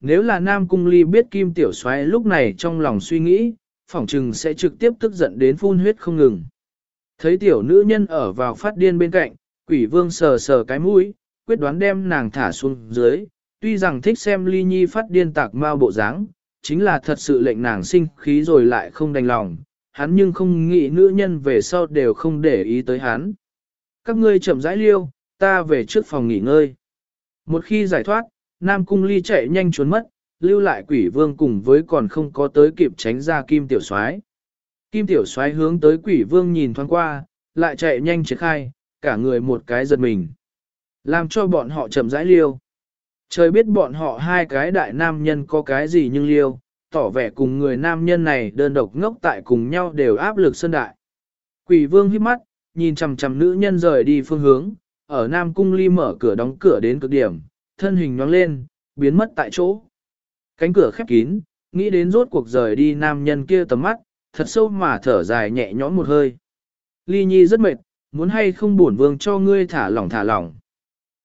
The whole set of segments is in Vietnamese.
nếu là Nam Cung Ly biết Kim Tiểu Soái lúc này trong lòng suy nghĩ, phỏng chừng sẽ trực tiếp tức giận đến phun huyết không ngừng. Thấy tiểu nữ nhân ở vào phát điên bên cạnh, quỷ vương sờ sờ cái mũi, quyết đoán đem nàng thả xuống dưới, tuy rằng thích xem ly nhi phát điên tạc mau bộ dáng, chính là thật sự lệnh nàng sinh khí rồi lại không đành lòng, hắn nhưng không nghĩ nữ nhân về sau đều không để ý tới hắn. Các ngươi chậm rãi liêu, ta về trước phòng nghỉ ngơi. Một khi giải thoát, Nam Cung Ly chạy nhanh trốn mất, lưu lại quỷ vương cùng với còn không có tới kịp tránh ra Kim Tiểu Soái. Kim Tiểu Soái hướng tới quỷ vương nhìn thoáng qua, lại chạy nhanh triển khai, cả người một cái giật mình. Làm cho bọn họ chậm rãi liêu. Trời biết bọn họ hai cái đại nam nhân có cái gì nhưng liêu, tỏ vẻ cùng người nam nhân này đơn độc ngốc tại cùng nhau đều áp lực sân đại. Quỷ vương hít mắt, nhìn chằm chằm nữ nhân rời đi phương hướng, ở Nam Cung Ly mở cửa đóng cửa đến cực điểm, thân hình nhoáng lên, biến mất tại chỗ. Cánh cửa khép kín, nghĩ đến rốt cuộc rời đi nam nhân kia tầm mắt, thật sâu mà thở dài nhẹ nhõm một hơi. Ly Nhi rất mệt, muốn hay không buồn vương cho ngươi thả lỏng thả lỏng.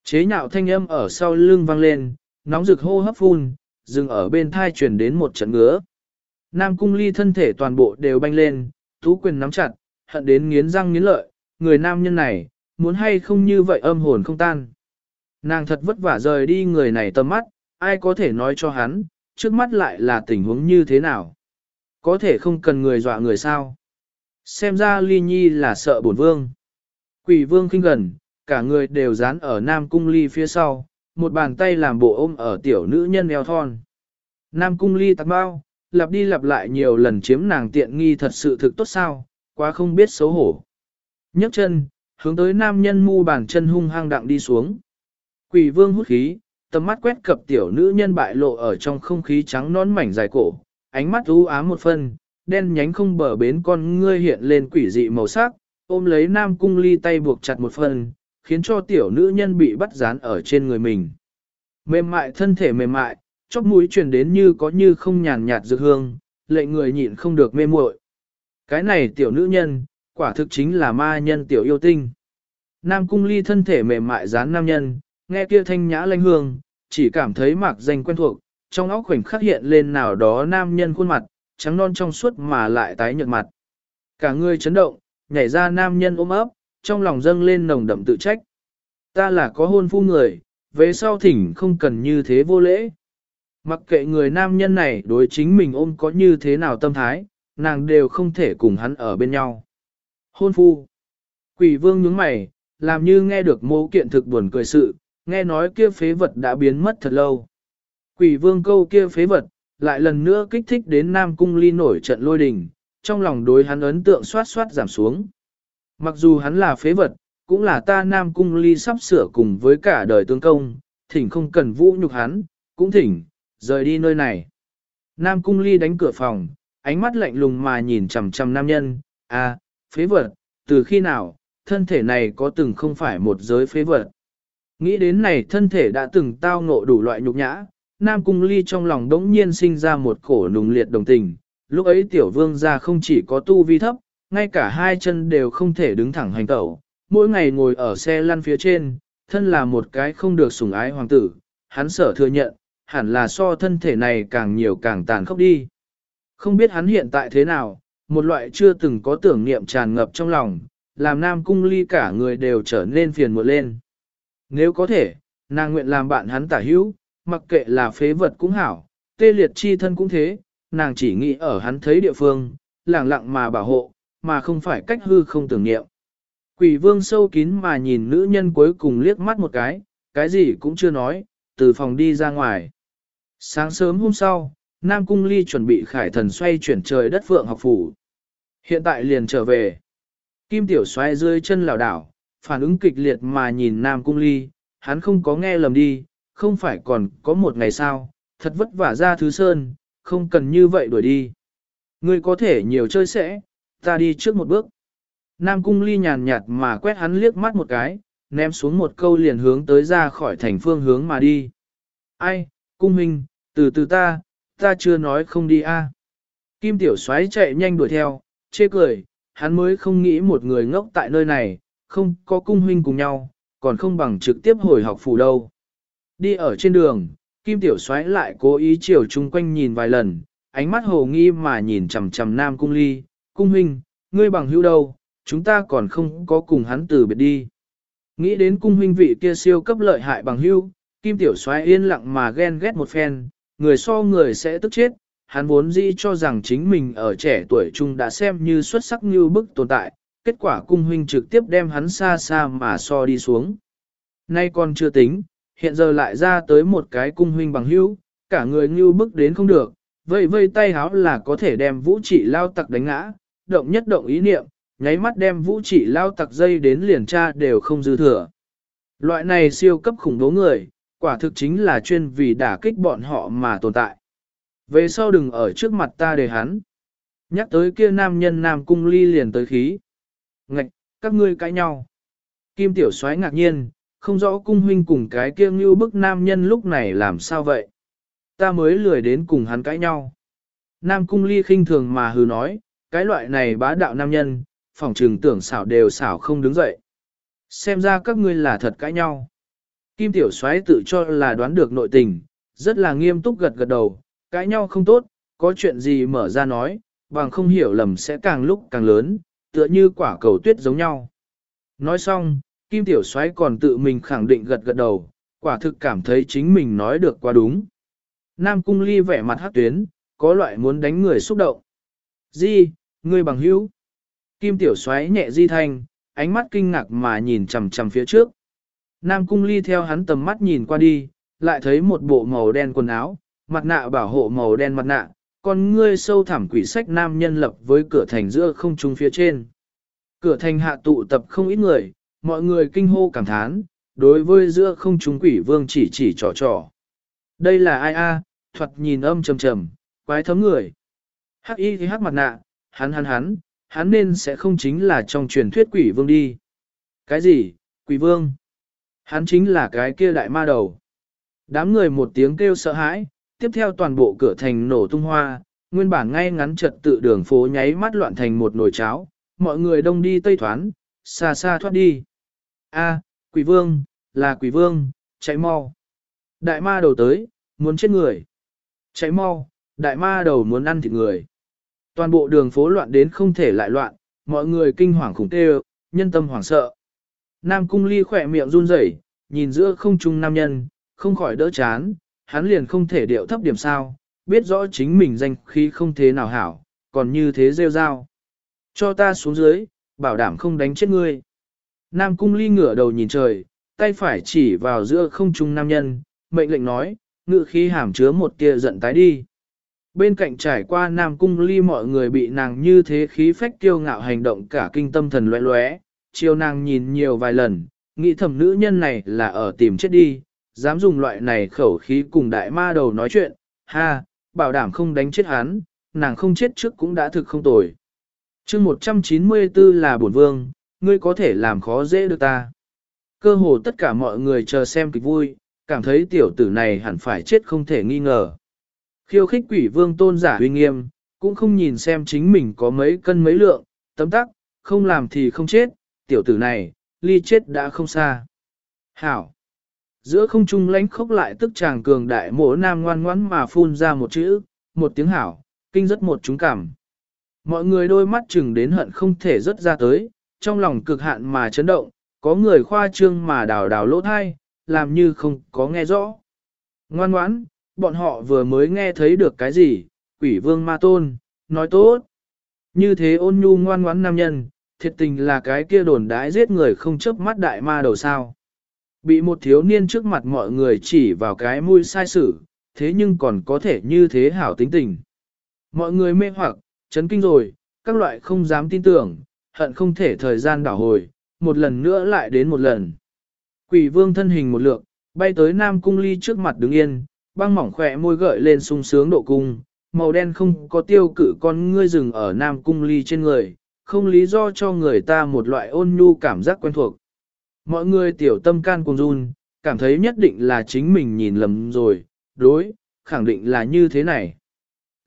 Chế nhạo thanh âm ở sau lưng vang lên, nóng rực hô hấp phun, dừng ở bên thai truyền đến một trận ngứa. Nam cung ly thân thể toàn bộ đều banh lên, tú quyền nắm chặt, hận đến nghiến răng nghiến lợi, người nam nhân này, muốn hay không như vậy âm hồn không tan. Nàng thật vất vả rời đi người này tâm mắt, ai có thể nói cho hắn, trước mắt lại là tình huống như thế nào. Có thể không cần người dọa người sao. Xem ra ly nhi là sợ bổn vương. Quỷ vương kinh gần, cả người đều dán ở Nam Cung Ly phía sau, một bàn tay làm bộ ôm ở tiểu nữ nhân eo thon. Nam Cung Ly tắt bao, lặp đi lặp lại nhiều lần chiếm nàng tiện nghi thật sự thực tốt sao, quá không biết xấu hổ. nhấc chân, hướng tới nam nhân mu bàn chân hung hăng đặng đi xuống. Quỷ vương hút khí, tầm mắt quét cập tiểu nữ nhân bại lộ ở trong không khí trắng nón mảnh dài cổ, ánh mắt u ám một phân, đen nhánh không bờ bến con ngươi hiện lên quỷ dị màu sắc, ôm lấy nam cung ly tay buộc chặt một phần, khiến cho tiểu nữ nhân bị bắt dán ở trên người mình. Mềm mại thân thể mềm mại, chóp mũi truyền đến như có như không nhàn nhạt dược hương, lệ người nhịn không được mê muội. Cái này tiểu nữ nhân, quả thực chính là ma nhân tiểu yêu tinh. Nam cung ly thân thể mềm mại dán nam nhân, nghe kia thanh nhã lanh hương, chỉ cảm thấy mạc danh quen thuộc, trong óc khoảnh khắc hiện lên nào đó nam nhân khuôn mặt, trắng non trong suốt mà lại tái nhợt mặt. Cả người chấn động, nhảy ra nam nhân ôm ấp, trong lòng dâng lên nồng đậm tự trách. Ta là có hôn phu người, về sau thỉnh không cần như thế vô lễ. Mặc kệ người nam nhân này đối chính mình ôm có như thế nào tâm thái, nàng đều không thể cùng hắn ở bên nhau. Hôn phu. Quỷ vương nhướng mày, làm như nghe được mô kiện thực buồn cười sự, nghe nói kia phế vật đã biến mất thật lâu. Quỷ vương câu kia phế vật, lại lần nữa kích thích đến Nam Cung Ly nổi trận lôi đình, trong lòng đối hắn ấn tượng xoát xoát giảm xuống. Mặc dù hắn là phế vật, cũng là ta Nam Cung Ly sắp sửa cùng với cả đời tương công, thỉnh không cần vũ nhục hắn, cũng thỉnh, rời đi nơi này. Nam Cung Ly đánh cửa phòng, ánh mắt lạnh lùng mà nhìn chằm chằm nam nhân, à, phế vật, từ khi nào, thân thể này có từng không phải một giới phế vật. Nghĩ đến này thân thể đã từng tao ngộ đủ loại nhục nhã, Nam Cung Ly trong lòng đống nhiên sinh ra một cổ nùng liệt đồng tình, lúc ấy tiểu vương gia không chỉ có tu vi thấp, ngay cả hai chân đều không thể đứng thẳng hành tẩu, mỗi ngày ngồi ở xe lăn phía trên, thân là một cái không được sủng ái hoàng tử, hắn sở thừa nhận, hẳn là so thân thể này càng nhiều càng tàn khốc đi. Không biết hắn hiện tại thế nào, một loại chưa từng có tưởng niệm tràn ngập trong lòng, làm nam cung ly cả người đều trở nên phiền muộn lên. Nếu có thể, nàng nguyện làm bạn hắn tả hữu, mặc kệ là phế vật cũng hảo, tê liệt chi thân cũng thế, nàng chỉ nghĩ ở hắn thấy địa phương, lẳng lặng mà bảo hộ, mà không phải cách hư không tưởng niệm. Quỷ vương sâu kín mà nhìn nữ nhân cuối cùng liếc mắt một cái, cái gì cũng chưa nói, từ phòng đi ra ngoài. Sáng sớm hôm sau, Nam Cung Ly chuẩn bị khải thần xoay chuyển trời đất vượng học phủ. Hiện tại liền trở về. Kim Tiểu xoay rơi chân lảo đảo, phản ứng kịch liệt mà nhìn Nam Cung Ly, hắn không có nghe lầm đi, không phải còn có một ngày sao, thật vất vả ra thứ sơn, không cần như vậy đuổi đi. Ngươi có thể nhiều chơi sẽ, ta đi trước một bước. Nam cung ly nhàn nhạt mà quét hắn liếc mắt một cái, ném xuống một câu liền hướng tới ra khỏi thành phương hướng mà đi. Ai, cung Minh, từ từ ta, ta chưa nói không đi a. Kim tiểu Soái chạy nhanh đuổi theo, chê cười, hắn mới không nghĩ một người ngốc tại nơi này, không có cung huynh cùng nhau, còn không bằng trực tiếp hồi học phủ đâu. Đi ở trên đường, Kim Tiểu Soái lại cố ý chiều chung quanh nhìn vài lần, ánh mắt hồ nghi mà nhìn chằm chằm Nam Cung Ly, cung huynh, ngươi bằng hữu đâu, chúng ta còn không có cùng hắn từ biệt đi. Nghĩ đến cung huynh vị kia siêu cấp lợi hại bằng hữu, Kim Tiểu Soái yên lặng mà ghen ghét một phen, người so người sẽ tức chết, hắn vốn dĩ cho rằng chính mình ở trẻ tuổi trung đã xem như xuất sắc như bức tồn tại, kết quả cung huynh trực tiếp đem hắn xa xa mà so đi xuống. Nay còn chưa tính, hiện giờ lại ra tới một cái cung huynh bằng hữu, cả người như bức đến không được, vây vây tay háo là có thể đem vũ trị lao tặc đánh ngã, động nhất động ý niệm, nháy mắt đem vũ trị lao tặc dây đến liền tra đều không dư thừa. Loại này siêu cấp khủng bố người, quả thực chính là chuyên vì đả kích bọn họ mà tồn tại. Về sau đừng ở trước mặt ta để hắn. Nhắc tới kia nam nhân nam cung ly liền tới khí. Ngạch, các ngươi cãi nhau. Kim tiểu soái ngạc nhiên, không rõ cung huynh cùng cái kia như bức nam nhân lúc này làm sao vậy. Ta mới lười đến cùng hắn cãi nhau. Nam cung ly khinh thường mà hừ nói, cái loại này bá đạo nam nhân, phòng trừng tưởng xảo đều xảo không đứng dậy. Xem ra các ngươi là thật cãi nhau. Kim tiểu soái tự cho là đoán được nội tình, rất là nghiêm túc gật gật đầu, cãi nhau không tốt, có chuyện gì mở ra nói, bằng không hiểu lầm sẽ càng lúc càng lớn, tựa như quả cầu tuyết giống nhau. Nói xong, Kim Tiểu Soái còn tự mình khẳng định gật gật đầu, quả thực cảm thấy chính mình nói được quá đúng. Nam Cung Ly vẻ mặt hát tuyến, có loại muốn đánh người xúc động. Di, ngươi bằng hữu. Kim Tiểu Soái nhẹ di thanh, ánh mắt kinh ngạc mà nhìn chằm chằm phía trước. Nam Cung Ly theo hắn tầm mắt nhìn qua đi, lại thấy một bộ màu đen quần áo, mặt nạ bảo hộ màu đen mặt nạ, con ngươi sâu thẳm quỷ sách nam nhân lập với cửa thành giữa không trung phía trên. Cửa thành hạ tụ tập không ít người, mọi người kinh hô cảm thán, đối với giữa không trung quỷ vương chỉ chỉ trò trò. Đây là ai a? À, thuật nhìn âm trầm trầm, quái thấm người. Hắc y thì hắc mặt nạ, hắn hắn hắn, hắn nên sẽ không chính là trong truyền thuyết quỷ vương đi. Cái gì, quỷ vương? Hắn chính là cái kia đại ma đầu. Đám người một tiếng kêu sợ hãi, tiếp theo toàn bộ cửa thành nổ tung hoa, nguyên bản ngay ngắn trật tự đường phố nháy mắt loạn thành một nồi cháo, mọi người đông đi tây thoán, xa xa thoát đi. A, quỷ vương, là quỷ vương, chạy mau. Đại ma đầu tới, muốn chết người. Chạy mau, đại ma đầu muốn ăn thịt người. Toàn bộ đường phố loạn đến không thể lại loạn, mọi người kinh hoàng khủng tê nhân tâm hoảng sợ. Nam cung ly khỏe miệng run rẩy, nhìn giữa không trung nam nhân, không khỏi đỡ chán, hắn liền không thể điệu thấp điểm sao, biết rõ chính mình danh khí không thế nào hảo, còn như thế rêu rao. Cho ta xuống dưới, bảo đảm không đánh chết ngươi. Nam cung ly ngửa đầu nhìn trời, tay phải chỉ vào giữa không trung nam nhân, mệnh lệnh nói, ngự khí hàm chứa một tia giận tái đi. Bên cạnh trải qua Nam cung ly mọi người bị nàng như thế khí phách kiêu ngạo hành động cả kinh tâm thần loé loé, chiều nàng nhìn nhiều vài lần, nghĩ thầm nữ nhân này là ở tìm chết đi, dám dùng loại này khẩu khí cùng đại ma đầu nói chuyện, ha, bảo đảm không đánh chết hắn, nàng không chết trước cũng đã thực không tồi. chương 194 là bổn vương, ngươi có thể làm khó dễ được ta. Cơ hồ tất cả mọi người chờ xem kịch vui, cảm thấy tiểu tử này hẳn phải chết không thể nghi ngờ. Khiêu khích quỷ vương tôn giả uy nghiêm, cũng không nhìn xem chính mình có mấy cân mấy lượng, tấm tắc, không làm thì không chết, tiểu tử này, ly chết đã không xa. Hảo! Giữa không trung lánh khốc lại tức chàng cường đại mổ nam ngoan ngoãn mà phun ra một chữ, một tiếng hảo, kinh rất một chúng cảm. Mọi người đôi mắt chừng đến hận không thể rớt ra tới, trong lòng cực hạn mà chấn động, có người khoa trương mà đào đào lỗ thai, làm như không có nghe rõ. Ngoan ngoãn, bọn họ vừa mới nghe thấy được cái gì, quỷ vương ma tôn, nói tốt. Như thế ôn nhu ngoan ngoãn nam nhân, thiệt tình là cái kia đồn đãi giết người không chớp mắt đại ma đầu sao. Bị một thiếu niên trước mặt mọi người chỉ vào cái mũi sai sử, thế nhưng còn có thể như thế hảo tính tình. Mọi người mê hoặc, chấn kinh rồi, các loại không dám tin tưởng, hận không thể thời gian đảo hồi, một lần nữa lại đến một lần. Quỷ vương thân hình một lượng, bay tới Nam Cung Ly trước mặt đứng yên, băng mỏng khỏe môi gợi lên sung sướng độ cung, màu đen không có tiêu cự con ngươi rừng ở Nam Cung Ly trên người, không lý do cho người ta một loại ôn nhu cảm giác quen thuộc. Mọi người tiểu tâm can cùng run, cảm thấy nhất định là chính mình nhìn lầm rồi, đối, khẳng định là như thế này.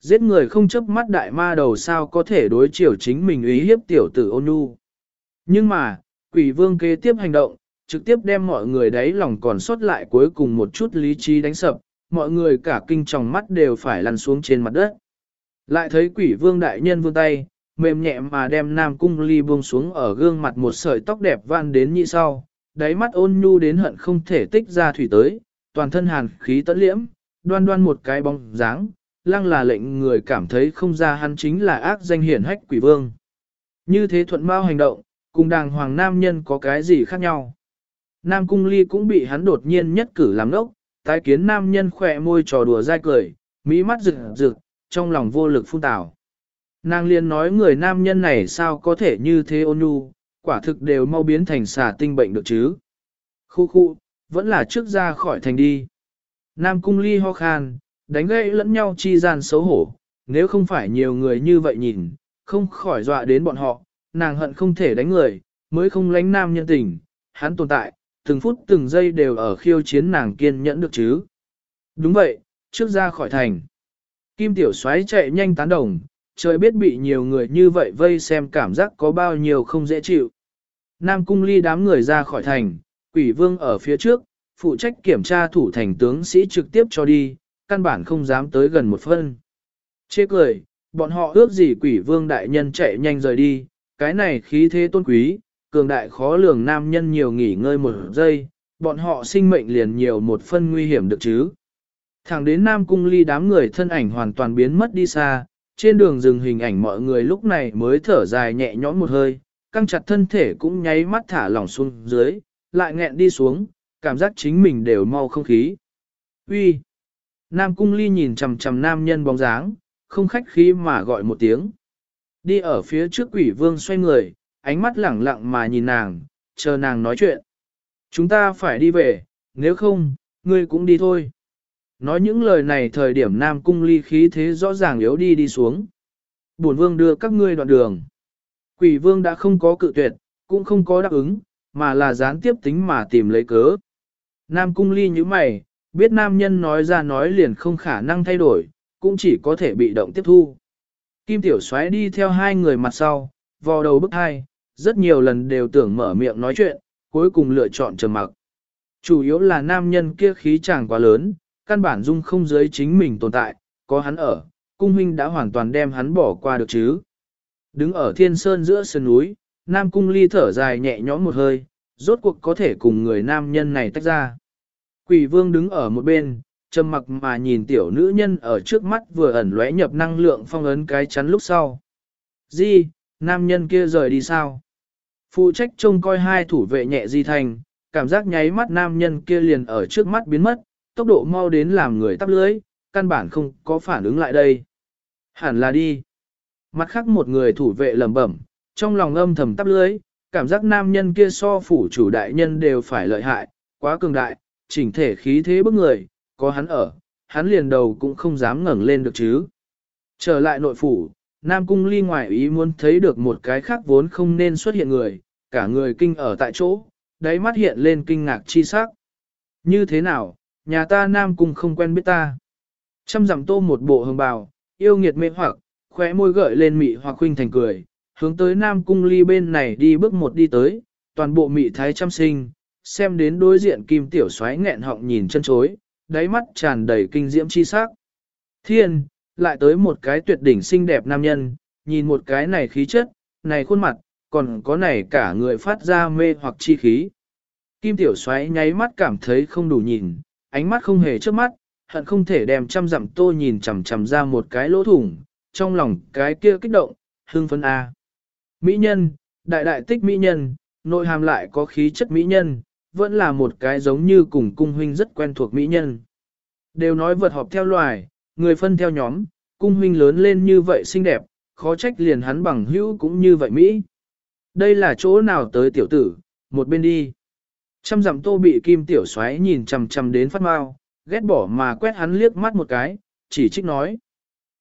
Giết người không chấp mắt đại ma đầu sao có thể đối chiều chính mình ý hiếp tiểu tử ôn nhu. Nhưng mà, quỷ vương kế tiếp hành động, trực tiếp đem mọi người đấy lòng còn sót lại cuối cùng một chút lý trí đánh sập, mọi người cả kinh tròng mắt đều phải lăn xuống trên mặt đất. Lại thấy quỷ vương đại nhân vương tay, mềm nhẹ mà đem nam cung ly buông xuống ở gương mặt một sợi tóc đẹp van đến như sau, đáy mắt ôn nhu đến hận không thể tích ra thủy tới, toàn thân hàn khí tẫn liễm, đoan đoan một cái bóng dáng, lăng là lệnh người cảm thấy không ra hắn chính là ác danh hiển hách quỷ vương. Như thế thuận bao hành động, cùng đàng hoàng nam nhân có cái gì khác nhau. Nam cung ly cũng bị hắn đột nhiên nhất cử làm nốc, tái kiến nam nhân khỏe môi trò đùa dai cười, mỹ mắt rực rực, trong lòng vô lực phun tảo. Nàng liền nói người nam nhân này sao có thể như thế ôn nhu, quả thực đều mau biến thành xà tinh bệnh được chứ. Khu khu, vẫn là trước ra khỏi thành đi. Nam cung ly ho khan, đánh gãy lẫn nhau chi gian xấu hổ, nếu không phải nhiều người như vậy nhìn, không khỏi dọa đến bọn họ, nàng hận không thể đánh người, mới không lánh nam nhân tình, hắn tồn tại, từng phút từng giây đều ở khiêu chiến nàng kiên nhẫn được chứ. Đúng vậy, trước ra khỏi thành. Kim tiểu xoáy chạy nhanh tán đồng, trời biết bị nhiều người như vậy vây xem cảm giác có bao nhiêu không dễ chịu. Nam cung ly đám người ra khỏi thành, quỷ vương ở phía trước, phụ trách kiểm tra thủ thành tướng sĩ trực tiếp cho đi, căn bản không dám tới gần một phân. Chê cười, bọn họ ước gì quỷ vương đại nhân chạy nhanh rời đi, cái này khí thế tôn quý, cường đại khó lường nam nhân nhiều nghỉ ngơi một giây, bọn họ sinh mệnh liền nhiều một phân nguy hiểm được chứ. Thẳng đến Nam Cung ly đám người thân ảnh hoàn toàn biến mất đi xa, trên đường dừng hình ảnh mọi người lúc này mới thở dài nhẹ nhõm một hơi, căng chặt thân thể cũng nháy mắt thả lỏng xuống dưới, lại nghẹn đi xuống, cảm giác chính mình đều mau không khí. Uy, Nam Cung ly nhìn chằm chằm nam nhân bóng dáng, không khách khí mà gọi một tiếng. Đi ở phía trước quỷ vương xoay người, ánh mắt lẳng lặng mà nhìn nàng, chờ nàng nói chuyện. Chúng ta phải đi về, nếu không, ngươi cũng đi thôi. Nói những lời này thời điểm Nam Cung ly khí thế rõ ràng yếu đi đi xuống. Bổn vương đưa các ngươi đoạn đường. Quỷ vương đã không có cự tuyệt, cũng không có đáp ứng, mà là gián tiếp tính mà tìm lấy cớ. Nam Cung ly như mày, biết nam nhân nói ra nói liền không khả năng thay đổi, cũng chỉ có thể bị động tiếp thu. Kim Tiểu Soái đi theo hai người mặt sau, vò đầu bức hai, rất nhiều lần đều tưởng mở miệng nói chuyện, cuối cùng lựa chọn trầm mặc. Chủ yếu là nam nhân kia khí chàng quá lớn, căn bản dung không giới chính mình tồn tại, có hắn ở, cung huynh đã hoàn toàn đem hắn bỏ qua được chứ. Đứng ở thiên sơn giữa sườn núi, nam cung ly thở dài nhẹ nhõm một hơi, rốt cuộc có thể cùng người nam nhân này tách ra. Quỷ vương đứng ở một bên, trầm mặc mà nhìn tiểu nữ nhân ở trước mắt vừa ẩn lóe nhập năng lượng phong ấn cái chắn lúc sau. Di, nam nhân kia rời đi sao? Phụ trách trông coi hai thủ vệ nhẹ di thành, cảm giác nháy mắt nam nhân kia liền ở trước mắt biến mất, tốc độ mau đến làm người tắp lưới, căn bản không có phản ứng lại đây. Hẳn là đi. Mặt khác một người thủ vệ lẩm bẩm, trong lòng âm thầm tắp lưới, cảm giác nam nhân kia so phủ chủ đại nhân đều phải lợi hại, quá cường đại, chỉnh thể khí thế bức người, có hắn ở, hắn liền đầu cũng không dám ngẩng lên được chứ. Trở lại nội phủ, Nam Cung Ly ngoại ý muốn thấy được một cái khác vốn không nên xuất hiện người, cả người kinh ở tại chỗ, đáy mắt hiện lên kinh ngạc chi sắc. Như thế nào, nhà ta Nam Cung không quen biết ta. Trăm dặm tô một bộ hồng bào, yêu nghiệt mê hoặc, khóe môi gợi lên mị hoặc khuynh thành cười, hướng tới Nam Cung Ly bên này đi bước một đi tới, toàn bộ mị thái trăm sinh, xem đến đối diện kim tiểu xoáy nghẹn họng nhìn chân chối, đáy mắt tràn đầy kinh diễm chi sắc. Thiên, lại tới một cái tuyệt đỉnh xinh đẹp nam nhân, nhìn một cái này khí chất, này khuôn mặt, còn có này cả người phát ra mê hoặc chi khí. Kim tiểu xoáy nháy mắt cảm thấy không đủ nhìn, ánh mắt không hề trước mắt, hận không thể đem trăm dặm tô nhìn chằm chằm ra một cái lỗ thủng, trong lòng cái kia kích động, hưng phấn A. Mỹ nhân, đại đại tích mỹ nhân, nội hàm lại có khí chất mỹ nhân, vẫn là một cái giống như cùng cung huynh rất quen thuộc mỹ nhân. Đều nói vật họp theo loài, người phân theo nhóm, cung huynh lớn lên như vậy xinh đẹp, khó trách liền hắn bằng hữu cũng như vậy Mỹ. Đây là chỗ nào tới tiểu tử, một bên đi. Trăm dặm tô bị kim tiểu xoáy nhìn chằm chằm đến phát mau, ghét bỏ mà quét hắn liếc mắt một cái, chỉ trích nói.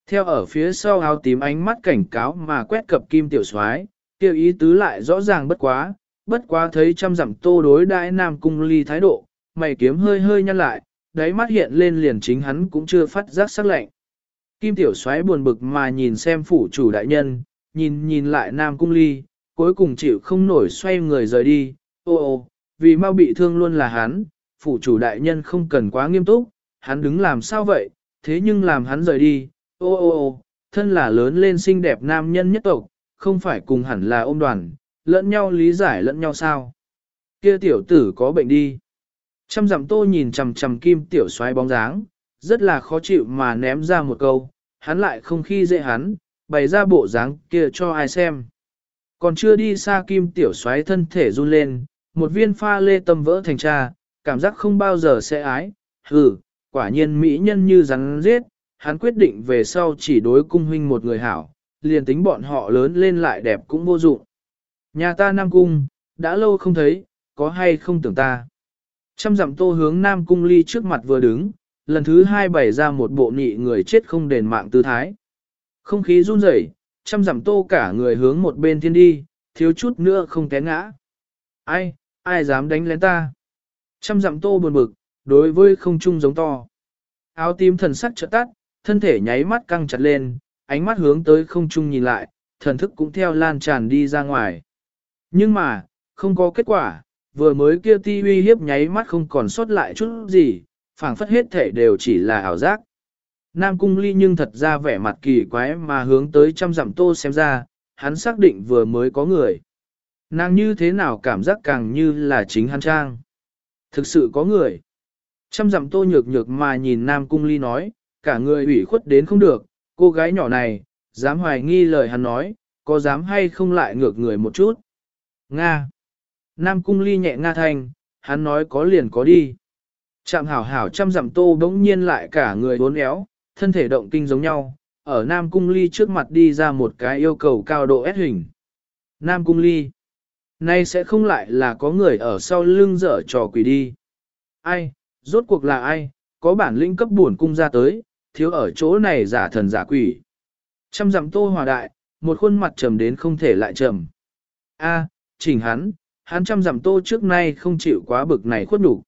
Theo ở phía sau áo tím ánh mắt cảnh cáo mà quét cập kim tiểu xoáy, kêu ý tứ lại rõ ràng bất quá, bất quá thấy trăm dặm tô đối đại nam cung ly thái độ, mày kiếm hơi hơi nhăn lại, đáy mắt hiện lên liền chính hắn cũng chưa phát giác sắc lạnh. Kim tiểu xoáy buồn bực mà nhìn xem phủ chủ đại nhân, nhìn nhìn lại nam cung ly, cuối cùng chịu không nổi xoay người rời đi, ô ô, vì mau bị thương luôn là hắn, phủ chủ đại nhân không cần quá nghiêm túc, hắn đứng làm sao vậy, thế nhưng làm hắn rời đi, ô ô ô, thân là lớn lên xinh đẹp nam nhân nhất tộc, không phải cùng hẳn là ôm đoàn, lẫn nhau lý giải lẫn nhau sao. Kia tiểu tử có bệnh đi. Trăm dặm tô nhìn chằm chằm kim tiểu xoáy bóng dáng, rất là khó chịu mà ném ra một câu, hắn lại không khi dễ hắn, bày ra bộ dáng kia cho ai xem. Còn chưa đi xa kim tiểu xoáy thân thể run lên, một viên pha lê tâm vỡ thành cha, cảm giác không bao giờ sẽ ái, hừ, quả nhiên mỹ nhân như rắn giết, hắn quyết định về sau chỉ đối cung huynh một người hảo, liền tính bọn họ lớn lên lại đẹp cũng vô dụng. Nhà ta Nam Cung, đã lâu không thấy, có hay không tưởng ta. Trăm dặm tô hướng Nam Cung ly trước mặt vừa đứng, lần thứ hai bày ra một bộ nị người chết không đền mạng tư thái. Không khí run rẩy, trăm dặm tô cả người hướng một bên thiên đi, thiếu chút nữa không té ngã. Ai, ai dám đánh lén ta? Trăm dặm tô buồn bực, đối với không trung giống to. Áo tím thần sắc trợ tắt, thân thể nháy mắt căng chặt lên, ánh mắt hướng tới không trung nhìn lại, thần thức cũng theo lan tràn đi ra ngoài. Nhưng mà, không có kết quả, vừa mới kia ti uy hiếp nháy mắt không còn sót lại chút gì, phảng phất hết thể đều chỉ là ảo giác. Nam cung ly nhưng thật ra vẻ mặt kỳ quái mà hướng tới trăm dặm tô xem ra, hắn xác định vừa mới có người. Nàng như thế nào cảm giác càng như là chính hắn trang. Thực sự có người. Trăm dặm tô nhược nhược mà nhìn Nam cung ly nói, cả người ủy khuất đến không được, cô gái nhỏ này, dám hoài nghi lời hắn nói, có dám hay không lại ngược người một chút. Nga. Nam cung ly nhẹ nga thanh, hắn nói có liền có đi. Chạm hảo hảo trăm dặm tô bỗng nhiên lại cả người bốn éo, thân thể động kinh giống nhau, ở Nam cung ly trước mặt đi ra một cái yêu cầu cao độ S hình. Nam cung ly. Nay sẽ không lại là có người ở sau lưng dở trò quỷ đi. Ai, rốt cuộc là ai, có bản lĩnh cấp buồn cung ra tới, thiếu ở chỗ này giả thần giả quỷ. Trăm dặm tô hòa đại, một khuôn mặt trầm đến không thể lại trầm. A, chỉnh hắn, hắn trăm dặm tô trước nay không chịu quá bực này khuất đủ.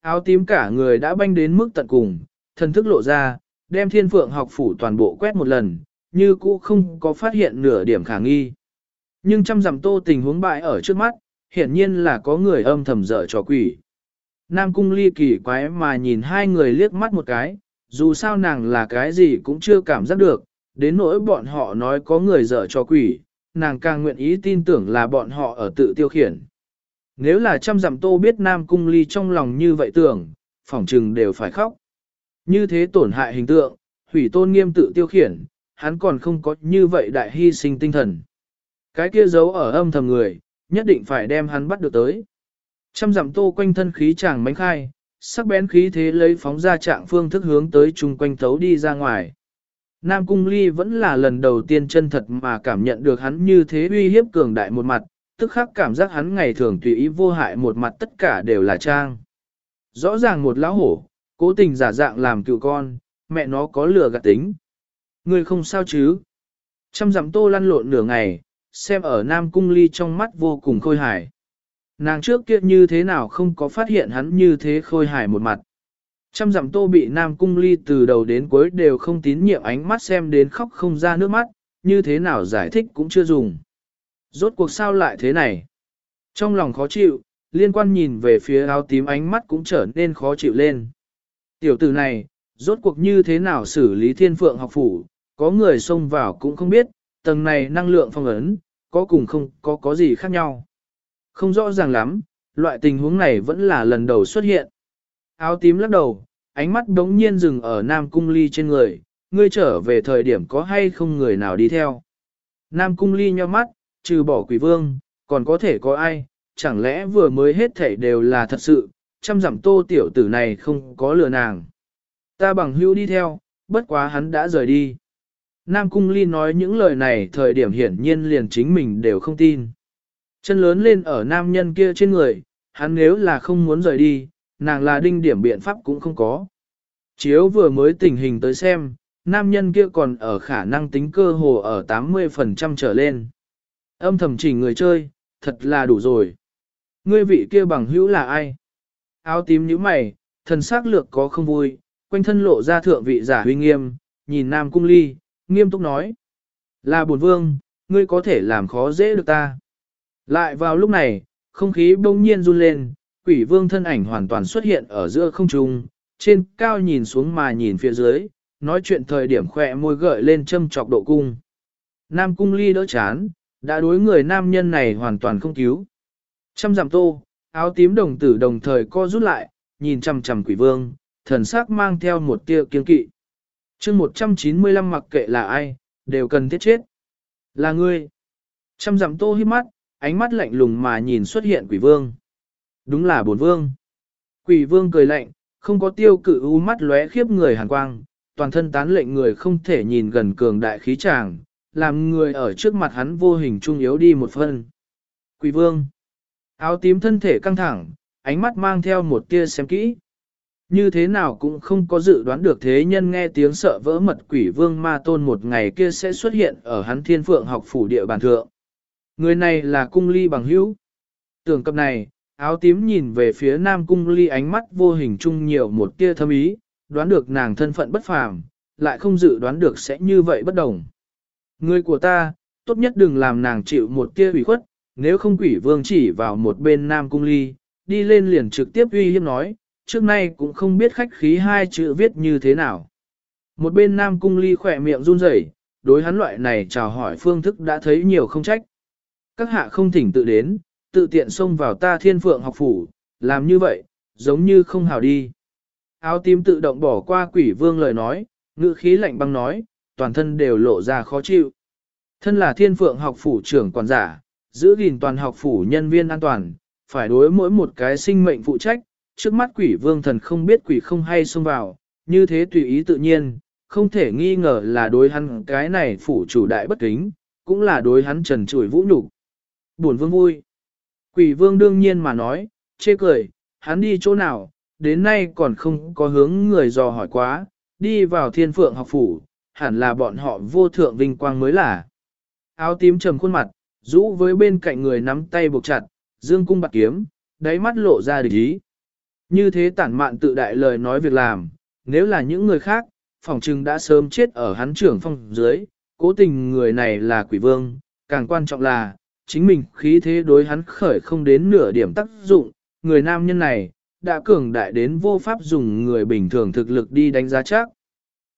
Áo tím cả người đã banh đến mức tận cùng, thần thức lộ ra, đem thiên phượng học phủ toàn bộ quét một lần, như cũ không có phát hiện nửa điểm khả nghi. Nhưng trăm dặm tô tình huống bại ở trước mắt, hiển nhiên là có người âm thầm dở trò quỷ. Nam cung ly kỳ quái mà nhìn hai người liếc mắt một cái, dù sao nàng là cái gì cũng chưa cảm giác được, đến nỗi bọn họ nói có người dở trò quỷ, nàng càng nguyện ý tin tưởng là bọn họ ở tự tiêu khiển. Nếu là trăm dặm tô biết Nam Cung Ly trong lòng như vậy tưởng, phỏng trừng đều phải khóc. Như thế tổn hại hình tượng, hủy tôn nghiêm tự tiêu khiển, hắn còn không có như vậy đại hy sinh tinh thần. Cái kia giấu ở âm thầm người, nhất định phải đem hắn bắt được tới. Trăm dặm tô quanh thân khí chàng mánh khai, sắc bén khí thế lấy phóng ra trạng phương thức hướng tới chung quanh thấu đi ra ngoài. Nam Cung Ly vẫn là lần đầu tiên chân thật mà cảm nhận được hắn như thế uy hiếp cường đại một mặt, tức khắc cảm giác hắn ngày thường tùy ý vô hại một mặt tất cả đều là trang. Rõ ràng một lão hổ, cố tình giả dạng làm cựu con, mẹ nó có lừa gạt tính. Người không sao chứ? Trăm dặm tô lăn lộn nửa ngày, xem ở Nam Cung Ly trong mắt vô cùng khôi hài. Nàng trước kia như thế nào không có phát hiện hắn như thế khôi hài một mặt. Trăm dặm tô bị Nam Cung Ly từ đầu đến cuối đều không tín nhiệm ánh mắt xem đến khóc không ra nước mắt, như thế nào giải thích cũng chưa dùng. Rốt cuộc sao lại thế này? Trong lòng khó chịu, liên quan nhìn về phía áo tím ánh mắt cũng trở nên khó chịu lên. Tiểu tử này, rốt cuộc như thế nào xử lý thiên phượng học phủ, có người xông vào cũng không biết, tầng này năng lượng phong ấn, có cùng không có có gì khác nhau. Không rõ ràng lắm, loại tình huống này vẫn là lần đầu xuất hiện. Áo tím lắc đầu, ánh mắt đống nhiên dừng ở Nam Cung Ly trên người, ngươi trở về thời điểm có hay không người nào đi theo. Nam Cung Ly nheo mắt, trừ bỏ quỷ vương, còn có thể có ai, chẳng lẽ vừa mới hết thảy đều là thật sự, chăm dặm tô tiểu tử này không có lừa nàng. Ta bằng hữu đi theo, bất quá hắn đã rời đi. Nam Cung Ly nói những lời này thời điểm hiển nhiên liền chính mình đều không tin. Chân lớn lên ở nam nhân kia trên người, hắn nếu là không muốn rời đi, nàng là đinh điểm biện pháp cũng không có. Chiếu vừa mới tình hình tới xem, nam nhân kia còn ở khả năng tính cơ hồ ở 80% trở lên. Âm thầm chỉnh người chơi, thật là đủ rồi. Ngươi vị kia bằng hữu là ai? Áo tím như mày, thần sắc lược có không vui, quanh thân lộ ra thượng vị giả huy nghiêm, nhìn nam cung ly, nghiêm túc nói. Là bổn vương, ngươi có thể làm khó dễ được ta. Lại vào lúc này, không khí bỗng nhiên run lên, quỷ vương thân ảnh hoàn toàn xuất hiện ở giữa không trung, trên cao nhìn xuống mà nhìn phía dưới, nói chuyện thời điểm khỏe môi gợi lên châm chọc độ cung. Nam cung ly đỡ chán, đã đối người nam nhân này hoàn toàn không cứu. Trăm giảm tô, áo tím đồng tử đồng thời co rút lại, nhìn chằm chằm quỷ vương, thần sắc mang theo một tia kiên kỵ chương 195 mặc kệ là ai, đều cần thiết chết. Là ngươi. Trăm dặm tô hít mắt, ánh mắt lạnh lùng mà nhìn xuất hiện quỷ vương. Đúng là bổn vương. Quỷ vương cười lạnh, không có tiêu cự u mắt lóe khiếp người hàn quang, toàn thân tán lệnh người không thể nhìn gần cường đại khí tràng, làm người ở trước mặt hắn vô hình trung yếu đi một phân. Quỷ vương. Áo tím thân thể căng thẳng, ánh mắt mang theo một tia xem kỹ. Như thế nào cũng không có dự đoán được thế nhân nghe tiếng sợ vỡ mật quỷ vương ma tôn một ngày kia sẽ xuất hiện ở hắn thiên phượng học phủ địa bàn thượng. Người này là cung ly bằng hữu. Tưởng cập này, áo tím nhìn về phía nam cung ly ánh mắt vô hình chung nhiều một tia thâm ý, đoán được nàng thân phận bất phàm, lại không dự đoán được sẽ như vậy bất đồng. Người của ta, tốt nhất đừng làm nàng chịu một tia ủy khuất, nếu không quỷ vương chỉ vào một bên nam cung ly, đi lên liền trực tiếp uy hiếp nói, trước nay cũng không biết khách khí hai chữ viết như thế nào. Một bên nam cung ly khỏe miệng run rẩy, đối hắn loại này chào hỏi phương thức đã thấy nhiều không trách. Các hạ không thỉnh tự đến, tự tiện xông vào ta thiên phượng học phủ, làm như vậy, giống như không hào đi. Áo tím tự động bỏ qua quỷ vương lời nói, ngữ khí lạnh băng nói, toàn thân đều lộ ra khó chịu. Thân là thiên phượng học phủ trưởng quản giả, giữ gìn toàn học phủ nhân viên an toàn, phải đối mỗi một cái sinh mệnh phụ trách, trước mắt quỷ vương thần không biết quỷ không hay xông vào, như thế tùy ý tự nhiên, không thể nghi ngờ là đối hắn cái này phủ chủ đại bất kính, cũng là đối hắn trần trụi vũ nhục. Buồn vương vui. Quỷ vương đương nhiên mà nói, chê cười, hắn đi chỗ nào, đến nay còn không có hướng người dò hỏi quá, đi vào thiên phượng học phủ, hẳn là bọn họ vô thượng vinh quang mới là. Áo tím trầm khuôn mặt, rũ với bên cạnh người nắm tay buộc chặt, dương cung bạc kiếm, đáy mắt lộ ra địch ý. Như thế tản mạn tự đại lời nói việc làm, nếu là những người khác, phòng trừng đã sớm chết ở hắn trưởng phong dưới, cố tình người này là quỷ vương, càng quan trọng là, chính mình khí thế đối hắn khởi không đến nửa điểm tác dụng, người nam nhân này, đã cường đại đến vô pháp dùng người bình thường thực lực đi đánh giá chắc.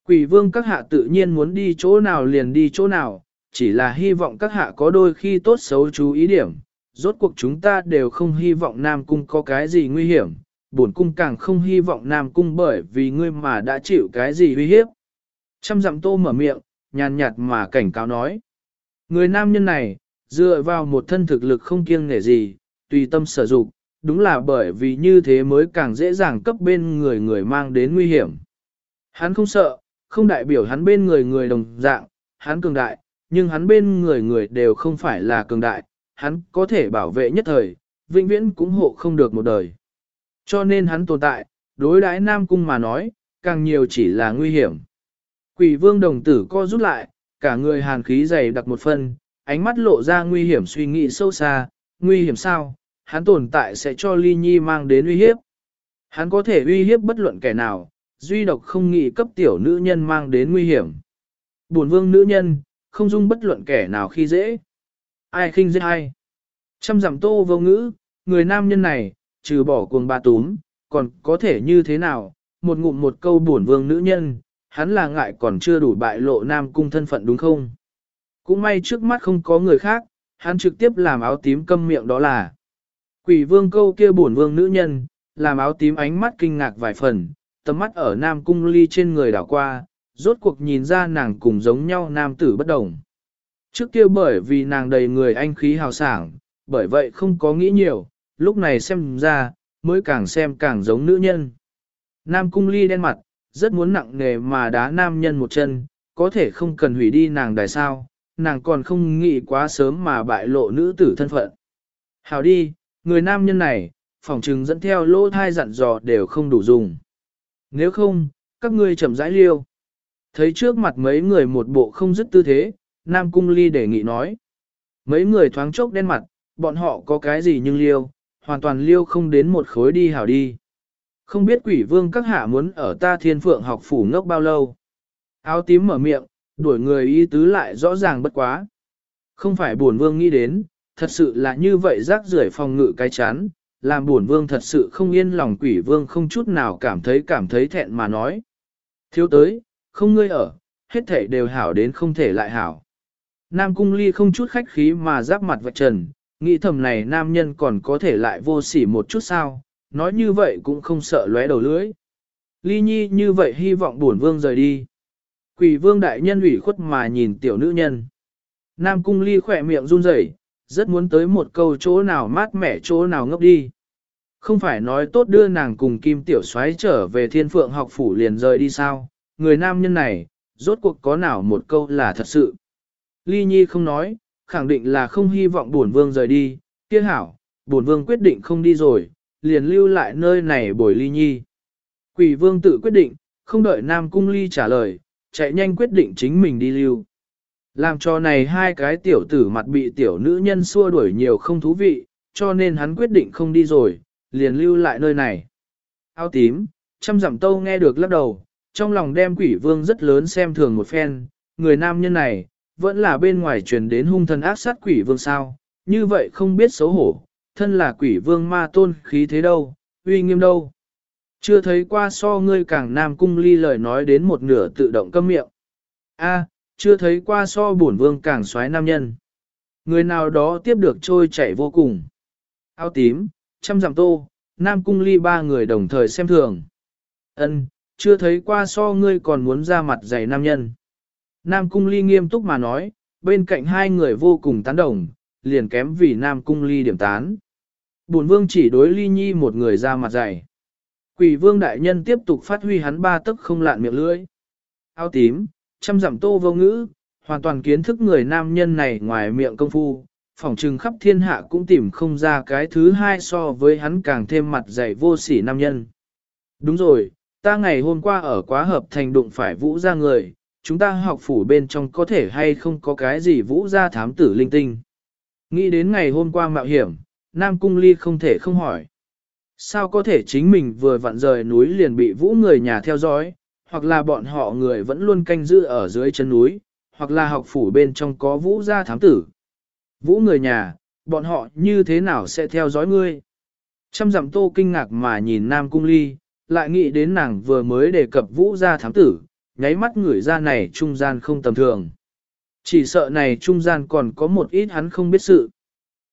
Quỷ vương các hạ tự nhiên muốn đi chỗ nào liền đi chỗ nào, chỉ là hy vọng các hạ có đôi khi tốt xấu chú ý điểm. Rốt cuộc chúng ta đều không hy vọng Nam Cung có cái gì nguy hiểm, bổn cung càng không hy vọng Nam Cung bởi vì ngươi mà đã chịu cái gì uy hiếp. Trăm dặm tô mở miệng, nhàn nhạt mà cảnh cáo nói. Người nam nhân này, dựa vào một thân thực lực không kiêng nể gì, tùy tâm sở dụng, đúng là bởi vì như thế mới càng dễ dàng cấp bên người người mang đến nguy hiểm. Hắn không sợ, không đại biểu hắn bên người người đồng dạng, hắn cường đại, nhưng hắn bên người người đều không phải là cường đại, hắn có thể bảo vệ nhất thời, vĩnh viễn cũng hộ không được một đời. Cho nên hắn tồn tại, đối đãi Nam Cung mà nói, càng nhiều chỉ là nguy hiểm. Quỷ vương đồng tử co rút lại, cả người hàn khí dày đặc một phân, ánh mắt lộ ra nguy hiểm suy nghĩ sâu xa, nguy hiểm sao, hắn tồn tại sẽ cho Ly Nhi mang đến uy hiếp. Hắn có thể uy hiếp bất luận kẻ nào, duy độc không nghĩ cấp tiểu nữ nhân mang đến nguy hiểm. buồn vương nữ nhân, không dung bất luận kẻ nào khi dễ. Ai khinh dễ ai. Trăm giảm tô vô ngữ, người nam nhân này, trừ bỏ cuồng ba túm, còn có thể như thế nào, một ngụm một câu buồn vương nữ nhân, hắn là ngại còn chưa đủ bại lộ nam cung thân phận đúng không? Cũng may trước mắt không có người khác, hắn trực tiếp làm áo tím câm miệng đó là. Quỷ vương câu kia buồn vương nữ nhân, làm áo tím ánh mắt kinh ngạc vài phần, tầm mắt ở nam cung ly trên người đảo qua, rốt cuộc nhìn ra nàng cùng giống nhau nam tử bất đồng. Trước kia bởi vì nàng đầy người anh khí hào sảng, bởi vậy không có nghĩ nhiều, lúc này xem ra, mới càng xem càng giống nữ nhân. Nam cung ly đen mặt, rất muốn nặng nề mà đá nam nhân một chân, có thể không cần hủy đi nàng đài sao, nàng còn không nghĩ quá sớm mà bại lộ nữ tử thân phận. Hào đi, người nam nhân này, phòng trừng dẫn theo lỗ thai dặn dò đều không đủ dùng. Nếu không, các ngươi chậm rãi liêu. Thấy trước mặt mấy người một bộ không dứt tư thế, Nam Cung Ly đề nghị nói. Mấy người thoáng chốc đen mặt, bọn họ có cái gì nhưng liêu, hoàn toàn liêu không đến một khối đi hảo đi. Không biết quỷ vương các hạ muốn ở ta thiên phượng học phủ ngốc bao lâu. Áo tím mở miệng, đuổi người ý tứ lại rõ ràng bất quá. Không phải buồn vương nghĩ đến, thật sự là như vậy rác rưởi phòng ngự cái chán, làm buồn vương thật sự không yên lòng quỷ vương không chút nào cảm thấy cảm thấy thẹn mà nói. Thiếu tới, không ngươi ở, hết thể đều hảo đến không thể lại hảo. Nam cung ly không chút khách khí mà giáp mặt vạch trần, nghĩ thầm này nam nhân còn có thể lại vô sỉ một chút sao, nói như vậy cũng không sợ lóe đầu lưỡi. Ly nhi như vậy hy vọng buồn vương rời đi. Quỷ vương đại nhân ủy khuất mà nhìn tiểu nữ nhân. Nam cung ly khỏe miệng run rẩy, rất muốn tới một câu chỗ nào mát mẻ chỗ nào ngốc đi. Không phải nói tốt đưa nàng cùng kim tiểu soái trở về thiên phượng học phủ liền rời đi sao, người nam nhân này, rốt cuộc có nào một câu là thật sự. Ly Nhi không nói, khẳng định là không hy vọng bổn vương rời đi, kia hảo, bổn vương quyết định không đi rồi, liền lưu lại nơi này bồi Ly Nhi. Quỷ vương tự quyết định, không đợi Nam Cung Ly trả lời, chạy nhanh quyết định chính mình đi lưu. Làm cho này hai cái tiểu tử mặt bị tiểu nữ nhân xua đuổi nhiều không thú vị, cho nên hắn quyết định không đi rồi, liền lưu lại nơi này. Áo tím, trăm dặm tâu nghe được lắc đầu, trong lòng đem quỷ vương rất lớn xem thường một phen, người nam nhân này, vẫn là bên ngoài truyền đến hung thần ác sát quỷ vương sao, như vậy không biết xấu hổ, thân là quỷ vương ma tôn khí thế đâu, uy nghiêm đâu. Chưa thấy qua so ngươi càng nam cung ly lời nói đến một nửa tự động câm miệng. A, chưa thấy qua so bổn vương càng xoái nam nhân. Người nào đó tiếp được trôi chảy vô cùng. Áo tím, trăm dặm tô, nam cung ly ba người đồng thời xem thường. Ân, chưa thấy qua so ngươi còn muốn ra mặt dày nam nhân. Nam cung ly nghiêm túc mà nói, bên cạnh hai người vô cùng tán đồng, liền kém vì Nam cung ly điểm tán. Bổn vương chỉ đối ly nhi một người ra mặt dày. Quỷ vương đại nhân tiếp tục phát huy hắn ba tức không lạn miệng lưỡi. Áo tím, chăm dặm tô vô ngữ, hoàn toàn kiến thức người nam nhân này ngoài miệng công phu, phỏng trừng khắp thiên hạ cũng tìm không ra cái thứ hai so với hắn càng thêm mặt dày vô sỉ nam nhân. Đúng rồi, ta ngày hôm qua ở quá hợp thành đụng phải vũ ra người, chúng ta học phủ bên trong có thể hay không có cái gì vũ ra thám tử linh tinh. Nghĩ đến ngày hôm qua mạo hiểm, Nam Cung Ly không thể không hỏi. Sao có thể chính mình vừa vặn rời núi liền bị vũ người nhà theo dõi, hoặc là bọn họ người vẫn luôn canh giữ ở dưới chân núi, hoặc là học phủ bên trong có vũ gia thám tử. Vũ người nhà, bọn họ như thế nào sẽ theo dõi ngươi? Trăm dặm tô kinh ngạc mà nhìn Nam Cung Ly, lại nghĩ đến nàng vừa mới đề cập vũ gia thám tử, nháy mắt người ra này trung gian không tầm thường. Chỉ sợ này trung gian còn có một ít hắn không biết sự.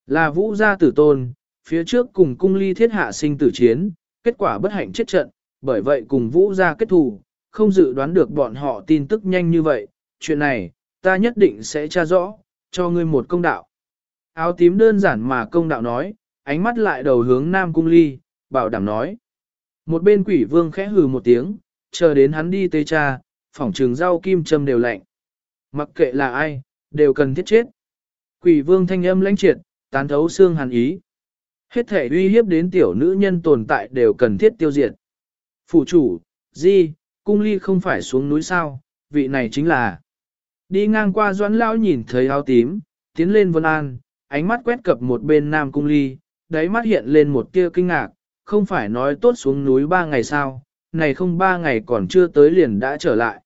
Là vũ gia tử tôn, phía trước cùng cung ly thiết hạ sinh tử chiến, kết quả bất hạnh chết trận, bởi vậy cùng vũ gia kết thù, không dự đoán được bọn họ tin tức nhanh như vậy, chuyện này, ta nhất định sẽ tra rõ, cho ngươi một công đạo. Áo tím đơn giản mà công đạo nói, ánh mắt lại đầu hướng nam cung ly, bảo đảm nói. Một bên quỷ vương khẽ hừ một tiếng, chờ đến hắn đi tê cha, phỏng trường rau kim châm đều lạnh. Mặc kệ là ai, đều cần thiết chết. Quỷ vương thanh âm lãnh triệt, tán thấu xương hàn ý. Hết thể uy hiếp đến tiểu nữ nhân tồn tại đều cần thiết tiêu diệt. Phủ chủ, di, cung ly không phải xuống núi sao, vị này chính là. Đi ngang qua doãn lão nhìn thấy áo tím, tiến lên vân an, ánh mắt quét cập một bên nam cung ly, đáy mắt hiện lên một tia kinh ngạc, không phải nói tốt xuống núi ba ngày sao, này không ba ngày còn chưa tới liền đã trở lại.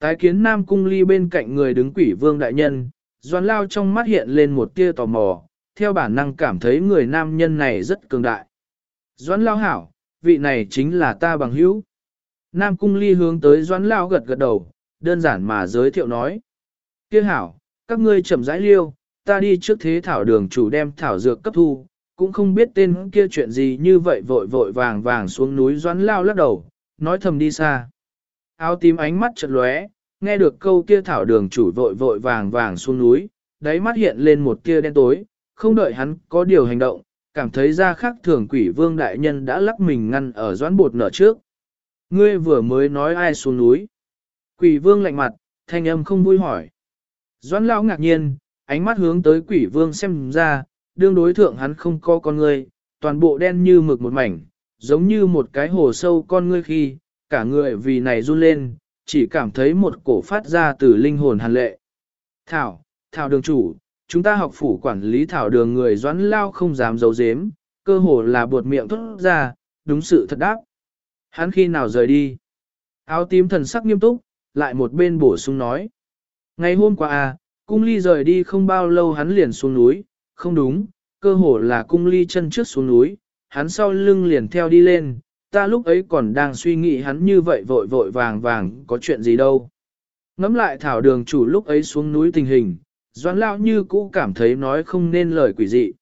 Tái kiến Nam Cung Ly bên cạnh người đứng quỷ vương đại nhân, doan lao trong mắt hiện lên một tia tò mò, theo bản năng cảm thấy người nam nhân này rất cường đại. Doãn lao hảo, vị này chính là ta bằng hữu. Nam cung ly hướng tới doãn lao gật gật đầu, đơn giản mà giới thiệu nói. Kia hảo, các ngươi chậm rãi liêu, ta đi trước thế thảo đường chủ đem thảo dược cấp thu, cũng không biết tên kia chuyện gì như vậy vội vội vàng vàng xuống núi doãn lao lắc đầu, nói thầm đi xa. Áo tím ánh mắt chật lóe, nghe được câu kia thảo đường chủ vội vội vàng vàng xuống núi, đáy mắt hiện lên một tia đen tối, không đợi hắn có điều hành động, cảm thấy ra khác thường quỷ vương đại nhân đã lắc mình ngăn ở doãn bột nở trước. Ngươi vừa mới nói ai xuống núi. Quỷ vương lạnh mặt, thanh âm không vui hỏi. Doãn lão ngạc nhiên, ánh mắt hướng tới quỷ vương xem ra, đương đối thượng hắn không có con ngươi, toàn bộ đen như mực một mảnh, giống như một cái hồ sâu con ngươi khi, cả người vì này run lên, chỉ cảm thấy một cổ phát ra từ linh hồn hàn lệ. Thảo, Thảo đường chủ, chúng ta học phủ quản lý Thảo đường người doãn lao không dám giấu giếm, cơ hồ là buột miệng thốt ra, đúng sự thật đáp. Hắn khi nào rời đi? Áo tím thần sắc nghiêm túc, lại một bên bổ sung nói. Ngày hôm qua à, cung ly rời đi không bao lâu hắn liền xuống núi, không đúng, cơ hồ là cung ly chân trước xuống núi, hắn sau lưng liền theo đi lên, ta lúc ấy còn đang suy nghĩ hắn như vậy vội vội vàng vàng có chuyện gì đâu. Ngắm lại thảo đường chủ lúc ấy xuống núi tình hình, doãn lao như cũ cảm thấy nói không nên lời quỷ dị.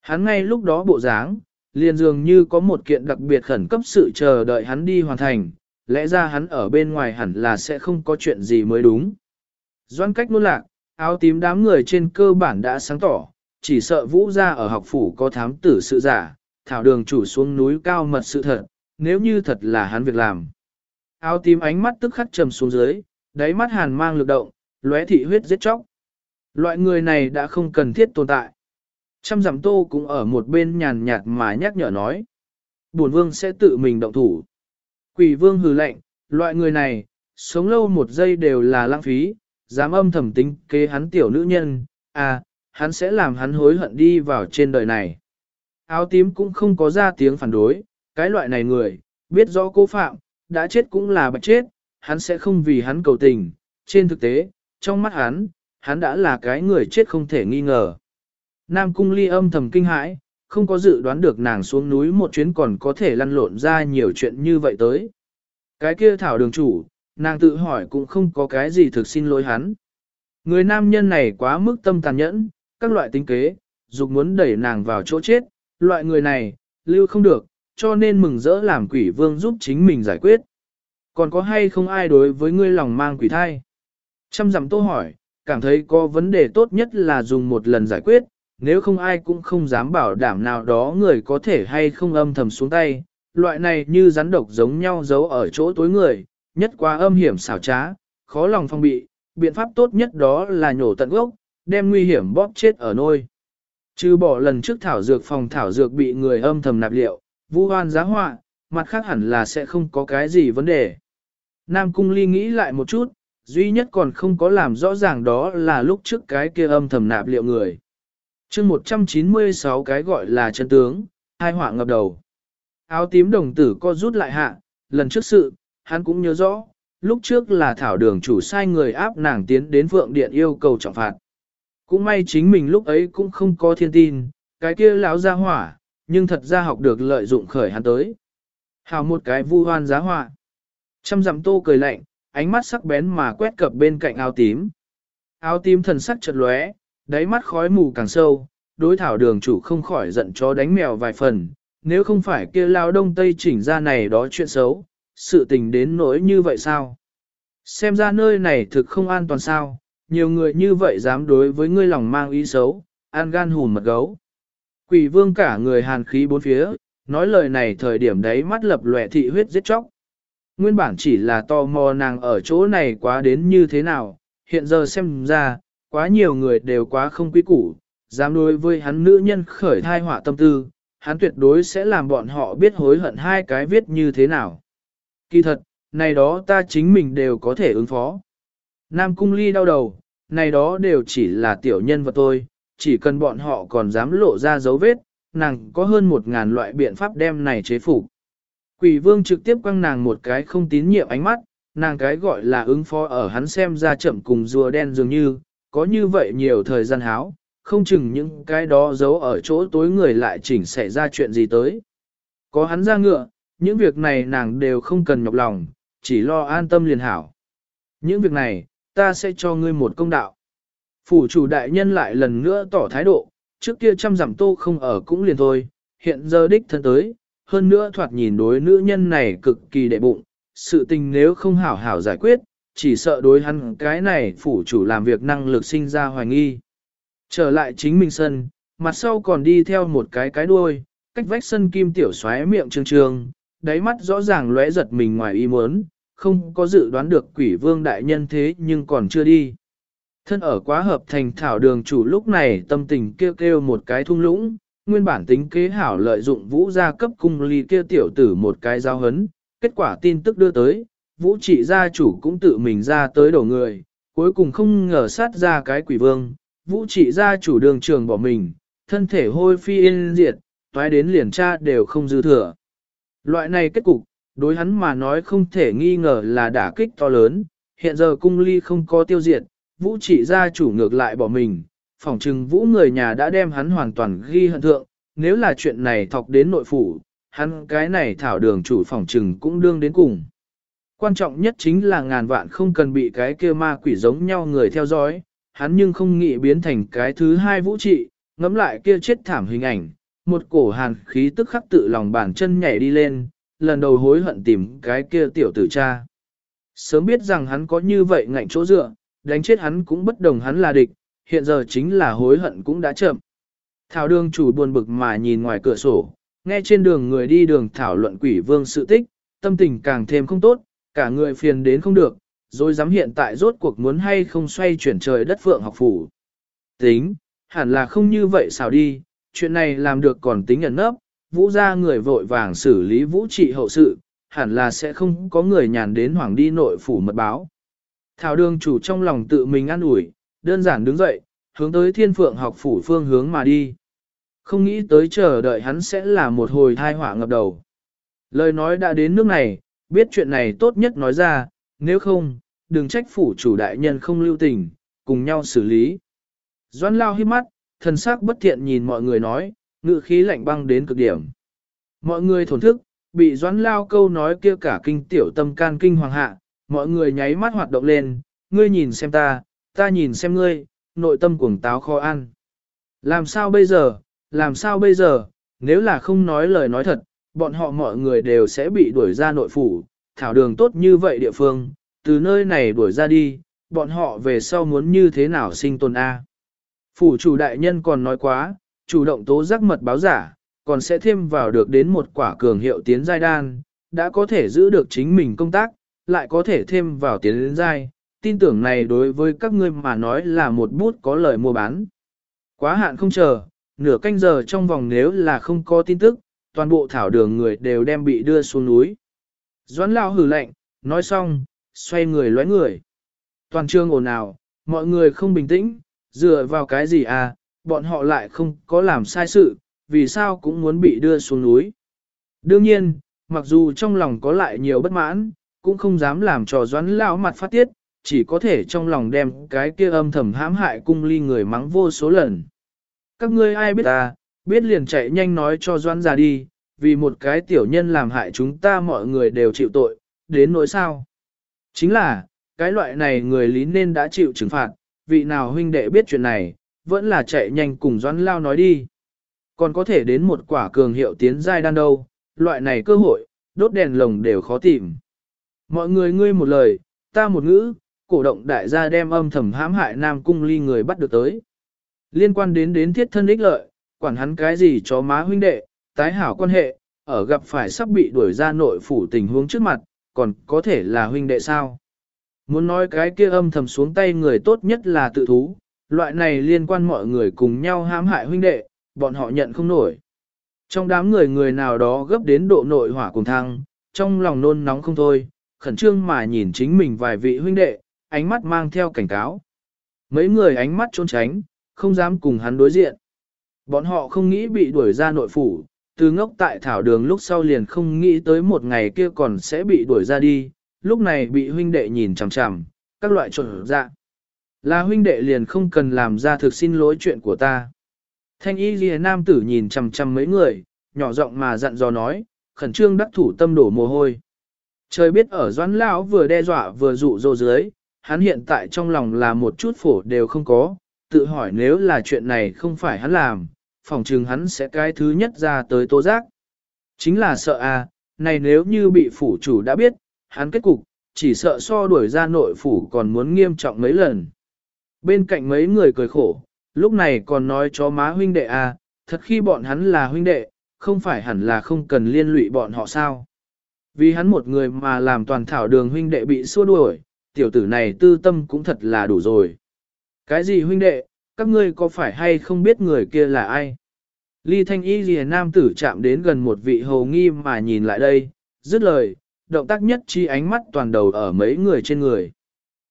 Hắn ngay lúc đó bộ dáng, liền dường như có một kiện đặc biệt khẩn cấp sự chờ đợi hắn đi hoàn thành, lẽ ra hắn ở bên ngoài hẳn là sẽ không có chuyện gì mới đúng. Doan cách nuôn lạc, áo tím đám người trên cơ bản đã sáng tỏ, chỉ sợ vũ ra ở học phủ có thám tử sự giả, thảo đường chủ xuống núi cao mật sự thật, nếu như thật là hắn việc làm. Áo tím ánh mắt tức khắc trầm xuống dưới, đáy mắt hàn mang lực động, lóe thị huyết giết chóc. Loại người này đã không cần thiết tồn tại. Trăm giảm tô cũng ở một bên nhàn nhạt mà nhắc nhở nói. Bổn vương sẽ tự mình động thủ. Quỷ vương hừ lạnh, loại người này, sống lâu một giây đều là lãng phí, dám âm thầm tính kế hắn tiểu nữ nhân, à, hắn sẽ làm hắn hối hận đi vào trên đời này. Áo tím cũng không có ra tiếng phản đối, cái loại này người, biết rõ cố phạm, đã chết cũng là bạch chết, hắn sẽ không vì hắn cầu tình, trên thực tế, trong mắt hắn, hắn đã là cái người chết không thể nghi ngờ. Nam cung ly âm thầm kinh hãi, không có dự đoán được nàng xuống núi một chuyến còn có thể lăn lộn ra nhiều chuyện như vậy tới. Cái kia thảo đường chủ, nàng tự hỏi cũng không có cái gì thực xin lỗi hắn. Người nam nhân này quá mức tâm tàn nhẫn, các loại tính kế, dục muốn đẩy nàng vào chỗ chết, loại người này, lưu không được, cho nên mừng rỡ làm quỷ vương giúp chính mình giải quyết. Còn có hay không ai đối với ngươi lòng mang quỷ thai? Trăm dặm tô hỏi, cảm thấy có vấn đề tốt nhất là dùng một lần giải quyết, nếu không ai cũng không dám bảo đảm nào đó người có thể hay không âm thầm xuống tay. Loại này như rắn độc giống nhau giấu ở chỗ tối người, nhất quá âm hiểm xảo trá, khó lòng phong bị, biện pháp tốt nhất đó là nhổ tận gốc, đem nguy hiểm bóp chết ở nôi. Trừ bỏ lần trước thảo dược phòng thảo dược bị người âm thầm nạp liệu, vu hoan giá họa, mặt khác hẳn là sẽ không có cái gì vấn đề. Nam Cung Ly nghĩ lại một chút, duy nhất còn không có làm rõ ràng đó là lúc trước cái kia âm thầm nạp liệu người chương 196 cái gọi là chân tướng, hai họa ngập đầu. Áo tím đồng tử co rút lại hạ, lần trước sự, hắn cũng nhớ rõ, lúc trước là thảo đường chủ sai người áp nàng tiến đến vượng điện yêu cầu trọng phạt. Cũng may chính mình lúc ấy cũng không có thiên tin, cái kia lão ra hỏa, nhưng thật ra học được lợi dụng khởi hắn tới. Hào một cái vu hoan giá họa. Trăm dặm tô cười lạnh, ánh mắt sắc bén mà quét cập bên cạnh áo tím. Áo tím thần sắc chợt lóe, đáy mắt khói mù càng sâu, đối thảo đường chủ không khỏi giận chó đánh mèo vài phần, nếu không phải kia lao đông tây chỉnh ra này đó chuyện xấu, sự tình đến nỗi như vậy sao? Xem ra nơi này thực không an toàn sao, nhiều người như vậy dám đối với ngươi lòng mang ý xấu, an gan hùn mật gấu. Quỷ vương cả người hàn khí bốn phía, nói lời này thời điểm đấy mắt lập lòe thị huyết giết chóc. Nguyên bản chỉ là tò mò nàng ở chỗ này quá đến như thế nào, hiện giờ xem ra, quá nhiều người đều quá không quý củ, dám đối với hắn nữ nhân khởi thai họa tâm tư, hắn tuyệt đối sẽ làm bọn họ biết hối hận hai cái viết như thế nào. Kỳ thật, này đó ta chính mình đều có thể ứng phó. Nam Cung Ly đau đầu, này đó đều chỉ là tiểu nhân vật tôi, chỉ cần bọn họ còn dám lộ ra dấu vết, nàng có hơn một ngàn loại biện pháp đem này chế phục. Quỷ vương trực tiếp quăng nàng một cái không tín nhiệm ánh mắt, nàng cái gọi là ứng phó ở hắn xem ra chậm cùng rùa đen dường như, có như vậy nhiều thời gian háo, không chừng những cái đó giấu ở chỗ tối người lại chỉnh xảy ra chuyện gì tới. Có hắn ra ngựa, những việc này nàng đều không cần nhọc lòng, chỉ lo an tâm liền hảo. Những việc này, ta sẽ cho ngươi một công đạo. Phủ chủ đại nhân lại lần nữa tỏ thái độ, trước kia trăm giảm tô không ở cũng liền thôi, hiện giờ đích thân tới, hơn nữa thoạt nhìn đối nữ nhân này cực kỳ đệ bụng, sự tình nếu không hảo hảo giải quyết, chỉ sợ đối hắn cái này phủ chủ làm việc năng lực sinh ra hoài nghi. Trở lại chính mình sân, mặt sau còn đi theo một cái cái đuôi, cách vách sân kim tiểu xoáy miệng trương trương, đáy mắt rõ ràng lóe giật mình ngoài ý muốn, không có dự đoán được quỷ vương đại nhân thế nhưng còn chưa đi. Thân ở quá hợp thành thảo đường chủ lúc này tâm tình kêu kêu một cái thung lũng, nguyên bản tính kế hảo lợi dụng vũ gia cấp cung ly kia tiểu tử một cái giao hấn, kết quả tin tức đưa tới, vũ trị gia chủ cũng tự mình ra tới đổ người, cuối cùng không ngờ sát ra cái quỷ vương, vũ trị gia chủ đường trường bỏ mình, thân thể hôi phi yên diệt, toái đến liền tra đều không dư thừa. Loại này kết cục, đối hắn mà nói không thể nghi ngờ là đả kích to lớn, hiện giờ cung ly không có tiêu diệt, vũ trị gia chủ ngược lại bỏ mình, phỏng chừng vũ người nhà đã đem hắn hoàn toàn ghi hận thượng, nếu là chuyện này thọc đến nội phủ, hắn cái này thảo đường chủ phỏng chừng cũng đương đến cùng. Quan trọng nhất chính là ngàn vạn không cần bị cái kia ma quỷ giống nhau người theo dõi, hắn nhưng không nghĩ biến thành cái thứ hai vũ trị, ngẫm lại kia chết thảm hình ảnh, một cổ hàn khí tức khắc tự lòng bàn chân nhảy đi lên, lần đầu hối hận tìm cái kia tiểu tử cha. Sớm biết rằng hắn có như vậy ngạnh chỗ dựa, đánh chết hắn cũng bất đồng hắn là địch, hiện giờ chính là hối hận cũng đã chậm. Thảo đường chủ buồn bực mà nhìn ngoài cửa sổ, nghe trên đường người đi đường thảo luận quỷ vương sự tích, tâm tình càng thêm không tốt, cả người phiền đến không được, rồi dám hiện tại rốt cuộc muốn hay không xoay chuyển trời đất phượng học phủ. Tính, hẳn là không như vậy sao đi, chuyện này làm được còn tính ẩn nấp, vũ ra người vội vàng xử lý vũ trị hậu sự, hẳn là sẽ không có người nhàn đến hoàng đi nội phủ mật báo. Thảo đường chủ trong lòng tự mình an ủi, đơn giản đứng dậy, hướng tới thiên phượng học phủ phương hướng mà đi. Không nghĩ tới chờ đợi hắn sẽ là một hồi thai họa ngập đầu. Lời nói đã đến nước này, biết chuyện này tốt nhất nói ra, nếu không, đừng trách phủ chủ đại nhân không lưu tình, cùng nhau xử lý. Doan lao hít mắt, thần sắc bất thiện nhìn mọi người nói, ngự khí lạnh băng đến cực điểm. Mọi người thổn thức, bị doãn lao câu nói kia cả kinh tiểu tâm can kinh hoàng hạ, mọi người nháy mắt hoạt động lên, ngươi nhìn xem ta, ta nhìn xem ngươi, nội tâm cuồng táo khó ăn. Làm sao bây giờ, làm sao bây giờ, nếu là không nói lời nói thật, bọn họ mọi người đều sẽ bị đuổi ra nội phủ, thảo đường tốt như vậy địa phương, từ nơi này đuổi ra đi, bọn họ về sau muốn như thế nào sinh tồn A. Phủ chủ đại nhân còn nói quá, chủ động tố giác mật báo giả, còn sẽ thêm vào được đến một quả cường hiệu tiến giai đan, đã có thể giữ được chính mình công tác, lại có thể thêm vào tiến dai Tin tưởng này đối với các ngươi mà nói là một bút có lời mua bán. Quá hạn không chờ, nửa canh giờ trong vòng nếu là không có tin tức, toàn bộ thảo đường người đều đem bị đưa xuống núi. Doãn lao hử lạnh, nói xong, xoay người lóe người. Toàn trương ồn ào, mọi người không bình tĩnh, dựa vào cái gì à, bọn họ lại không có làm sai sự, vì sao cũng muốn bị đưa xuống núi. Đương nhiên, mặc dù trong lòng có lại nhiều bất mãn, cũng không dám làm trò doãn lão mặt phát tiết, chỉ có thể trong lòng đem cái kia âm thầm hãm hại cung ly người mắng vô số lần. Các ngươi ai biết ta, biết liền chạy nhanh nói cho doãn ra đi, vì một cái tiểu nhân làm hại chúng ta mọi người đều chịu tội, đến nỗi sao. Chính là, cái loại này người lý nên đã chịu trừng phạt, vị nào huynh đệ biết chuyện này, vẫn là chạy nhanh cùng doãn lao nói đi. Còn có thể đến một quả cường hiệu tiến giai đan đâu, loại này cơ hội, đốt đèn lồng đều khó tìm. Mọi người ngươi một lời, ta một ngữ, cổ động đại gia đem âm thầm hãm hại nam cung ly người bắt được tới. Liên quan đến đến thiết thân ích lợi, quản hắn cái gì cho má huynh đệ, tái hảo quan hệ, ở gặp phải sắp bị đuổi ra nội phủ tình huống trước mặt, còn có thể là huynh đệ sao. Muốn nói cái kia âm thầm xuống tay người tốt nhất là tự thú, loại này liên quan mọi người cùng nhau hãm hại huynh đệ, bọn họ nhận không nổi. Trong đám người người nào đó gấp đến độ nội hỏa cùng thăng, trong lòng nôn nóng không thôi, khẩn trương mà nhìn chính mình vài vị huynh đệ, ánh mắt mang theo cảnh cáo. Mấy người ánh mắt trốn tránh, không dám cùng hắn đối diện. Bọn họ không nghĩ bị đuổi ra nội phủ, từ ngốc tại thảo đường lúc sau liền không nghĩ tới một ngày kia còn sẽ bị đuổi ra đi, lúc này bị huynh đệ nhìn chằm chằm, các loại trộn dạ. Là huynh đệ liền không cần làm ra thực xin lỗi chuyện của ta. Thanh y ghi nam tử nhìn chằm chằm mấy người, nhỏ giọng mà dặn dò nói, khẩn trương đắc thủ tâm đổ mồ hôi. Trời biết ở doãn lão vừa đe dọa vừa dụ dỗ dưới, hắn hiện tại trong lòng là một chút phổ đều không có, tự hỏi nếu là chuyện này không phải hắn làm, phòng trừng hắn sẽ cái thứ nhất ra tới tố giác. Chính là sợ à, này nếu như bị phủ chủ đã biết, hắn kết cục, chỉ sợ so đuổi ra nội phủ còn muốn nghiêm trọng mấy lần. Bên cạnh mấy người cười khổ, lúc này còn nói cho má huynh đệ à, thật khi bọn hắn là huynh đệ, không phải hẳn là không cần liên lụy bọn họ sao. Vì hắn một người mà làm toàn thảo đường huynh đệ bị xua đuổi, tiểu tử này tư tâm cũng thật là đủ rồi. Cái gì huynh đệ, các ngươi có phải hay không biết người kia là ai? Ly thanh y lìa nam tử chạm đến gần một vị hầu nghi mà nhìn lại đây, dứt lời, động tác nhất chi ánh mắt toàn đầu ở mấy người trên người.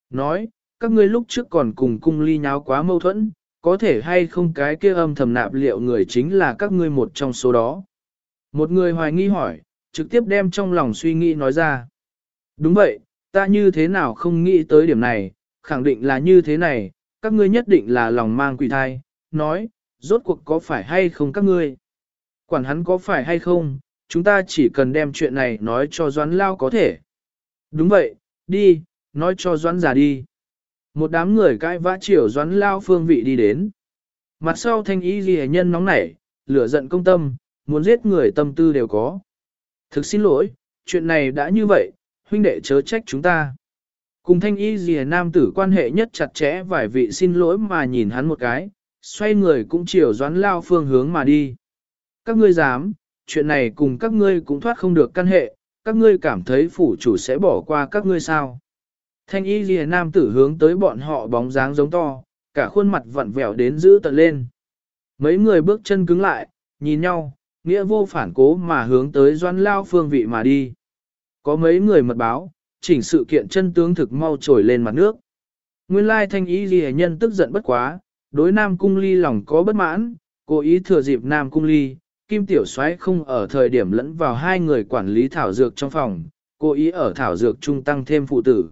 Nói, các ngươi lúc trước còn cùng cung ly nháo quá mâu thuẫn, có thể hay không cái kia âm thầm nạp liệu người chính là các ngươi một trong số đó. Một người hoài nghi hỏi, trực tiếp đem trong lòng suy nghĩ nói ra. Đúng vậy, ta như thế nào không nghĩ tới điểm này, khẳng định là như thế này, các ngươi nhất định là lòng mang quỷ thai, nói, rốt cuộc có phải hay không các ngươi. Quản hắn có phải hay không, chúng ta chỉ cần đem chuyện này nói cho Doãn Lao có thể. Đúng vậy, đi, nói cho Doãn già đi. Một đám người cãi vã chiều Doãn Lao phương vị đi đến. Mặt sau thanh ý ghi nhân nóng nảy, lửa giận công tâm, muốn giết người tâm tư đều có. Thực xin lỗi, chuyện này đã như vậy, huynh đệ chớ trách chúng ta. Cùng thanh y dìa nam tử quan hệ nhất chặt chẽ vài vị xin lỗi mà nhìn hắn một cái, xoay người cũng chiều doán lao phương hướng mà đi. Các ngươi dám, chuyện này cùng các ngươi cũng thoát không được căn hệ, các ngươi cảm thấy phủ chủ sẽ bỏ qua các ngươi sao. Thanh y dìa nam tử hướng tới bọn họ bóng dáng giống to, cả khuôn mặt vặn vẹo đến giữ tận lên. Mấy người bước chân cứng lại, nhìn nhau, nghĩa vô phản cố mà hướng tới doan lao phương vị mà đi. Có mấy người mật báo, chỉnh sự kiện chân tướng thực mau trồi lên mặt nước. Nguyên lai thanh ý ghi nhân tức giận bất quá, đối Nam Cung Ly lòng có bất mãn, cố ý thừa dịp Nam Cung Ly, Kim Tiểu Soái không ở thời điểm lẫn vào hai người quản lý thảo dược trong phòng, cố ý ở thảo dược trung tăng thêm phụ tử.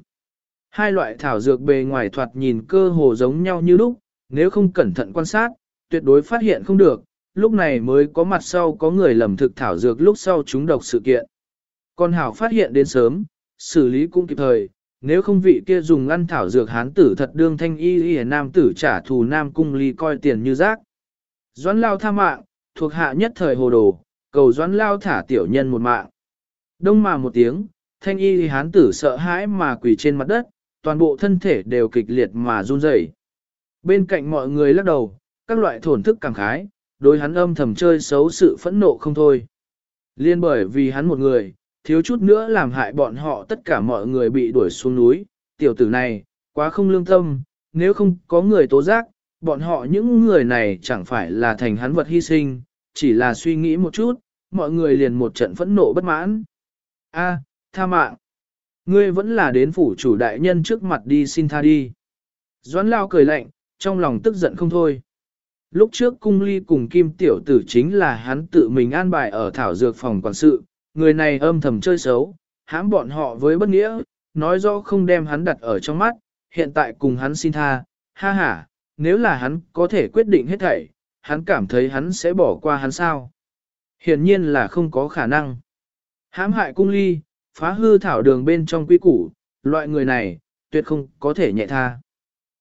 Hai loại thảo dược bề ngoài thoạt nhìn cơ hồ giống nhau như lúc, nếu không cẩn thận quan sát, tuyệt đối phát hiện không được, lúc này mới có mặt sau có người lầm thực thảo dược lúc sau chúng độc sự kiện. Con hảo phát hiện đến sớm, xử lý cũng kịp thời, nếu không vị kia dùng ăn thảo dược hán tử thật đương thanh y y nam tử trả thù nam cung ly coi tiền như rác. Doãn lao tha mạng, thuộc hạ nhất thời hồ đồ, cầu doãn lao thả tiểu nhân một mạng. Đông mà một tiếng, thanh y y hán tử sợ hãi mà quỳ trên mặt đất, toàn bộ thân thể đều kịch liệt mà run rẩy. Bên cạnh mọi người lắc đầu, các loại thổn thức cảm khái, đối hắn âm thầm chơi xấu sự phẫn nộ không thôi. Liên bởi vì hắn một người, thiếu chút nữa làm hại bọn họ tất cả mọi người bị đuổi xuống núi, tiểu tử này, quá không lương tâm, nếu không có người tố giác, bọn họ những người này chẳng phải là thành hắn vật hy sinh, chỉ là suy nghĩ một chút, mọi người liền một trận phẫn nộ bất mãn. A, tha mạng. Ngươi vẫn là đến phủ chủ đại nhân trước mặt đi xin tha đi. Doãn lao cười lạnh, trong lòng tức giận không thôi. Lúc trước cung ly cùng kim tiểu tử chính là hắn tự mình an bài ở thảo dược phòng quản sự, người này âm thầm chơi xấu, hãm bọn họ với bất nghĩa, nói rõ không đem hắn đặt ở trong mắt, hiện tại cùng hắn xin tha, ha ha, nếu là hắn có thể quyết định hết thảy, hắn cảm thấy hắn sẽ bỏ qua hắn sao. Hiển nhiên là không có khả năng. Hãm hại cung ly, phá hư thảo đường bên trong quy củ, loại người này, tuyệt không có thể nhẹ tha.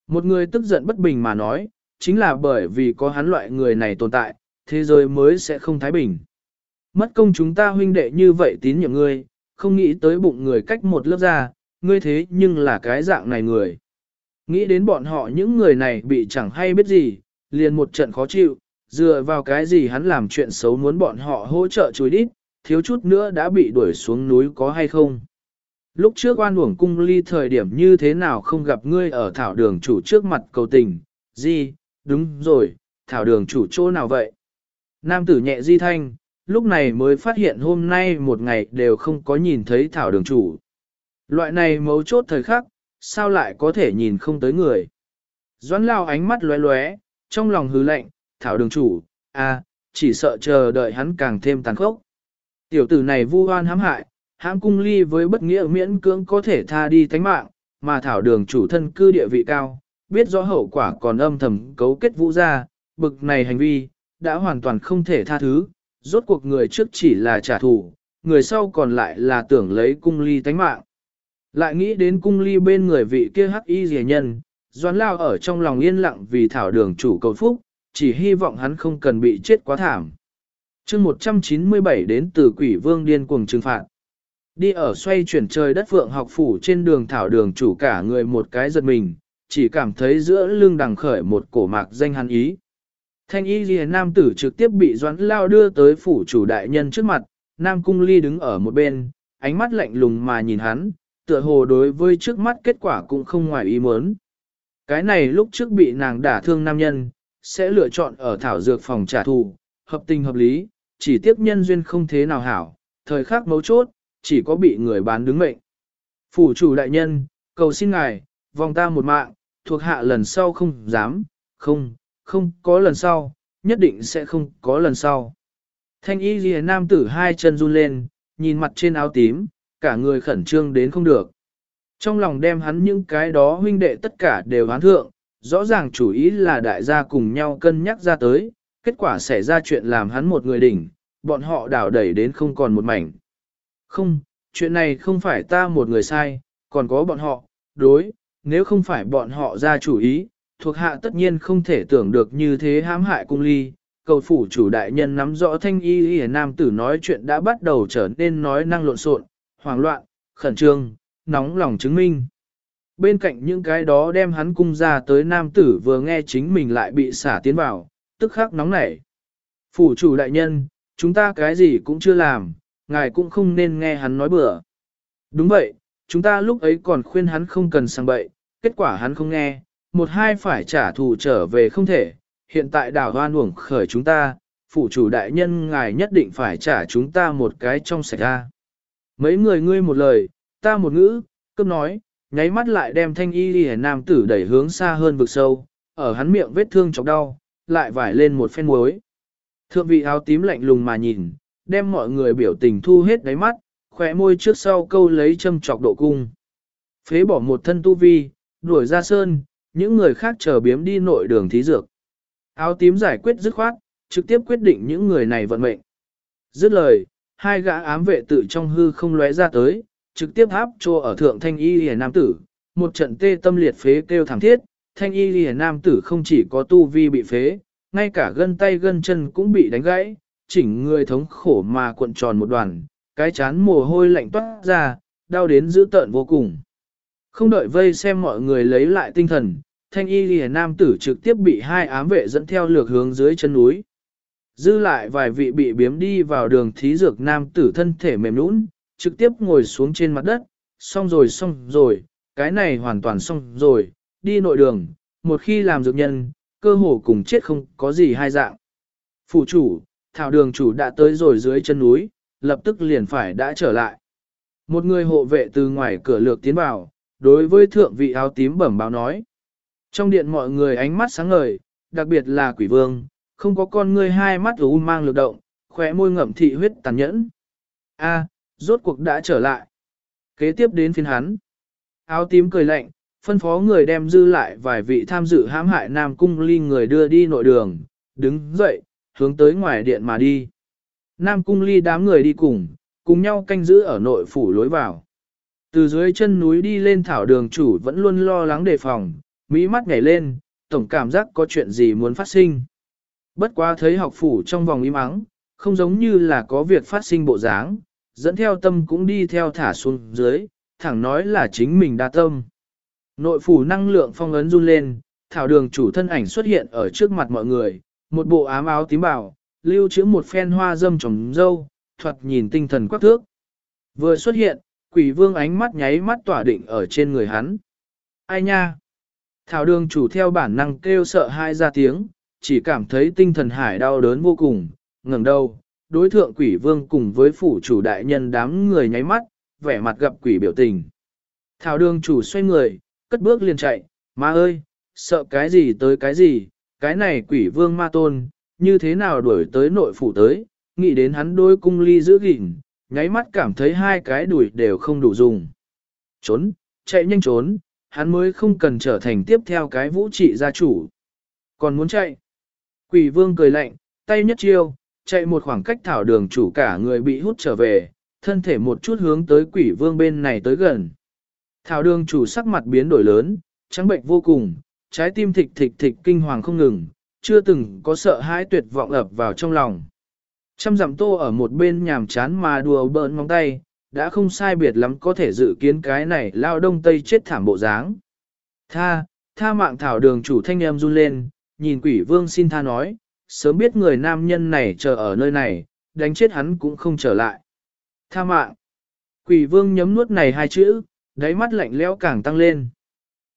Một người tức giận bất bình mà nói, chính là bởi vì có hắn loại người này tồn tại, thế giới mới sẽ không thái bình. Mất công chúng ta huynh đệ như vậy tín nhiệm ngươi, không nghĩ tới bụng người cách một lớp ra, ngươi thế nhưng là cái dạng này người. Nghĩ đến bọn họ những người này bị chẳng hay biết gì, liền một trận khó chịu, dựa vào cái gì hắn làm chuyện xấu muốn bọn họ hỗ trợ chùi đít, thiếu chút nữa đã bị đuổi xuống núi có hay không. Lúc trước oan uổng cung ly thời điểm như thế nào không gặp ngươi ở thảo đường chủ trước mặt cầu tình, gì, đúng rồi, thảo đường chủ chỗ nào vậy? Nam tử nhẹ di thanh, lúc này mới phát hiện hôm nay một ngày đều không có nhìn thấy thảo đường chủ. Loại này mấu chốt thời khắc, sao lại có thể nhìn không tới người. Doãn lao ánh mắt lóe lóe, trong lòng hứ lạnh, thảo đường chủ, a, chỉ sợ chờ đợi hắn càng thêm tàn khốc. Tiểu tử này vu oan hãm hại, hãm cung ly với bất nghĩa miễn cưỡng có thể tha đi tánh mạng, mà thảo đường chủ thân cư địa vị cao, biết rõ hậu quả còn âm thầm cấu kết vũ ra, bực này hành vi, đã hoàn toàn không thể tha thứ, rốt cuộc người trước chỉ là trả thù, người sau còn lại là tưởng lấy cung ly tánh mạng. Lại nghĩ đến cung ly bên người vị kia hắc y rẻ nhân, doán lao ở trong lòng yên lặng vì thảo đường chủ cầu phúc, chỉ hy vọng hắn không cần bị chết quá thảm. chương 197 đến từ quỷ vương điên cuồng trừng phạt. Đi ở xoay chuyển trời đất phượng học phủ trên đường thảo đường chủ cả người một cái giật mình, chỉ cảm thấy giữa lưng đằng khởi một cổ mạc danh hắn ý. Thanh y ghi nam tử trực tiếp bị doãn lao đưa tới phủ chủ đại nhân trước mặt, nam cung ly đứng ở một bên, ánh mắt lạnh lùng mà nhìn hắn, tựa hồ đối với trước mắt kết quả cũng không ngoài ý muốn. Cái này lúc trước bị nàng đả thương nam nhân, sẽ lựa chọn ở thảo dược phòng trả thù, hợp tình hợp lý, chỉ tiếp nhân duyên không thế nào hảo, thời khắc mấu chốt, chỉ có bị người bán đứng mệnh. Phủ chủ đại nhân, cầu xin ngài, vòng ta một mạng, thuộc hạ lần sau không dám, không, không có lần sau, nhất định sẽ không có lần sau. Thanh y ghi nam tử hai chân run lên, nhìn mặt trên áo tím, cả người khẩn trương đến không được. Trong lòng đem hắn những cái đó huynh đệ tất cả đều hán thượng, rõ ràng chủ ý là đại gia cùng nhau cân nhắc ra tới, kết quả xảy ra chuyện làm hắn một người đỉnh, bọn họ đảo đẩy đến không còn một mảnh. Không, chuyện này không phải ta một người sai, còn có bọn họ, đối, nếu không phải bọn họ ra chủ ý, thuộc hạ tất nhiên không thể tưởng được như thế hãm hại cung ly. Cầu phủ chủ đại nhân nắm rõ thanh y y nam tử nói chuyện đã bắt đầu trở nên nói năng lộn xộn, hoảng loạn, khẩn trương, nóng lòng chứng minh. Bên cạnh những cái đó đem hắn cung ra tới nam tử vừa nghe chính mình lại bị xả tiến vào, tức khắc nóng nảy. Phủ chủ đại nhân, chúng ta cái gì cũng chưa làm, ngài cũng không nên nghe hắn nói bừa. Đúng vậy, chúng ta lúc ấy còn khuyên hắn không cần sang bậy, kết quả hắn không nghe, một hai phải trả thù trở về không thể, hiện tại đảo hoan uổng khởi chúng ta, phủ chủ đại nhân ngài nhất định phải trả chúng ta một cái trong sạch ra. Mấy người ngươi một lời, ta một ngữ, cấp nói, nháy mắt lại đem thanh y đi nam tử đẩy hướng xa hơn vực sâu, ở hắn miệng vết thương chọc đau, lại vải lên một phen muối. Thượng vị áo tím lạnh lùng mà nhìn, đem mọi người biểu tình thu hết đáy mắt, khỏe môi trước sau câu lấy châm chọc độ cung. Phế bỏ một thân tu vi, đuổi ra sơn, những người khác chờ biếm đi nội đường thí dược. Áo tím giải quyết dứt khoát, trực tiếp quyết định những người này vận mệnh. Dứt lời, hai gã ám vệ tự trong hư không lóe ra tới, trực tiếp áp trô ở thượng thanh y lìa nam tử, một trận tê tâm liệt phế kêu thảm thiết, thanh y lìa nam tử không chỉ có tu vi bị phế, ngay cả gân tay gân chân cũng bị đánh gãy, chỉnh người thống khổ mà cuộn tròn một đoàn, cái chán mồ hôi lạnh toát ra, đau đến dữ tợn vô cùng. Không đợi vây xem mọi người lấy lại tinh thần, thanh y lìa nam tử trực tiếp bị hai ám vệ dẫn theo lược hướng dưới chân núi. Dư lại vài vị bị biếm đi vào đường thí dược nam tử thân thể mềm nũng, trực tiếp ngồi xuống trên mặt đất, xong rồi xong rồi, cái này hoàn toàn xong rồi, đi nội đường, một khi làm dược nhân, cơ hồ cùng chết không có gì hai dạng. Phủ chủ, thảo đường chủ đã tới rồi dưới chân núi, lập tức liền phải đã trở lại. Một người hộ vệ từ ngoài cửa lược tiến vào, đối với thượng vị áo tím bẩm báo nói. Trong điện mọi người ánh mắt sáng ngời, đặc biệt là quỷ vương, không có con ngươi hai mắt u mang lực động, khóe môi ngậm thị huyết tàn nhẫn. A, rốt cuộc đã trở lại. Kế tiếp đến phiên hắn. Áo tím cười lạnh, phân phó người đem dư lại vài vị tham dự hãm hại Nam Cung Ly người đưa đi nội đường, đứng dậy, hướng tới ngoài điện mà đi. Nam Cung Ly đám người đi cùng, cùng nhau canh giữ ở nội phủ lối vào. Từ dưới chân núi đi lên thảo đường chủ vẫn luôn lo lắng đề phòng, mỹ mắt nhảy lên, tổng cảm giác có chuyện gì muốn phát sinh. Bất quá thấy học phủ trong vòng im ắng, không giống như là có việc phát sinh bộ dáng, dẫn theo tâm cũng đi theo thả xuống dưới, thẳng nói là chính mình đa tâm. Nội phủ năng lượng phong ấn run lên, thảo đường chủ thân ảnh xuất hiện ở trước mặt mọi người, một bộ ám áo tím bảo, lưu trữ một phen hoa dâm trồng dâu, thuật nhìn tinh thần quắc thước. Vừa xuất hiện, quỷ vương ánh mắt nháy mắt tỏa định ở trên người hắn. Ai nha? Thảo đường chủ theo bản năng kêu sợ hai ra tiếng, chỉ cảm thấy tinh thần hải đau đớn vô cùng, ngẩng đầu, đối thượng quỷ vương cùng với phủ chủ đại nhân đám người nháy mắt, vẻ mặt gặp quỷ biểu tình. Thảo đường chủ xoay người, cất bước liền chạy, ma ơi, sợ cái gì tới cái gì, cái này quỷ vương ma tôn, như thế nào đuổi tới nội phủ tới, nghĩ đến hắn đôi cung ly giữ gìn, nháy mắt cảm thấy hai cái đuổi đều không đủ dùng. Trốn, chạy nhanh trốn, hắn mới không cần trở thành tiếp theo cái vũ trị gia chủ. Còn muốn chạy. Quỷ vương cười lạnh, tay nhất chiêu, chạy một khoảng cách thảo đường chủ cả người bị hút trở về, thân thể một chút hướng tới quỷ vương bên này tới gần. Thảo đường chủ sắc mặt biến đổi lớn, trắng bệnh vô cùng, trái tim thịch thịch thịch kinh hoàng không ngừng, chưa từng có sợ hãi tuyệt vọng ập vào trong lòng. Trăm dặm tô ở một bên nhàm chán mà đùa bỡn móng tay, đã không sai biệt lắm có thể dự kiến cái này lao đông tây chết thảm bộ dáng. Tha, tha mạng thảo đường chủ thanh em run lên, nhìn quỷ vương xin tha nói, sớm biết người nam nhân này chờ ở nơi này, đánh chết hắn cũng không trở lại. Tha mạng. Quỷ vương nhấm nuốt này hai chữ, đáy mắt lạnh lẽo càng tăng lên.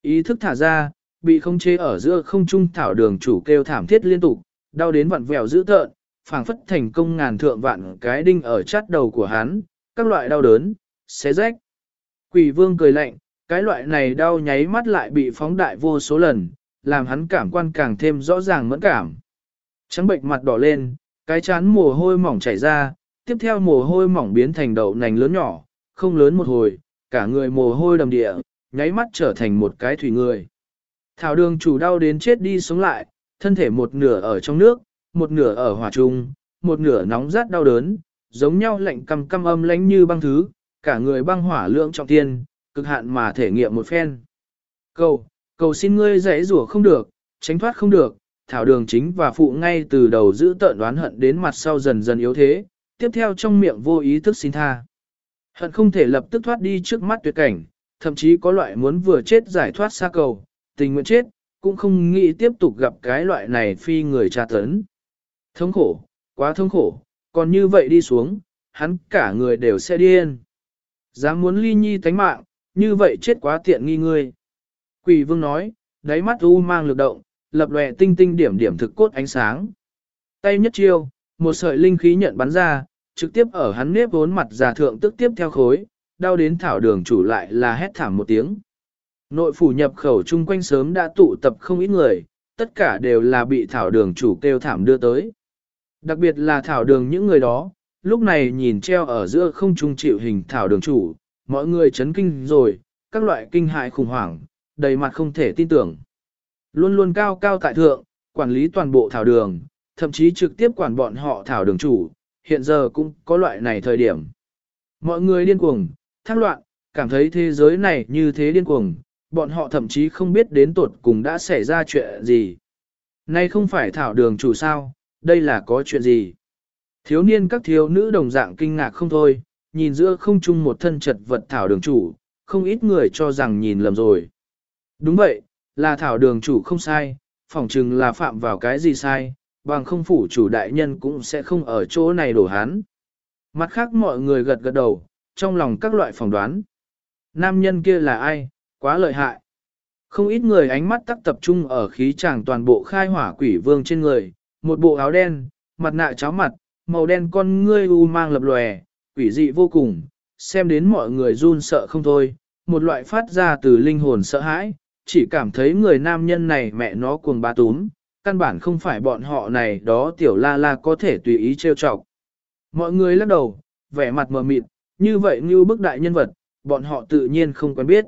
Ý thức thả ra, bị không chế ở giữa không trung thảo đường chủ kêu thảm thiết liên tục, đau đến vặn vẹo dữ tợn, phảng phất thành công ngàn thượng vạn cái đinh ở chát đầu của hắn, các loại đau đớn, xé rách. Quỷ vương cười lạnh, cái loại này đau nháy mắt lại bị phóng đại vô số lần, làm hắn cảm quan càng thêm rõ ràng mẫn cảm. Trắng bệnh mặt đỏ lên, cái chán mồ hôi mỏng chảy ra, tiếp theo mồ hôi mỏng biến thành đậu nành lớn nhỏ, không lớn một hồi, cả người mồ hôi đầm địa, nháy mắt trở thành một cái thủy người. Thảo đường chủ đau đến chết đi sống lại, thân thể một nửa ở trong nước, một nửa ở hỏa trung, một nửa nóng rát đau đớn, giống nhau lạnh căm căm âm lánh như băng thứ, cả người băng hỏa lượng trọng tiên, cực hạn mà thể nghiệm một phen. Cầu, cầu xin ngươi dãy rủa không được, tránh thoát không được, thảo đường chính và phụ ngay từ đầu giữ tợn đoán hận đến mặt sau dần dần yếu thế, tiếp theo trong miệng vô ý thức xin tha. Hận không thể lập tức thoát đi trước mắt tuyệt cảnh, thậm chí có loại muốn vừa chết giải thoát xa cầu, tình nguyện chết, cũng không nghĩ tiếp tục gặp cái loại này phi người tra tấn. Thống khổ, quá thống khổ, còn như vậy đi xuống, hắn cả người đều sẽ điên. Dám muốn ly nhi tánh mạng, như vậy chết quá tiện nghi ngươi. Quỷ vương nói, đáy mắt u mang lực động, lập lòe tinh tinh điểm điểm thực cốt ánh sáng. Tay nhất chiêu, một sợi linh khí nhận bắn ra, trực tiếp ở hắn nếp vốn mặt giả thượng tức tiếp theo khối, đau đến thảo đường chủ lại là hét thảm một tiếng. Nội phủ nhập khẩu chung quanh sớm đã tụ tập không ít người, tất cả đều là bị thảo đường chủ kêu thảm đưa tới. Đặc biệt là thảo đường những người đó, lúc này nhìn treo ở giữa không trung chịu hình thảo đường chủ, mọi người chấn kinh rồi, các loại kinh hại khủng hoảng, đầy mặt không thể tin tưởng. Luôn luôn cao cao tại thượng, quản lý toàn bộ thảo đường, thậm chí trực tiếp quản bọn họ thảo đường chủ, hiện giờ cũng có loại này thời điểm. Mọi người điên cuồng, thác loạn, cảm thấy thế giới này như thế điên cuồng, bọn họ thậm chí không biết đến tột cùng đã xảy ra chuyện gì. Nay không phải thảo đường chủ sao, đây là có chuyện gì? Thiếu niên các thiếu nữ đồng dạng kinh ngạc không thôi, nhìn giữa không chung một thân chật vật thảo đường chủ, không ít người cho rằng nhìn lầm rồi. Đúng vậy, là thảo đường chủ không sai, phỏng chừng là phạm vào cái gì sai, bằng không phủ chủ đại nhân cũng sẽ không ở chỗ này đổ hán Mặt khác mọi người gật gật đầu, trong lòng các loại phỏng đoán. Nam nhân kia là ai, quá lợi hại. Không ít người ánh mắt tắc tập trung ở khí chàng toàn bộ khai hỏa quỷ vương trên người, một bộ áo đen, mặt nạ cháo mặt, màu đen con ngươi u mang lập lòe, quỷ dị vô cùng, xem đến mọi người run sợ không thôi, một loại phát ra từ linh hồn sợ hãi, chỉ cảm thấy người nam nhân này mẹ nó cuồng ba túm, căn bản không phải bọn họ này đó tiểu la la có thể tùy ý trêu chọc. Mọi người lắc đầu, vẻ mặt mờ mịt, như vậy như bức đại nhân vật, bọn họ tự nhiên không quen biết.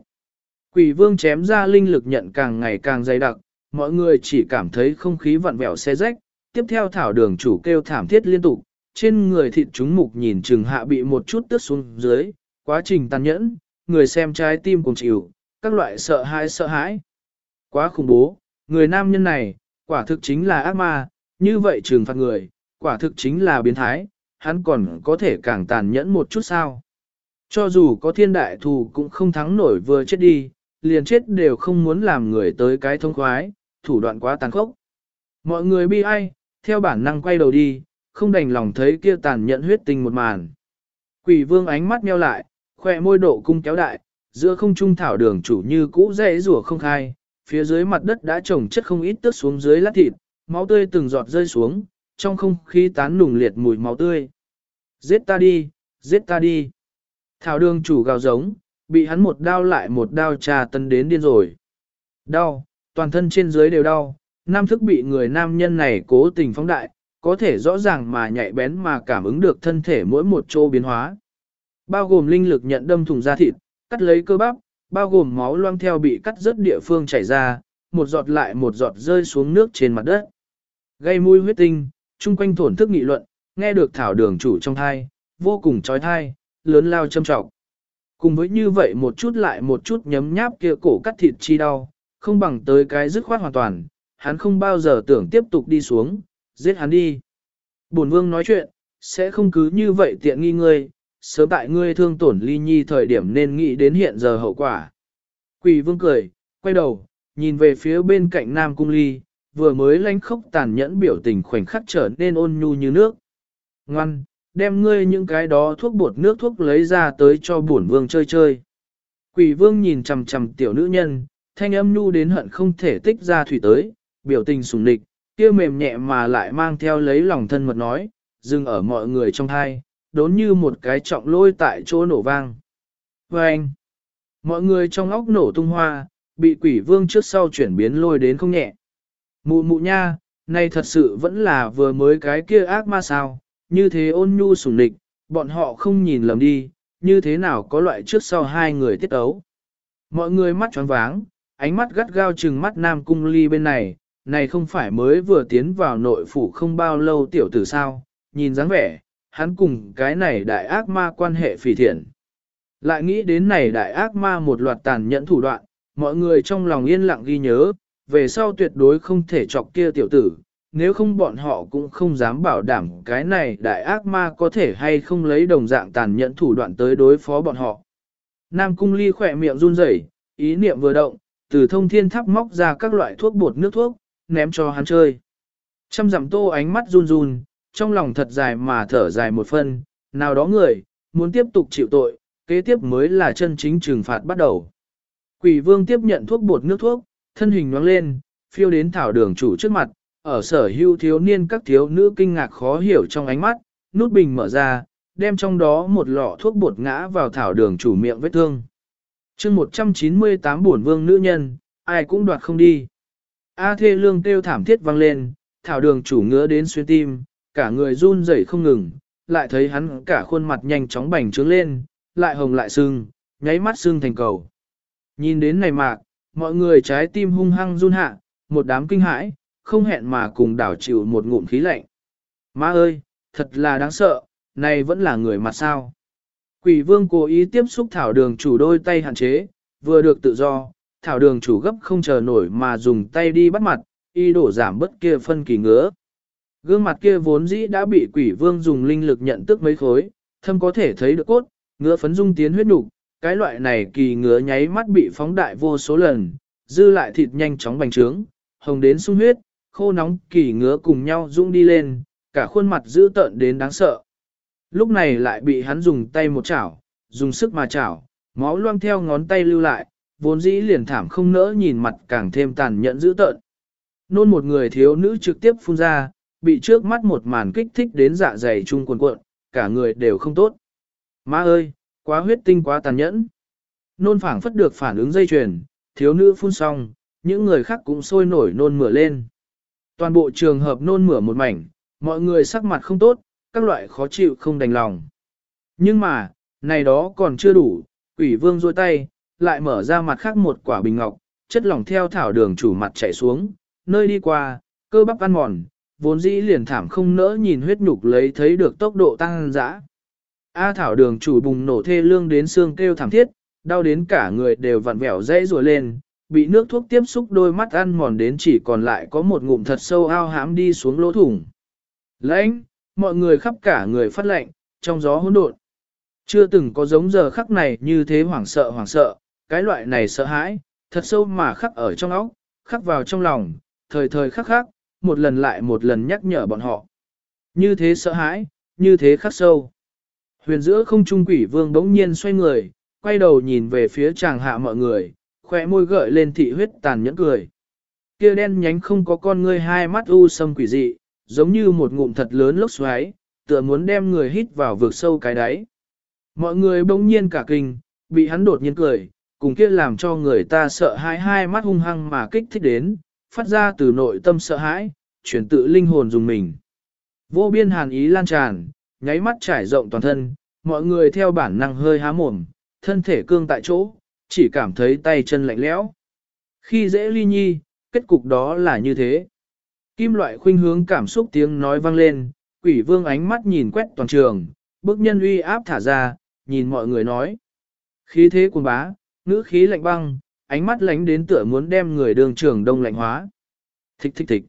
Quỷ vương chém ra linh lực nhận càng ngày càng dày đặc, mọi người chỉ cảm thấy không khí vặn vẹo xe rách, tiếp theo thảo đường chủ kêu thảm thiết liên tục, trên người thịt chúng mục nhìn chừng hạ bị một chút tước xuống dưới, quá trình tàn nhẫn, người xem trái tim cùng chịu, các loại sợ hãi sợ hãi. Quá khủng bố, người nam nhân này, quả thực chính là ác ma, như vậy trừng phạt người, quả thực chính là biến thái, hắn còn có thể càng tàn nhẫn một chút sao. Cho dù có thiên đại thù cũng không thắng nổi vừa chết đi, liền chết đều không muốn làm người tới cái thông khoái, thủ đoạn quá tàn khốc. Mọi người bi ai, theo bản năng quay đầu đi, không đành lòng thấy kia tàn nhẫn huyết tình một màn. Quỷ vương ánh mắt nheo lại, khỏe môi độ cung kéo đại, giữa không trung thảo đường chủ như cũ dễ rủa không khai, phía dưới mặt đất đã trồng chất không ít tước xuống dưới lát thịt, máu tươi từng giọt rơi xuống, trong không khí tán nùng liệt mùi máu tươi. Giết ta đi, giết ta đi. Thảo đường chủ gào giống, bị hắn một đao lại một đao trà tân đến điên rồi. Đau, toàn thân trên dưới đều đau, nam thức bị người nam nhân này cố tình phóng đại, có thể rõ ràng mà nhạy bén mà cảm ứng được thân thể mỗi một chỗ biến hóa. Bao gồm linh lực nhận đâm thùng da thịt, cắt lấy cơ bắp, bao gồm máu loang theo bị cắt rớt địa phương chảy ra, một giọt lại một giọt rơi xuống nước trên mặt đất. Gây mùi huyết tinh, chung quanh thổn thức nghị luận, nghe được thảo đường chủ trong thai, vô cùng trói thai, lớn lao châm trọng. Cùng với như vậy một chút lại một chút nhấm nháp kia cổ cắt thịt chi đau, không bằng tới cái dứt khoát hoàn toàn, hắn không bao giờ tưởng tiếp tục đi xuống, giết hắn đi. Bổn vương nói chuyện, sẽ không cứ như vậy tiện nghi ngươi, sớm tại ngươi thương tổn ly nhi thời điểm nên nghĩ đến hiện giờ hậu quả. Quỷ vương cười, quay đầu, nhìn về phía bên cạnh nam cung ly, vừa mới lánh khốc tàn nhẫn biểu tình khoảnh khắc trở nên ôn nhu như nước. Ngoan, đem ngươi những cái đó thuốc bột nước thuốc lấy ra tới cho bổn vương chơi chơi. Quỷ vương nhìn chầm chầm tiểu nữ nhân, thanh âm nhu đến hận không thể tích ra thủy tới, biểu tình sùng địch, kia mềm nhẹ mà lại mang theo lấy lòng thân mật nói, dừng ở mọi người trong thai, đốn như một cái trọng lôi tại chỗ nổ vang. Và anh, mọi người trong óc nổ tung hoa, bị quỷ vương trước sau chuyển biến lôi đến không nhẹ. Mụ mụ nha, này thật sự vẫn là vừa mới cái kia ác ma sao, như thế ôn nhu sủng địch, bọn họ không nhìn lầm đi, như thế nào có loại trước sau hai người tiết ấu. Mọi người mắt tròn váng, ánh mắt gắt gao chừng mắt nam cung ly bên này, này không phải mới vừa tiến vào nội phủ không bao lâu tiểu tử sao, nhìn dáng vẻ, hắn cùng cái này đại ác ma quan hệ phỉ thiện. Lại nghĩ đến này đại ác ma một loạt tàn nhẫn thủ đoạn, mọi người trong lòng yên lặng ghi nhớ, về sau tuyệt đối không thể chọc kia tiểu tử, nếu không bọn họ cũng không dám bảo đảm cái này đại ác ma có thể hay không lấy đồng dạng tàn nhẫn thủ đoạn tới đối phó bọn họ. Nam Cung Ly khỏe miệng run rẩy, ý niệm vừa động, từ thông thiên tháp móc ra các loại thuốc bột nước thuốc, ném cho hắn chơi. Trăm dặm tô ánh mắt run run, trong lòng thật dài mà thở dài một phân, nào đó người, muốn tiếp tục chịu tội, kế tiếp mới là chân chính trừng phạt bắt đầu. Quỷ vương tiếp nhận thuốc bột nước thuốc, thân hình nhoáng lên, phiêu đến thảo đường chủ trước mặt, ở sở hưu thiếu niên các thiếu nữ kinh ngạc khó hiểu trong ánh mắt, nút bình mở ra, đem trong đó một lọ thuốc bột ngã vào thảo đường chủ miệng vết thương. chương 198 buồn vương nữ nhân, ai cũng đoạt không đi. A thê lương kêu thảm thiết vang lên, thảo đường chủ ngứa đến xuyên tim, cả người run rẩy không ngừng, lại thấy hắn cả khuôn mặt nhanh chóng bành trướng lên, lại hồng lại sưng, nháy mắt sưng thành cầu. Nhìn đến này mạc, mọi người trái tim hung hăng run hạ, một đám kinh hãi, không hẹn mà cùng đảo chịu một ngụm khí lạnh. Má ơi, thật là đáng sợ, này vẫn là người mặt sao. Quỷ vương cố ý tiếp xúc thảo đường chủ đôi tay hạn chế, vừa được tự do, thảo đường chủ gấp không chờ nổi mà dùng tay đi bắt mặt, y đổ giảm bất kia phân kỳ ngứa. Gương mặt kia vốn dĩ đã bị quỷ vương dùng linh lực nhận tức mấy khối, thâm có thể thấy được cốt, ngứa phấn dung tiến huyết nục, cái loại này kỳ ngứa nháy mắt bị phóng đại vô số lần, dư lại thịt nhanh chóng bành trướng, hồng đến sung huyết, khô nóng kỳ ngứa cùng nhau dũng đi lên, cả khuôn mặt dữ tợn đến đáng sợ. Lúc này lại bị hắn dùng tay một chảo, dùng sức mà chảo, máu loang theo ngón tay lưu lại, vốn dĩ liền thảm không nỡ nhìn mặt càng thêm tàn nhẫn dữ tợn. Nôn một người thiếu nữ trực tiếp phun ra, bị trước mắt một màn kích thích đến dạ dày chung quần cuộn, cả người đều không tốt. Má ơi, quá huyết tinh quá tàn nhẫn. Nôn phảng phất được phản ứng dây chuyền, thiếu nữ phun xong, những người khác cũng sôi nổi nôn mửa lên. Toàn bộ trường hợp nôn mửa một mảnh, mọi người sắc mặt không tốt, các loại khó chịu không đành lòng. Nhưng mà, này đó còn chưa đủ, quỷ vương rôi tay, lại mở ra mặt khác một quả bình ngọc, chất lỏng theo thảo đường chủ mặt chạy xuống, nơi đi qua, cơ bắp ăn mòn, vốn dĩ liền thảm không nỡ nhìn huyết nhục lấy thấy được tốc độ tăng dã. A thảo đường chủ bùng nổ thê lương đến xương kêu thảm thiết, đau đến cả người đều vặn vẹo dãy rùa lên, bị nước thuốc tiếp xúc đôi mắt ăn mòn đến chỉ còn lại có một ngụm thật sâu ao hãm đi xuống lỗ thủng. Lãnh, mọi người khắp cả người phát lạnh, trong gió hỗn độn. Chưa từng có giống giờ khắc này như thế hoảng sợ hoảng sợ, cái loại này sợ hãi, thật sâu mà khắc ở trong óc, khắc vào trong lòng, thời thời khắc khắc, một lần lại một lần nhắc nhở bọn họ. Như thế sợ hãi, như thế khắc sâu. Huyền giữa không trung quỷ vương bỗng nhiên xoay người, quay đầu nhìn về phía chàng hạ mọi người, khỏe môi gợi lên thị huyết tàn nhẫn cười. Kia đen nhánh không có con ngươi hai mắt u sâm quỷ dị, giống như một ngụm thật lớn lốc xoáy, tựa muốn đem người hít vào vực sâu cái đáy. Mọi người bỗng nhiên cả kinh, bị hắn đột nhiên cười, cùng kia làm cho người ta sợ hãi hai mắt hung hăng mà kích thích đến, phát ra từ nội tâm sợ hãi, chuyển tự linh hồn dùng mình. Vô biên hàn ý lan tràn, nháy mắt trải rộng toàn thân, mọi người theo bản năng hơi há mồm, thân thể cương tại chỗ, chỉ cảm thấy tay chân lạnh lẽo. Khi dễ ly nhi, kết cục đó là như thế. Kim loại khuynh hướng cảm xúc tiếng nói vang lên, quỷ vương ánh mắt nhìn quét toàn trường, bức nhân uy áp thả ra, nhìn mọi người nói. Khí thế cuồng bá, ngữ khí lạnh băng, ánh mắt lánh đến tựa muốn đem người đường trưởng đông lạnh hóa. Thích thích thích.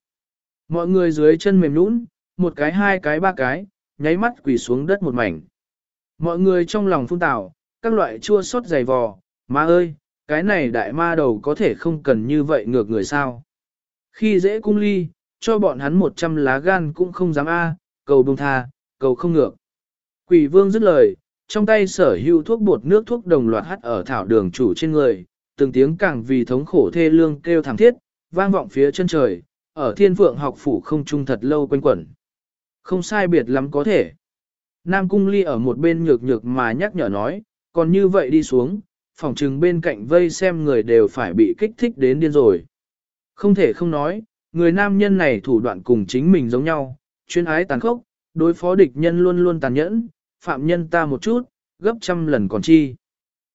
Mọi người dưới chân mềm nũng, một cái hai cái ba cái, nháy mắt quỳ xuống đất một mảnh. Mọi người trong lòng phun tạo, các loại chua sót dày vò, ma ơi, cái này đại ma đầu có thể không cần như vậy ngược người sao. Khi dễ cung ly, cho bọn hắn một trăm lá gan cũng không dám a, cầu bông tha, cầu không ngược. Quỷ vương dứt lời, trong tay sở hữu thuốc bột nước thuốc đồng loạt hắt ở thảo đường chủ trên người, từng tiếng càng vì thống khổ thê lương kêu thảm thiết, vang vọng phía chân trời, ở thiên phượng học phủ không trung thật lâu quanh quẩn. Không sai biệt lắm có thể. Nam Cung Ly ở một bên nhược nhược mà nhắc nhở nói, còn như vậy đi xuống, phòng trừng bên cạnh vây xem người đều phải bị kích thích đến điên rồi. Không thể không nói, người nam nhân này thủ đoạn cùng chính mình giống nhau, chuyên ái tàn khốc, đối phó địch nhân luôn luôn tàn nhẫn, phạm nhân ta một chút, gấp trăm lần còn chi.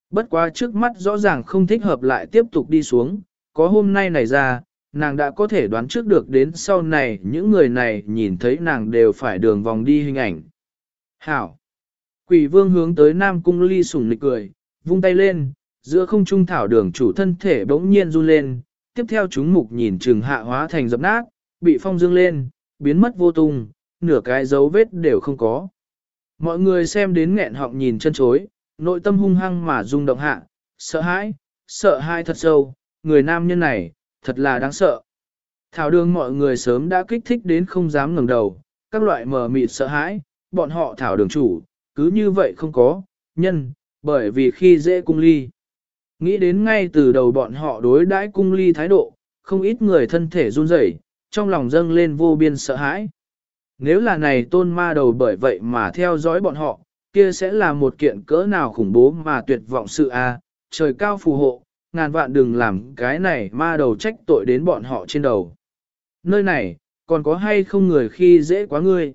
Bất quá trước mắt rõ ràng không thích hợp lại tiếp tục đi xuống, có hôm nay này ra, nàng đã có thể đoán trước được đến sau này những người này nhìn thấy nàng đều phải đường vòng đi hình ảnh. Hảo! Quỷ vương hướng tới Nam Cung Ly sủng nịch cười, vung tay lên, giữa không trung thảo đường chủ thân thể bỗng nhiên run lên, tiếp theo chúng mục nhìn trừng hạ hóa thành dập nát, bị phong dương lên, biến mất vô tung, nửa cái dấu vết đều không có. Mọi người xem đến nghẹn họng nhìn chân chối, nội tâm hung hăng mà rung động hạ, sợ hãi, sợ hãi thật sâu, người nam nhân này, thật là đáng sợ. Thảo đường mọi người sớm đã kích thích đến không dám ngẩng đầu, các loại mờ mịt sợ hãi, bọn họ thảo đường chủ, cứ như vậy không có, nhân, bởi vì khi dễ cung ly. Nghĩ đến ngay từ đầu bọn họ đối đãi cung ly thái độ, không ít người thân thể run rẩy, trong lòng dâng lên vô biên sợ hãi. Nếu là này tôn ma đầu bởi vậy mà theo dõi bọn họ, kia sẽ là một kiện cỡ nào khủng bố mà tuyệt vọng sự a trời cao phù hộ, ngàn vạn đừng làm cái này ma đầu trách tội đến bọn họ trên đầu. Nơi này, còn có hay không người khi dễ quá ngươi?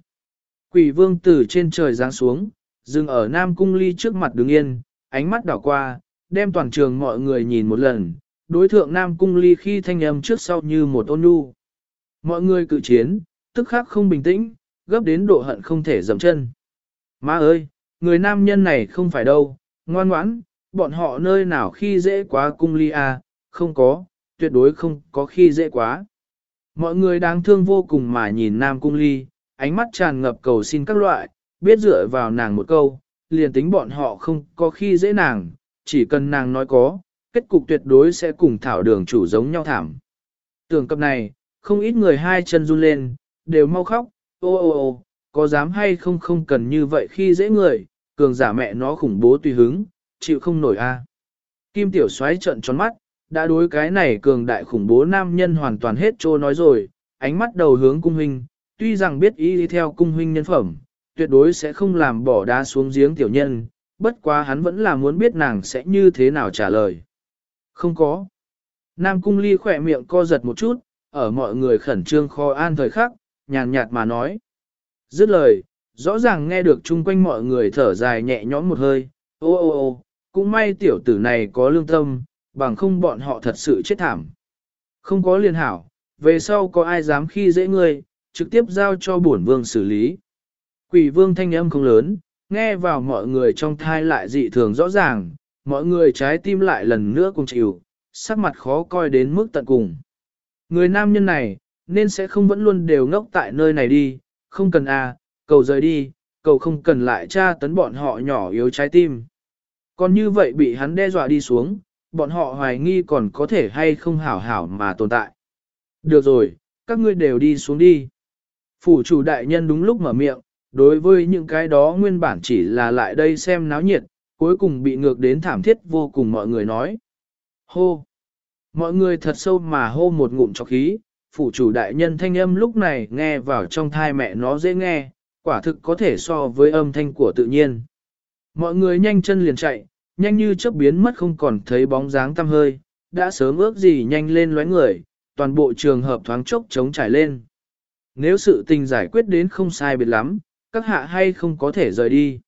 Quỷ vương từ trên trời giáng xuống, dừng ở Nam Cung Ly trước mặt đứng yên, ánh mắt đảo qua, đem toàn trường mọi người nhìn một lần, đối thượng Nam Cung Ly khi thanh âm trước sau như một ôn nhu. Mọi người cự chiến, tức khắc không bình tĩnh, gấp đến độ hận không thể dầm chân. Má ơi, người nam nhân này không phải đâu, ngoan ngoãn, bọn họ nơi nào khi dễ quá cung ly à, không có, tuyệt đối không có khi dễ quá. Mọi người đáng thương vô cùng mà nhìn nam cung ly, ánh mắt tràn ngập cầu xin các loại, biết dựa vào nàng một câu, liền tính bọn họ không có khi dễ nàng, chỉ cần nàng nói có, kết cục tuyệt đối sẽ cùng thảo đường chủ giống nhau thảm. Tưởng cập này, không ít người hai chân run lên, đều mau khóc, ô ô ô, có dám hay không không cần như vậy khi dễ người, cường giả mẹ nó khủng bố tùy hứng, chịu không nổi a. Kim tiểu xoáy trợn tròn mắt, đã đối cái này cường đại khủng bố nam nhân hoàn toàn hết trô nói rồi, ánh mắt đầu hướng cung huynh, tuy rằng biết ý đi theo cung huynh nhân phẩm, tuyệt đối sẽ không làm bỏ đá xuống giếng tiểu nhân, bất quá hắn vẫn là muốn biết nàng sẽ như thế nào trả lời. Không có. Nam cung ly khỏe miệng co giật một chút, ở mọi người khẩn trương kho an thời khắc, nhàn nhạt mà nói. Dứt lời, rõ ràng nghe được chung quanh mọi người thở dài nhẹ nhõm một hơi, ô ô ô, cũng may tiểu tử này có lương tâm, bằng không bọn họ thật sự chết thảm. Không có liên hảo, về sau có ai dám khi dễ ngươi, trực tiếp giao cho bổn vương xử lý. Quỷ vương thanh âm không lớn, nghe vào mọi người trong thai lại dị thường rõ ràng, mọi người trái tim lại lần nữa cùng chịu, sắc mặt khó coi đến mức tận cùng. Người nam nhân này, nên sẽ không vẫn luôn đều ngốc tại nơi này đi, không cần à, cầu rời đi, cầu không cần lại tra tấn bọn họ nhỏ yếu trái tim. Còn như vậy bị hắn đe dọa đi xuống, bọn họ hoài nghi còn có thể hay không hảo hảo mà tồn tại. Được rồi, các ngươi đều đi xuống đi. Phủ chủ đại nhân đúng lúc mở miệng, đối với những cái đó nguyên bản chỉ là lại đây xem náo nhiệt, cuối cùng bị ngược đến thảm thiết vô cùng mọi người nói. Hô! Mọi người thật sâu mà hô một ngụm cho khí, phủ chủ đại nhân thanh âm lúc này nghe vào trong thai mẹ nó dễ nghe, quả thực có thể so với âm thanh của tự nhiên. Mọi người nhanh chân liền chạy, nhanh như chớp biến mất không còn thấy bóng dáng tăm hơi, đã sớm ước gì nhanh lên lóe người, toàn bộ trường hợp thoáng chốc chống trải lên. Nếu sự tình giải quyết đến không sai biệt lắm, các hạ hay không có thể rời đi.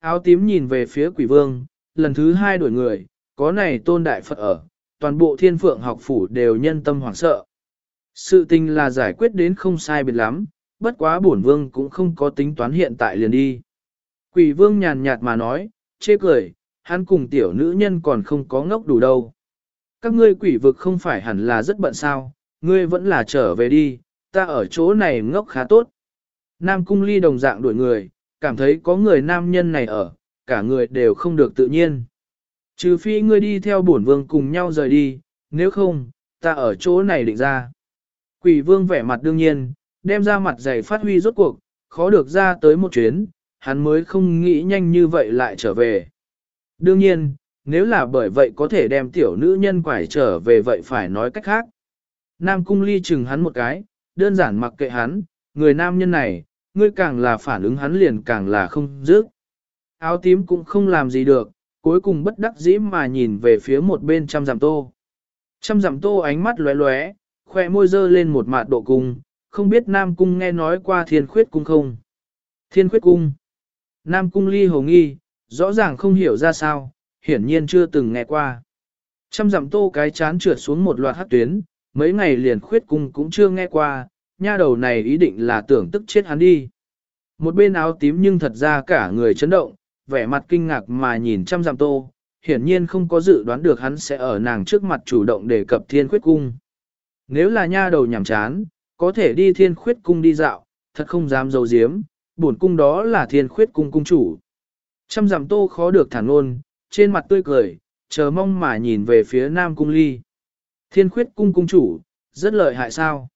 Áo tím nhìn về phía quỷ vương, lần thứ hai đuổi người, có này tôn đại Phật ở, toàn bộ thiên phượng học phủ đều nhân tâm hoảng sợ. Sự tình là giải quyết đến không sai biệt lắm, bất quá bổn vương cũng không có tính toán hiện tại liền đi. Quỷ vương nhàn nhạt mà nói, chê cười, hắn cùng tiểu nữ nhân còn không có ngốc đủ đâu. Các ngươi quỷ vực không phải hẳn là rất bận sao, ngươi vẫn là trở về đi, ta ở chỗ này ngốc khá tốt. Nam cung ly đồng dạng đuổi người, cảm thấy có người nam nhân này ở, cả người đều không được tự nhiên. Trừ phi ngươi đi theo bổn vương cùng nhau rời đi, nếu không, ta ở chỗ này định ra. Quỷ vương vẻ mặt đương nhiên, đem ra mặt dày phát huy rốt cuộc, khó được ra tới một chuyến, hắn mới không nghĩ nhanh như vậy lại trở về. Đương nhiên, nếu là bởi vậy có thể đem tiểu nữ nhân quải trở về vậy phải nói cách khác. Nam cung ly chừng hắn một cái, đơn giản mặc kệ hắn, người nam nhân này, ngươi càng là phản ứng hắn liền càng là không dứt. Áo tím cũng không làm gì được, cuối cùng bất đắc dĩ mà nhìn về phía một bên trăm giảm tô. Trăm giảm tô ánh mắt lóe lóe, khoe môi dơ lên một mạt độ cung, không biết Nam Cung nghe nói qua thiên khuyết cung không? Thiên khuyết cung. Nam Cung ly hồ nghi, rõ ràng không hiểu ra sao, hiển nhiên chưa từng nghe qua. Trăm dặm tô cái chán trượt xuống một loạt hát tuyến, mấy ngày liền khuyết cung cũng chưa nghe qua, nha đầu này ý định là tưởng tức chết hắn đi. Một bên áo tím nhưng thật ra cả người chấn động, vẻ mặt kinh ngạc mà nhìn trăm dặm tô, hiển nhiên không có dự đoán được hắn sẽ ở nàng trước mặt chủ động đề cập thiên khuyết cung. Nếu là nha đầu nhảm chán, có thể đi thiên khuyết cung đi dạo, thật không dám dấu diếm, bổn cung đó là thiên khuyết cung cung chủ. Trăm giảm tô khó được thản ngôn, trên mặt tươi cười, chờ mong mà nhìn về phía nam cung ly. Thiên khuyết cung cung chủ, rất lợi hại sao?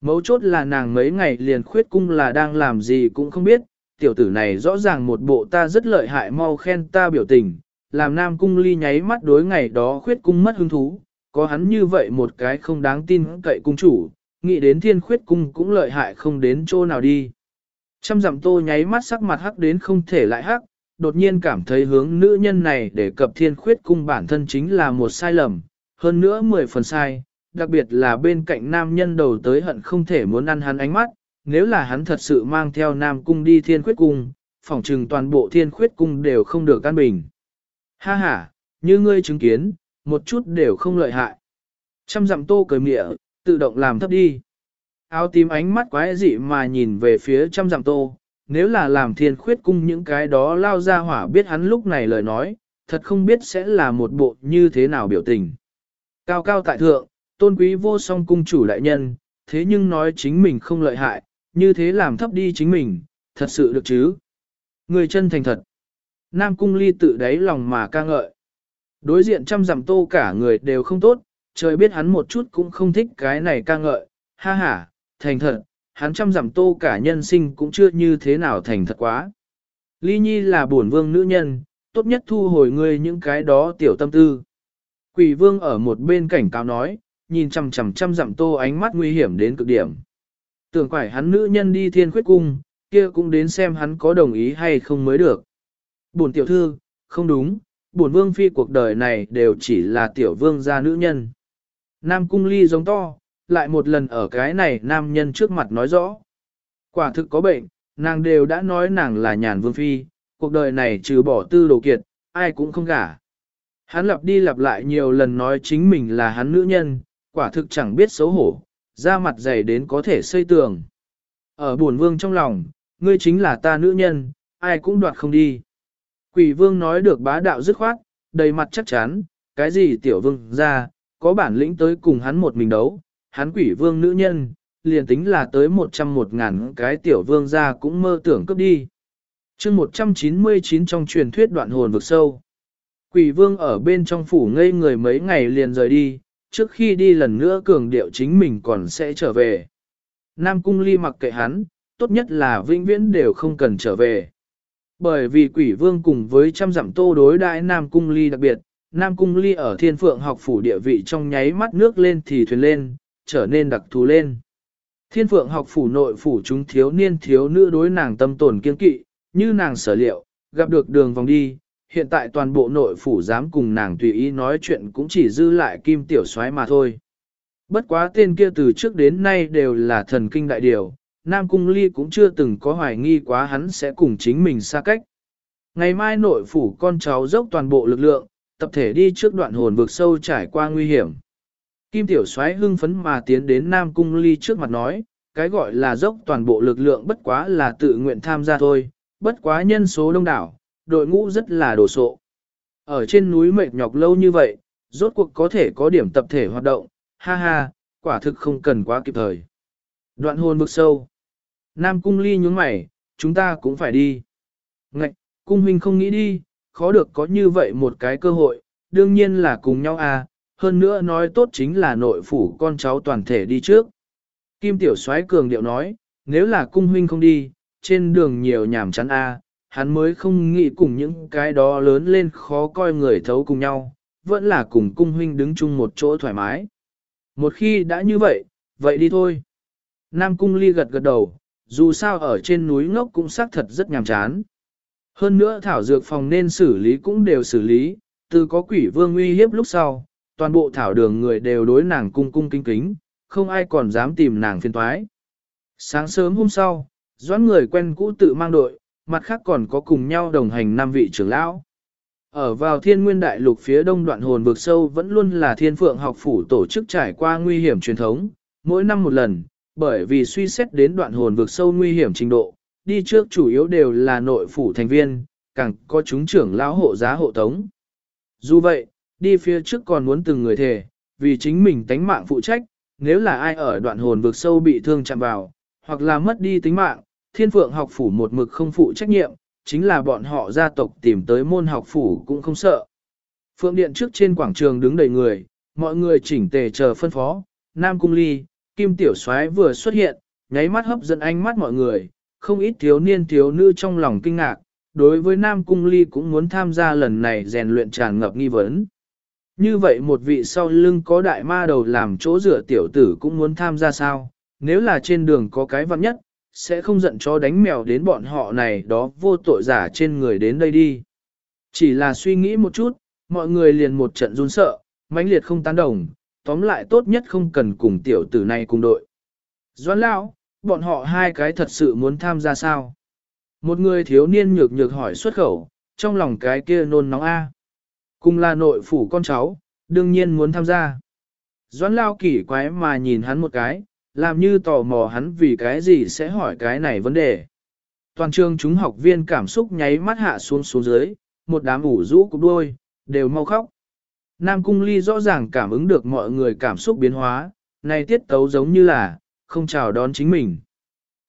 Mấu chốt là nàng mấy ngày liền khuyết cung là đang làm gì cũng không biết, tiểu tử này rõ ràng một bộ ta rất lợi hại mau khen ta biểu tình, làm nam cung ly nháy mắt đối ngày đó khuyết cung mất hứng thú, có hắn như vậy một cái không đáng tin cậy cung chủ, nghĩ đến thiên khuyết cung cũng lợi hại không đến chỗ nào đi. Trăm dặm tô nháy mắt sắc mặt hắc đến không thể lại hắc, đột nhiên cảm thấy hướng nữ nhân này để cập thiên khuyết cung bản thân chính là một sai lầm, hơn nữa mười phần sai, đặc biệt là bên cạnh nam nhân đầu tới hận không thể muốn ăn hắn ánh mắt, nếu là hắn thật sự mang theo nam cung đi thiên khuyết cung, phỏng trừng toàn bộ thiên khuyết cung đều không được căn bình. Ha ha, như ngươi chứng kiến, một chút đều không lợi hại. Trăm dặm tô cười mịa, tự động làm thấp đi. Áo tím ánh mắt quái dị mà nhìn về phía trăm dặm tô, nếu là làm thiên khuyết cung những cái đó lao ra hỏa biết hắn lúc này lời nói, thật không biết sẽ là một bộ như thế nào biểu tình. Cao cao tại thượng, tôn quý vô song cung chủ đại nhân, thế nhưng nói chính mình không lợi hại, như thế làm thấp đi chính mình, thật sự được chứ. Người chân thành thật. Nam cung ly tự đáy lòng mà ca ngợi. Đối diện trăm dặm tô cả người đều không tốt, trời biết hắn một chút cũng không thích cái này ca ngợi, ha ha, thành thật, hắn trăm dặm tô cả nhân sinh cũng chưa như thế nào thành thật quá. Ly Nhi là bổn vương nữ nhân, tốt nhất thu hồi ngươi những cái đó tiểu tâm tư. Quỷ vương ở một bên cảnh cáo nói, nhìn chằm chằm trăm dặm tô ánh mắt nguy hiểm đến cực điểm. Tưởng quải hắn nữ nhân đi thiên khuyết cung, kia cũng đến xem hắn có đồng ý hay không mới được. Bổn tiểu thư, không đúng, bổn vương phi cuộc đời này đều chỉ là tiểu vương gia nữ nhân. Nam cung ly giống to, lại một lần ở cái này nam nhân trước mặt nói rõ. Quả thực có bệnh, nàng đều đã nói nàng là nhàn vương phi, cuộc đời này trừ bỏ tư đồ kiệt, ai cũng không gả. Hắn lặp đi lặp lại nhiều lần nói chính mình là hắn nữ nhân, quả thực chẳng biết xấu hổ, da mặt dày đến có thể xây tường. Ở buồn vương trong lòng, ngươi chính là ta nữ nhân, ai cũng đoạt không đi. Quỷ vương nói được bá đạo dứt khoát, đầy mặt chắc chắn, cái gì tiểu vương ra, có bản lĩnh tới cùng hắn một mình đấu, hắn quỷ vương nữ nhân, liền tính là tới một trăm một ngàn cái tiểu vương ra cũng mơ tưởng cướp đi. chương 199 trong truyền thuyết đoạn hồn vực sâu. Quỷ vương ở bên trong phủ ngây người mấy ngày liền rời đi, trước khi đi lần nữa cường điệu chính mình còn sẽ trở về. Nam cung ly mặc kệ hắn, tốt nhất là vĩnh viễn đều không cần trở về. Bởi vì quỷ vương cùng với trăm dặm tô đối đại Nam cung ly đặc biệt, Nam cung ly ở thiên phượng học phủ địa vị trong nháy mắt nước lên thì thuyền lên, trở nên đặc thù lên. Thiên phượng học phủ nội phủ chúng thiếu niên thiếu nữ đối nàng tâm tồn kiên kỵ, như nàng sở liệu, gặp được đường vòng đi, hiện tại toàn bộ nội phủ dám cùng nàng tùy ý nói chuyện cũng chỉ dư lại kim tiểu soái mà thôi. Bất quá tên kia từ trước đến nay đều là thần kinh đại điều, Nam Cung Ly cũng chưa từng có hoài nghi quá hắn sẽ cùng chính mình xa cách. Ngày mai nội phủ con cháu dốc toàn bộ lực lượng, tập thể đi trước đoạn hồn vực sâu trải qua nguy hiểm. Kim Tiểu Soái hưng phấn mà tiến đến Nam Cung Ly trước mặt nói, cái gọi là dốc toàn bộ lực lượng bất quá là tự nguyện tham gia thôi, bất quá nhân số đông đảo, đội ngũ rất là đồ sộ. Ở trên núi mệt nhọc lâu như vậy, rốt cuộc có thể có điểm tập thể hoạt động, ha ha, quả thực không cần quá kịp thời. Đoạn hồn vực sâu. Nam cung ly nhúng mày, chúng ta cũng phải đi. Ngạch, cung huynh không nghĩ đi, khó được có như vậy một cái cơ hội, đương nhiên là cùng nhau à, hơn nữa nói tốt chính là nội phủ con cháu toàn thể đi trước. Kim Tiểu soái cường điệu nói, nếu là cung huynh không đi, trên đường nhiều nhảm chán a, à, hắn mới không nghĩ cùng những cái đó lớn lên khó coi người thấu cùng nhau, vẫn là cùng cung huynh đứng chung một chỗ thoải mái. Một khi đã như vậy, vậy đi thôi. Nam cung ly gật gật đầu, dù sao ở trên núi ngốc cũng xác thật rất nhàm chán. Hơn nữa thảo dược phòng nên xử lý cũng đều xử lý, từ có quỷ vương uy hiếp lúc sau, toàn bộ thảo đường người đều đối nàng cung cung kính kính, không ai còn dám tìm nàng phiền toái. Sáng sớm hôm sau, doãn người quen cũ tự mang đội, mặt khác còn có cùng nhau đồng hành năm vị trưởng lão. Ở vào thiên nguyên đại lục phía đông đoạn hồn vực sâu vẫn luôn là thiên phượng học phủ tổ chức trải qua nguy hiểm truyền thống, mỗi năm một lần, bởi vì suy xét đến đoạn hồn vực sâu nguy hiểm trình độ, đi trước chủ yếu đều là nội phủ thành viên, càng có chúng trưởng lão hộ giá hộ tống. Dù vậy, đi phía trước còn muốn từng người thề, vì chính mình tánh mạng phụ trách, nếu là ai ở đoạn hồn vực sâu bị thương chạm vào, hoặc là mất đi tính mạng, thiên phượng học phủ một mực không phụ trách nhiệm, chính là bọn họ gia tộc tìm tới môn học phủ cũng không sợ. Phượng điện trước trên quảng trường đứng đầy người, mọi người chỉnh tề chờ phân phó, Nam Cung Ly, Kim Tiểu Soái vừa xuất hiện, nháy mắt hấp dẫn ánh mắt mọi người, không ít thiếu niên thiếu nữ trong lòng kinh ngạc, đối với Nam Cung Ly cũng muốn tham gia lần này rèn luyện tràn ngập nghi vấn. Như vậy một vị sau lưng có đại ma đầu làm chỗ rửa tiểu tử cũng muốn tham gia sao, nếu là trên đường có cái văn nhất, sẽ không giận cho đánh mèo đến bọn họ này đó vô tội giả trên người đến đây đi. Chỉ là suy nghĩ một chút, mọi người liền một trận run sợ, mãnh liệt không tán đồng, tóm lại tốt nhất không cần cùng tiểu tử này cùng đội. Doãn lão, bọn họ hai cái thật sự muốn tham gia sao? Một người thiếu niên nhược nhược hỏi xuất khẩu, trong lòng cái kia nôn nóng A. Cùng là nội phủ con cháu, đương nhiên muốn tham gia. Doãn lao kỳ quái mà nhìn hắn một cái, làm như tò mò hắn vì cái gì sẽ hỏi cái này vấn đề. Toàn trường chúng học viên cảm xúc nháy mắt hạ xuống xuống dưới, một đám ủ rũ cục đôi, đều mau khóc. Nam Cung Ly rõ ràng cảm ứng được mọi người cảm xúc biến hóa, này tiết tấu giống như là, không chào đón chính mình.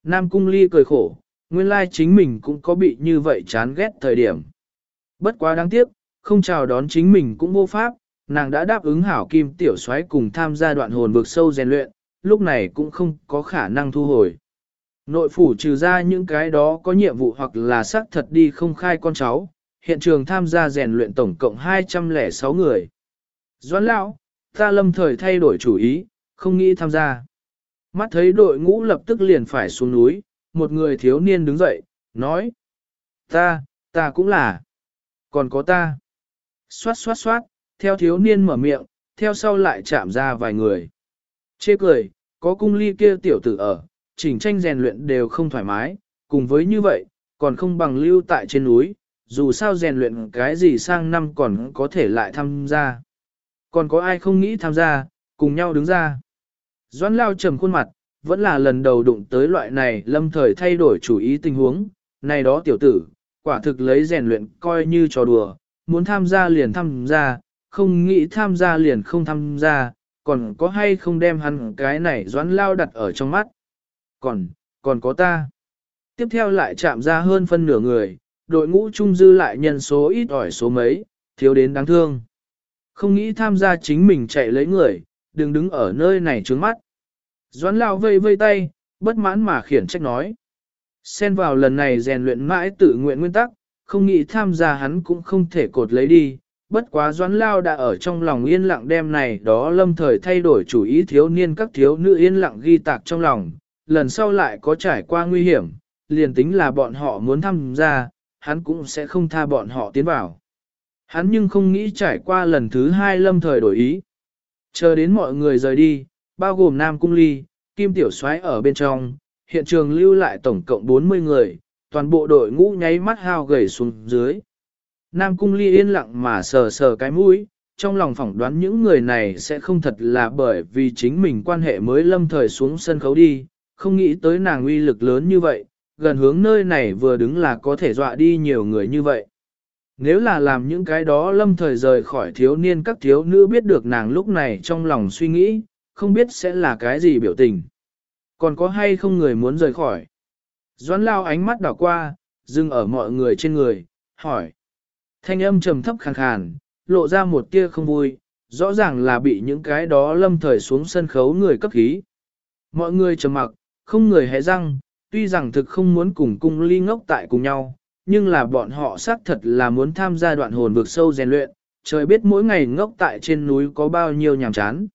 Nam Cung Ly cười khổ, nguyên lai chính mình cũng có bị như vậy chán ghét thời điểm. Bất quá đáng tiếc, không chào đón chính mình cũng vô pháp, nàng đã đáp ứng hảo kim tiểu soái cùng tham gia đoạn hồn vực sâu rèn luyện, lúc này cũng không có khả năng thu hồi. Nội phủ trừ ra những cái đó có nhiệm vụ hoặc là xác thật đi không khai con cháu, hiện trường tham gia rèn luyện tổng cộng 206 người. Doãn lão, ta lâm thời thay đổi chủ ý, không nghĩ tham gia. Mắt thấy đội ngũ lập tức liền phải xuống núi, một người thiếu niên đứng dậy, nói. Ta, ta cũng là. Còn có ta. Xoát xoát xoát, theo thiếu niên mở miệng, theo sau lại chạm ra vài người. Chê cười, có cung ly kia tiểu tử ở, chỉnh tranh rèn luyện đều không thoải mái, cùng với như vậy, còn không bằng lưu tại trên núi, dù sao rèn luyện cái gì sang năm còn có thể lại tham gia. Còn có ai không nghĩ tham gia, cùng nhau đứng ra. Doãn lao trầm khuôn mặt, vẫn là lần đầu đụng tới loại này lâm thời thay đổi chủ ý tình huống, này đó tiểu tử, quả thực lấy rèn luyện coi như trò đùa, muốn tham gia liền tham gia, không nghĩ tham gia liền không tham gia, còn có hay không đem hắn cái này doãn lao đặt ở trong mắt. Còn, còn có ta. Tiếp theo lại chạm ra hơn phân nửa người, đội ngũ trung dư lại nhân số ít ỏi số mấy, thiếu đến đáng thương. Không nghĩ tham gia chính mình chạy lấy người, đừng đứng ở nơi này trướng mắt. Doãn lao vây vây tay, bất mãn mà khiển trách nói. Xen vào lần này rèn luyện mãi tự nguyện nguyên tắc, không nghĩ tham gia hắn cũng không thể cột lấy đi. Bất quá doãn lao đã ở trong lòng yên lặng đem này đó lâm thời thay đổi chủ ý thiếu niên các thiếu nữ yên lặng ghi tạc trong lòng, lần sau lại có trải qua nguy hiểm, liền tính là bọn họ muốn tham gia, hắn cũng sẽ không tha bọn họ tiến vào. Hắn nhưng không nghĩ trải qua lần thứ hai lâm thời đổi ý. Chờ đến mọi người rời đi, bao gồm Nam Cung Ly, Kim Tiểu Soái ở bên trong, hiện trường lưu lại tổng cộng 40 người, toàn bộ đội ngũ nháy mắt hao gầy xuống dưới. Nam Cung Ly yên lặng mà sờ sờ cái mũi, trong lòng phỏng đoán những người này sẽ không thật là bởi vì chính mình quan hệ mới lâm thời xuống sân khấu đi, không nghĩ tới nàng uy lực lớn như vậy, gần hướng nơi này vừa đứng là có thể dọa đi nhiều người như vậy. Nếu là làm những cái đó lâm thời rời khỏi thiếu niên các thiếu nữ biết được nàng lúc này trong lòng suy nghĩ, không biết sẽ là cái gì biểu tình. Còn có hay không người muốn rời khỏi? Doãn lao ánh mắt đảo qua, dừng ở mọi người trên người, hỏi. Thanh âm trầm thấp khàn khàn, lộ ra một tia không vui, rõ ràng là bị những cái đó lâm thời xuống sân khấu người cấp khí. Mọi người trầm mặc, không người hé răng, tuy rằng thực không muốn cùng cung ly ngốc tại cùng nhau, nhưng là bọn họ xác thật là muốn tham gia đoạn hồn vực sâu rèn luyện, trời biết mỗi ngày ngốc tại trên núi có bao nhiêu nhàm chán.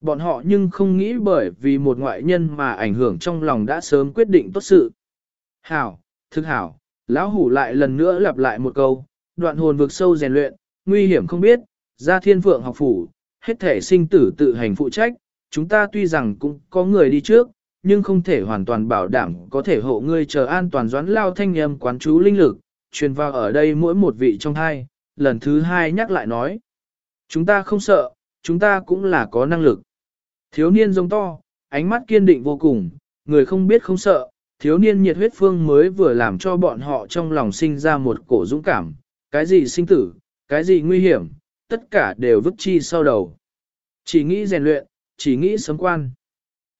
Bọn họ nhưng không nghĩ bởi vì một ngoại nhân mà ảnh hưởng trong lòng đã sớm quyết định tốt sự. Hảo, thực hảo, lão hủ lại lần nữa lặp lại một câu, đoạn hồn vực sâu rèn luyện, nguy hiểm không biết, ra thiên phượng học phủ, hết thể sinh tử tự hành phụ trách, chúng ta tuy rằng cũng có người đi trước, nhưng không thể hoàn toàn bảo đảm có thể hộ ngươi chờ an toàn doãn lao thanh âm quán chú linh lực, truyền vào ở đây mỗi một vị trong hai, lần thứ hai nhắc lại nói. Chúng ta không sợ, chúng ta cũng là có năng lực. Thiếu niên giống to, ánh mắt kiên định vô cùng, người không biết không sợ, thiếu niên nhiệt huyết phương mới vừa làm cho bọn họ trong lòng sinh ra một cổ dũng cảm, cái gì sinh tử, cái gì nguy hiểm, tất cả đều vứt chi sau đầu. Chỉ nghĩ rèn luyện, chỉ nghĩ sấm quan.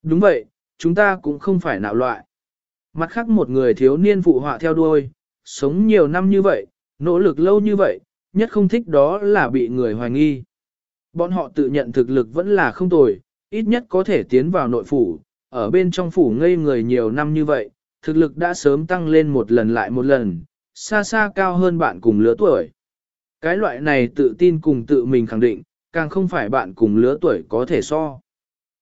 Đúng vậy, chúng ta cũng không phải nạo loại. Mặt khác một người thiếu niên phụ họa theo đuôi, sống nhiều năm như vậy, nỗ lực lâu như vậy, nhất không thích đó là bị người hoài nghi. Bọn họ tự nhận thực lực vẫn là không tồi, ít nhất có thể tiến vào nội phủ, ở bên trong phủ ngây người nhiều năm như vậy, thực lực đã sớm tăng lên một lần lại một lần, xa xa cao hơn bạn cùng lứa tuổi. Cái loại này tự tin cùng tự mình khẳng định, càng không phải bạn cùng lứa tuổi có thể so.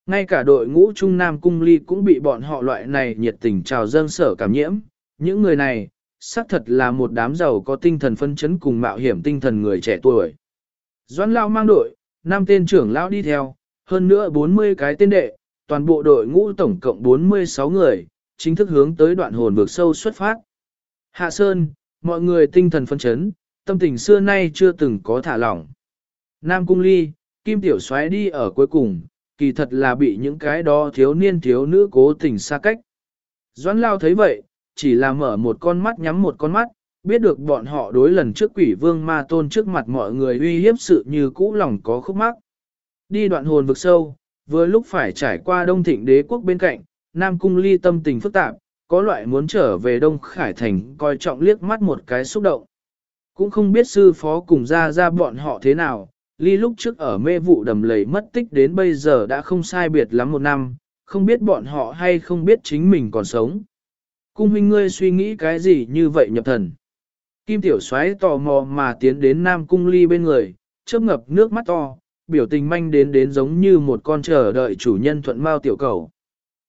Ngay cả đội ngũ Trung Nam Cung Ly cũng bị bọn họ loại này nhiệt tình chào dâng sở cảm nhiễm. Những người này, xác thật là một đám giàu có tinh thần phân chấn cùng mạo hiểm tinh thần người trẻ tuổi. Doãn Lao mang đội, năm tên trưởng lão đi theo, hơn nữa 40 cái tên đệ, toàn bộ đội ngũ tổng cộng 46 người, chính thức hướng tới đoạn hồn vực sâu xuất phát. Hạ Sơn, mọi người tinh thần phân chấn, tâm tình xưa nay chưa từng có thả lỏng. Nam Cung Ly, Kim Tiểu Soái đi ở cuối cùng, kỳ thật là bị những cái đó thiếu niên thiếu nữ cố tình xa cách. Doãn Lao thấy vậy, chỉ là mở một con mắt nhắm một con mắt, biết được bọn họ đối lần trước quỷ vương ma tôn trước mặt mọi người uy hiếp sự như cũ lòng có khúc mắc. Đi đoạn hồn vực sâu, vừa lúc phải trải qua đông thịnh đế quốc bên cạnh, Nam Cung ly tâm tình phức tạp, có loại muốn trở về Đông Khải Thành coi trọng liếc mắt một cái xúc động. Cũng không biết sư phó cùng ra ra bọn họ thế nào, ly lúc trước ở mê vụ đầm lầy mất tích đến bây giờ đã không sai biệt lắm một năm, không biết bọn họ hay không biết chính mình còn sống. Cung huynh ngươi suy nghĩ cái gì như vậy nhập thần. Kim tiểu xoáy tò mò mà tiến đến Nam Cung ly bên người, chớp ngập nước mắt to, biểu tình manh đến đến giống như một con chờ đợi chủ nhân thuận mao tiểu cầu.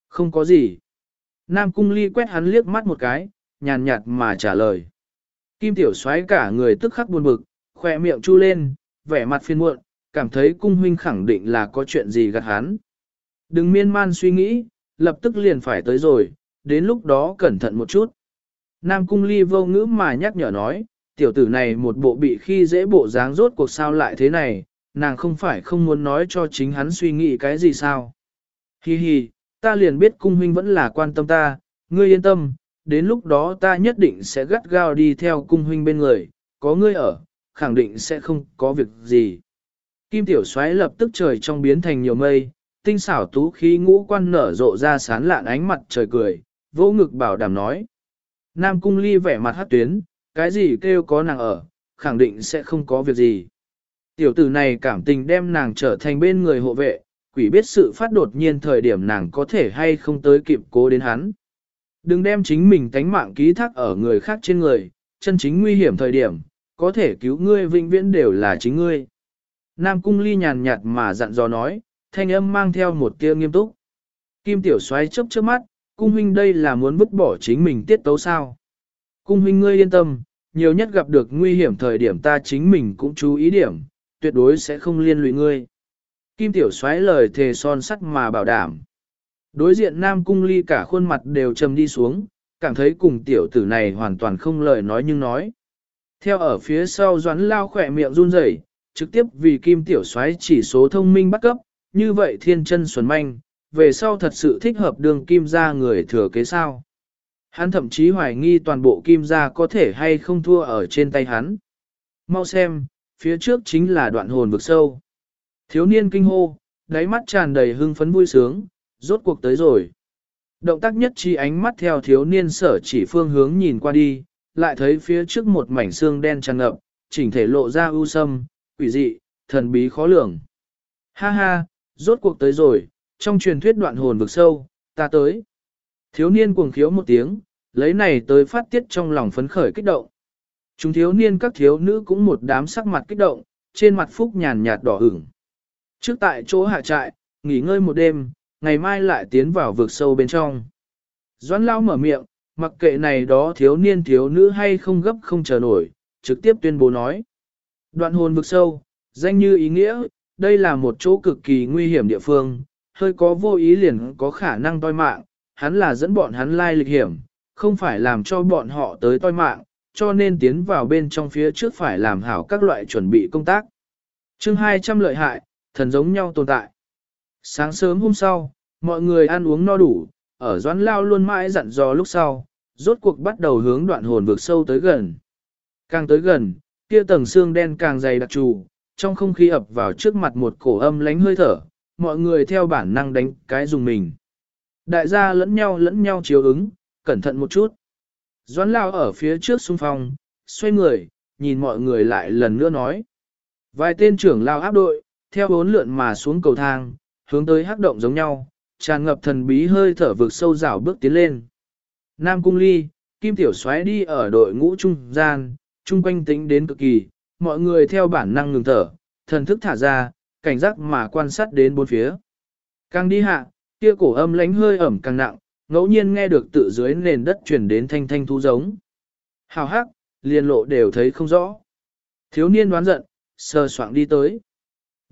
Không có gì. Nam Cung ly quét hắn liếc mắt một cái, nhàn nhạt mà trả lời. Kim tiểu xoáy cả người tức khắc buồn bực, khỏe miệng chu lên, vẻ mặt phiền muộn, cảm thấy cung huynh khẳng định là có chuyện gì gạt hắn. Đừng miên man suy nghĩ, lập tức liền phải tới rồi, đến lúc đó cẩn thận một chút. Nam cung ly vô ngữ mà nhắc nhở nói, tiểu tử này một bộ bị khi dễ bộ dáng rốt cuộc sao lại thế này, nàng không phải không muốn nói cho chính hắn suy nghĩ cái gì sao. Hi hi, ta liền biết cung huynh vẫn là quan tâm ta, ngươi yên tâm, đến lúc đó ta nhất định sẽ gắt gao đi theo cung huynh bên người, có ngươi ở, khẳng định sẽ không có việc gì. Kim tiểu xoáy lập tức trời trong biến thành nhiều mây, tinh xảo tú khí ngũ quan nở rộ ra sán lạn ánh mặt trời cười, vô ngực bảo đảm nói. Nam cung ly vẻ mặt hát tuyến, cái gì kêu có nàng ở, khẳng định sẽ không có việc gì. Tiểu tử này cảm tình đem nàng trở thành bên người hộ vệ, quỷ biết sự phát đột nhiên thời điểm nàng có thể hay không tới kịp cố đến hắn. Đừng đem chính mình tánh mạng ký thác ở người khác trên người, chân chính nguy hiểm thời điểm, có thể cứu ngươi vĩnh viễn đều là chính ngươi. Nam cung ly nhàn nhạt mà dặn dò nói, thanh âm mang theo một tia nghiêm túc. Kim tiểu xoáy chớp chớp mắt, cung huynh đây là muốn vứt bỏ chính mình tiết tấu sao. Cung huynh ngươi yên tâm, nhiều nhất gặp được nguy hiểm thời điểm ta chính mình cũng chú ý điểm, tuyệt đối sẽ không liên lụy ngươi. Kim tiểu xoáy lời thề son sắt mà bảo đảm. Đối diện Nam cung ly cả khuôn mặt đều trầm đi xuống, cảm thấy cùng tiểu tử này hoàn toàn không lời nói nhưng nói. Theo ở phía sau doãn lao khỏe miệng run rẩy, trực tiếp vì kim tiểu xoáy chỉ số thông minh bắt cấp, như vậy thiên chân xuẩn manh, về sau thật sự thích hợp đường kim gia người thừa kế sao. Hắn thậm chí hoài nghi toàn bộ kim gia có thể hay không thua ở trên tay hắn. Mau xem, phía trước chính là đoạn hồn vực sâu. Thiếu niên kinh hô, đáy mắt tràn đầy hưng phấn vui sướng, rốt cuộc tới rồi. Động tác nhất chi ánh mắt theo thiếu niên sở chỉ phương hướng nhìn qua đi, lại thấy phía trước một mảnh xương đen tràn ngập, chỉnh thể lộ ra ưu sâm, quỷ dị, thần bí khó lường. Ha ha, rốt cuộc tới rồi, trong truyền thuyết đoạn hồn vực sâu, ta tới. Thiếu niên cuồng khiếu một tiếng, lấy này tới phát tiết trong lòng phấn khởi kích động. Chúng thiếu niên các thiếu nữ cũng một đám sắc mặt kích động, trên mặt phúc nhàn nhạt đỏ ửng. Trước tại chỗ hạ trại, nghỉ ngơi một đêm, ngày mai lại tiến vào vực sâu bên trong. Doãn lao mở miệng, mặc kệ này đó thiếu niên thiếu nữ hay không gấp không chờ nổi, trực tiếp tuyên bố nói. Đoạn hồn vực sâu, danh như ý nghĩa, đây là một chỗ cực kỳ nguy hiểm địa phương, hơi có vô ý liền có khả năng toi mạng, hắn là dẫn bọn hắn lai lịch hiểm, không phải làm cho bọn họ tới toi mạng, cho nên tiến vào bên trong phía trước phải làm hảo các loại chuẩn bị công tác. chương 200 lợi hại, thần giống nhau tồn tại. Sáng sớm hôm sau, mọi người ăn uống no đủ, ở doãn lao luôn mãi dặn dò lúc sau, rốt cuộc bắt đầu hướng đoạn hồn vực sâu tới gần. Càng tới gần, kia tầng xương đen càng dày đặc trù, trong không khí ập vào trước mặt một cổ âm lánh hơi thở, mọi người theo bản năng đánh cái dùng mình. Đại gia lẫn nhau lẫn nhau chiếu ứng, cẩn thận một chút. Doãn lao ở phía trước xung phong, xoay người, nhìn mọi người lại lần nữa nói. Vài tên trưởng lao áp đội, theo bốn lượn mà xuống cầu thang, hướng tới hắc động giống nhau, tràn ngập thần bí hơi thở vực sâu rảo bước tiến lên. Nam Cung Ly, Kim Tiểu Soái đi ở đội ngũ trung gian, trung quanh tính đến cực kỳ, mọi người theo bản năng ngừng thở, thần thức thả ra, cảnh giác mà quan sát đến bốn phía. Càng đi hạ, kia cổ âm lánh hơi ẩm càng nặng, ngẫu nhiên nghe được tự dưới nền đất truyền đến thanh thanh thú giống. Hào hắc, liền lộ đều thấy không rõ. Thiếu niên đoán giận, sờ soạng đi tới.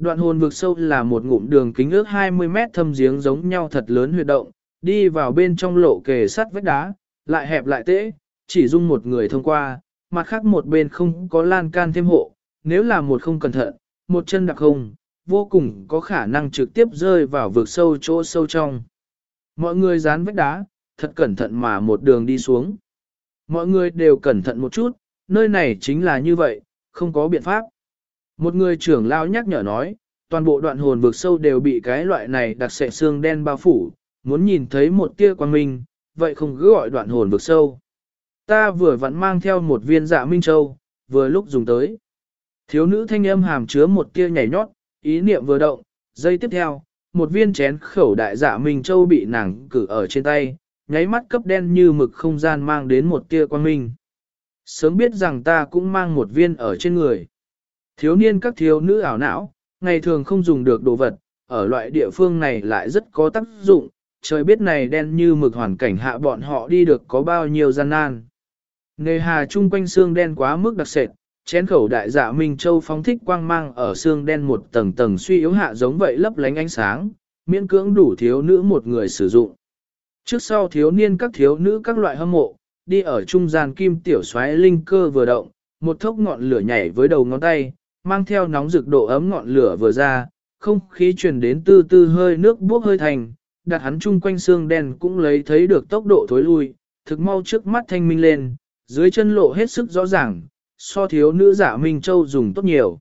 Đoạn hồn vực sâu là một ngụm đường kính ước 20 mét thâm giếng giống nhau thật lớn huyệt động, đi vào bên trong lộ kề sắt vách đá, lại hẹp lại tễ, chỉ dung một người thông qua, mặt khác một bên không có lan can thêm hộ, nếu là một không cẩn thận, một chân đặc không, vô cùng có khả năng trực tiếp rơi vào vực sâu chỗ sâu trong. Mọi người dán vách đá, thật cẩn thận mà một đường đi xuống. Mọi người đều cẩn thận một chút, nơi này chính là như vậy, không có biện pháp. Một người trưởng lao nhắc nhở nói, toàn bộ đoạn hồn vực sâu đều bị cái loại này đặc sệ xương đen bao phủ, muốn nhìn thấy một tia quang minh, vậy không cứ gọi đoạn hồn vực sâu. Ta vừa vẫn mang theo một viên dạ minh châu, vừa lúc dùng tới. Thiếu nữ thanh âm hàm chứa một tia nhảy nhót, ý niệm vừa động, giây tiếp theo, một viên chén khẩu đại dạ minh châu bị nàng cử ở trên tay, nháy mắt cấp đen như mực không gian mang đến một tia quang minh. Sớm biết rằng ta cũng mang một viên ở trên người. Thiếu niên các thiếu nữ ảo não, ngày thường không dùng được đồ vật, ở loại địa phương này lại rất có tác dụng, trời biết này đen như mực hoàn cảnh hạ bọn họ đi được có bao nhiêu gian nan. Nề hà chung quanh xương đen quá mức đặc sệt, chén khẩu đại dạ Minh Châu phóng thích quang mang ở xương đen một tầng tầng suy yếu hạ giống vậy lấp lánh ánh sáng, miễn cưỡng đủ thiếu nữ một người sử dụng. Trước sau thiếu niên các thiếu nữ các loại hâm mộ, đi ở trung gian kim tiểu xoáy linh cơ vừa động, một thốc ngọn lửa nhảy với đầu ngón tay, mang theo nóng rực độ ấm ngọn lửa vừa ra, không khí truyền đến tư tư hơi nước bốc hơi thành, đặt hắn chung quanh xương đen cũng lấy thấy được tốc độ thối lui, thực mau trước mắt thanh minh lên, dưới chân lộ hết sức rõ ràng, so thiếu nữ giả Minh Châu dùng tốt nhiều.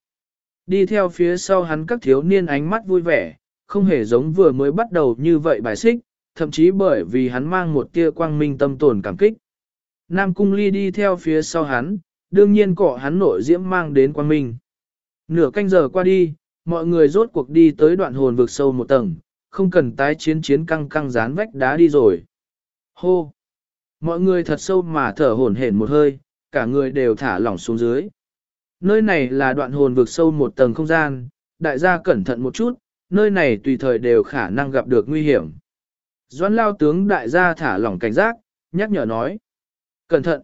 Đi theo phía sau hắn các thiếu niên ánh mắt vui vẻ, không hề giống vừa mới bắt đầu như vậy bài xích, thậm chí bởi vì hắn mang một tia quang minh tâm tồn cảm kích. Nam Cung Ly đi theo phía sau hắn, đương nhiên cọ hắn nội diễm mang đến quang minh. Nửa canh giờ qua đi, mọi người rốt cuộc đi tới đoạn hồn vực sâu một tầng, không cần tái chiến chiến căng căng dán vách đá đi rồi. Hô! Mọi người thật sâu mà thở hổn hển một hơi, cả người đều thả lỏng xuống dưới. Nơi này là đoạn hồn vực sâu một tầng không gian, đại gia cẩn thận một chút, nơi này tùy thời đều khả năng gặp được nguy hiểm. Doan lao tướng đại gia thả lỏng cảnh giác, nhắc nhở nói. Cẩn thận!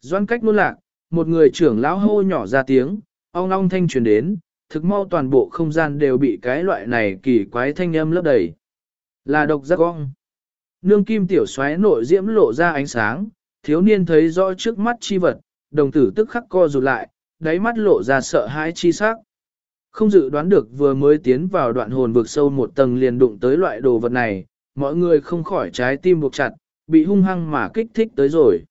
Doan cách luôn lạc, một người trưởng lão hô nhỏ ra tiếng, ong ong thanh truyền đến, thực mau toàn bộ không gian đều bị cái loại này kỳ quái thanh âm lấp đầy. Là độc giác ong. Nương kim tiểu xoáy nội diễm lộ ra ánh sáng, thiếu niên thấy rõ trước mắt chi vật, đồng tử tức khắc co rụt lại, đáy mắt lộ ra sợ hãi chi sắc. Không dự đoán được vừa mới tiến vào đoạn hồn vực sâu một tầng liền đụng tới loại đồ vật này, mọi người không khỏi trái tim buộc chặt, bị hung hăng mà kích thích tới rồi.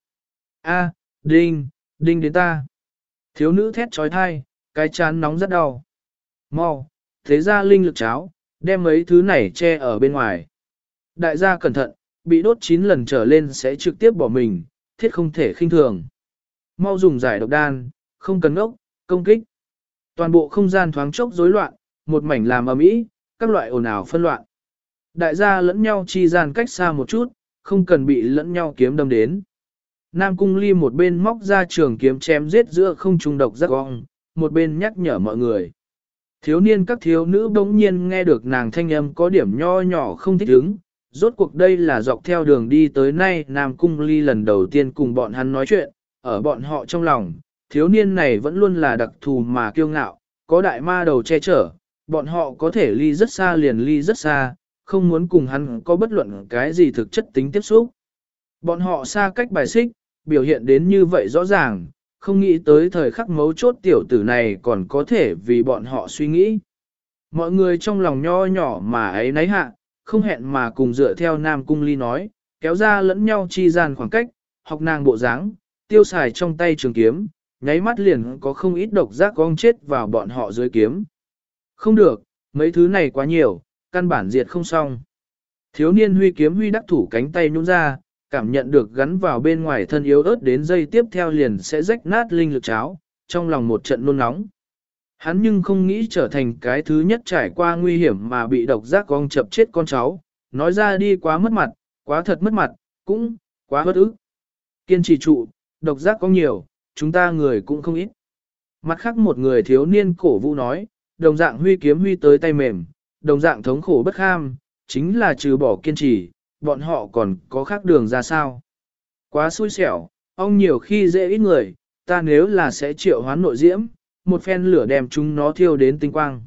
A, đinh, đinh đến ta. Thiếu nữ thét trói thai, cái chán nóng rất đau. Mau, thế ra linh lực cháo, đem mấy thứ này che ở bên ngoài. Đại gia cẩn thận, bị đốt 9 lần trở lên sẽ trực tiếp bỏ mình, thiết không thể khinh thường. Mau dùng giải độc đan, không cần ốc, công kích. Toàn bộ không gian thoáng chốc rối loạn, một mảnh làm ầm ĩ, các loại ồn ào phân loạn. Đại gia lẫn nhau chi gian cách xa một chút, không cần bị lẫn nhau kiếm đâm đến. Nam Cung Ly một bên móc ra trường kiếm chém giết giữa không trung độc rất gong, một bên nhắc nhở mọi người. Thiếu niên các thiếu nữ bỗng nhiên nghe được nàng thanh âm có điểm nho nhỏ không thích ứng, rốt cuộc đây là dọc theo đường đi tới nay Nam Cung Ly lần đầu tiên cùng bọn hắn nói chuyện, ở bọn họ trong lòng, thiếu niên này vẫn luôn là đặc thù mà kiêu ngạo, có đại ma đầu che chở, bọn họ có thể ly rất xa liền ly rất xa, không muốn cùng hắn có bất luận cái gì thực chất tính tiếp xúc. Bọn họ xa cách bài xích, biểu hiện đến như vậy rõ ràng, không nghĩ tới thời khắc mấu chốt tiểu tử này còn có thể vì bọn họ suy nghĩ. Mọi người trong lòng nho nhỏ mà ấy nấy hạ, không hẹn mà cùng dựa theo Nam Cung Ly nói, kéo ra lẫn nhau chi gian khoảng cách, học nàng bộ dáng, tiêu xài trong tay trường kiếm, nháy mắt liền có không ít độc giác cong chết vào bọn họ dưới kiếm. Không được, mấy thứ này quá nhiều, căn bản diệt không xong. Thiếu niên huy kiếm huy đắc thủ cánh tay nhún ra, cảm nhận được gắn vào bên ngoài thân yếu ớt đến dây tiếp theo liền sẽ rách nát linh lực cháo, trong lòng một trận nôn nóng. Hắn nhưng không nghĩ trở thành cái thứ nhất trải qua nguy hiểm mà bị độc giác con chập chết con cháu, nói ra đi quá mất mặt, quá thật mất mặt, cũng, quá bất ức. Kiên trì trụ, độc giác có nhiều, chúng ta người cũng không ít. Mặt khác một người thiếu niên cổ vũ nói, đồng dạng huy kiếm huy tới tay mềm, đồng dạng thống khổ bất kham, chính là trừ bỏ kiên trì, bọn họ còn có khác đường ra sao. Quá xui xẻo, ông nhiều khi dễ ít người, ta nếu là sẽ triệu hoán nội diễm, một phen lửa đem chúng nó thiêu đến tinh quang.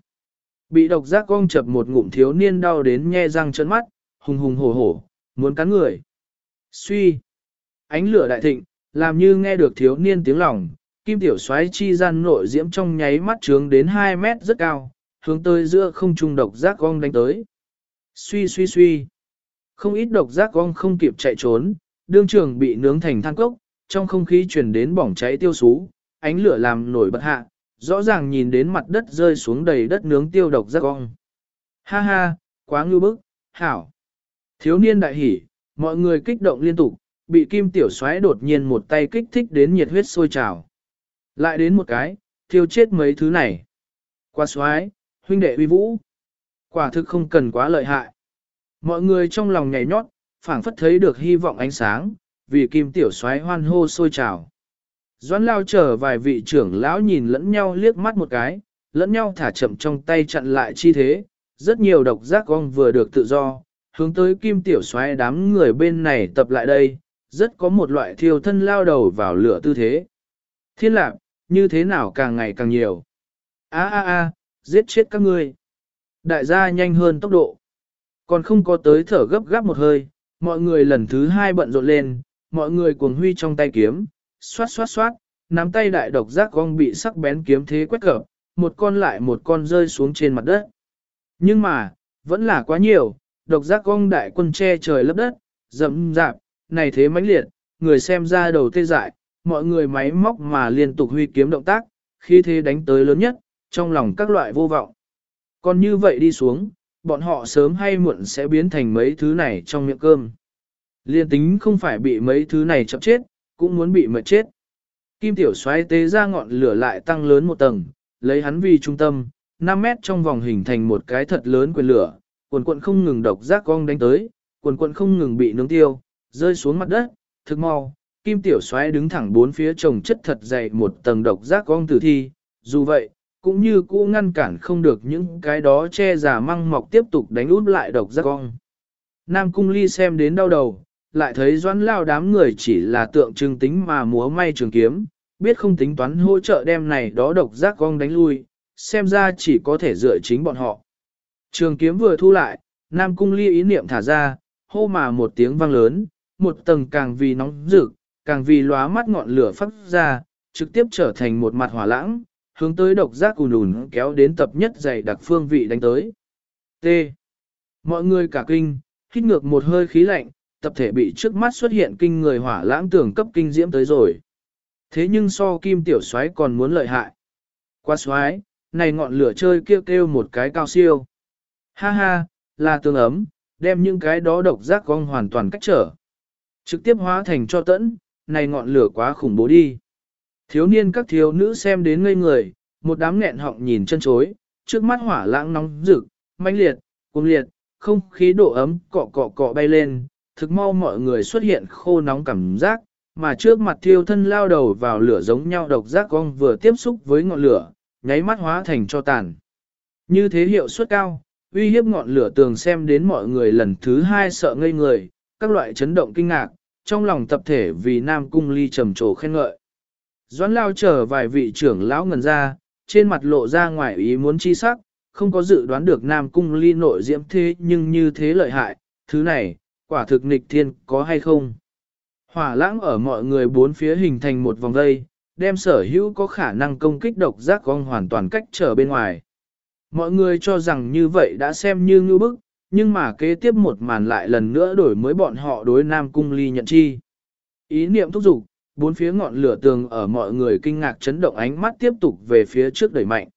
Bị độc giác cong chập một ngụm thiếu niên đau đến nhe răng trợn mắt, hùng hùng hổ hổ, muốn cắn người. Suy! Ánh lửa đại thịnh, làm như nghe được thiếu niên tiếng lòng, kim tiểu xoáy chi gian nội diễm trong nháy mắt trướng đến 2 mét rất cao, hướng tới giữa không trung độc giác cong đánh tới. Suy suy suy! Không ít độc giác ong không kịp chạy trốn, đương trường bị nướng thành than cốc, trong không khí truyền đến bỏng cháy tiêu sú, ánh lửa làm nổi bật hạ, rõ ràng nhìn đến mặt đất rơi xuống đầy đất nướng tiêu độc giác ong. Ha ha, quá ngư bức, hảo. Thiếu niên đại hỉ, mọi người kích động liên tục, bị kim tiểu xoáy đột nhiên một tay kích thích đến nhiệt huyết sôi trào. Lại đến một cái, thiêu chết mấy thứ này. Qua xoáy, huynh đệ uy vũ. Quả thực không cần quá lợi hại. Mọi người trong lòng nhảy nhót, phảng phất thấy được hy vọng ánh sáng, vì kim tiểu Soái hoan hô sôi trào. Doãn lao chờ vài vị trưởng lão nhìn lẫn nhau liếc mắt một cái, lẫn nhau thả chậm trong tay chặn lại chi thế, rất nhiều độc giác gong vừa được tự do, hướng tới kim tiểu Soái đám người bên này tập lại đây, rất có một loại thiêu thân lao đầu vào lửa tư thế. Thiên lạc, như thế nào càng ngày càng nhiều. a a a giết chết các ngươi. Đại gia nhanh hơn tốc độ. Còn không có tới thở gấp gáp một hơi, mọi người lần thứ hai bận rộn lên, mọi người cuồng huy trong tay kiếm, xoát xoát xoát, nắm tay đại độc giác gong bị sắc bén kiếm thế quét cập, một con lại một con rơi xuống trên mặt đất. Nhưng mà, vẫn là quá nhiều, độc giác gong đại quân che trời lấp đất, dẫm dạp, này thế mãnh liệt, người xem ra đầu tê dại, mọi người máy móc mà liên tục huy kiếm động tác, khi thế đánh tới lớn nhất, trong lòng các loại vô vọng. Còn như vậy đi xuống, bọn họ sớm hay muộn sẽ biến thành mấy thứ này trong miệng cơm. Liên tính không phải bị mấy thứ này chậm chết, cũng muốn bị mệt chết. Kim tiểu xoáy tế ra ngọn lửa lại tăng lớn một tầng, lấy hắn vì trung tâm, 5 mét trong vòng hình thành một cái thật lớn quyền lửa, quần quận không ngừng độc giác cong đánh tới, quần quận không ngừng bị nướng tiêu, rơi xuống mặt đất, thực mau, kim tiểu xoáy đứng thẳng bốn phía trồng chất thật dày một tầng độc giác cong tử thi, dù vậy, cũng như cũ ngăn cản không được những cái đó che giả măng mọc tiếp tục đánh út lại độc giác cong. Nam cung ly xem đến đau đầu, lại thấy doãn lao đám người chỉ là tượng trưng tính mà múa may trường kiếm, biết không tính toán hỗ trợ đem này đó độc giác cong đánh lui, xem ra chỉ có thể dựa chính bọn họ. Trường kiếm vừa thu lại, Nam cung ly ý niệm thả ra, hô mà một tiếng vang lớn, một tầng càng vì nóng rực, càng vì lóa mắt ngọn lửa phát ra, trực tiếp trở thành một mặt hỏa lãng, hướng tới độc giác ùn ùn kéo đến tập nhất dày đặc phương vị đánh tới. T. Mọi người cả kinh, hít ngược một hơi khí lạnh, tập thể bị trước mắt xuất hiện kinh người hỏa lãng tưởng cấp kinh diễm tới rồi. Thế nhưng so kim tiểu xoáy còn muốn lợi hại. Qua xoáy, này ngọn lửa chơi kêu kêu một cái cao siêu. Ha ha, là tương ấm, đem những cái đó độc giác con hoàn toàn cách trở. Trực tiếp hóa thành cho tẫn, này ngọn lửa quá khủng bố đi. Thiếu niên các thiếu nữ xem đến ngây người, một đám nghẹn họng nhìn chân chối, trước mắt hỏa lãng nóng rực, mãnh liệt, cuồng liệt, không khí độ ấm cọ cọ cọ bay lên, thực mau mọi người xuất hiện khô nóng cảm giác, mà trước mặt thiêu thân lao đầu vào lửa giống nhau độc giác cong vừa tiếp xúc với ngọn lửa, nháy mắt hóa thành cho tàn. Như thế hiệu suất cao, uy hiếp ngọn lửa tường xem đến mọi người lần thứ hai sợ ngây người, các loại chấn động kinh ngạc, trong lòng tập thể vì Nam Cung Ly trầm trồ khen ngợi. Doãn lao chờ vài vị trưởng lão ngần ra, trên mặt lộ ra ngoài ý muốn chi sắc, không có dự đoán được Nam Cung Ly nội diễm thế nhưng như thế lợi hại, thứ này, quả thực nghịch thiên có hay không. Hỏa lãng ở mọi người bốn phía hình thành một vòng dây, đem sở hữu có khả năng công kích độc giác con hoàn toàn cách trở bên ngoài. Mọi người cho rằng như vậy đã xem như ngư bức, nhưng mà kế tiếp một màn lại lần nữa đổi mới bọn họ đối Nam Cung Ly nhận chi. Ý niệm thúc giục, bốn phía ngọn lửa tường ở mọi người kinh ngạc chấn động ánh mắt tiếp tục về phía trước đẩy mạnh.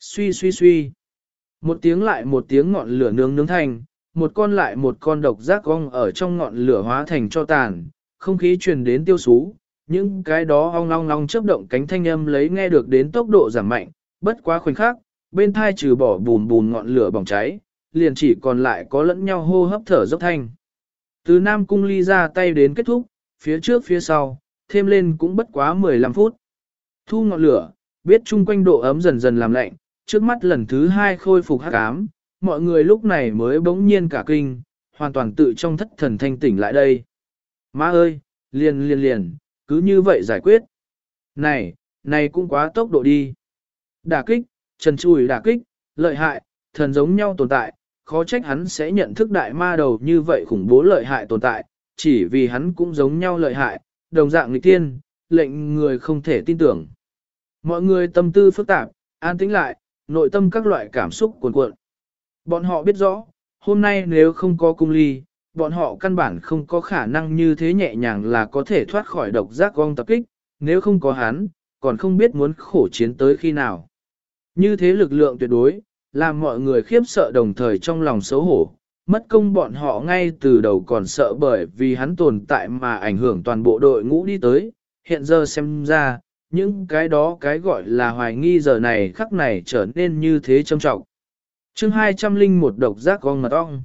Suy suy suy. Một tiếng lại một tiếng ngọn lửa nướng nướng thành, một con lại một con độc giác ong ở trong ngọn lửa hóa thành cho tàn, không khí truyền đến tiêu sú, những cái đó ong long long chớp động cánh thanh âm lấy nghe được đến tốc độ giảm mạnh, bất quá khoảnh khắc, bên thai trừ bỏ bùn bùn ngọn lửa bỏng cháy, liền chỉ còn lại có lẫn nhau hô hấp thở dốc thanh. Từ Nam Cung ly ra tay đến kết thúc, phía trước phía sau, thêm lên cũng bất quá 15 phút. Thu ngọn lửa, biết chung quanh độ ấm dần dần làm lạnh, trước mắt lần thứ hai khôi phục hắc ám, mọi người lúc này mới bỗng nhiên cả kinh, hoàn toàn tự trong thất thần thanh tỉnh lại đây. Má ơi, liền liền liền, cứ như vậy giải quyết. Này, này cũng quá tốc độ đi. Đả kích, trần chùi đả kích, lợi hại, thần giống nhau tồn tại, khó trách hắn sẽ nhận thức đại ma đầu như vậy khủng bố lợi hại tồn tại, chỉ vì hắn cũng giống nhau lợi hại, đồng dạng nghịch tiên, lệnh người không thể tin tưởng. Mọi người tâm tư phức tạp, an tĩnh lại, nội tâm các loại cảm xúc cuồn cuộn. Bọn họ biết rõ, hôm nay nếu không có cung ly, bọn họ căn bản không có khả năng như thế nhẹ nhàng là có thể thoát khỏi độc giác gong tập kích, nếu không có hắn, còn không biết muốn khổ chiến tới khi nào. Như thế lực lượng tuyệt đối, làm mọi người khiếp sợ đồng thời trong lòng xấu hổ, mất công bọn họ ngay từ đầu còn sợ bởi vì hắn tồn tại mà ảnh hưởng toàn bộ đội ngũ đi tới, hiện giờ xem ra, những cái đó cái gọi là hoài nghi giờ này khắc này trở nên như thế trầm trọng. chương 201 độc giác con mật ong.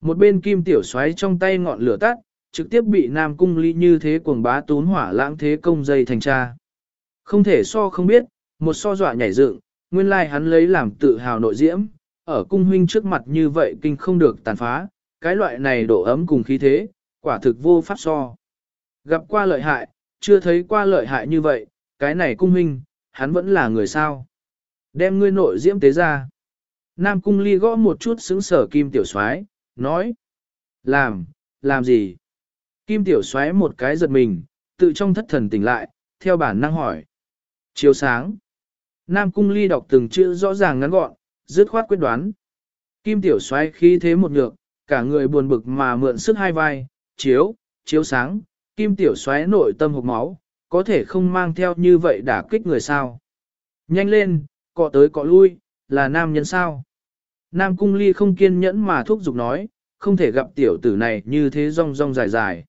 Một bên kim tiểu xoáy trong tay ngọn lửa tắt, trực tiếp bị Nam Cung Ly như thế cuồng bá tún hỏa lãng thế công dây thành cha. Không thể so không biết, một so dọa nhảy dựng, nguyên lai hắn lấy làm tự hào nội diễm, ở cung huynh trước mặt như vậy kinh không được tàn phá, cái loại này độ ấm cùng khí thế, quả thực vô pháp so. Gặp qua lợi hại, chưa thấy qua lợi hại như vậy, cái này cung huynh, hắn vẫn là người sao. Đem ngươi nội diễm tế ra. Nam cung ly gõ một chút xứng sở kim tiểu soái nói. Làm, làm gì? Kim tiểu xoáy một cái giật mình, tự trong thất thần tỉnh lại, theo bản năng hỏi. Chiều sáng. Nam cung ly đọc từng chữ rõ ràng ngắn gọn, dứt khoát quyết đoán. Kim tiểu xoáy khí thế một nhược, cả người buồn bực mà mượn sức hai vai, chiếu, chiếu sáng, kim tiểu xoáy nội tâm hộp máu, có thể không mang theo như vậy đả kích người sao. Nhanh lên, cọ tới cọ lui, là nam nhân sao. Nam cung ly không kiên nhẫn mà thúc giục nói, không thể gặp tiểu tử này như thế rong rong dài dài.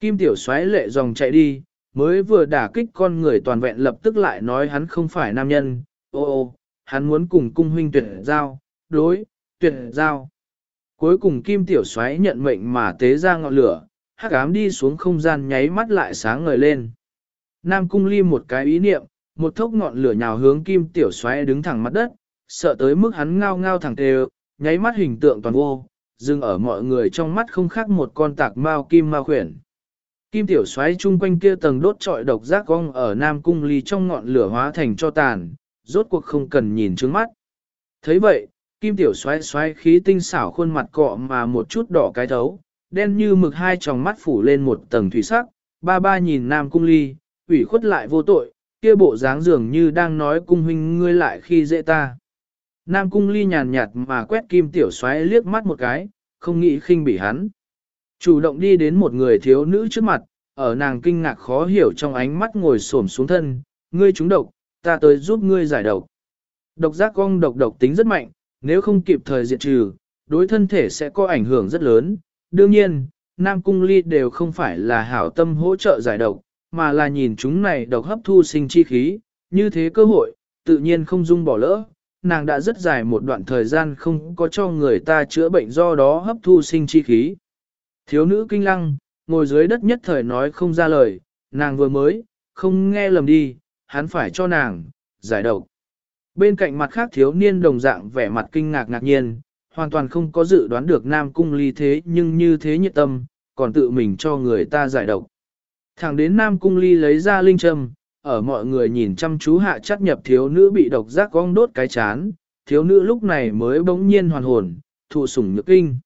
Kim tiểu xoáy lệ dòng chạy đi, mới vừa đả kích con người toàn vẹn lập tức lại nói hắn không phải nam nhân, ô ô, hắn muốn cùng cung huynh tuyệt giao, đối, tuyệt giao. Cuối cùng kim tiểu xoáy nhận mệnh mà tế ra ngọn lửa, hắc ám đi xuống không gian nháy mắt lại sáng ngời lên. Nam cung ly một cái ý niệm, một thốc ngọn lửa nhào hướng kim tiểu xoáy đứng thẳng mặt đất, sợ tới mức hắn ngao ngao thẳng tề, nháy mắt hình tượng toàn vô, dừng ở mọi người trong mắt không khác một con tạc mao kim ma khuyển. Kim tiểu xoáy chung quanh kia tầng đốt trọi độc giác cong ở Nam Cung Ly trong ngọn lửa hóa thành cho tàn, rốt cuộc không cần nhìn trước mắt. thấy vậy, Kim tiểu xoáy xoáy khí tinh xảo khuôn mặt cọ mà một chút đỏ cái thấu, đen như mực hai tròng mắt phủ lên một tầng thủy sắc, ba ba nhìn Nam Cung Ly, ủy khuất lại vô tội, kia bộ dáng dường như đang nói cung huynh ngươi lại khi dễ ta. Nam cung ly nhàn nhạt mà quét kim tiểu xoáy liếc mắt một cái, không nghĩ khinh bỉ hắn. Chủ động đi đến một người thiếu nữ trước mặt, ở nàng kinh ngạc khó hiểu trong ánh mắt ngồi xổm xuống thân, ngươi trúng độc, ta tới giúp ngươi giải độc. Độc giác cong độc độc tính rất mạnh, nếu không kịp thời diệt trừ, đối thân thể sẽ có ảnh hưởng rất lớn. Đương nhiên, Nam Cung Ly đều không phải là hảo tâm hỗ trợ giải độc, mà là nhìn chúng này độc hấp thu sinh chi khí, như thế cơ hội, tự nhiên không dung bỏ lỡ, nàng đã rất dài một đoạn thời gian không có cho người ta chữa bệnh do đó hấp thu sinh chi khí. Thiếu nữ kinh lăng, ngồi dưới đất nhất thời nói không ra lời, nàng vừa mới, không nghe lầm đi, hắn phải cho nàng, giải độc. Bên cạnh mặt khác thiếu niên đồng dạng vẻ mặt kinh ngạc ngạc nhiên, hoàn toàn không có dự đoán được Nam Cung ly thế nhưng như thế nhiệt tâm, còn tự mình cho người ta giải độc. Thẳng đến Nam Cung ly lấy ra linh châm, ở mọi người nhìn chăm chú hạ chắc nhập thiếu nữ bị độc giác cong đốt cái chán, thiếu nữ lúc này mới bỗng nhiên hoàn hồn, thụ sủng nhược kinh.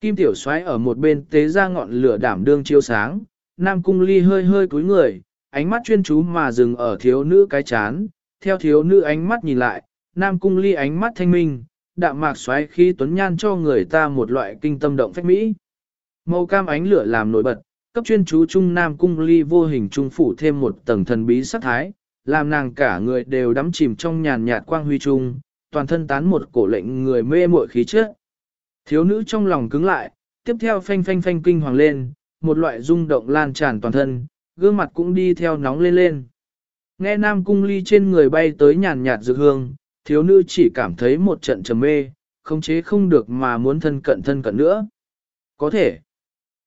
Kim tiểu xoáy ở một bên tế ra ngọn lửa đảm đương chiếu sáng, Nam Cung Ly hơi hơi cúi người, ánh mắt chuyên chú mà dừng ở thiếu nữ cái chán, theo thiếu nữ ánh mắt nhìn lại, Nam Cung Ly ánh mắt thanh minh, đạm mạc xoáy khi tuấn nhan cho người ta một loại kinh tâm động phách mỹ. Màu cam ánh lửa làm nổi bật, cấp chuyên chú trung Nam Cung Ly vô hình trung phủ thêm một tầng thần bí sắc thái, làm nàng cả người đều đắm chìm trong nhàn nhạt quang huy trung, toàn thân tán một cổ lệnh người mê muội khí chất. Thiếu nữ trong lòng cứng lại, tiếp theo phanh phanh phanh kinh hoàng lên, một loại rung động lan tràn toàn thân, gương mặt cũng đi theo nóng lên lên. Nghe Nam Cung Ly trên người bay tới nhàn nhạt dược hương, thiếu nữ chỉ cảm thấy một trận trầm mê, không chế không được mà muốn thân cận thân cận nữa. Có thể.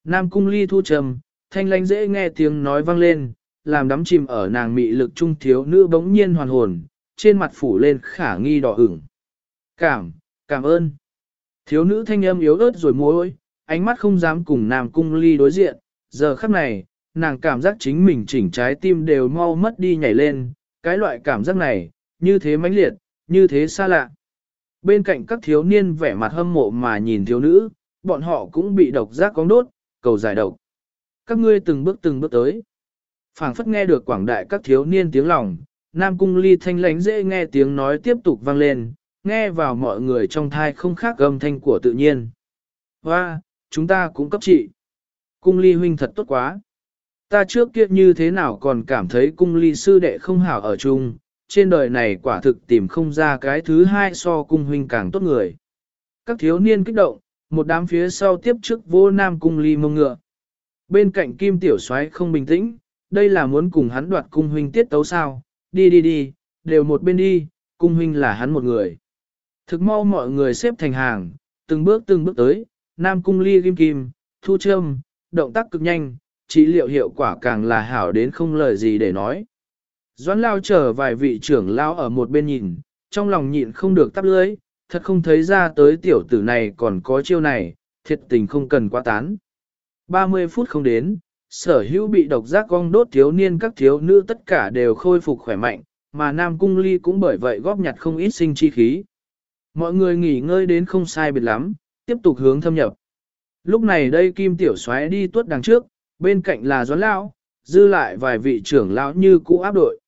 Nam Cung Ly thu trầm, thanh lãnh dễ nghe tiếng nói vang lên, làm đắm chìm ở nàng mị lực trung thiếu nữ bỗng nhiên hoàn hồn, trên mặt phủ lên khả nghi đỏ ửng. Cảm, cảm ơn. Thiếu nữ thanh âm yếu ớt rồi môi, ánh mắt không dám cùng Nam Cung Ly đối diện, giờ khắc này, nàng cảm giác chính mình chỉnh trái tim đều mau mất đi nhảy lên, cái loại cảm giác này, như thế mãnh liệt, như thế xa lạ. Bên cạnh các thiếu niên vẻ mặt hâm mộ mà nhìn thiếu nữ, bọn họ cũng bị độc giác cóng đốt, cầu giải độc. Các ngươi từng bước từng bước tới. phảng phất nghe được quảng đại các thiếu niên tiếng lòng, Nam Cung Ly thanh lánh dễ nghe tiếng nói tiếp tục vang lên, nghe vào mọi người trong thai không khác âm thanh của tự nhiên. Hoa, chúng ta cũng cấp trị. Cung Ly huynh thật tốt quá. Ta trước kia như thế nào còn cảm thấy cung ly sư đệ không hảo ở chung, trên đời này quả thực tìm không ra cái thứ hai so cung huynh càng tốt người. Các thiếu niên kích động, một đám phía sau tiếp trước vô nam cung ly mông ngựa. Bên cạnh kim tiểu soái không bình tĩnh, đây là muốn cùng hắn đoạt cung huynh tiết tấu sao, đi đi đi, đều một bên đi, cung huynh là hắn một người. Thực mau mọi người xếp thành hàng, từng bước từng bước tới, nam cung ly kim kim, thu trâm, động tác cực nhanh, trị liệu hiệu quả càng là hảo đến không lời gì để nói. Doãn lao chờ vài vị trưởng lao ở một bên nhìn, trong lòng nhịn không được tắp lưới, thật không thấy ra tới tiểu tử này còn có chiêu này, thiệt tình không cần quá tán. 30 phút không đến, sở hữu bị độc giác cong đốt thiếu niên các thiếu nữ tất cả đều khôi phục khỏe mạnh, mà Nam Cung Ly cũng bởi vậy góp nhặt không ít sinh chi khí. Mọi người nghỉ ngơi đến không sai biệt lắm, tiếp tục hướng thâm nhập. Lúc này đây Kim Tiểu Soái đi tuốt đằng trước, bên cạnh là Doãn Lão, dư lại vài vị trưởng lão như cũ áp đội.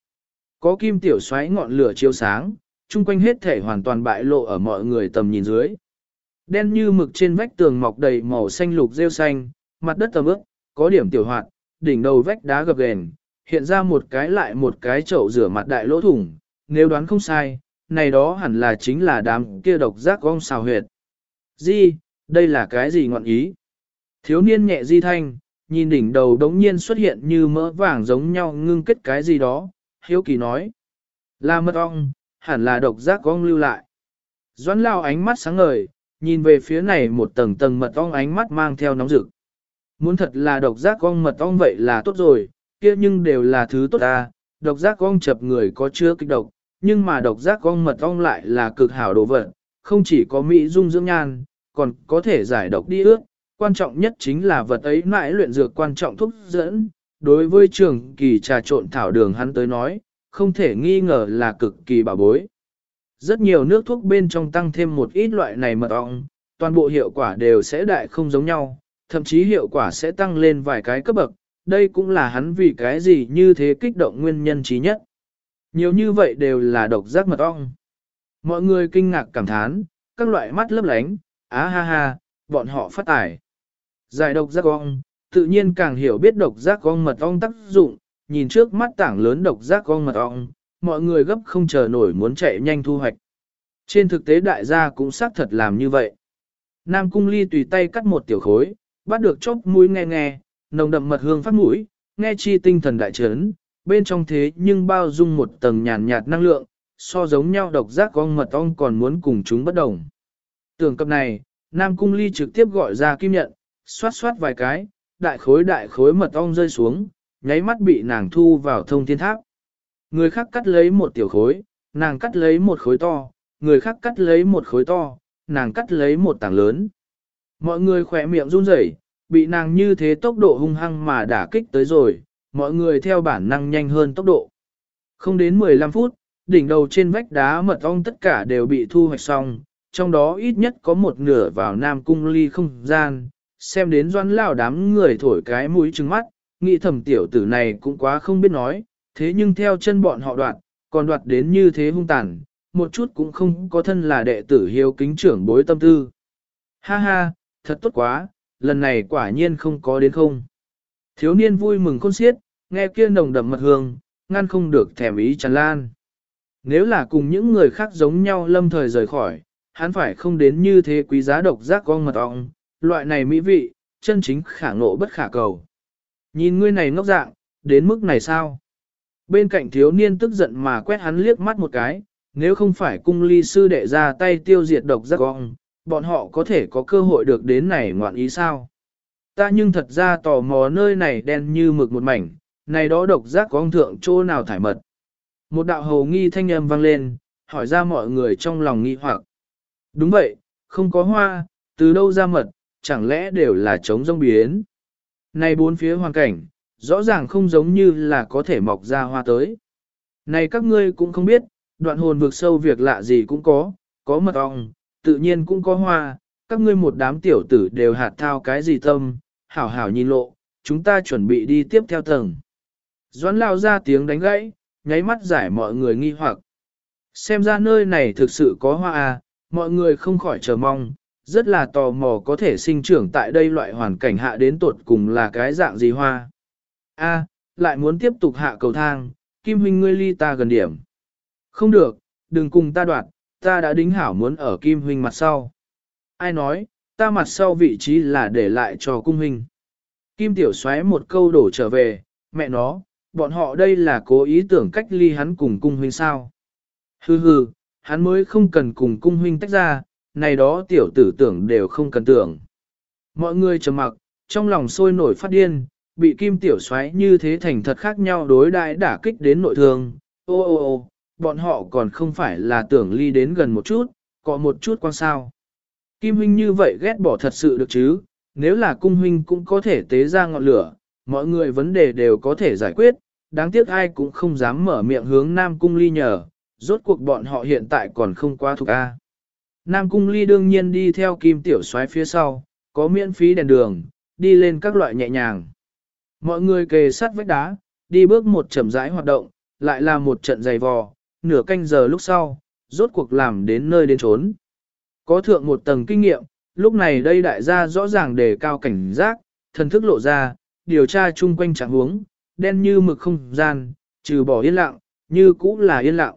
Có Kim Tiểu xoáy ngọn lửa chiếu sáng, chung quanh hết thể hoàn toàn bại lộ ở mọi người tầm nhìn dưới. Đen như mực trên vách tường mọc đầy màu xanh lục rêu xanh, mặt đất tầm ướp, có điểm tiểu hoạt, đỉnh đầu vách đá gập ghềnh, hiện ra một cái lại một cái chậu rửa mặt đại lỗ thủng, nếu đoán không sai, này đó hẳn là chính là đám kia độc giác gong xào huyệt. Di, đây là cái gì ngọn ý? Thiếu niên nhẹ di thanh, nhìn đỉnh đầu đống nhiên xuất hiện như mỡ vàng giống nhau ngưng kết cái gì đó, hiếu kỳ nói. Là mật ong, hẳn là độc giác ong lưu lại. Doãn lao ánh mắt sáng ngời, nhìn về phía này một tầng tầng mật ong ánh mắt mang theo nóng rực. Muốn thật là độc giác ong mật ong vậy là tốt rồi, kia nhưng đều là thứ tốt ta, độc giác ong chập người có chứa kích độc, nhưng mà độc giác ong mật ong lại là cực hảo đồ vật, không chỉ có mỹ dung dưỡng nhan, còn có thể giải độc đi ước, quan trọng nhất chính là vật ấy mãi luyện dược quan trọng thúc dẫn. Đối với trường kỳ trà trộn thảo đường hắn tới nói, không thể nghi ngờ là cực kỳ bảo bối. Rất nhiều nước thuốc bên trong tăng thêm một ít loại này mật ong, toàn bộ hiệu quả đều sẽ đại không giống nhau, thậm chí hiệu quả sẽ tăng lên vài cái cấp bậc, đây cũng là hắn vì cái gì như thế kích động nguyên nhân trí nhất. Nhiều như vậy đều là độc giác mật ong. Mọi người kinh ngạc cảm thán, các loại mắt lấp lánh, á ha ha, bọn họ phát tải. Giải độc giác ong, tự nhiên càng hiểu biết độc giác ong mật ong tác dụng, nhìn trước mắt tảng lớn độc giác ong mật ong, mọi người gấp không chờ nổi muốn chạy nhanh thu hoạch. Trên thực tế đại gia cũng xác thật làm như vậy. Nam cung ly tùy tay cắt một tiểu khối, bắt được chốc mũi nghe nghe, nồng đậm mật hương phát mũi, nghe chi tinh thần đại trấn, bên trong thế nhưng bao dung một tầng nhàn nhạt năng lượng, so giống nhau độc giác ong mật ong còn muốn cùng chúng bất đồng. Tưởng cập này, Nam cung ly trực tiếp gọi ra kim nhận, xoát xoát vài cái, đại khối đại khối mật ong rơi xuống, nháy mắt bị nàng thu vào thông thiên tháp. Người khác cắt lấy một tiểu khối, nàng cắt lấy một khối to, người khác cắt lấy một khối to, nàng cắt lấy một tảng lớn. Mọi người khỏe miệng run rẩy, bị nàng như thế tốc độ hung hăng mà đả kích tới rồi, mọi người theo bản năng nhanh hơn tốc độ. Không đến 15 phút, đỉnh đầu trên vách đá mật ong tất cả đều bị thu hoạch xong, trong đó ít nhất có một nửa vào nam cung ly không gian, xem đến doan lao đám người thổi cái mũi trứng mắt, nghĩ thầm tiểu tử này cũng quá không biết nói, thế nhưng theo chân bọn họ đoạn, còn đoạt đến như thế hung tàn, một chút cũng không có thân là đệ tử hiếu kính trưởng bối tâm tư. Ha ha, thật tốt quá, lần này quả nhiên không có đến không. Thiếu niên vui mừng khôn xiết, nghe kia nồng đậm mật hương, ngăn không được thèm ý tràn lan. Nếu là cùng những người khác giống nhau lâm thời rời khỏi, hắn phải không đến như thế quý giá độc giác con mật ong, loại này mỹ vị, chân chính khả ngộ bất khả cầu. Nhìn ngươi này ngốc dạng, đến mức này sao? Bên cạnh thiếu niên tức giận mà quét hắn liếc mắt một cái, nếu không phải cung ly sư đệ ra tay tiêu diệt độc giác con, bọn họ có thể có cơ hội được đến này ngoạn ý sao? Ta nhưng thật ra tò mò nơi này đen như mực một mảnh, này đó độc giác con thượng chỗ nào thải mật. Một đạo hầu nghi thanh âm vang lên, hỏi ra mọi người trong lòng nghi hoặc. Đúng vậy, không có hoa, từ đâu ra mật, chẳng lẽ đều là trống rông biến. Này bốn phía hoàn cảnh, rõ ràng không giống như là có thể mọc ra hoa tới. Này các ngươi cũng không biết, đoạn hồn vực sâu việc lạ gì cũng có, có mật ong, tự nhiên cũng có hoa, các ngươi một đám tiểu tử đều hạt thao cái gì tâm, hảo hảo nhìn lộ, chúng ta chuẩn bị đi tiếp theo tầng. Doãn lao ra tiếng đánh gãy, nháy mắt giải mọi người nghi hoặc. Xem ra nơi này thực sự có hoa à, mọi người không khỏi chờ mong, rất là tò mò có thể sinh trưởng tại đây loại hoàn cảnh hạ đến tột cùng là cái dạng gì hoa. A, lại muốn tiếp tục hạ cầu thang, Kim Huynh ngươi ly ta gần điểm. Không được, đừng cùng ta đoạt, ta đã đính hảo muốn ở Kim Huynh mặt sau. Ai nói, ta mặt sau vị trí là để lại cho cung huynh. Kim Tiểu xoáy một câu đổ trở về, mẹ nó, bọn họ đây là cố ý tưởng cách ly hắn cùng cung huynh sao. Hừ hừ, hắn mới không cần cùng cung huynh tách ra, này đó tiểu tử tưởng đều không cần tưởng. Mọi người trầm mặc, trong lòng sôi nổi phát điên, bị kim tiểu xoáy như thế thành thật khác nhau đối đại đả kích đến nội thương. Ô ô ô, bọn họ còn không phải là tưởng ly đến gần một chút, có một chút quan sao. Kim huynh như vậy ghét bỏ thật sự được chứ, nếu là cung huynh cũng có thể tế ra ngọn lửa, mọi người vấn đề đều có thể giải quyết, đáng tiếc ai cũng không dám mở miệng hướng Nam Cung Ly nhờ, rốt cuộc bọn họ hiện tại còn không qua thuộc A. Nam Cung Ly đương nhiên đi theo kim tiểu soái phía sau, có miễn phí đèn đường, đi lên các loại nhẹ nhàng. Mọi người kề sát vách đá, đi bước một chậm rãi hoạt động, lại là một trận dày vò, nửa canh giờ lúc sau, rốt cuộc làm đến nơi đến trốn. Có thượng một tầng kinh nghiệm, lúc này đây đại gia rõ ràng đề cao cảnh giác, thần thức lộ ra, điều tra chung quanh trạng huống, đen như mực không gian, trừ bỏ yên lặng, như cũ là yên lặng.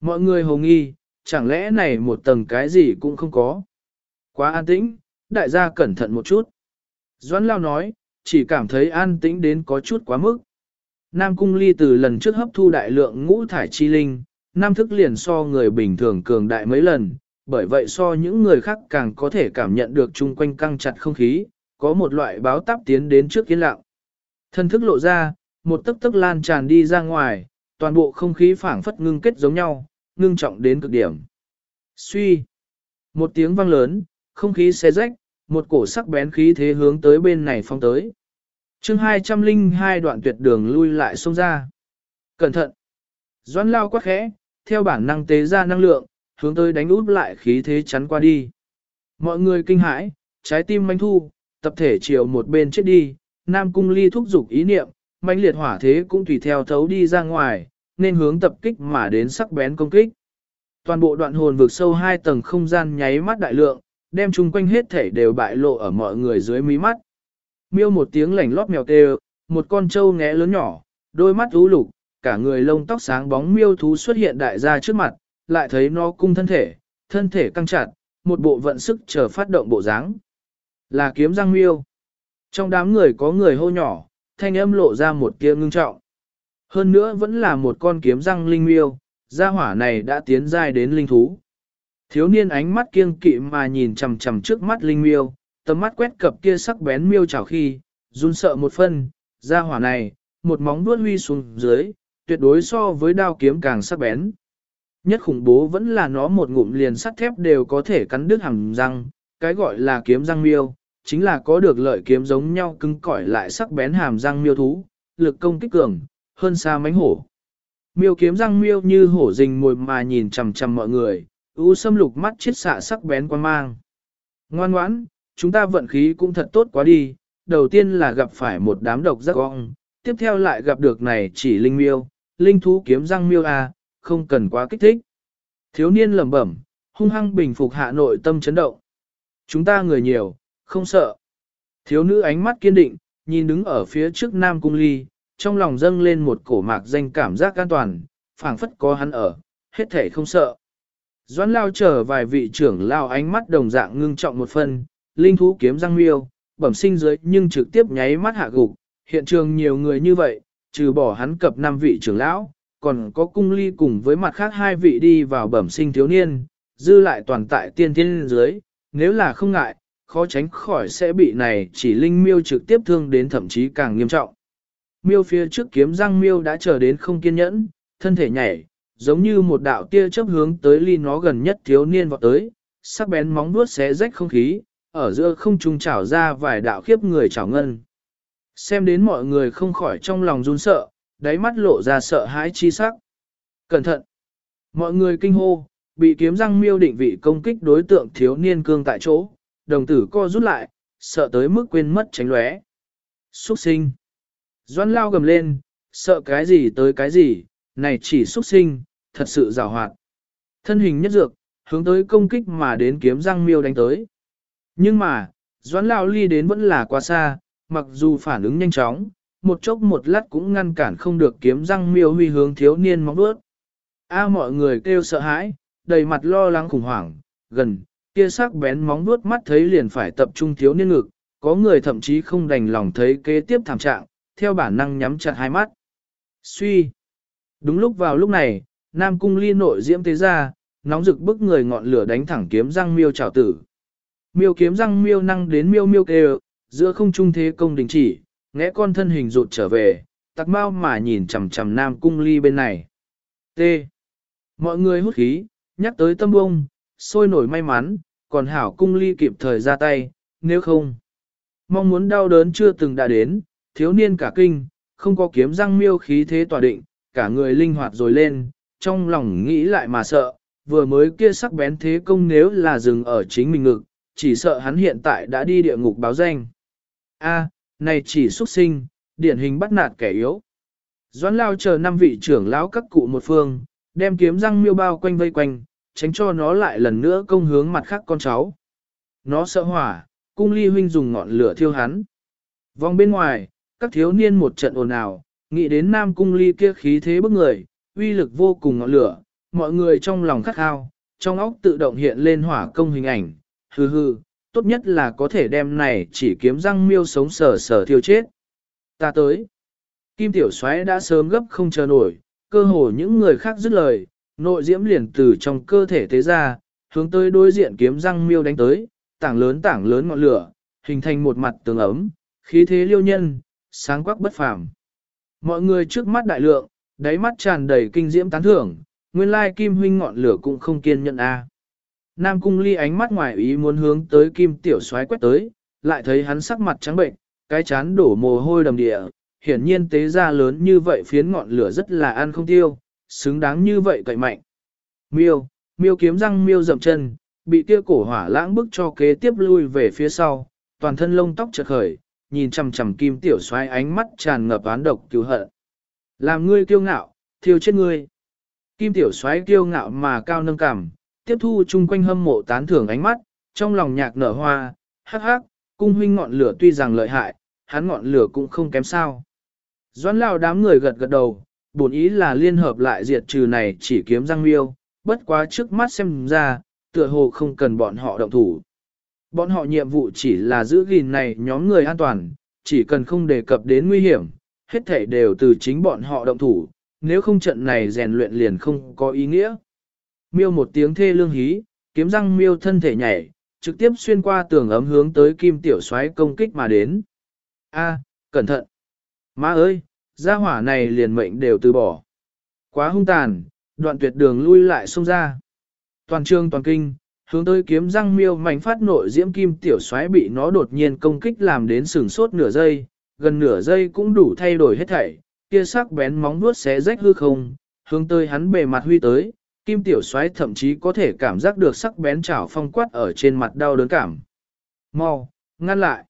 Mọi người hồ nghi, chẳng lẽ này một tầng cái gì cũng không có. Quá an tĩnh, đại gia cẩn thận một chút. Doãn Lao nói, chỉ cảm thấy an tĩnh đến có chút quá mức. Nam Cung Ly từ lần trước hấp thu đại lượng ngũ thải chi linh, nam thức liền so người bình thường cường đại mấy lần, bởi vậy so những người khác càng có thể cảm nhận được chung quanh căng chặt không khí, có một loại báo táp tiến đến trước kiến lặng. Thân thức lộ ra, một tức tức lan tràn đi ra ngoài, toàn bộ không khí phảng phất ngưng kết giống nhau, ngưng trọng đến cực điểm. Suy. Một tiếng vang lớn, không khí xé rách, một cổ sắc bén khí thế hướng tới bên này phong tới. chương 202 đoạn tuyệt đường lui lại xông ra. Cẩn thận. Doãn lao quát khẽ, theo bản năng tế ra năng lượng, hướng tới đánh út lại khí thế chắn qua đi. Mọi người kinh hãi, trái tim manh thu, tập thể chiều một bên chết đi, Nam Cung Ly thúc giục ý niệm, mãnh liệt hỏa thế cũng tùy theo thấu đi ra ngoài, nên hướng tập kích mà đến sắc bén công kích. Toàn bộ đoạn hồn vượt sâu hai tầng không gian nháy mắt đại lượng, đem chung quanh hết thể đều bại lộ ở mọi người dưới mí mắt. Miêu một tiếng lảnh lót mèo tê, một con trâu ngẽ lớn nhỏ, đôi mắt ú lục, cả người lông tóc sáng bóng miêu thú xuất hiện đại ra trước mặt, lại thấy nó cung thân thể, thân thể căng chặt, một bộ vận sức chờ phát động bộ dáng. Là kiếm răng miêu. Trong đám người có người hô nhỏ, thanh âm lộ ra một tia ngưng trọng. Hơn nữa vẫn là một con kiếm răng linh miêu, gia hỏa này đã tiến giai đến linh thú. Thiếu niên ánh mắt kiêng kỵ mà nhìn chằm chằm trước mắt linh miêu, tầm mắt quét cập kia sắc bén miêu chảo khi, run sợ một phân, gia hỏa này, một móng vuốt huy xuống dưới, tuyệt đối so với đao kiếm càng sắc bén. Nhất khủng bố vẫn là nó một ngụm liền sắt thép đều có thể cắn đứt hàm răng, cái gọi là kiếm răng miêu, chính là có được lợi kiếm giống nhau cứng cỏi lại sắc bén hàm răng miêu thú, lực công kích cường, hơn xa mánh hổ. Miêu kiếm răng miêu như hổ rình mồi mà nhìn chằm chằm mọi người, u xâm lục mắt chiết xạ sắc bén quan mang. Ngoan ngoãn, chúng ta vận khí cũng thật tốt quá đi, đầu tiên là gặp phải một đám độc giác ong, tiếp theo lại gặp được này chỉ linh miêu, linh thú kiếm răng miêu à không cần quá kích thích. Thiếu niên lẩm bẩm, hung hăng bình phục hạ nội tâm chấn động. Chúng ta người nhiều, không sợ. Thiếu nữ ánh mắt kiên định, nhìn đứng ở phía trước Nam Cung Ly, trong lòng dâng lên một cổ mạc danh cảm giác an toàn, phảng phất có hắn ở, hết thể không sợ. Doãn lao chờ vài vị trưởng lao ánh mắt đồng dạng ngưng trọng một phần, linh thú kiếm răng miêu, bẩm sinh dưới nhưng trực tiếp nháy mắt hạ gục, hiện trường nhiều người như vậy, trừ bỏ hắn cập năm vị trưởng lão, còn có cung ly cùng với mặt khác hai vị đi vào bẩm sinh thiếu niên, dư lại toàn tại tiên thiên dưới, nếu là không ngại, khó tránh khỏi sẽ bị này chỉ linh miêu trực tiếp thương đến thậm chí càng nghiêm trọng. Miêu phía trước kiếm răng miêu đã chờ đến không kiên nhẫn, thân thể nhảy, giống như một đạo tia chớp hướng tới ly nó gần nhất thiếu niên vọt tới, sắc bén móng vuốt xé rách không khí, ở giữa không trung trảo ra vài đạo khiếp người trảo ngân. Xem đến mọi người không khỏi trong lòng run sợ, đáy mắt lộ ra sợ hãi chi sắc. Cẩn thận! Mọi người kinh hô, bị kiếm răng miêu định vị công kích đối tượng thiếu niên cương tại chỗ, đồng tử co rút lại, sợ tới mức quên mất tránh lóe. Xuất sinh! Doan lao gầm lên, sợ cái gì tới cái gì, này chỉ xuất sinh, thật sự rào hoạt. Thân hình nhất dược, hướng tới công kích mà đến kiếm răng miêu đánh tới. Nhưng mà, doãn lao ly đến vẫn là quá xa, mặc dù phản ứng nhanh chóng, một chốc một lát cũng ngăn cản không được kiếm răng miêu huy hướng thiếu niên móng đuốt. A mọi người kêu sợ hãi, đầy mặt lo lắng khủng hoảng, gần, kia sắc bén móng đuốt mắt thấy liền phải tập trung thiếu niên ngực, có người thậm chí không đành lòng thấy kế tiếp thảm trạng, theo bản năng nhắm chặt hai mắt. Suy. Đúng lúc vào lúc này, Nam Cung ly nội diễm tế ra, nóng rực bức người ngọn lửa đánh thẳng kiếm răng miêu chào tử. Miêu kiếm răng miêu năng đến miêu miêu kêu, giữa không trung thế công đình chỉ, ngẽ con thân hình rụt trở về, tặc mau mà nhìn chằm chằm Nam Cung ly bên này. T. Mọi người hút khí, nhắc tới tâm bông, sôi nổi may mắn, còn hảo cung ly kịp thời ra tay, nếu không. Mong muốn đau đớn chưa từng đã đến, thiếu niên cả kinh, không có kiếm răng miêu khí thế tỏa định, cả người linh hoạt rồi lên, trong lòng nghĩ lại mà sợ, vừa mới kia sắc bén thế công nếu là dừng ở chính mình ngực, chỉ sợ hắn hiện tại đã đi địa ngục báo danh. A, này chỉ xuất sinh, điển hình bắt nạt kẻ yếu. Doãn lao chờ năm vị trưởng lão các cụ một phương, đem kiếm răng miêu bao quanh vây quanh, tránh cho nó lại lần nữa công hướng mặt khác con cháu. Nó sợ hỏa, cung ly huynh dùng ngọn lửa thiêu hắn. Vòng bên ngoài, các thiếu niên một trận ồn ào, nghĩ đến nam cung ly kia khí thế bức người, uy lực vô cùng ngọn lửa, mọi người trong lòng khắc khao, trong óc tự động hiện lên hỏa công hình ảnh, hừ hừ, tốt nhất là có thể đem này chỉ kiếm răng miêu sống sờ sờ thiêu chết. Ta tới. Kim tiểu xoáy đã sớm gấp không chờ nổi, cơ hồ những người khác dứt lời, nội diễm liền từ trong cơ thể thế ra, hướng tới đối diện kiếm răng miêu đánh tới, tảng lớn tảng lớn ngọn lửa, hình thành một mặt tường ấm, khí thế liêu nhân, sáng quắc bất phàm. Mọi người trước mắt đại lượng, đáy mắt tràn đầy kinh diễm tán thưởng, nguyên lai kim huynh ngọn lửa cũng không kiên nhẫn a. Nam cung ly ánh mắt ngoài ý muốn hướng tới kim tiểu soái quét tới, lại thấy hắn sắc mặt trắng bệnh, cái chán đổ mồ hôi đầm địa, hiển nhiên tế ra lớn như vậy phiến ngọn lửa rất là ăn không tiêu, xứng đáng như vậy cậy mạnh. Miêu, miêu kiếm răng miêu dậm chân, bị kia cổ hỏa lãng bức cho kế tiếp lui về phía sau, toàn thân lông tóc chợt khởi, nhìn chằm chằm kim tiểu xoay ánh mắt tràn ngập án độc cứu hận. Làm ngươi kiêu ngạo, thiêu chết ngươi. Kim tiểu xoáy kiêu ngạo mà cao nâng cảm, tiếp thu chung quanh hâm mộ tán thưởng ánh mắt, trong lòng nhạc nở hoa, hắc hắc, cung huynh ngọn lửa tuy rằng lợi hại, hắn ngọn lửa cũng không kém sao. Doãn lao đám người gật gật đầu, bổn ý là liên hợp lại diệt trừ này chỉ kiếm răng miêu, bất quá trước mắt xem ra, tựa hồ không cần bọn họ động thủ. Bọn họ nhiệm vụ chỉ là giữ gìn này nhóm người an toàn, chỉ cần không đề cập đến nguy hiểm, hết thảy đều từ chính bọn họ động thủ, nếu không trận này rèn luyện liền không có ý nghĩa. Miêu một tiếng thê lương hí, kiếm răng miêu thân thể nhảy, trực tiếp xuyên qua tường ấm hướng tới kim tiểu xoáy công kích mà đến. A, cẩn thận! Má ơi, gia hỏa này liền mệnh đều từ bỏ. Quá hung tàn, đoạn tuyệt đường lui lại xông ra. Toàn trương toàn kinh, hướng tới kiếm răng miêu mảnh phát nội diễm kim tiểu xoáy bị nó đột nhiên công kích làm đến sừng sốt nửa giây, gần nửa giây cũng đủ thay đổi hết thảy, kia sắc bén móng vuốt xé rách hư không, hướng tới hắn bề mặt huy tới, kim tiểu xoáy thậm chí có thể cảm giác được sắc bén chảo phong quát ở trên mặt đau đớn cảm. Mau, ngăn lại.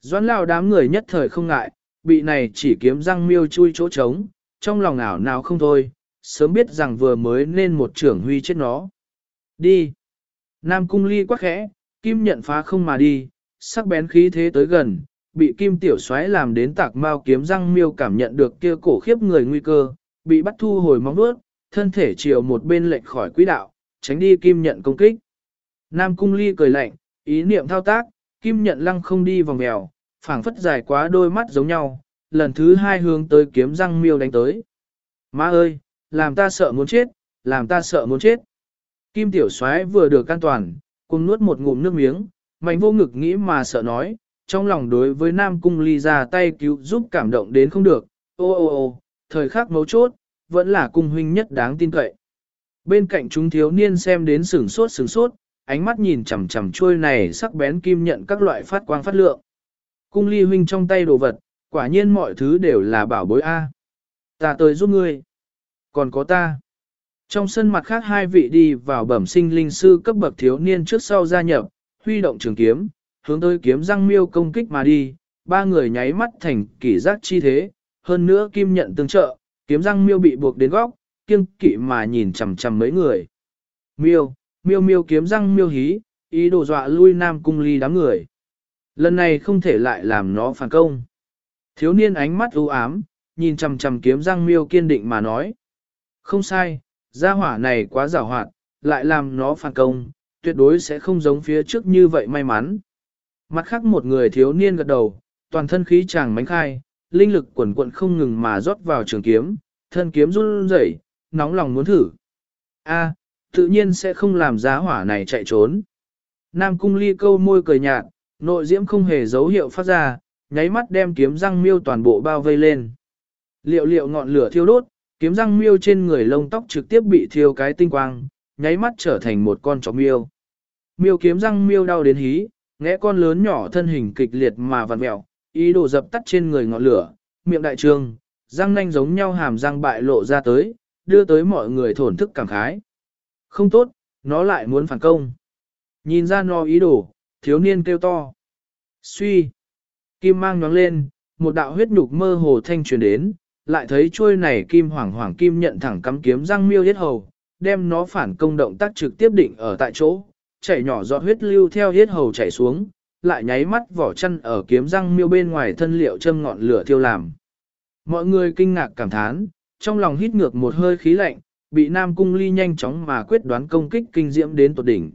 Doãn lao đám người nhất thời không ngại, bị này chỉ kiếm răng miêu chui chỗ trống, trong lòng ảo nào không thôi, sớm biết rằng vừa mới nên một trưởng huy chết nó. Đi! Nam cung ly quá khẽ, kim nhận phá không mà đi, sắc bén khí thế tới gần, bị kim tiểu xoáy làm đến tạc mau kiếm răng miêu cảm nhận được kia cổ khiếp người nguy cơ, bị bắt thu hồi móng vuốt, thân thể chiều một bên lệch khỏi quỹ đạo, tránh đi kim nhận công kích. Nam cung ly cười lạnh, ý niệm thao tác, kim nhận lăng không đi vòng mèo, phảng phất dài quá đôi mắt giống nhau, lần thứ hai hướng tới kiếm răng miêu đánh tới. Má ơi, làm ta sợ muốn chết, làm ta sợ muốn chết. Kim tiểu soái vừa được an toàn, cùng nuốt một ngụm nước miếng, mạnh vô ngực nghĩ mà sợ nói, trong lòng đối với Nam Cung Ly ra tay cứu giúp cảm động đến không được, ô ô ô, thời khắc mấu chốt, vẫn là cung huynh nhất đáng tin cậy. Bên cạnh chúng thiếu niên xem đến sửng sốt sửng sốt, ánh mắt nhìn chằm chằm trôi này sắc bén kim nhận các loại phát quang phát lượng. Cung ly huynh trong tay đồ vật, quả nhiên mọi thứ đều là bảo bối A. Ta tới giúp ngươi. Còn có ta. Trong sân mặt khác hai vị đi vào bẩm sinh linh sư cấp bậc thiếu niên trước sau gia nhập, huy động trường kiếm, hướng tới kiếm răng miêu công kích mà đi, ba người nháy mắt thành kỷ giác chi thế, hơn nữa kim nhận tương trợ, kiếm răng miêu bị buộc đến góc, kiêng kỵ mà nhìn chằm chằm mấy người. Miêu, miêu miêu kiếm răng miêu hí, ý đồ dọa lui nam cung ly đám người. Lần này không thể lại làm nó phản công. Thiếu niên ánh mắt u ám, nhìn chằm chằm kiếm răng miêu kiên định mà nói. Không sai, gia hỏa này quá rào hoạt, lại làm nó phản công, tuyệt đối sẽ không giống phía trước như vậy may mắn. Mặt khác một người thiếu niên gật đầu, toàn thân khí chàng mánh khai, linh lực quần quận không ngừng mà rót vào trường kiếm, thân kiếm run rẩy, nóng lòng muốn thử. A, tự nhiên sẽ không làm giá hỏa này chạy trốn. Nam cung ly câu môi cười nhạt, nội diễm không hề dấu hiệu phát ra, nháy mắt đem kiếm răng miêu toàn bộ bao vây lên. Liệu liệu ngọn lửa thiêu đốt, kiếm răng miêu trên người lông tóc trực tiếp bị thiêu cái tinh quang, nháy mắt trở thành một con chó miêu. Miêu kiếm răng miêu đau đến hí, ngẽ con lớn nhỏ thân hình kịch liệt mà vặn mẹo, ý đồ dập tắt trên người ngọn lửa, miệng đại trương, răng nanh giống nhau hàm răng bại lộ ra tới, đưa tới mọi người thổn thức cảm khái. Không tốt, nó lại muốn phản công. Nhìn ra nó ý đồ, thiếu niên kêu to. Suy. Kim mang nhóng lên, một đạo huyết nhục mơ hồ thanh truyền đến, lại thấy chuôi này kim hoàng hoàng kim nhận thẳng cắm kiếm răng miêu hết hầu, đem nó phản công động tác trực tiếp định ở tại chỗ, chảy nhỏ giọt huyết lưu theo hết hầu chảy xuống, lại nháy mắt vỏ chân ở kiếm răng miêu bên ngoài thân liệu châm ngọn lửa thiêu làm. Mọi người kinh ngạc cảm thán, trong lòng hít ngược một hơi khí lạnh, bị Nam Cung Ly nhanh chóng mà quyết đoán công kích kinh diễm đến tột đỉnh.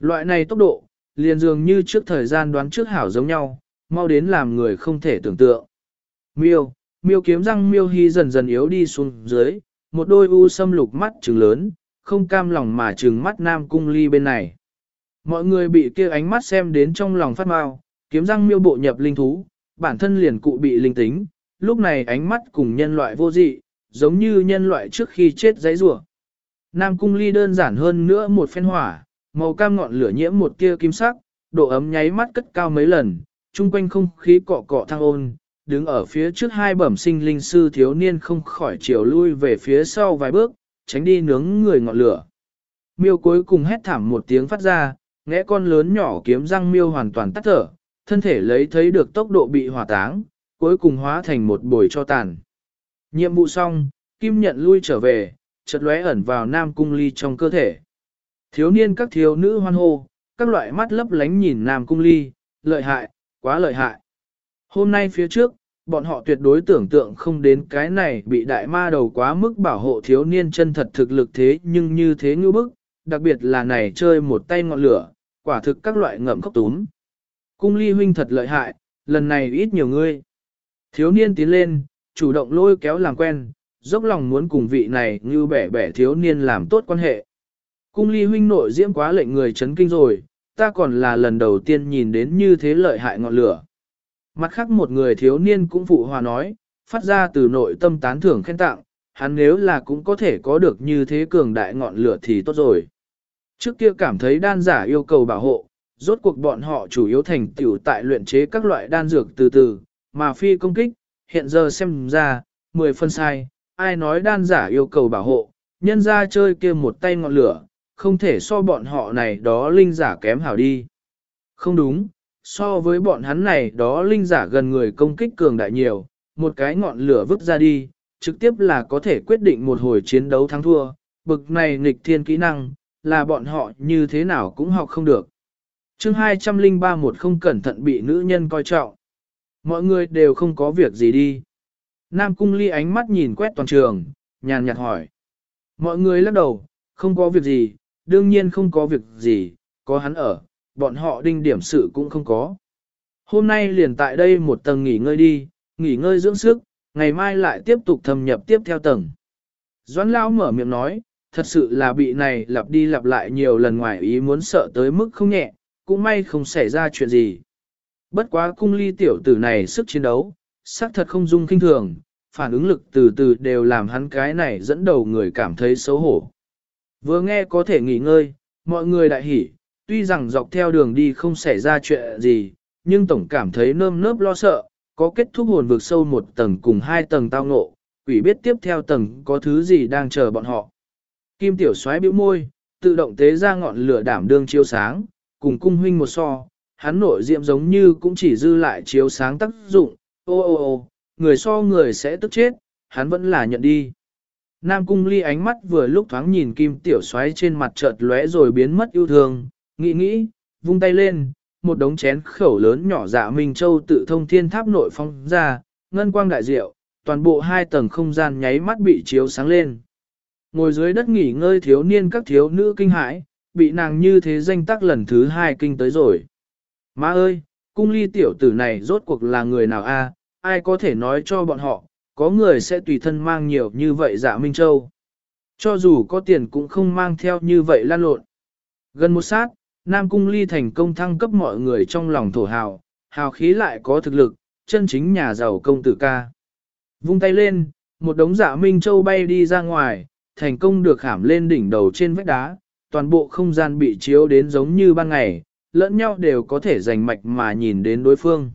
Loại này tốc độ, liền dường như trước thời gian đoán trước hảo giống nhau, mau đến làm người không thể tưởng tượng. Miêu, miêu kiếm răng miêu hy dần dần yếu đi xuống dưới, một đôi u sâm lục mắt trừng lớn, không cam lòng mà trừng mắt Nam Cung Ly bên này. Mọi người bị kia ánh mắt xem đến trong lòng phát mau, kiếm răng miêu bộ nhập linh thú, bản thân liền cụ bị linh tính, lúc này ánh mắt cùng nhân loại vô dị, giống như nhân loại trước khi chết giấy rủa. Nam cung ly đơn giản hơn nữa một phen hỏa, màu cam ngọn lửa nhiễm một tia kim sắc, độ ấm nháy mắt cất cao mấy lần, chung quanh không khí cọ cọ thăng ôn, đứng ở phía trước hai bẩm sinh linh sư thiếu niên không khỏi chiều lui về phía sau vài bước, tránh đi nướng người ngọn lửa. Miêu cuối cùng hét thảm một tiếng phát ra, ngẽ con lớn nhỏ kiếm răng miêu hoàn toàn tắt thở, thân thể lấy thấy được tốc độ bị hỏa táng, cuối cùng hóa thành một bồi cho tàn. Nhiệm vụ xong, Kim nhận lui trở về, chợt lóe ẩn vào Nam Cung Ly trong cơ thể. Thiếu niên các thiếu nữ hoan hô, các loại mắt lấp lánh nhìn Nam Cung Ly, lợi hại, quá lợi hại. Hôm nay phía trước, bọn họ tuyệt đối tưởng tượng không đến cái này bị đại ma đầu quá mức bảo hộ thiếu niên chân thật thực lực thế nhưng như thế như bức, đặc biệt là này chơi một tay ngọn lửa, quả thực các loại ngậm khóc túm. Cung ly huynh thật lợi hại, lần này ít nhiều ngươi. Thiếu niên tiến lên, chủ động lôi kéo làm quen, dốc lòng muốn cùng vị này như bẻ bẻ thiếu niên làm tốt quan hệ. Cung ly huynh nội diễm quá lệnh người chấn kinh rồi, ta còn là lần đầu tiên nhìn đến như thế lợi hại ngọn lửa. Mặt khác một người thiếu niên cũng phụ hòa nói, phát ra từ nội tâm tán thưởng khen tặng, hắn nếu là cũng có thể có được như thế cường đại ngọn lửa thì tốt rồi. Trước kia cảm thấy đan giả yêu cầu bảo hộ, rốt cuộc bọn họ chủ yếu thành tiểu tại luyện chế các loại đan dược từ từ, mà phi công kích, hiện giờ xem ra, 10 phân sai, ai nói đan giả yêu cầu bảo hộ, nhân ra chơi kia một tay ngọn lửa, không thể so bọn họ này đó linh giả kém hảo đi. Không đúng, So với bọn hắn này đó linh giả gần người công kích cường đại nhiều, một cái ngọn lửa vứt ra đi, trực tiếp là có thể quyết định một hồi chiến đấu thắng thua, bực này nghịch thiên kỹ năng, là bọn họ như thế nào cũng học không được. chương 203 một không cẩn thận bị nữ nhân coi trọng. Mọi người đều không có việc gì đi. Nam Cung Ly ánh mắt nhìn quét toàn trường, nhàn nhạt hỏi. Mọi người lắc đầu, không có việc gì, đương nhiên không có việc gì, có hắn ở, bọn họ đinh điểm sự cũng không có. Hôm nay liền tại đây một tầng nghỉ ngơi đi, nghỉ ngơi dưỡng sức, ngày mai lại tiếp tục thâm nhập tiếp theo tầng. Doãn lão mở miệng nói, thật sự là bị này lặp đi lặp lại nhiều lần ngoài ý muốn sợ tới mức không nhẹ, cũng may không xảy ra chuyện gì. Bất quá cung ly tiểu tử này sức chiến đấu, xác thật không dung kinh thường, phản ứng lực từ từ đều làm hắn cái này dẫn đầu người cảm thấy xấu hổ. Vừa nghe có thể nghỉ ngơi, mọi người đại hỉ, tuy rằng dọc theo đường đi không xảy ra chuyện gì, nhưng tổng cảm thấy nơm nớp lo sợ, có kết thúc hồn vực sâu một tầng cùng hai tầng tao ngộ, quỷ biết tiếp theo tầng có thứ gì đang chờ bọn họ. Kim tiểu xoáy bĩu môi, tự động tế ra ngọn lửa đảm đương chiếu sáng, cùng cung huynh một so, hắn nội diệm giống như cũng chỉ dư lại chiếu sáng tác dụng, ô ô ô, người so người sẽ tức chết, hắn vẫn là nhận đi. Nam cung ly ánh mắt vừa lúc thoáng nhìn kim tiểu xoáy trên mặt chợt lóe rồi biến mất yêu thương, nghĩ nghĩ, vung tay lên, một đống chén khẩu lớn nhỏ dạ Minh Châu tự thông thiên tháp nội phong ra, ngân quang đại diệu, toàn bộ hai tầng không gian nháy mắt bị chiếu sáng lên. Ngồi dưới đất nghỉ ngơi thiếu niên các thiếu nữ kinh hãi, bị nàng như thế danh tác lần thứ hai kinh tới rồi. Má ơi, cung ly tiểu tử này rốt cuộc là người nào a? ai có thể nói cho bọn họ, có người sẽ tùy thân mang nhiều như vậy dạ Minh Châu. Cho dù có tiền cũng không mang theo như vậy lan lộn. Gần một sát, Nam Cung Ly thành công thăng cấp mọi người trong lòng thổ hào, hào khí lại có thực lực, chân chính nhà giàu công tử ca. Vung tay lên, một đống dạ Minh Châu bay đi ra ngoài, thành công được khảm lên đỉnh đầu trên vách đá, toàn bộ không gian bị chiếu đến giống như ban ngày, lẫn nhau đều có thể giành mạch mà nhìn đến đối phương.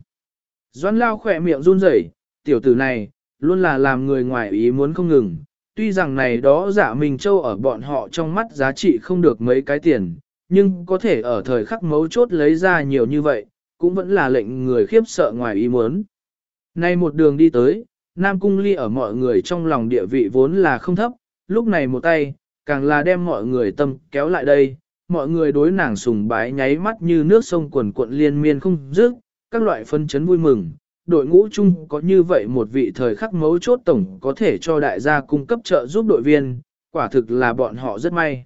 Doan lao khỏe miệng run rẩy, tiểu tử này, luôn là làm người ngoài ý muốn không ngừng. Tuy rằng này đó giả Minh Châu ở bọn họ trong mắt giá trị không được mấy cái tiền, nhưng có thể ở thời khắc mấu chốt lấy ra nhiều như vậy, cũng vẫn là lệnh người khiếp sợ ngoài ý muốn. Nay một đường đi tới, Nam Cung Ly ở mọi người trong lòng địa vị vốn là không thấp, lúc này một tay, càng là đem mọi người tâm kéo lại đây, mọi người đối nàng sùng bái nháy mắt như nước sông quần cuộn liên miên không dứt, các loại phân chấn vui mừng. Đội ngũ chung có như vậy một vị thời khắc mấu chốt tổng có thể cho đại gia cung cấp trợ giúp đội viên, quả thực là bọn họ rất may.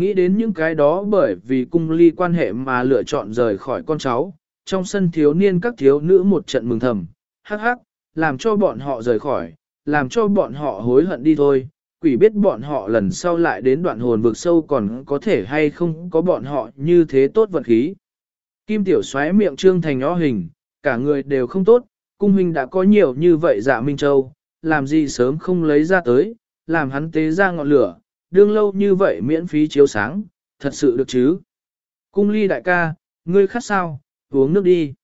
Nghĩ đến những cái đó bởi vì cung ly quan hệ mà lựa chọn rời khỏi con cháu, trong sân thiếu niên các thiếu nữ một trận mừng thầm, hắc hắc, làm cho bọn họ rời khỏi, làm cho bọn họ hối hận đi thôi, quỷ biết bọn họ lần sau lại đến đoạn hồn vực sâu còn có thể hay không có bọn họ như thế tốt vật khí. Kim tiểu xoáy miệng trương thành o hình, cả người đều không tốt, cung huynh đã có nhiều như vậy dạ Minh Châu, làm gì sớm không lấy ra tới, làm hắn tế ra ngọn lửa, đương lâu như vậy miễn phí chiếu sáng, thật sự được chứ. Cung ly đại ca, ngươi khát sao, uống nước đi.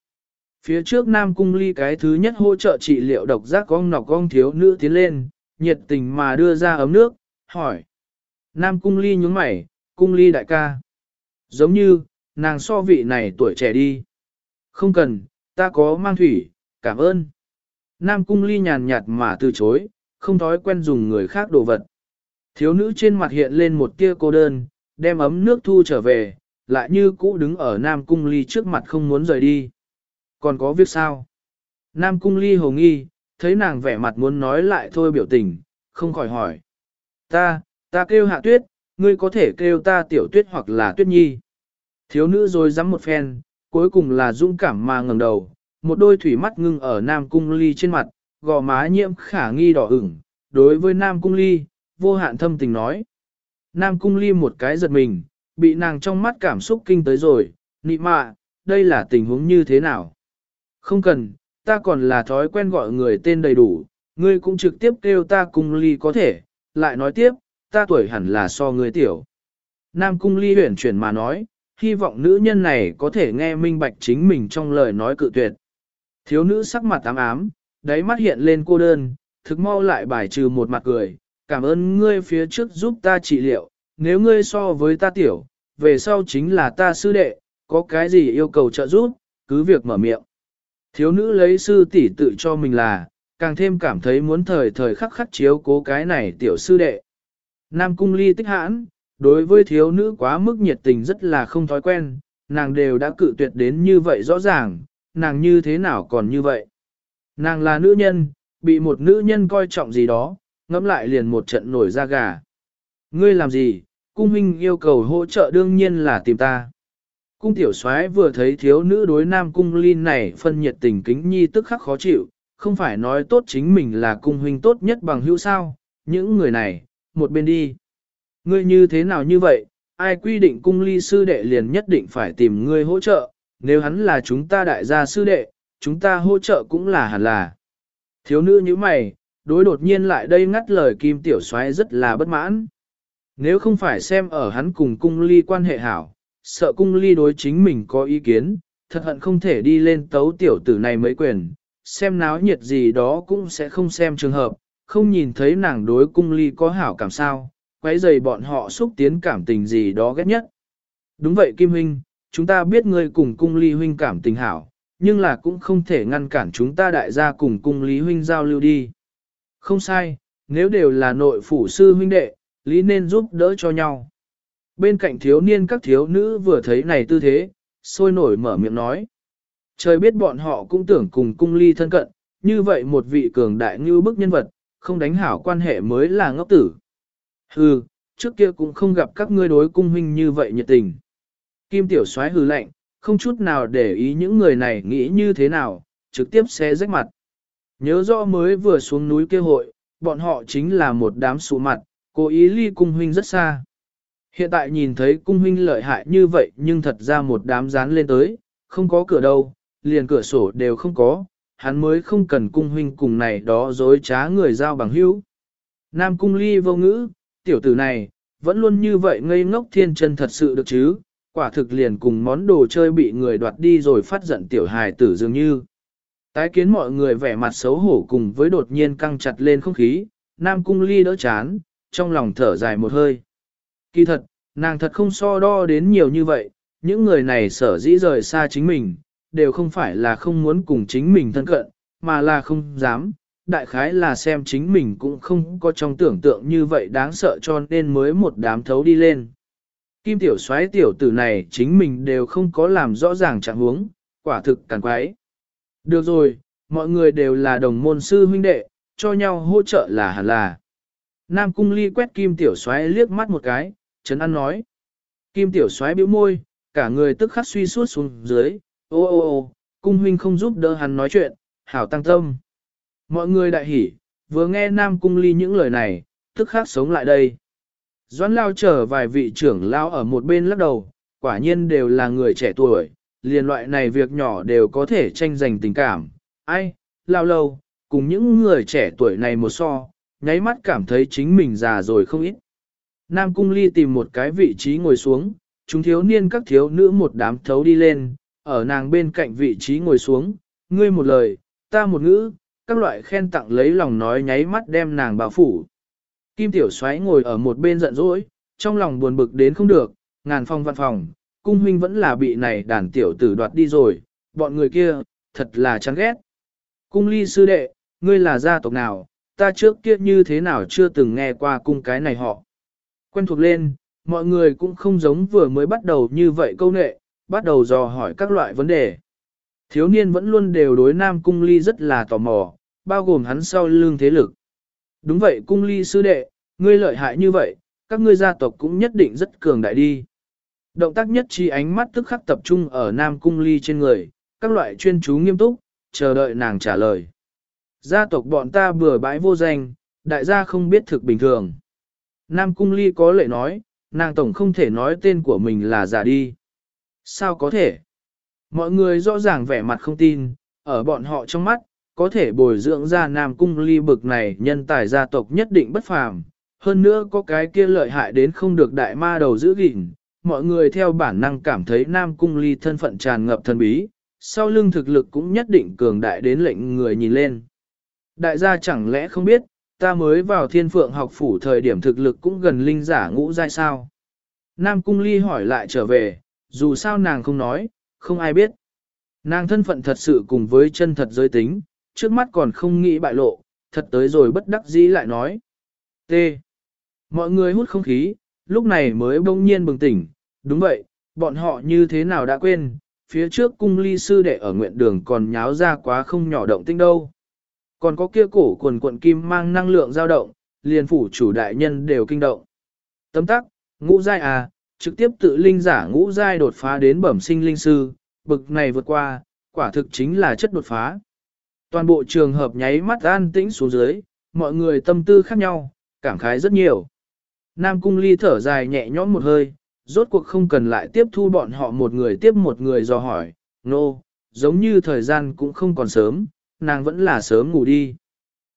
Phía trước Nam Cung ly cái thứ nhất hỗ trợ trị liệu độc giác con nọc con thiếu nữ tiến lên, nhiệt tình mà đưa ra ấm nước, hỏi. Nam Cung ly nhúng mày, Cung ly đại ca. Giống như, nàng so vị này tuổi trẻ đi. Không cần, ta có mang thủy, cảm ơn. Nam Cung ly nhàn nhạt mà từ chối, không thói quen dùng người khác đồ vật. Thiếu nữ trên mặt hiện lên một tia cô đơn, đem ấm nước thu trở về, lại như cũ đứng ở Nam Cung Ly trước mặt không muốn rời đi. Còn có việc sao? Nam Cung Ly hồ nghi, thấy nàng vẻ mặt muốn nói lại thôi biểu tình, không khỏi hỏi. Ta, ta kêu hạ tuyết, ngươi có thể kêu ta tiểu tuyết hoặc là tuyết nhi. Thiếu nữ rồi dám một phen, cuối cùng là dũng cảm mà ngẩng đầu, một đôi thủy mắt ngưng ở Nam Cung Ly trên mặt, gò má nhiễm khả nghi đỏ ửng. Đối với Nam Cung Ly, vô hạn thâm tình nói. Nam cung ly một cái giật mình, bị nàng trong mắt cảm xúc kinh tới rồi, nị mạ, đây là tình huống như thế nào? Không cần, ta còn là thói quen gọi người tên đầy đủ, ngươi cũng trực tiếp kêu ta cung ly có thể, lại nói tiếp, ta tuổi hẳn là so ngươi tiểu. Nam cung ly huyển chuyển mà nói, hy vọng nữ nhân này có thể nghe minh bạch chính mình trong lời nói cự tuyệt. Thiếu nữ sắc mặt ám ám, đáy mắt hiện lên cô đơn, thực mau lại bài trừ một mặt cười, cảm ơn ngươi phía trước giúp ta trị liệu, nếu ngươi so với ta tiểu, về sau chính là ta sư đệ, có cái gì yêu cầu trợ giúp, cứ việc mở miệng. Thiếu nữ lấy sư tỷ tự cho mình là, càng thêm cảm thấy muốn thời thời khắc khắc chiếu cố cái này tiểu sư đệ. Nam cung ly tích hãn, đối với thiếu nữ quá mức nhiệt tình rất là không thói quen, nàng đều đã cự tuyệt đến như vậy rõ ràng, nàng như thế nào còn như vậy. Nàng là nữ nhân, bị một nữ nhân coi trọng gì đó, ngẫm lại liền một trận nổi da gà. Ngươi làm gì, cung huynh yêu cầu hỗ trợ đương nhiên là tìm ta. Cung tiểu soái vừa thấy thiếu nữ đối nam cung linh này phân nhiệt tình kính nhi tức khắc khó chịu, không phải nói tốt chính mình là cung huynh tốt nhất bằng hữu sao, những người này, một bên đi. Ngươi như thế nào như vậy, ai quy định cung ly sư đệ liền nhất định phải tìm ngươi hỗ trợ, nếu hắn là chúng ta đại gia sư đệ, chúng ta hỗ trợ cũng là hẳn là. Thiếu nữ như mày, đối đột nhiên lại đây ngắt lời kim tiểu soái rất là bất mãn. Nếu không phải xem ở hắn cùng cung ly quan hệ hảo, sợ cung ly đối chính mình có ý kiến, thật hận không thể đi lên tấu tiểu tử này mấy quyền, xem náo nhiệt gì đó cũng sẽ không xem trường hợp, không nhìn thấy nàng đối cung ly có hảo cảm sao, quấy dày bọn họ xúc tiến cảm tình gì đó ghét nhất. Đúng vậy Kim Huynh, chúng ta biết ngươi cùng cung ly huynh cảm tình hảo, nhưng là cũng không thể ngăn cản chúng ta đại gia cùng cung lý huynh giao lưu đi. Không sai, nếu đều là nội phủ sư huynh đệ, lý nên giúp đỡ cho nhau. Bên cạnh thiếu niên các thiếu nữ vừa thấy này tư thế, sôi nổi mở miệng nói. Trời biết bọn họ cũng tưởng cùng cung ly thân cận, như vậy một vị cường đại như bức nhân vật, không đánh hảo quan hệ mới là ngốc tử. Hừ, trước kia cũng không gặp các ngươi đối cung huynh như vậy nhiệt tình. Kim tiểu soái hừ lạnh, không chút nào để ý những người này nghĩ như thế nào, trực tiếp xé rách mặt. Nhớ rõ mới vừa xuống núi kêu hội, bọn họ chính là một đám sụ mặt, cố ý ly cung huynh rất xa. Hiện tại nhìn thấy cung huynh lợi hại như vậy nhưng thật ra một đám dán lên tới, không có cửa đâu, liền cửa sổ đều không có, hắn mới không cần cung huynh cùng này đó dối trá người giao bằng hữu. Nam cung ly vô ngữ, tiểu tử này, vẫn luôn như vậy ngây ngốc thiên chân thật sự được chứ, quả thực liền cùng món đồ chơi bị người đoạt đi rồi phát giận tiểu hài tử dường như. Tái kiến mọi người vẻ mặt xấu hổ cùng với đột nhiên căng chặt lên không khí, Nam cung ly đỡ chán, trong lòng thở dài một hơi. Kỳ thật, nàng thật không so đo đến nhiều như vậy, những người này sở dĩ rời xa chính mình, đều không phải là không muốn cùng chính mình thân cận, mà là không dám, đại khái là xem chính mình cũng không có trong tưởng tượng như vậy đáng sợ cho nên mới một đám thấu đi lên. Kim tiểu soái tiểu tử này chính mình đều không có làm rõ ràng trạng huống, quả thực càng quái. Được rồi, mọi người đều là đồng môn sư huynh đệ, cho nhau hỗ trợ là hẳn là. Nam cung ly quét kim tiểu xoáy liếc mắt một cái, chấn an nói. Kim tiểu xoáy bĩu môi, cả người tức khắc suy suốt xuống dưới, ô ô ô, cung huynh không giúp đỡ hắn nói chuyện, hảo tăng tâm. Mọi người đại hỉ, vừa nghe Nam cung ly những lời này, tức khắc sống lại đây. Doãn lao chờ vài vị trưởng lao ở một bên lắc đầu, quả nhiên đều là người trẻ tuổi, liền loại này việc nhỏ đều có thể tranh giành tình cảm. Ai, lao lâu, cùng những người trẻ tuổi này một so, nháy mắt cảm thấy chính mình già rồi không ít. Nam Cung Ly tìm một cái vị trí ngồi xuống, chúng thiếu niên các thiếu nữ một đám thấu đi lên, ở nàng bên cạnh vị trí ngồi xuống, ngươi một lời, ta một ngữ, các loại khen tặng lấy lòng nói nháy mắt đem nàng bao phủ. Kim Tiểu Soái ngồi ở một bên giận dỗi, trong lòng buồn bực đến không được, ngàn phòng văn phòng, cung huynh vẫn là bị này đàn tiểu tử đoạt đi rồi, bọn người kia, thật là chán ghét. Cung ly sư đệ, ngươi là gia tộc nào, ta trước kia như thế nào chưa từng nghe qua cung cái này họ. Quen thuộc lên, mọi người cũng không giống vừa mới bắt đầu như vậy câu nệ, bắt đầu dò hỏi các loại vấn đề. Thiếu niên vẫn luôn đều đối Nam Cung Ly rất là tò mò, bao gồm hắn sau lưng thế lực. Đúng vậy Cung Ly sư đệ, ngươi lợi hại như vậy, các ngươi gia tộc cũng nhất định rất cường đại đi. Động tác nhất chi ánh mắt tức khắc tập trung ở Nam Cung Ly trên người, các loại chuyên chú nghiêm túc, chờ đợi nàng trả lời. Gia tộc bọn ta bừa bãi vô danh, đại gia không biết thực bình thường. Nam Cung Ly có lệ nói, nàng tổng không thể nói tên của mình là giả đi. Sao có thể? Mọi người rõ ràng vẻ mặt không tin, ở bọn họ trong mắt, có thể bồi dưỡng ra Nam Cung Ly bực này nhân tài gia tộc nhất định bất phàm. Hơn nữa có cái kia lợi hại đến không được đại ma đầu giữ gìn, mọi người theo bản năng cảm thấy Nam Cung Ly thân phận tràn ngập thần bí, sau lưng thực lực cũng nhất định cường đại đến lệnh người nhìn lên. Đại gia chẳng lẽ không biết, ta mới vào thiên phượng học phủ thời điểm thực lực cũng gần linh giả ngũ giai sao. Nam Cung Ly hỏi lại trở về, dù sao nàng không nói, không ai biết. Nàng thân phận thật sự cùng với chân thật giới tính, trước mắt còn không nghĩ bại lộ, thật tới rồi bất đắc dĩ lại nói. T. Mọi người hút không khí, lúc này mới bỗng nhiên bừng tỉnh, đúng vậy, bọn họ như thế nào đã quên, phía trước cung ly sư đệ ở nguyện đường còn nháo ra quá không nhỏ động tinh đâu. Còn có kia cổ quần quận kim mang năng lượng dao động, liền phủ chủ đại nhân đều kinh động. Tấm tắc, ngũ giai à, trực tiếp tự linh giả ngũ giai đột phá đến bẩm sinh linh sư, bực này vượt qua, quả thực chính là chất đột phá. Toàn bộ trường hợp nháy mắt an tĩnh xuống dưới, mọi người tâm tư khác nhau, cảm khái rất nhiều. Nam cung ly thở dài nhẹ nhõm một hơi, rốt cuộc không cần lại tiếp thu bọn họ một người tiếp một người do hỏi, nô, no, giống như thời gian cũng không còn sớm, nàng vẫn là sớm ngủ đi.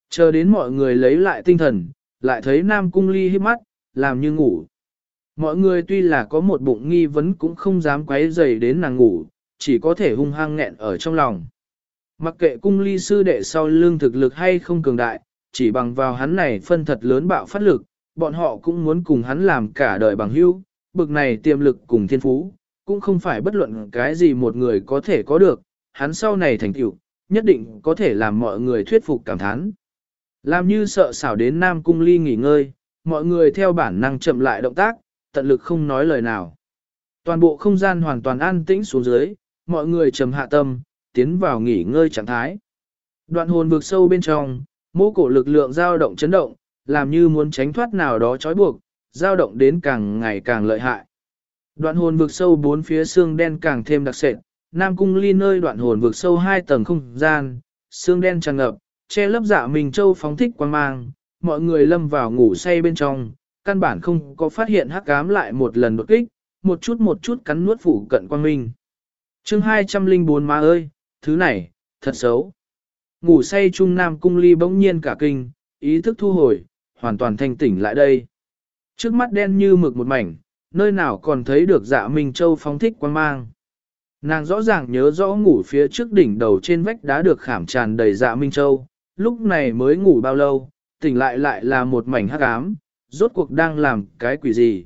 Chờ đến mọi người lấy lại tinh thần, lại thấy Nam cung ly hít mắt, làm như ngủ. Mọi người tuy là có một bụng nghi vấn cũng không dám quấy dày đến nàng ngủ, chỉ có thể hung hăng nghẹn ở trong lòng. Mặc kệ cung ly sư đệ sau lương thực lực hay không cường đại, chỉ bằng vào hắn này phân thật lớn bạo phát lực, bọn họ cũng muốn cùng hắn làm cả đời bằng hữu, bực này tiềm lực cùng thiên phú, cũng không phải bất luận cái gì một người có thể có được, hắn sau này thành tựu, nhất định có thể làm mọi người thuyết phục cảm thán. Làm như sợ xảo đến Nam Cung Ly nghỉ ngơi, mọi người theo bản năng chậm lại động tác, tận lực không nói lời nào. Toàn bộ không gian hoàn toàn an tĩnh xuống dưới, mọi người trầm hạ tâm, tiến vào nghỉ ngơi trạng thái. Đoạn hồn vực sâu bên trong, mô cổ lực lượng dao động chấn động, làm như muốn tránh thoát nào đó trói buộc, dao động đến càng ngày càng lợi hại. Đoạn hồn vực sâu bốn phía xương đen càng thêm đặc sệt, Nam cung ly nơi đoạn hồn vực sâu hai tầng không gian, xương đen tràn ngập, che lấp dạ mình châu phóng thích quang mang, mọi người lâm vào ngủ say bên trong, căn bản không có phát hiện hắc ám lại một lần đột kích, một chút một chút cắn nuốt phủ cận quang minh. chương 204 má ơi, thứ này, thật xấu. Ngủ say trung nam cung ly bỗng nhiên cả kinh, ý thức thu hồi, hoàn toàn thanh tỉnh lại đây. Trước mắt đen như mực một mảnh, nơi nào còn thấy được dạ Minh Châu phóng thích quan mang. Nàng rõ ràng nhớ rõ ngủ phía trước đỉnh đầu trên vách đá được khảm tràn đầy dạ Minh Châu, lúc này mới ngủ bao lâu, tỉnh lại lại là một mảnh hắc ám, rốt cuộc đang làm cái quỷ gì.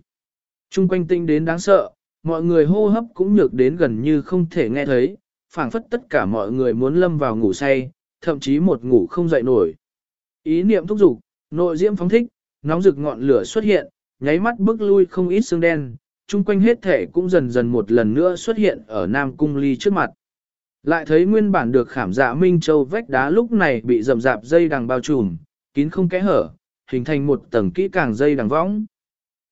Trung quanh tinh đến đáng sợ, mọi người hô hấp cũng nhược đến gần như không thể nghe thấy, phảng phất tất cả mọi người muốn lâm vào ngủ say, thậm chí một ngủ không dậy nổi. Ý niệm thúc giục, nội diễm phóng thích, nóng rực ngọn lửa xuất hiện, nháy mắt bước lui không ít xương đen, chung quanh hết thể cũng dần dần một lần nữa xuất hiện ở Nam Cung Ly trước mặt. Lại thấy nguyên bản được khảm dạ Minh Châu vách đá lúc này bị rậm rạp dây đằng bao trùm, kín không kẽ hở, hình thành một tầng kỹ càng dây đằng võng.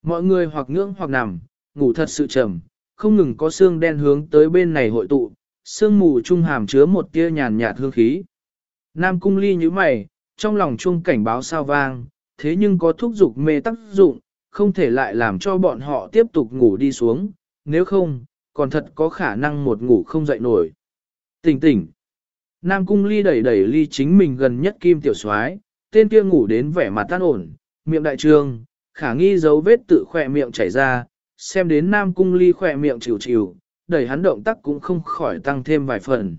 Mọi người hoặc ngưỡng hoặc nằm, ngủ thật sự trầm, không ngừng có xương đen hướng tới bên này hội tụ, xương mù trung hàm chứa một tia nhàn nhạt hương khí. Nam cung ly như mày, trong lòng chuông cảnh báo sao vang, thế nhưng có thuốc dục mê tác dụng, không thể lại làm cho bọn họ tiếp tục ngủ đi xuống, nếu không, còn thật có khả năng một ngủ không dậy nổi. Tỉnh tỉnh. Nam cung ly đẩy đẩy ly chính mình gần nhất kim tiểu soái tên kia ngủ đến vẻ mặt tan ổn, miệng đại trương, khả nghi dấu vết tự khỏe miệng chảy ra, xem đến Nam cung ly khỏe miệng chịu chịu, đẩy hắn động tác cũng không khỏi tăng thêm vài phần.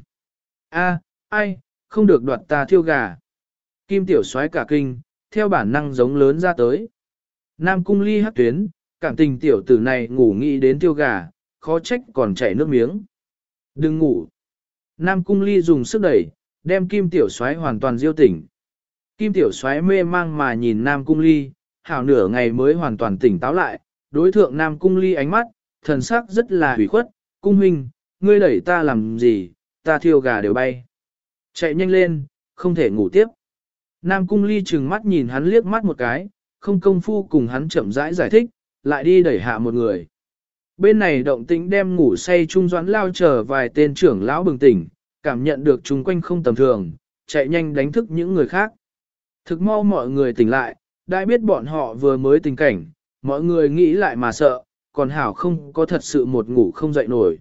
A, ai, không được đoạt ta thiêu gà. Kim tiểu soái cả kinh, theo bản năng giống lớn ra tới. Nam cung ly hắc tuyến, cảm tình tiểu tử này ngủ nghĩ đến tiêu gà, khó trách còn chảy nước miếng. Đừng ngủ. Nam cung ly dùng sức đẩy, đem kim tiểu soái hoàn toàn diêu tỉnh. Kim tiểu soái mê mang mà nhìn Nam cung ly, hảo nửa ngày mới hoàn toàn tỉnh táo lại, đối thượng Nam cung ly ánh mắt, thần sắc rất là hủy khuất, cung huynh, ngươi đẩy ta làm gì, ta thiêu gà đều bay. Chạy nhanh lên, không thể ngủ tiếp. Nam cung ly trừng mắt nhìn hắn liếc mắt một cái, không công phu cùng hắn chậm rãi giải, giải thích, lại đi đẩy hạ một người. Bên này động tĩnh đem ngủ say trung doãn lao chờ vài tên trưởng lão bừng tỉnh, cảm nhận được chung quanh không tầm thường, chạy nhanh đánh thức những người khác. Thực mau mọi người tỉnh lại, đã biết bọn họ vừa mới tình cảnh, mọi người nghĩ lại mà sợ, còn hảo không có thật sự một ngủ không dậy nổi.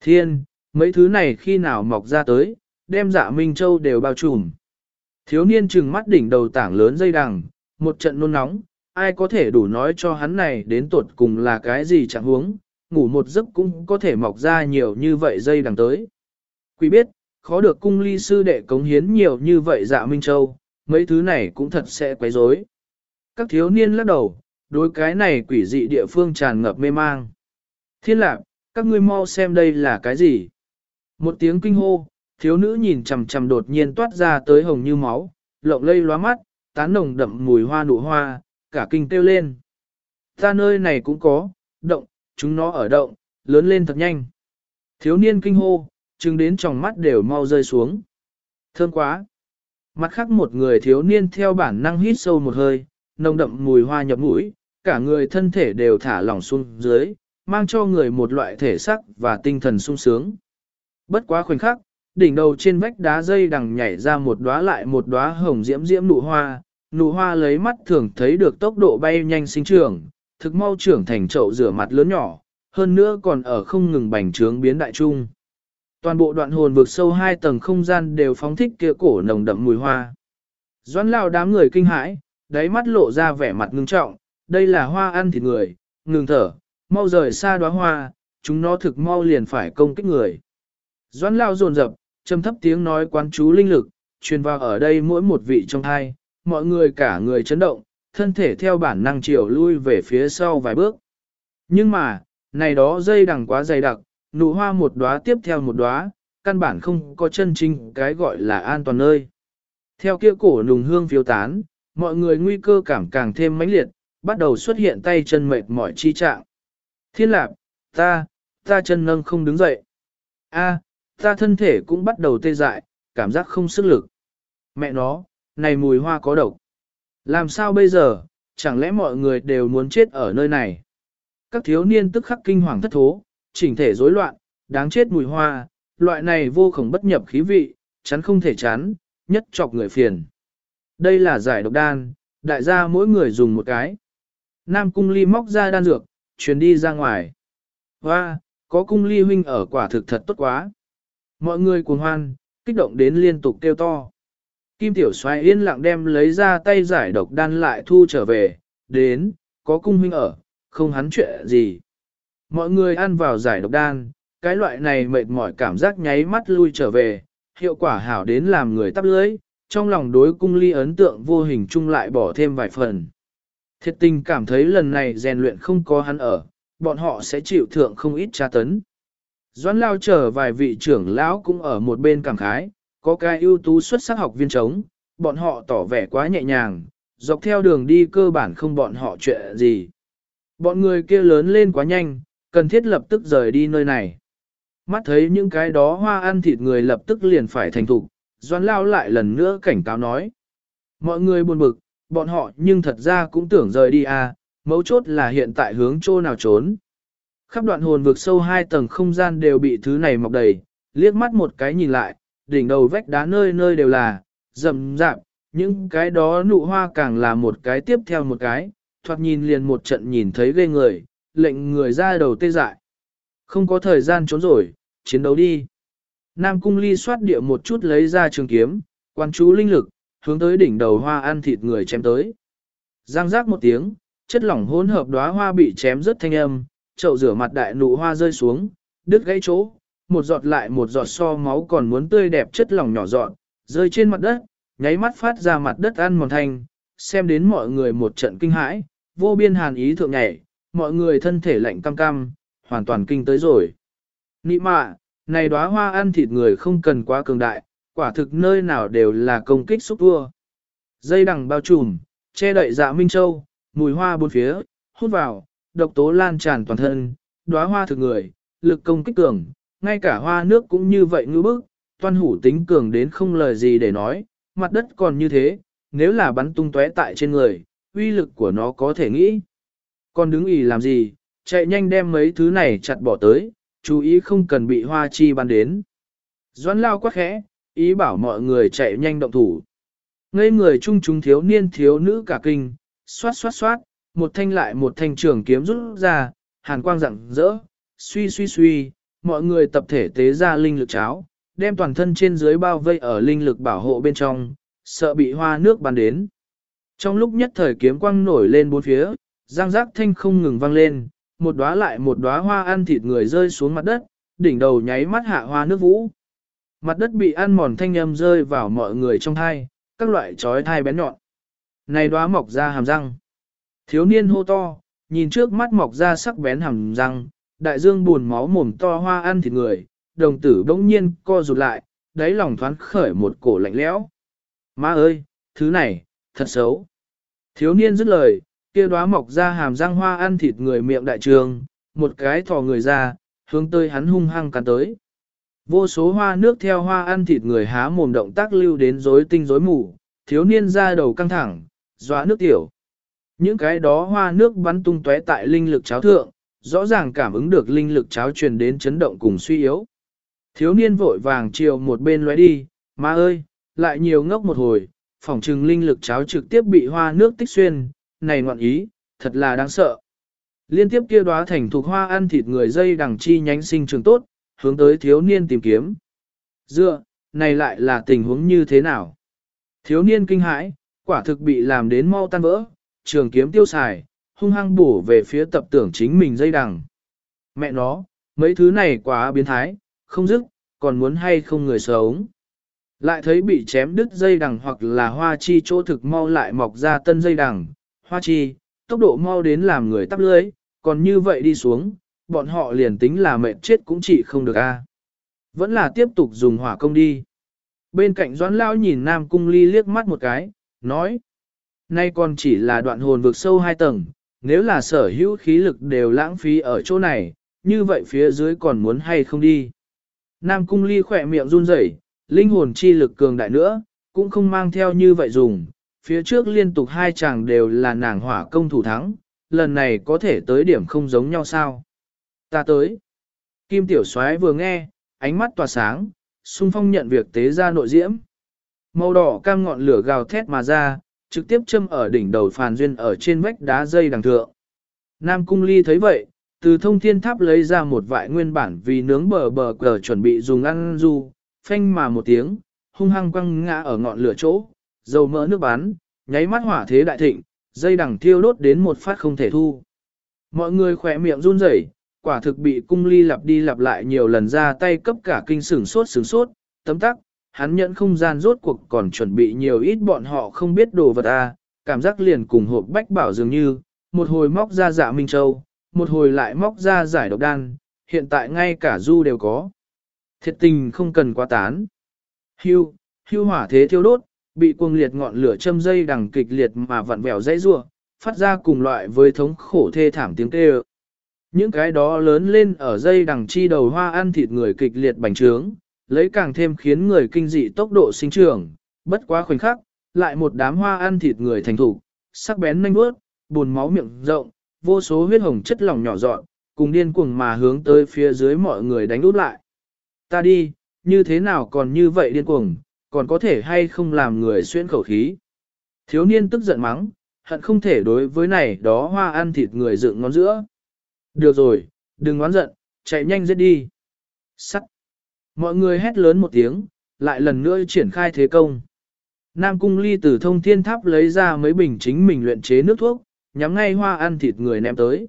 Thiên, mấy thứ này khi nào mọc ra tới, đem dạ Minh Châu đều bao trùm. Thiếu niên trừng mắt đỉnh đầu tảng lớn dây đằng, một trận nôn nóng, ai có thể đủ nói cho hắn này đến tuột cùng là cái gì chẳng huống, ngủ một giấc cũng có thể mọc ra nhiều như vậy dây đằng tới. Quý biết, khó được cung ly sư đệ cống hiến nhiều như vậy dạ Minh Châu, mấy thứ này cũng thật sẽ quấy rối. Các thiếu niên lắc đầu, đối cái này quỷ dị địa phương tràn ngập mê mang. Thiên lạc, các ngươi mau xem đây là cái gì? Một tiếng kinh hô, thiếu nữ nhìn chầm chầm đột nhiên toát ra tới hồng như máu, lộng lây lóa mắt, tán nồng đậm mùi hoa nụ hoa, cả kinh kêu lên. Ta nơi này cũng có, động, chúng nó ở động, lớn lên thật nhanh. Thiếu niên kinh hô, chừng đến tròng mắt đều mau rơi xuống. Thơm quá. Mặt khác một người thiếu niên theo bản năng hít sâu một hơi, nồng đậm mùi hoa nhập mũi, cả người thân thể đều thả lỏng xuống dưới, mang cho người một loại thể sắc và tinh thần sung sướng. Bất quá khoảnh khắc, đỉnh đầu trên vách đá dây đằng nhảy ra một đóa lại một đóa hồng diễm diễm nụ hoa, nụ hoa lấy mắt thường thấy được tốc độ bay nhanh sinh trưởng, thực mau trưởng thành chậu rửa mặt lớn nhỏ, hơn nữa còn ở không ngừng bành trướng biến đại trung. Toàn bộ đoạn hồn vực sâu hai tầng không gian đều phóng thích kia cổ nồng đậm mùi hoa. Doãn lao đám người kinh hãi, đáy mắt lộ ra vẻ mặt ngưng trọng, đây là hoa ăn thịt người, ngừng thở, mau rời xa đóa hoa, chúng nó thực mau liền phải công kích người. Doãn lao dồn dập, trầm thấp tiếng nói quán chú linh lực, truyền vào ở đây mỗi một vị trong hai, mọi người cả người chấn động, thân thể theo bản năng chiều lui về phía sau vài bước. Nhưng mà, này đó dây đằng quá dày đặc, nụ hoa một đóa tiếp theo một đóa, căn bản không có chân chính cái gọi là an toàn nơi. Theo kia cổ nùng hương phiêu tán, mọi người nguy cơ cảm càng thêm mãnh liệt, bắt đầu xuất hiện tay chân mệt mỏi chi trạng. Thiên lạp, ta, ta chân nâng không đứng dậy. A, ta thân thể cũng bắt đầu tê dại, cảm giác không sức lực. Mẹ nó, này mùi hoa có độc. Làm sao bây giờ, chẳng lẽ mọi người đều muốn chết ở nơi này? Các thiếu niên tức khắc kinh hoàng thất thố, chỉnh thể rối loạn, đáng chết mùi hoa, loại này vô khổng bất nhập khí vị, chắn không thể chán, nhất chọc người phiền. Đây là giải độc đan, đại gia mỗi người dùng một cái. Nam cung ly móc ra đan dược, truyền đi ra ngoài. Hoa, có cung ly huynh ở quả thực thật tốt quá. Mọi người cuồng hoan, kích động đến liên tục kêu to. Kim tiểu xoay yên lặng đem lấy ra tay giải độc đan lại thu trở về, đến, có cung huynh ở, không hắn chuyện gì. Mọi người ăn vào giải độc đan, cái loại này mệt mỏi cảm giác nháy mắt lui trở về, hiệu quả hảo đến làm người tắp lưới, trong lòng đối cung ly ấn tượng vô hình chung lại bỏ thêm vài phần. Thiệt tình cảm thấy lần này rèn luyện không có hắn ở, bọn họ sẽ chịu thượng không ít tra tấn. Doãn lao chờ vài vị trưởng lão cũng ở một bên cảm khái, có cái ưu tú xuất sắc học viên chống, bọn họ tỏ vẻ quá nhẹ nhàng, dọc theo đường đi cơ bản không bọn họ chuyện gì. Bọn người kia lớn lên quá nhanh, cần thiết lập tức rời đi nơi này. Mắt thấy những cái đó hoa ăn thịt người lập tức liền phải thành thục, Doan Lao lại lần nữa cảnh cáo nói. Mọi người buồn bực, bọn họ nhưng thật ra cũng tưởng rời đi à, mấu chốt là hiện tại hướng chỗ nào trốn. Khắp đoạn hồn vực sâu hai tầng không gian đều bị thứ này mọc đầy, liếc mắt một cái nhìn lại, đỉnh đầu vách đá nơi nơi đều là, rậm rạp, những cái đó nụ hoa càng là một cái tiếp theo một cái, thoạt nhìn liền một trận nhìn thấy ghê người, lệnh người ra đầu tê dại. Không có thời gian trốn rồi, chiến đấu đi. Nam cung ly soát địa một chút lấy ra trường kiếm, quan chú linh lực, hướng tới đỉnh đầu hoa ăn thịt người chém tới. Giang giác một tiếng, chất lỏng hỗn hợp đóa hoa bị chém rất thanh âm, chậu rửa mặt đại nụ hoa rơi xuống, đứt gãy chỗ, một giọt lại một giọt so máu còn muốn tươi đẹp chất lỏng nhỏ giọt, rơi trên mặt đất, nháy mắt phát ra mặt đất ăn mòn thanh, xem đến mọi người một trận kinh hãi, vô biên hàn ý thượng nhảy, mọi người thân thể lạnh cam cam, hoàn toàn kinh tới rồi. Nị mạ, này đóa hoa ăn thịt người không cần quá cường đại, quả thực nơi nào đều là công kích xúc vua. Dây đằng bao trùm, che đậy dạ Minh Châu, mùi hoa bốn phía, hút vào, độc tố lan tràn toàn thân, đóa hoa thực người, lực công kích cường, ngay cả hoa nước cũng như vậy ngư bức, toan hủ tính cường đến không lời gì để nói, mặt đất còn như thế, nếu là bắn tung tóe tại trên người, uy lực của nó có thể nghĩ. Còn đứng ỉ làm gì, chạy nhanh đem mấy thứ này chặt bỏ tới, chú ý không cần bị hoa chi bắn đến. Doãn lao quá khẽ, ý bảo mọi người chạy nhanh động thủ. Ngây người chung chúng thiếu niên thiếu nữ cả kinh, xoát xoát xoát, một thanh lại một thanh trường kiếm rút ra, hàn quang rạng rỡ, suy suy suy, mọi người tập thể tế ra linh lực cháo, đem toàn thân trên dưới bao vây ở linh lực bảo hộ bên trong, sợ bị hoa nước bắn đến. Trong lúc nhất thời kiếm quang nổi lên bốn phía, giang giác thanh không ngừng vang lên, một đóa lại một đóa hoa ăn thịt người rơi xuống mặt đất, đỉnh đầu nháy mắt hạ hoa nước vũ. Mặt đất bị ăn mòn thanh âm rơi vào mọi người trong thai, các loại chói thai bén nhọn. Này đóa mọc ra hàm răng. Thiếu niên hô to, nhìn trước mắt mọc ra sắc bén hàm răng, đại dương buồn máu mồm to hoa ăn thịt người, đồng tử bỗng nhiên co rụt lại, đáy lòng thoáng khởi một cổ lạnh lẽo. Má ơi, thứ này, thật xấu. Thiếu niên dứt lời, kia đóa mọc ra hàm răng hoa ăn thịt người miệng đại trường, một cái thò người ra, hướng tới hắn hung hăng cắn tới. Vô số hoa nước theo hoa ăn thịt người há mồm động tác lưu đến rối tinh rối mù, thiếu niên ra đầu căng thẳng, dọa nước tiểu. Những cái đó hoa nước bắn tung tóe tại linh lực cháo thượng, rõ ràng cảm ứng được linh lực cháo truyền đến chấn động cùng suy yếu. Thiếu niên vội vàng chiều một bên lóe đi, má ơi, lại nhiều ngốc một hồi, phỏng trừng linh lực cháo trực tiếp bị hoa nước tích xuyên, này ngoạn ý, thật là đáng sợ. Liên tiếp kia đóa thành thuộc hoa ăn thịt người dây đằng chi nhánh sinh trường tốt, hướng tới thiếu niên tìm kiếm. Dựa, này lại là tình huống như thế nào? Thiếu niên kinh hãi, quả thực bị làm đến mau tan vỡ, trường kiếm tiêu xài, hung hăng bổ về phía tập tưởng chính mình dây đằng. Mẹ nó, mấy thứ này quá biến thái, không dứt, còn muốn hay không người sống. Lại thấy bị chém đứt dây đằng hoặc là hoa chi chỗ thực mau lại mọc ra tân dây đằng, hoa chi, tốc độ mau đến làm người tắp lưới, còn như vậy đi xuống, bọn họ liền tính là mệt chết cũng chỉ không được a. Vẫn là tiếp tục dùng hỏa công đi. Bên cạnh doãn lao nhìn Nam Cung Ly liếc mắt một cái, nói. Nay còn chỉ là đoạn hồn vực sâu hai tầng, nếu là sở hữu khí lực đều lãng phí ở chỗ này, như vậy phía dưới còn muốn hay không đi. Nam Cung Ly khỏe miệng run rẩy, linh hồn chi lực cường đại nữa, cũng không mang theo như vậy dùng. Phía trước liên tục hai chàng đều là nàng hỏa công thủ thắng, lần này có thể tới điểm không giống nhau sao. Ta tới. Kim Tiểu Soái vừa nghe, ánh mắt tỏa sáng, xung phong nhận việc tế ra nội diễm. Màu đỏ cam ngọn lửa gào thét mà ra, trực tiếp châm ở đỉnh đầu phàn duyên ở trên vách đá dây đằng thượng. Nam Cung Ly thấy vậy, từ thông thiên tháp lấy ra một vại nguyên bản vì nướng bờ bờ cờ chuẩn bị dùng ăn du, phanh mà một tiếng, hung hăng quăng ngã ở ngọn lửa chỗ, dầu mỡ nước bắn, nháy mắt hỏa thế đại thịnh, dây đằng thiêu đốt đến một phát không thể thu. Mọi người khỏe miệng run rẩy, quả thực bị cung ly lặp đi lặp lại nhiều lần ra tay cấp cả kinh sửng sốt sửng sốt, tấm tắc, hắn nhận không gian rốt cuộc còn chuẩn bị nhiều ít bọn họ không biết đồ vật à, cảm giác liền cùng hộp bách bảo dường như, một hồi móc ra dạ Minh Châu, một hồi lại móc ra giải độc đan, hiện tại ngay cả du đều có. Thiệt tình không cần quá tán. Hưu, hưu hỏa thế thiêu đốt, bị cuồng liệt ngọn lửa châm dây đằng kịch liệt mà vặn vẹo dãy rua, phát ra cùng loại với thống khổ thê thảm tiếng kêu. Những cái đó lớn lên ở dây đằng chi đầu hoa ăn thịt người kịch liệt bành trướng, lấy càng thêm khiến người kinh dị tốc độ sinh trưởng, bất quá khoảnh khắc, lại một đám hoa ăn thịt người thành thủ, sắc bén nhanh bước, buồn máu miệng rộng, vô số huyết hồng chất lỏng nhỏ dọn, cùng điên cuồng mà hướng tới phía dưới mọi người đánh út lại. Ta đi, như thế nào còn như vậy điên cuồng, còn có thể hay không làm người xuyên khẩu khí. Thiếu niên tức giận mắng, hận không thể đối với này đó hoa ăn thịt người dựng ngón giữa. Được rồi, đừng oán giận, chạy nhanh giết đi. Sắt. Mọi người hét lớn một tiếng, lại lần nữa triển khai thế công. Nam Cung Ly từ thông thiên tháp lấy ra mấy bình chính mình luyện chế nước thuốc, nhắm ngay hoa ăn thịt người ném tới.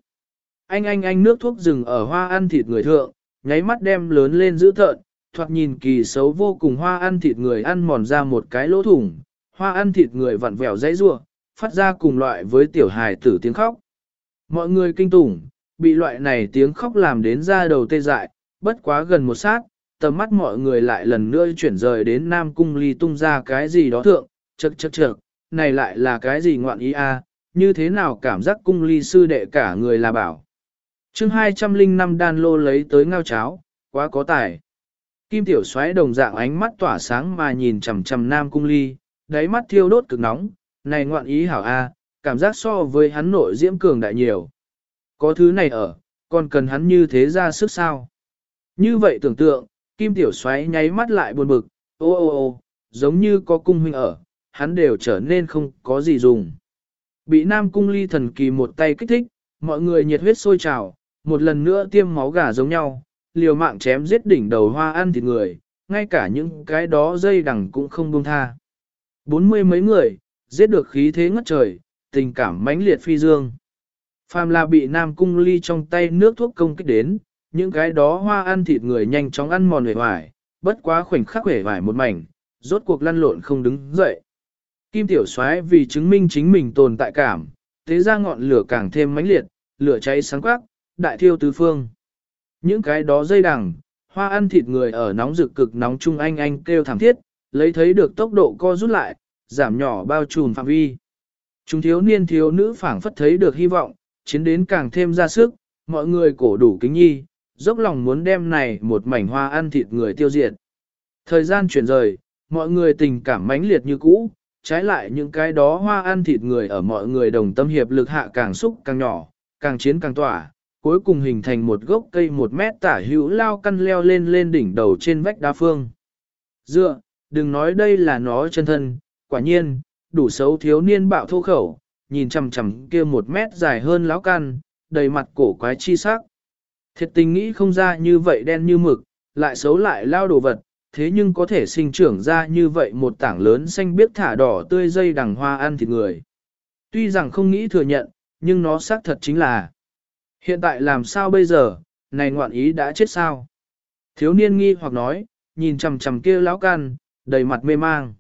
Anh anh anh nước thuốc rừng ở hoa ăn thịt người thượng, nháy mắt đem lớn lên giữ thợn, thoạt nhìn kỳ xấu vô cùng hoa ăn thịt người ăn mòn ra một cái lỗ thủng, hoa ăn thịt người vặn vẹo dãy rua, phát ra cùng loại với tiểu hài tử tiếng khóc. Mọi người kinh tủng, bị loại này tiếng khóc làm đến ra đầu tê dại, bất quá gần một sát, tầm mắt mọi người lại lần nữa chuyển rời đến Nam Cung Ly tung ra cái gì đó thượng, chật chật chật, này lại là cái gì ngoạn ý a? như thế nào cảm giác Cung Ly sư đệ cả người là bảo. chương 205 đan lô lấy tới ngao cháo, quá có tài. Kim tiểu xoáy đồng dạng ánh mắt tỏa sáng mà nhìn chằm chằm Nam Cung Ly, đáy mắt thiêu đốt cực nóng, này ngoạn ý hảo a, cảm giác so với hắn nội diễm cường đại nhiều. Có thứ này ở, còn cần hắn như thế ra sức sao? Như vậy tưởng tượng, Kim tiểu xoáy nháy mắt lại buồn bực, ô ô ô, giống như có cung huynh ở, hắn đều trở nên không có gì dùng. Bị Nam Cung Ly thần kỳ một tay kích thích, mọi người nhiệt huyết sôi trào, một lần nữa tiêm máu gà giống nhau, liều mạng chém giết đỉnh đầu hoa ăn thịt người, ngay cả những cái đó dây đằng cũng không buông tha. Bốn mươi mấy người, giết được khí thế ngất trời, tình cảm mãnh liệt phi dương. Phàm là bị Nam Cung Ly trong tay nước thuốc công kích đến, những cái đó hoa ăn thịt người nhanh chóng ăn mòn hề hoài, bất quá khoảnh khắc hề hoài một mảnh, rốt cuộc lăn lộn không đứng dậy. Kim Tiểu Soái vì chứng minh chính mình tồn tại cảm, thế ra ngọn lửa càng thêm mãnh liệt, lửa cháy sáng quắc, đại thiêu tứ phương. Những cái đó dây đằng, hoa ăn thịt người ở nóng rực cực nóng chung anh anh kêu thảm thiết, lấy thấy được tốc độ co rút lại, giảm nhỏ bao trùm phạm vi. Chúng thiếu niên thiếu nữ phảng phất thấy được hy vọng, chiến đến càng thêm ra sức, mọi người cổ đủ kính nhi, dốc lòng muốn đem này một mảnh hoa ăn thịt người tiêu diệt. Thời gian chuyển rời, mọi người tình cảm mãnh liệt như cũ, trái lại những cái đó hoa ăn thịt người ở mọi người đồng tâm hiệp lực hạ càng xúc càng nhỏ, càng chiến càng tỏa, cuối cùng hình thành một gốc cây một mét tả hữu lao căn leo lên lên đỉnh đầu trên vách đa phương. Dựa, đừng nói đây là nó chân thân, quả nhiên, đủ xấu thiếu niên bạo thô khẩu, nhìn chằm chằm kia một mét dài hơn lão căn, đầy mặt cổ quái chi sắc. Thiệt tình nghĩ không ra như vậy đen như mực, lại xấu lại lao đồ vật, thế nhưng có thể sinh trưởng ra như vậy một tảng lớn xanh biếc thả đỏ tươi dây đằng hoa ăn thịt người. Tuy rằng không nghĩ thừa nhận, nhưng nó xác thật chính là. Hiện tại làm sao bây giờ, này ngoạn ý đã chết sao? Thiếu niên nghi hoặc nói, nhìn chằm chằm kia lão can, đầy mặt mê mang.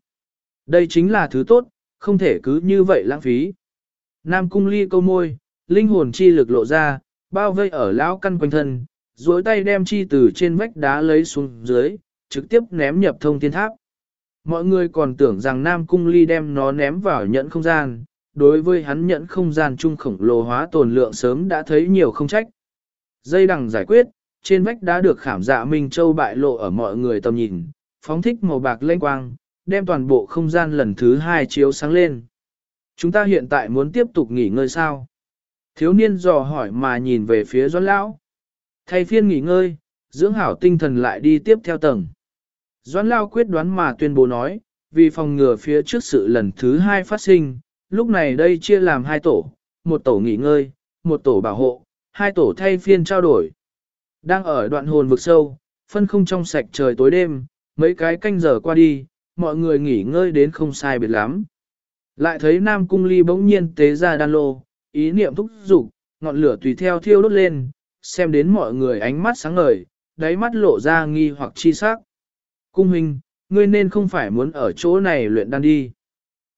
Đây chính là thứ tốt, không thể cứ như vậy lãng phí. Nam cung ly câu môi, linh hồn chi lực lộ ra, bao vây ở lão căn quanh thân, duỗi tay đem chi từ trên vách đá lấy xuống dưới, trực tiếp ném nhập thông thiên tháp. Mọi người còn tưởng rằng Nam cung ly đem nó ném vào nhẫn không gian, đối với hắn nhẫn không gian trung khổng lồ hóa tồn lượng sớm đã thấy nhiều không trách. Dây đằng giải quyết, trên vách đá được khảm dạ Minh Châu bại lộ ở mọi người tầm nhìn, phóng thích màu bạc lên quang, đem toàn bộ không gian lần thứ hai chiếu sáng lên. Chúng ta hiện tại muốn tiếp tục nghỉ ngơi sao? Thiếu niên dò hỏi mà nhìn về phía Doãn Lão. Thay phiên nghỉ ngơi, dưỡng hảo tinh thần lại đi tiếp theo tầng. Doãn Lão quyết đoán mà tuyên bố nói, vì phòng ngừa phía trước sự lần thứ hai phát sinh, lúc này đây chia làm hai tổ, một tổ nghỉ ngơi, một tổ bảo hộ, hai tổ thay phiên trao đổi. Đang ở đoạn hồn vực sâu, phân không trong sạch trời tối đêm, mấy cái canh giờ qua đi, mọi người nghỉ ngơi đến không sai biệt lắm. Lại thấy Nam Cung Ly bỗng nhiên tế ra đan lô, ý niệm thúc dục ngọn lửa tùy theo thiêu đốt lên, xem đến mọi người ánh mắt sáng ngời, đáy mắt lộ ra nghi hoặc chi sắc. Cung huynh, ngươi nên không phải muốn ở chỗ này luyện đan đi.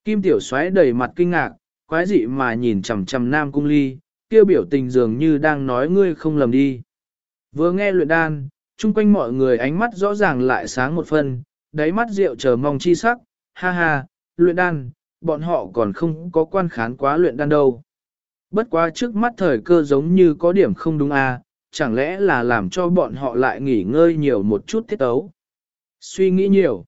Kim tiểu xoáy đầy mặt kinh ngạc, quái dị mà nhìn chằm chằm Nam Cung Ly, kêu biểu tình dường như đang nói ngươi không lầm đi. Vừa nghe luyện đan, chung quanh mọi người ánh mắt rõ ràng lại sáng một phần, đáy mắt rượu chờ mong chi sắc, ha ha, luyện đan, bọn họ còn không có quan khán quá luyện đan đâu. Bất quá trước mắt thời cơ giống như có điểm không đúng à, chẳng lẽ là làm cho bọn họ lại nghỉ ngơi nhiều một chút thiết tấu. Suy nghĩ nhiều.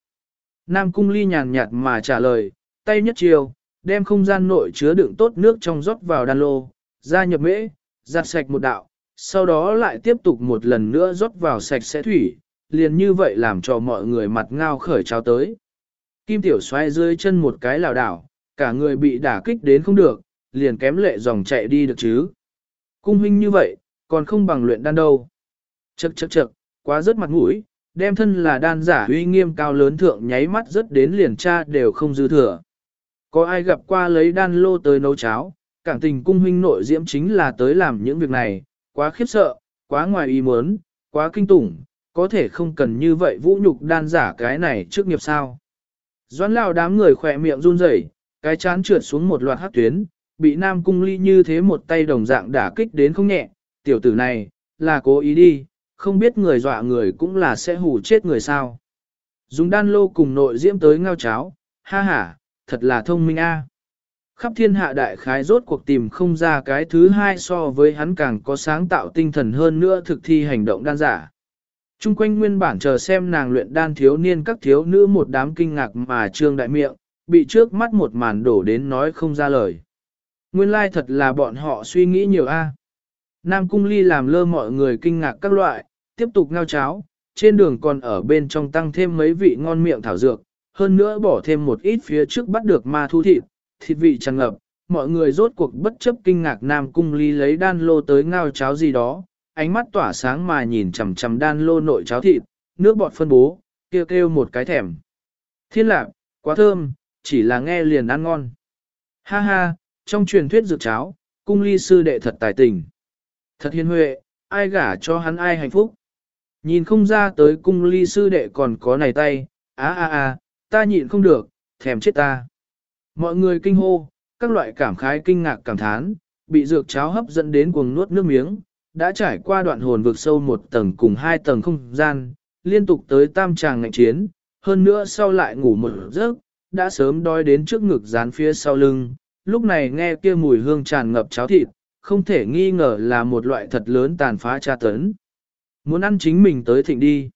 Nam Cung Ly nhàn nhạt mà trả lời, tay nhất chiều, đem không gian nội chứa đựng tốt nước trong rót vào đan lô, ra nhập mễ, giặt sạch một đạo, sau đó lại tiếp tục một lần nữa rót vào sạch sẽ thủy, liền như vậy làm cho mọi người mặt ngao khởi trao tới. Kim tiểu xoay dưới chân một cái lảo đảo, cả người bị đả kích đến không được, liền kém lệ dòng chạy đi được chứ. Cung huynh như vậy, còn không bằng luyện đan đâu. Chậc chậc chậc, quá rớt mặt mũi, đem thân là đan giả uy nghiêm cao lớn thượng nháy mắt rớt đến liền cha đều không dư thừa. Có ai gặp qua lấy đan lô tới nấu cháo, cảm tình cung huynh nội diễm chính là tới làm những việc này, quá khiếp sợ, quá ngoài ý muốn, quá kinh tủng, có thể không cần như vậy vũ nhục đan giả cái này trước nghiệp sao. Doãn lao đám người khỏe miệng run rẩy, cái chán trượt xuống một loạt hát tuyến, bị nam cung ly như thế một tay đồng dạng đả kích đến không nhẹ, tiểu tử này, là cố ý đi, không biết người dọa người cũng là sẽ hù chết người sao. Dùng đan lô cùng nội diễm tới ngao cháo, ha ha, thật là thông minh a. À. Khắp thiên hạ đại khái rốt cuộc tìm không ra cái thứ hai so với hắn càng có sáng tạo tinh thần hơn nữa thực thi hành động đan giả. Trung quanh nguyên bản chờ xem nàng luyện đan thiếu niên các thiếu nữ một đám kinh ngạc mà trương đại miệng, bị trước mắt một màn đổ đến nói không ra lời. Nguyên lai thật là bọn họ suy nghĩ nhiều a. Nam cung ly làm lơ mọi người kinh ngạc các loại, tiếp tục ngao cháo, trên đường còn ở bên trong tăng thêm mấy vị ngon miệng thảo dược, hơn nữa bỏ thêm một ít phía trước bắt được ma thu thịt, thịt vị tràn ngập, mọi người rốt cuộc bất chấp kinh ngạc Nam cung ly lấy đan lô tới ngao cháo gì đó, ánh mắt tỏa sáng mà nhìn chằm chằm đan lô nội cháo thịt, nước bọt phân bố, kêu kêu một cái thèm. Thiên lạc, quá thơm, chỉ là nghe liền ăn ngon. Ha ha, trong truyền thuyết dược cháo, cung ly sư đệ thật tài tình. Thật hiền huệ, ai gả cho hắn ai hạnh phúc. Nhìn không ra tới cung ly sư đệ còn có này tay, á á á, ta nhịn không được, thèm chết ta. Mọi người kinh hô, các loại cảm khái kinh ngạc cảm thán, bị dược cháo hấp dẫn đến cuồng nuốt nước miếng, đã trải qua đoạn hồn vực sâu một tầng cùng hai tầng không gian, liên tục tới tam tràng ngạnh chiến, hơn nữa sau lại ngủ một giấc, đã sớm đói đến trước ngực dán phía sau lưng, lúc này nghe kia mùi hương tràn ngập cháo thịt, không thể nghi ngờ là một loại thật lớn tàn phá tra tấn. Muốn ăn chính mình tới thịnh đi.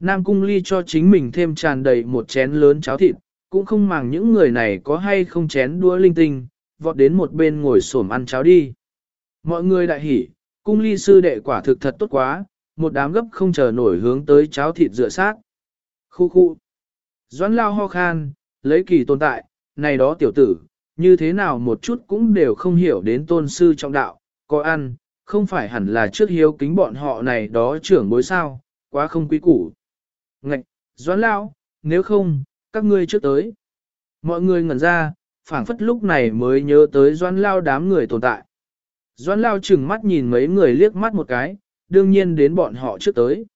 Nam Cung Ly cho chính mình thêm tràn đầy một chén lớn cháo thịt, cũng không màng những người này có hay không chén đũa linh tinh, vọt đến một bên ngồi xổm ăn cháo đi. Mọi người đại hỉ, Cung Ly sư đệ quả thực thật tốt quá, một đám gấp không chờ nổi hướng tới cháo thịt dựa sát. Khu khu. Doãn lao ho khan, lấy kỳ tồn tại, này đó tiểu tử, như thế nào một chút cũng đều không hiểu đến tôn sư trọng đạo, có ăn, không phải hẳn là trước hiếu kính bọn họ này đó trưởng bối sao, quá không quý củ. Ngạch, doãn lao, nếu không, các ngươi trước tới. Mọi người ngẩn ra, phảng phất lúc này mới nhớ tới doãn lao đám người tồn tại. Doãn lao chừng mắt nhìn mấy người liếc mắt một cái, đương nhiên đến bọn họ trước tới.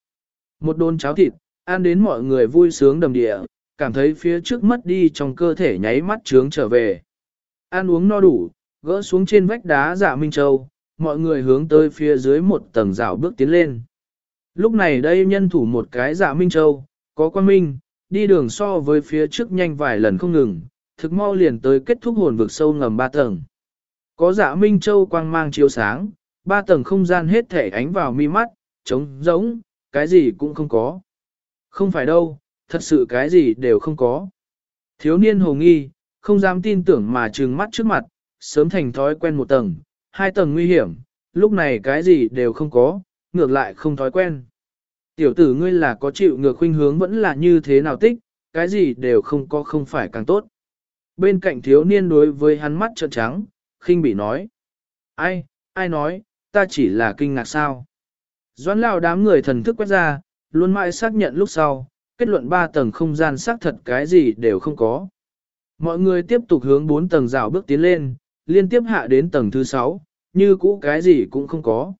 Một đôn cháo thịt, ăn đến mọi người vui sướng đầm địa, cảm thấy phía trước mất đi trong cơ thể nháy mắt trướng trở về. Ăn uống no đủ, gỡ xuống trên vách đá dạ Minh Châu, mọi người hướng tới phía dưới một tầng rào bước tiến lên. Lúc này đây nhân thủ một cái dạ Minh Châu, có quan minh, đi đường so với phía trước nhanh vài lần không ngừng, thực mau liền tới kết thúc hồn vực sâu ngầm ba tầng. Có dạ Minh Châu quang mang chiếu sáng, ba tầng không gian hết thể ánh vào mi mắt, trống rỗng, cái gì cũng không có. Không phải đâu, thật sự cái gì đều không có. Thiếu niên hồ nghi, không dám tin tưởng mà trừng mắt trước mặt, sớm thành thói quen một tầng, hai tầng nguy hiểm, lúc này cái gì đều không có, ngược lại không thói quen. Tiểu tử ngươi là có chịu ngược khuynh hướng vẫn là như thế nào tích, cái gì đều không có không phải càng tốt. Bên cạnh thiếu niên đối với hắn mắt trợn trắng, khinh bị nói. Ai, ai nói, ta chỉ là kinh ngạc sao. Doãn lao đám người thần thức quét ra, luôn mãi xác nhận lúc sau, kết luận ba tầng không gian xác thật cái gì đều không có. Mọi người tiếp tục hướng bốn tầng rào bước tiến lên, liên tiếp hạ đến tầng thứ sáu, như cũ cái gì cũng không có.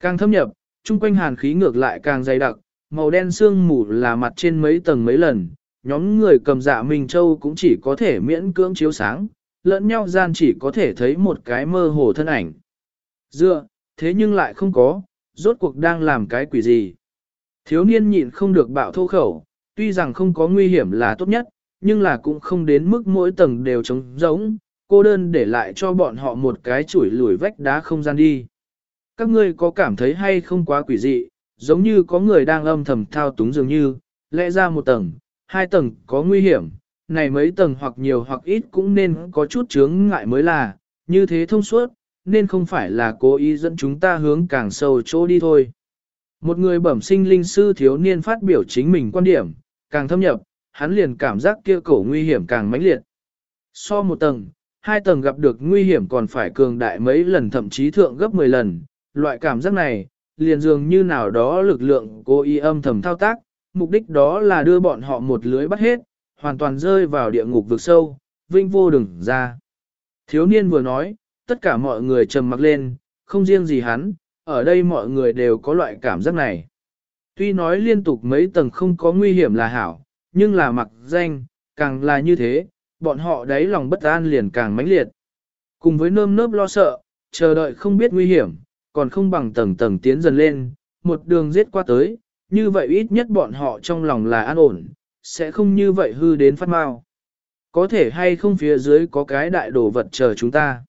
Càng thâm nhập, chung quanh hàn khí ngược lại càng dày đặc, màu đen sương mù là mặt trên mấy tầng mấy lần, nhóm người cầm dạ Minh Châu cũng chỉ có thể miễn cưỡng chiếu sáng, lẫn nhau gian chỉ có thể thấy một cái mơ hồ thân ảnh. Dựa, thế nhưng lại không có, rốt cuộc đang làm cái quỷ gì. Thiếu niên nhịn không được bạo thô khẩu, tuy rằng không có nguy hiểm là tốt nhất, nhưng là cũng không đến mức mỗi tầng đều trống rỗng, cô đơn để lại cho bọn họ một cái chuỗi lùi vách đá không gian đi. Các ngươi có cảm thấy hay không quá quỷ dị, giống như có người đang âm thầm thao túng dường như, lẽ ra một tầng, hai tầng có nguy hiểm, này mấy tầng hoặc nhiều hoặc ít cũng nên có chút chướng ngại mới là, như thế thông suốt, nên không phải là cố ý dẫn chúng ta hướng càng sâu chỗ đi thôi. Một người bẩm sinh linh sư thiếu niên phát biểu chính mình quan điểm, càng thâm nhập, hắn liền cảm giác kia cổ nguy hiểm càng mãnh liệt. So một tầng, hai tầng gặp được nguy hiểm còn phải cường đại mấy lần thậm chí thượng gấp 10 lần, loại cảm giác này, liền dường như nào đó lực lượng cố ý âm thầm thao tác, mục đích đó là đưa bọn họ một lưới bắt hết, hoàn toàn rơi vào địa ngục vực sâu, vinh vô đừng ra. Thiếu niên vừa nói, tất cả mọi người trầm mặc lên, không riêng gì hắn, ở đây mọi người đều có loại cảm giác này. Tuy nói liên tục mấy tầng không có nguy hiểm là hảo, nhưng là mặc danh, càng là như thế, bọn họ đáy lòng bất an liền càng mãnh liệt. Cùng với nơm nớp lo sợ, chờ đợi không biết nguy hiểm, còn không bằng tầng tầng tiến dần lên, một đường giết qua tới, như vậy ít nhất bọn họ trong lòng là an ổn, sẽ không như vậy hư đến phát mau. Có thể hay không phía dưới có cái đại đồ vật chờ chúng ta.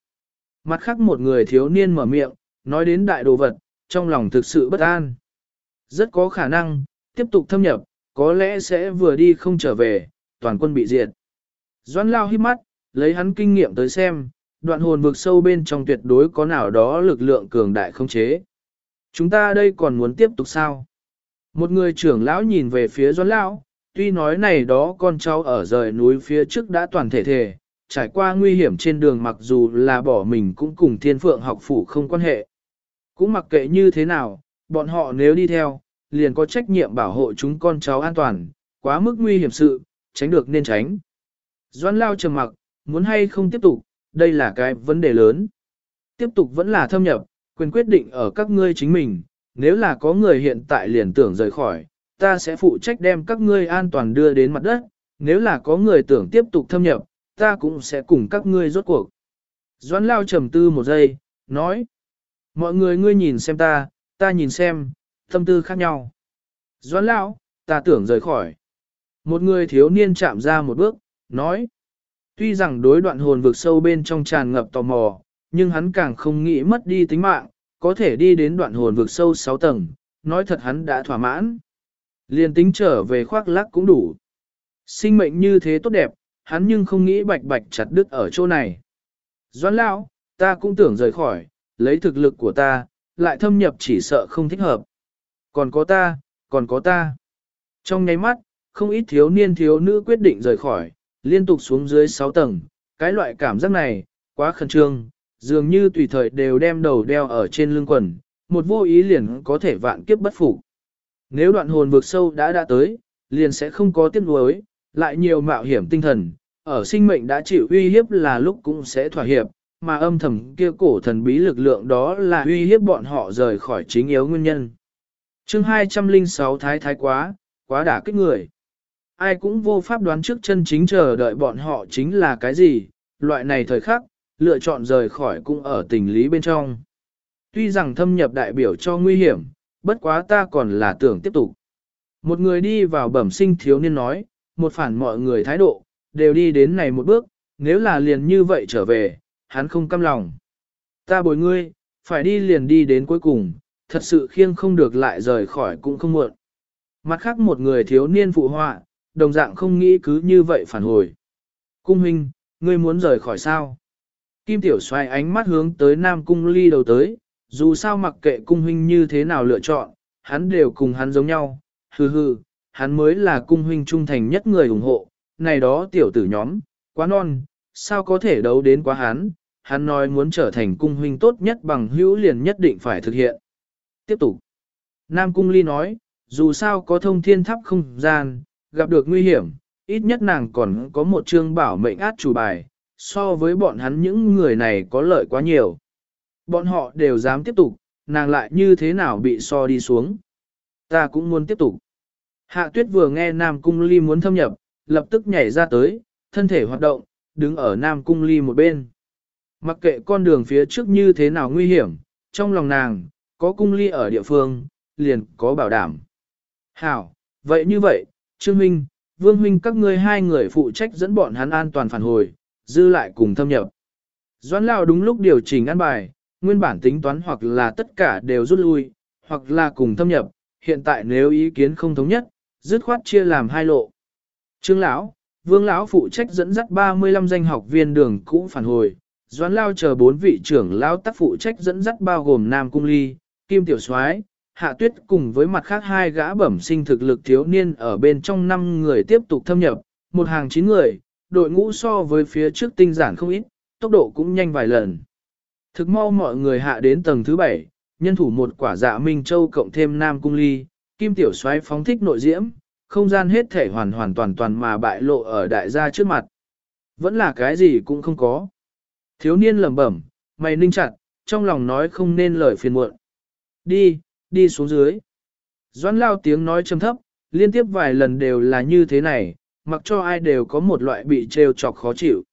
Mặt khác một người thiếu niên mở miệng, nói đến đại đồ vật, trong lòng thực sự bất an. Rất có khả năng, tiếp tục thâm nhập, có lẽ sẽ vừa đi không trở về, toàn quân bị diệt. Doãn lao hít mắt, lấy hắn kinh nghiệm tới xem, đoạn hồn vực sâu bên trong tuyệt đối có nào đó lực lượng cường đại không chế. Chúng ta đây còn muốn tiếp tục sao? Một người trưởng lão nhìn về phía doãn lão, tuy nói này đó con cháu ở rời núi phía trước đã toàn thể thể, trải qua nguy hiểm trên đường mặc dù là bỏ mình cũng cùng thiên phượng học phủ không quan hệ. Cũng mặc kệ như thế nào, bọn họ nếu đi theo, liền có trách nhiệm bảo hộ chúng con cháu an toàn, quá mức nguy hiểm sự, tránh được nên tránh. Doan lao trầm mặc, muốn hay không tiếp tục, đây là cái vấn đề lớn. Tiếp tục vẫn là thâm nhập, quyền quyết định ở các ngươi chính mình, nếu là có người hiện tại liền tưởng rời khỏi, ta sẽ phụ trách đem các ngươi an toàn đưa đến mặt đất, nếu là có người tưởng tiếp tục thâm nhập, ta cũng sẽ cùng các ngươi rốt cuộc. Doãn lao trầm tư một giây, nói. Mọi người ngươi nhìn xem ta, ta nhìn xem, tâm tư khác nhau. Doãn lão, ta tưởng rời khỏi. Một người thiếu niên chạm ra một bước, nói. Tuy rằng đối đoạn hồn vực sâu bên trong tràn ngập tò mò, nhưng hắn càng không nghĩ mất đi tính mạng, có thể đi đến đoạn hồn vực sâu 6 tầng, nói thật hắn đã thỏa mãn. Liền tính trở về khoác lắc cũng đủ. Sinh mệnh như thế tốt đẹp, hắn nhưng không nghĩ bạch bạch chặt đứt ở chỗ này. Doãn lão, ta cũng tưởng rời khỏi, lấy thực lực của ta, lại thâm nhập chỉ sợ không thích hợp. Còn có ta, còn có ta. Trong nháy mắt, không ít thiếu niên thiếu nữ quyết định rời khỏi, liên tục xuống dưới 6 tầng. Cái loại cảm giác này, quá khẩn trương, dường như tùy thời đều đem đầu đeo ở trên lưng quần, một vô ý liền có thể vạn kiếp bất phục. Nếu đoạn hồn vượt sâu đã đã tới, liền sẽ không có tiếc nuối, lại nhiều mạo hiểm tinh thần, ở sinh mệnh đã chịu uy hiếp là lúc cũng sẽ thỏa hiệp, mà âm thầm kia cổ thần bí lực lượng đó là uy hiếp bọn họ rời khỏi chính yếu nguyên nhân chương 206 Thái Thái quá, quá đả kích người. Ai cũng vô pháp đoán trước chân chính chờ đợi bọn họ chính là cái gì, loại này thời khắc, lựa chọn rời khỏi cũng ở tình lý bên trong. Tuy rằng thâm nhập đại biểu cho nguy hiểm, bất quá ta còn là tưởng tiếp tục. Một người đi vào bẩm sinh thiếu niên nói, một phản mọi người thái độ, đều đi đến này một bước, nếu là liền như vậy trở về, hắn không căm lòng. Ta bồi ngươi, phải đi liền đi đến cuối cùng, thật sự khiêng không được lại rời khỏi cũng không muộn. Mặt khác một người thiếu niên phụ họa, đồng dạng không nghĩ cứ như vậy phản hồi. Cung huynh, ngươi muốn rời khỏi sao? Kim Tiểu xoay ánh mắt hướng tới Nam Cung Ly đầu tới, dù sao mặc kệ cung huynh như thế nào lựa chọn, hắn đều cùng hắn giống nhau, hừ hừ, hắn mới là cung huynh trung thành nhất người ủng hộ, này đó tiểu tử nhóm, quá non, sao có thể đấu đến quá hắn, hắn nói muốn trở thành cung huynh tốt nhất bằng hữu liền nhất định phải thực hiện. Tiếp tục, Nam Cung Ly nói, dù sao có thông thiên tháp không gian, gặp được nguy hiểm, ít nhất nàng còn có một chương bảo mệnh át chủ bài, so với bọn hắn những người này có lợi quá nhiều. Bọn họ đều dám tiếp tục, nàng lại như thế nào bị so đi xuống. Ta cũng muốn tiếp tục. Hạ tuyết vừa nghe Nam Cung Ly muốn thâm nhập, lập tức nhảy ra tới, thân thể hoạt động, đứng ở Nam Cung Ly một bên. Mặc kệ con đường phía trước như thế nào nguy hiểm, trong lòng nàng, có Cung Ly ở địa phương, liền có bảo đảm. Hảo, vậy như vậy, Trương minh Vương Huynh các ngươi hai người phụ trách dẫn bọn hắn an toàn phản hồi, dư lại cùng thâm nhập. Doãn Lão đúng lúc điều chỉnh an bài, nguyên bản tính toán hoặc là tất cả đều rút lui, hoặc là cùng thâm nhập, hiện tại nếu ý kiến không thống nhất, dứt khoát chia làm hai lộ. Trương lão, Vương lão phụ trách dẫn dắt 35 danh học viên đường cũ phản hồi, Doãn Lao chờ bốn vị trưởng lão tác phụ trách dẫn dắt bao gồm Nam Cung Ly, Kim Tiểu Soái, Hạ Tuyết cùng với mặt khác hai gã bẩm sinh thực lực thiếu niên ở bên trong năm người tiếp tục thâm nhập, một hàng chín người, đội ngũ so với phía trước tinh giản không ít, tốc độ cũng nhanh vài lần. Thực mau mọi người hạ đến tầng thứ bảy, nhân thủ một quả dạ Minh Châu cộng thêm Nam Cung Ly, Kim Tiểu Soái phóng thích nội diễm, không gian hết thể hoàn hoàn toàn toàn mà bại lộ ở đại gia trước mặt. Vẫn là cái gì cũng không có. Thiếu niên lẩm bẩm, mày ninh chặt, trong lòng nói không nên lời phiền muộn. Đi, đi xuống dưới. Doãn lao tiếng nói trầm thấp, liên tiếp vài lần đều là như thế này, mặc cho ai đều có một loại bị trêu chọc khó chịu.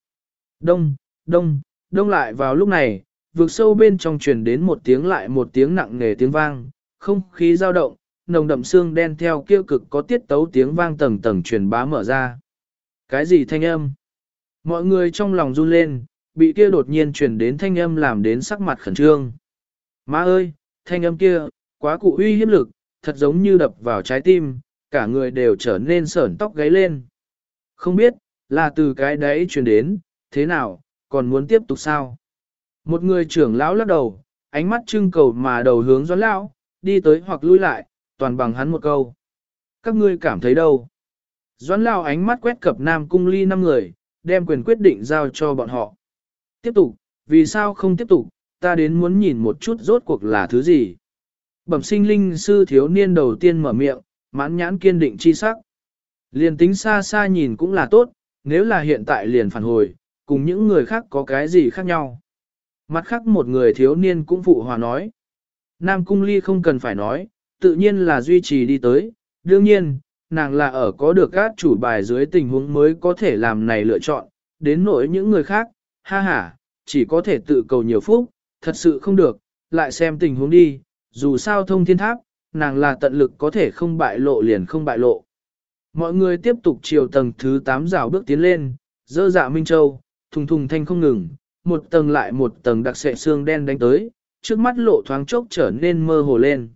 Đông, đông, đông lại vào lúc này, vượt sâu bên trong truyền đến một tiếng lại một tiếng nặng nề tiếng vang, không khí dao động, nồng đậm xương đen theo kia cực có tiết tấu tiếng vang tầng tầng truyền bá mở ra. Cái gì thanh âm? Mọi người trong lòng run lên, bị kia đột nhiên truyền đến thanh âm làm đến sắc mặt khẩn trương. Má ơi, thanh âm kia, quá cụ uy hiếp lực, thật giống như đập vào trái tim, cả người đều trở nên sởn tóc gáy lên. Không biết, là từ cái đấy truyền đến, thế nào, còn muốn tiếp tục sao? Một người trưởng lão lắc đầu, ánh mắt trưng cầu mà đầu hướng doãn lão, đi tới hoặc lui lại, toàn bằng hắn một câu. Các ngươi cảm thấy đâu? Doãn lão ánh mắt quét cập nam cung ly năm người, đem quyền quyết định giao cho bọn họ. Tiếp tục, vì sao không tiếp tục, ta đến muốn nhìn một chút rốt cuộc là thứ gì. Bẩm sinh linh sư thiếu niên đầu tiên mở miệng, mãn nhãn kiên định chi sắc. Liền tính xa xa nhìn cũng là tốt, nếu là hiện tại liền phản hồi, cùng những người khác có cái gì khác nhau. Mặt khác một người thiếu niên cũng phụ hòa nói. Nam Cung Ly không cần phải nói, tự nhiên là duy trì đi tới, đương nhiên, nàng là ở có được các chủ bài dưới tình huống mới có thể làm này lựa chọn, đến nỗi những người khác, ha ha, chỉ có thể tự cầu nhiều phúc, thật sự không được, lại xem tình huống đi, dù sao thông thiên tháp, nàng là tận lực có thể không bại lộ liền không bại lộ. Mọi người tiếp tục chiều tầng thứ 8 rào bước tiến lên, dơ dạ Minh Châu, thùng thùng thanh không ngừng, một tầng lại một tầng đặc sệ xương đen đánh tới, trước mắt lộ thoáng chốc trở nên mơ hồ lên.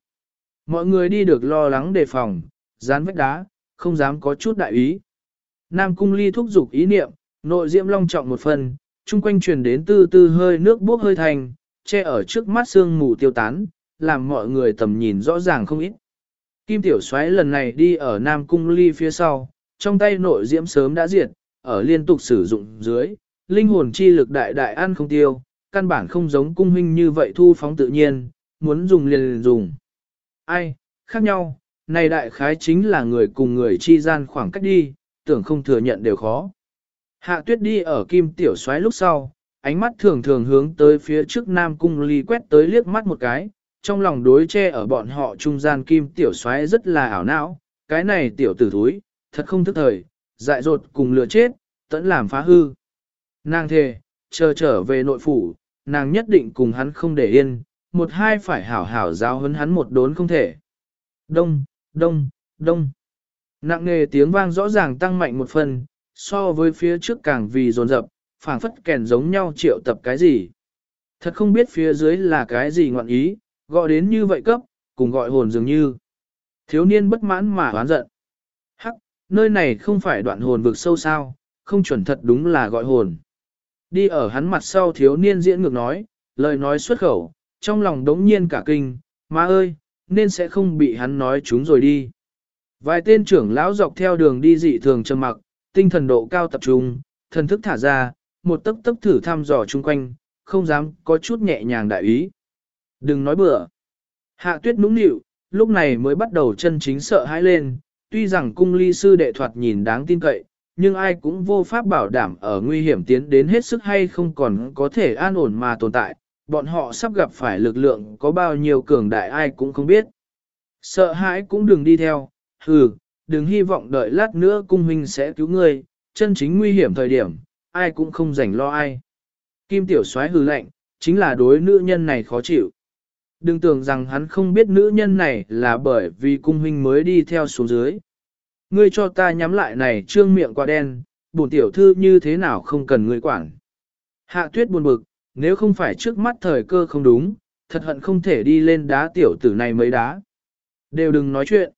Mọi người đi được lo lắng đề phòng, dán vách đá, không dám có chút đại ý. Nam cung ly thúc dục ý niệm, nội diễm long trọng một phần, chung quanh truyền đến tư tư hơi nước bốc hơi thành, che ở trước mắt sương mù tiêu tán, làm mọi người tầm nhìn rõ ràng không ít. Kim tiểu xoáy lần này đi ở Nam cung ly phía sau, trong tay nội diễm sớm đã diệt, ở liên tục sử dụng dưới, linh hồn chi lực đại đại ăn không tiêu, căn bản không giống cung huynh như vậy thu phóng tự nhiên, muốn dùng liền, liền dùng. Ai, khác nhau, này đại khái chính là người cùng người chi gian khoảng cách đi, tưởng không thừa nhận đều khó. Hạ tuyết đi ở kim tiểu xoáy lúc sau, ánh mắt thường thường hướng tới phía trước nam cung ly quét tới liếc mắt một cái, trong lòng đối che ở bọn họ trung gian kim tiểu xoáy rất là ảo não, cái này tiểu tử thúi, thật không thức thời, dại dột cùng lừa chết, tẫn làm phá hư. Nàng thề, chờ trở về nội phủ, nàng nhất định cùng hắn không để yên, một hai phải hảo hảo giáo hấn hắn một đốn không thể. Đông, đông, đông. Nặng nề tiếng vang rõ ràng tăng mạnh một phần, so với phía trước càng vì dồn dập, phảng phất kèn giống nhau triệu tập cái gì. Thật không biết phía dưới là cái gì ngọn ý, gọi đến như vậy cấp, cùng gọi hồn dường như. Thiếu niên bất mãn mà oán giận. Hắc, nơi này không phải đoạn hồn vực sâu sao, không chuẩn thật đúng là gọi hồn. Đi ở hắn mặt sau thiếu niên diễn ngược nói, lời nói xuất khẩu, trong lòng đống nhiên cả kinh, má ơi, nên sẽ không bị hắn nói chúng rồi đi. Vài tên trưởng lão dọc theo đường đi dị thường trầm mặc, tinh thần độ cao tập trung, thần thức thả ra, một tấc tấc thử thăm dò chung quanh, không dám có chút nhẹ nhàng đại ý. Đừng nói bừa. Hạ tuyết nũng nịu, lúc này mới bắt đầu chân chính sợ hãi lên, tuy rằng cung ly sư đệ thoạt nhìn đáng tin cậy, nhưng ai cũng vô pháp bảo đảm ở nguy hiểm tiến đến hết sức hay không còn có thể an ổn mà tồn tại, bọn họ sắp gặp phải lực lượng có bao nhiêu cường đại ai cũng không biết. Sợ hãi cũng đừng đi theo, hừ, đừng hy vọng đợi lát nữa cung huynh sẽ cứu ngươi, chân chính nguy hiểm thời điểm, ai cũng không rảnh lo ai. Kim tiểu soái hừ lạnh, chính là đối nữ nhân này khó chịu. Đừng tưởng rằng hắn không biết nữ nhân này là bởi vì cung huynh mới đi theo xuống dưới. Ngươi cho ta nhắm lại này trương miệng quá đen, bổn tiểu thư như thế nào không cần ngươi quản. Hạ tuyết buồn bực, nếu không phải trước mắt thời cơ không đúng, thật hận không thể đi lên đá tiểu tử này mấy đá. Đều đừng nói chuyện.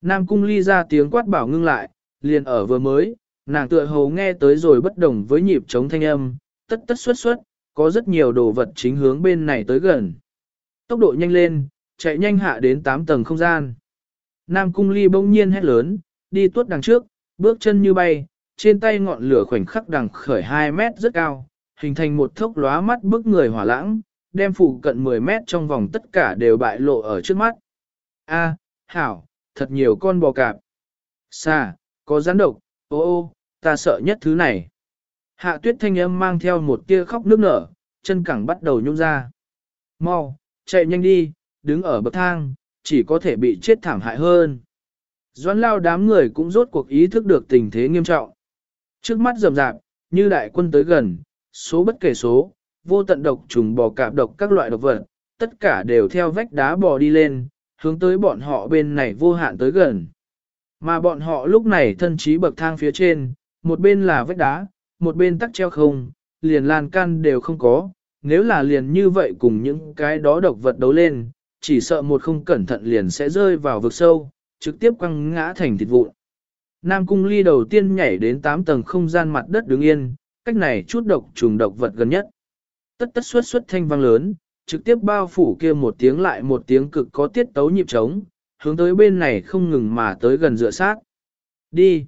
Nam cung ly ra tiếng quát bảo ngưng lại, liền ở vừa mới, nàng tựa hồ nghe tới rồi bất đồng với nhịp chống thanh âm, tất tất xuất xuất, có rất nhiều đồ vật chính hướng bên này tới gần. Tốc độ nhanh lên, chạy nhanh hạ đến 8 tầng không gian. Nam cung ly bỗng nhiên hét lớn, đi tuốt đằng trước, bước chân như bay, trên tay ngọn lửa khoảnh khắc đằng khởi 2 mét rất cao, hình thành một thốc lóa mắt bức người hỏa lãng, đem phủ cận 10 mét trong vòng tất cả đều bại lộ ở trước mắt. A, hảo, thật nhiều con bò cạp. Xa, có rắn độc, ô ô, ta sợ nhất thứ này. Hạ tuyết thanh âm mang theo một tia khóc nước nở, chân cẳng bắt đầu nhung ra. Mau, chạy nhanh đi, đứng ở bậc thang, chỉ có thể bị chết thảm hại hơn. Doãn lao đám người cũng rốt cuộc ý thức được tình thế nghiêm trọng. Trước mắt rầm rạp, như đại quân tới gần, số bất kể số, vô tận độc trùng bò cạp độc các loại độc vật, tất cả đều theo vách đá bò đi lên, hướng tới bọn họ bên này vô hạn tới gần. Mà bọn họ lúc này thân trí bậc thang phía trên, một bên là vách đá, một bên tắc treo không, liền lan can đều không có, nếu là liền như vậy cùng những cái đó độc vật đấu lên, chỉ sợ một không cẩn thận liền sẽ rơi vào vực sâu, trực tiếp quăng ngã thành thịt vụn. Nam cung ly đầu tiên nhảy đến 8 tầng không gian mặt đất đứng yên, cách này chút độc trùng độc vật gần nhất. Tất tất xuất xuất thanh vang lớn, trực tiếp bao phủ kia một tiếng lại một tiếng cực có tiết tấu nhịp trống, hướng tới bên này không ngừng mà tới gần dựa sát. Đi!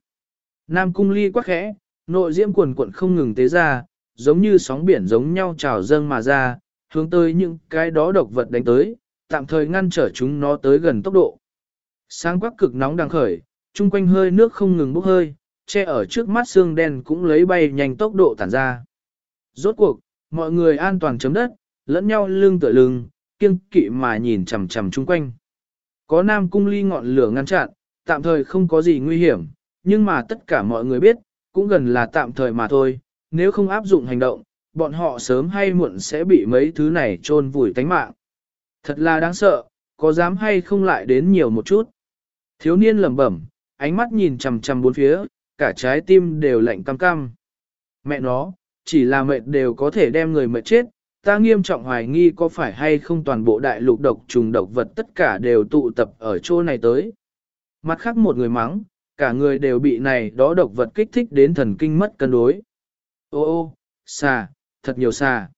Nam cung ly quá khẽ, nội diễm quần quận không ngừng tế ra, giống như sóng biển giống nhau trào dâng mà ra, hướng tới những cái đó độc vật đánh tới, tạm thời ngăn trở chúng nó tới gần tốc độ. Sáng quắc cực nóng đang khởi, chung quanh hơi nước không ngừng bốc hơi, che ở trước mắt xương đen cũng lấy bay nhanh tốc độ tản ra. Rốt cuộc, mọi người an toàn chấm đất, lẫn nhau lưng tựa lưng, kiêng kỵ mà nhìn chằm chằm chung quanh. Có nam cung ly ngọn lửa ngăn chặn, tạm thời không có gì nguy hiểm, nhưng mà tất cả mọi người biết, cũng gần là tạm thời mà thôi, nếu không áp dụng hành động, bọn họ sớm hay muộn sẽ bị mấy thứ này chôn vùi tánh mạng. Thật là đáng sợ, có dám hay không lại đến nhiều một chút. Thiếu niên lẩm bẩm, ánh mắt nhìn chằm chằm bốn phía, cả trái tim đều lạnh cam cam. Mẹ nó, chỉ là mệt đều có thể đem người mệt chết, ta nghiêm trọng hoài nghi có phải hay không toàn bộ đại lục độc trùng độc vật tất cả đều tụ tập ở chỗ này tới. Mặt khác một người mắng, cả người đều bị này đó độc vật kích thích đến thần kinh mất cân đối. Ô ô, xà, thật nhiều xà.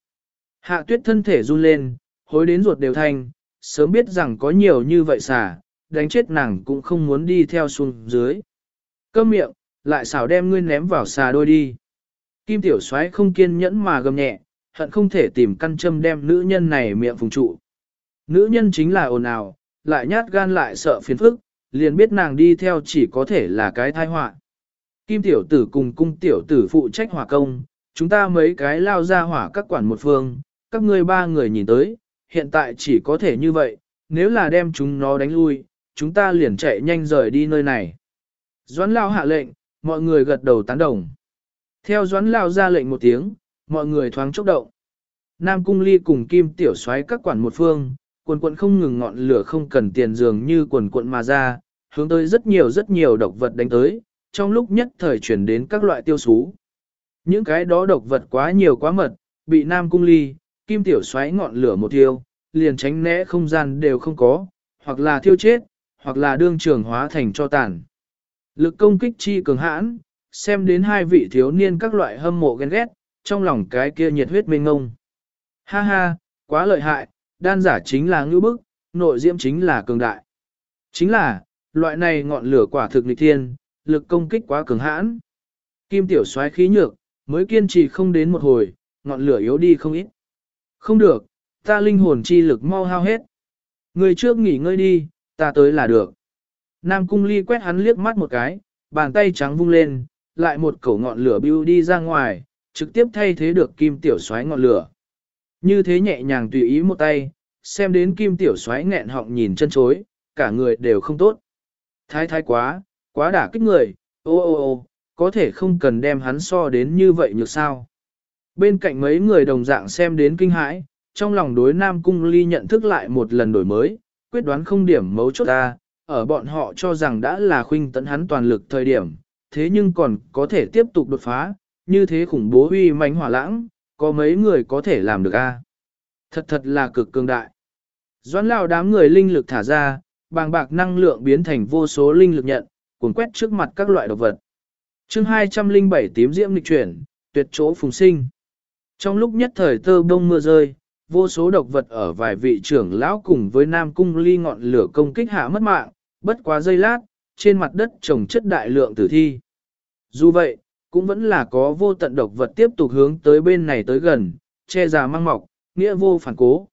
Hạ tuyết thân thể run lên, hối đến ruột đều thanh, sớm biết rằng có nhiều như vậy xà, đánh chết nàng cũng không muốn đi theo xuống dưới. Cơm miệng, lại xảo đem ngươi ném vào xà đôi đi. Kim tiểu soái không kiên nhẫn mà gầm nhẹ, hận không thể tìm căn châm đem nữ nhân này miệng phùng trụ. Nữ nhân chính là ồn ào, lại nhát gan lại sợ phiền phức, liền biết nàng đi theo chỉ có thể là cái thai họa. Kim tiểu tử cùng cung tiểu tử phụ trách hỏa công, chúng ta mấy cái lao ra hỏa các quản một phương, các ngươi ba người nhìn tới, hiện tại chỉ có thể như vậy, nếu là đem chúng nó đánh lui, chúng ta liền chạy nhanh rời đi nơi này. Doãn lao hạ lệnh, mọi người gật đầu tán đồng. Theo doãn lao ra lệnh một tiếng, mọi người thoáng chốc động. Nam cung ly cùng kim tiểu xoáy các quản một phương, quần quận không ngừng ngọn lửa không cần tiền dường như quần quận mà ra, hướng tới rất nhiều rất nhiều độc vật đánh tới, trong lúc nhất thời chuyển đến các loại tiêu sú. Những cái đó độc vật quá nhiều quá mật, bị Nam cung ly, kim tiểu xoáy ngọn lửa một tiêu, liền tránh né không gian đều không có, hoặc là thiêu chết, hoặc là đương trường hóa thành cho tàn. Lực công kích chi cường hãn, xem đến hai vị thiếu niên các loại hâm mộ ghen ghét, trong lòng cái kia nhiệt huyết mênh ngông. Ha ha, quá lợi hại, đan giả chính là ngữ bức, nội diễm chính là cường đại. Chính là, loại này ngọn lửa quả thực nghịch thiên, lực công kích quá cường hãn. Kim tiểu xoáy khí nhược, mới kiên trì không đến một hồi, ngọn lửa yếu đi không ít. Không được, ta linh hồn chi lực mau hao hết. Người trước nghỉ ngơi đi, ta tới là được. Nam cung ly quét hắn liếc mắt một cái, bàn tay trắng vung lên, lại một cổ ngọn lửa bưu đi ra ngoài, trực tiếp thay thế được kim tiểu xoáy ngọn lửa. Như thế nhẹ nhàng tùy ý một tay, xem đến kim tiểu xoáy nghẹn họng nhìn chân chối, cả người đều không tốt. Thái thái quá, quá đả kích người, ô ô ô, có thể không cần đem hắn so đến như vậy nhược sao. Bên cạnh mấy người đồng dạng xem đến kinh hãi, trong lòng đối Nam Cung Ly nhận thức lại một lần đổi mới, quyết đoán không điểm mấu chốt ta, ở bọn họ cho rằng đã là khuynh tấn hắn toàn lực thời điểm, thế nhưng còn có thể tiếp tục đột phá, như thế khủng bố huy mãnh hỏa lãng, có mấy người có thể làm được a? Thật thật là cực cường đại. Doãn lão đám người linh lực thả ra, bàng bạc năng lượng biến thành vô số linh lực nhận, cuốn quét trước mặt các loại độc vật. Chương 207 tím diễm lịch chuyển, tuyệt chỗ phùng sinh. Trong lúc nhất thời tơ bông mưa rơi, vô số độc vật ở vài vị trưởng lão cùng với Nam Cung ly ngọn lửa công kích hạ mất mạng, bất quá giây lát, trên mặt đất trồng chất đại lượng tử thi. Dù vậy, cũng vẫn là có vô tận độc vật tiếp tục hướng tới bên này tới gần, che già mang mọc, nghĩa vô phản cố.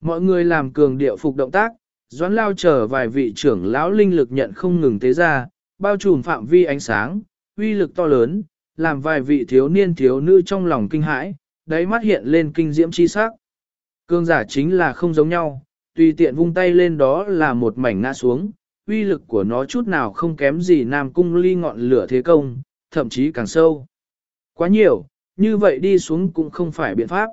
Mọi người làm cường điệu phục động tác, doãn lao chờ vài vị trưởng lão linh lực nhận không ngừng tế ra, bao trùm phạm vi ánh sáng, uy lực to lớn, làm vài vị thiếu niên thiếu nữ trong lòng kinh hãi, đáy mắt hiện lên kinh diễm chi sắc. Cương giả chính là không giống nhau, tùy tiện vung tay lên đó là một mảnh ngã xuống, uy lực của nó chút nào không kém gì Nam Cung ly ngọn lửa thế công, thậm chí càng sâu. Quá nhiều, như vậy đi xuống cũng không phải biện pháp.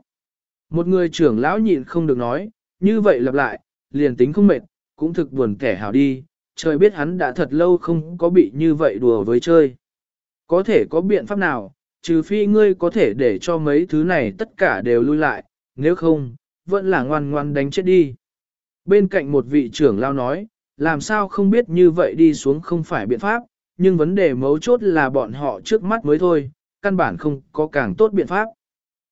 Một người trưởng lão nhịn không được nói, như vậy lặp lại, liền tính không mệt, cũng thực buồn kẻ hảo đi, trời biết hắn đã thật lâu không có bị như vậy đùa với chơi. Có thể có biện pháp nào, trừ phi ngươi có thể để cho mấy thứ này tất cả đều lui lại, nếu không, vẫn là ngoan ngoan đánh chết đi. Bên cạnh một vị trưởng lao nói, làm sao không biết như vậy đi xuống không phải biện pháp, nhưng vấn đề mấu chốt là bọn họ trước mắt mới thôi, căn bản không có càng tốt biện pháp.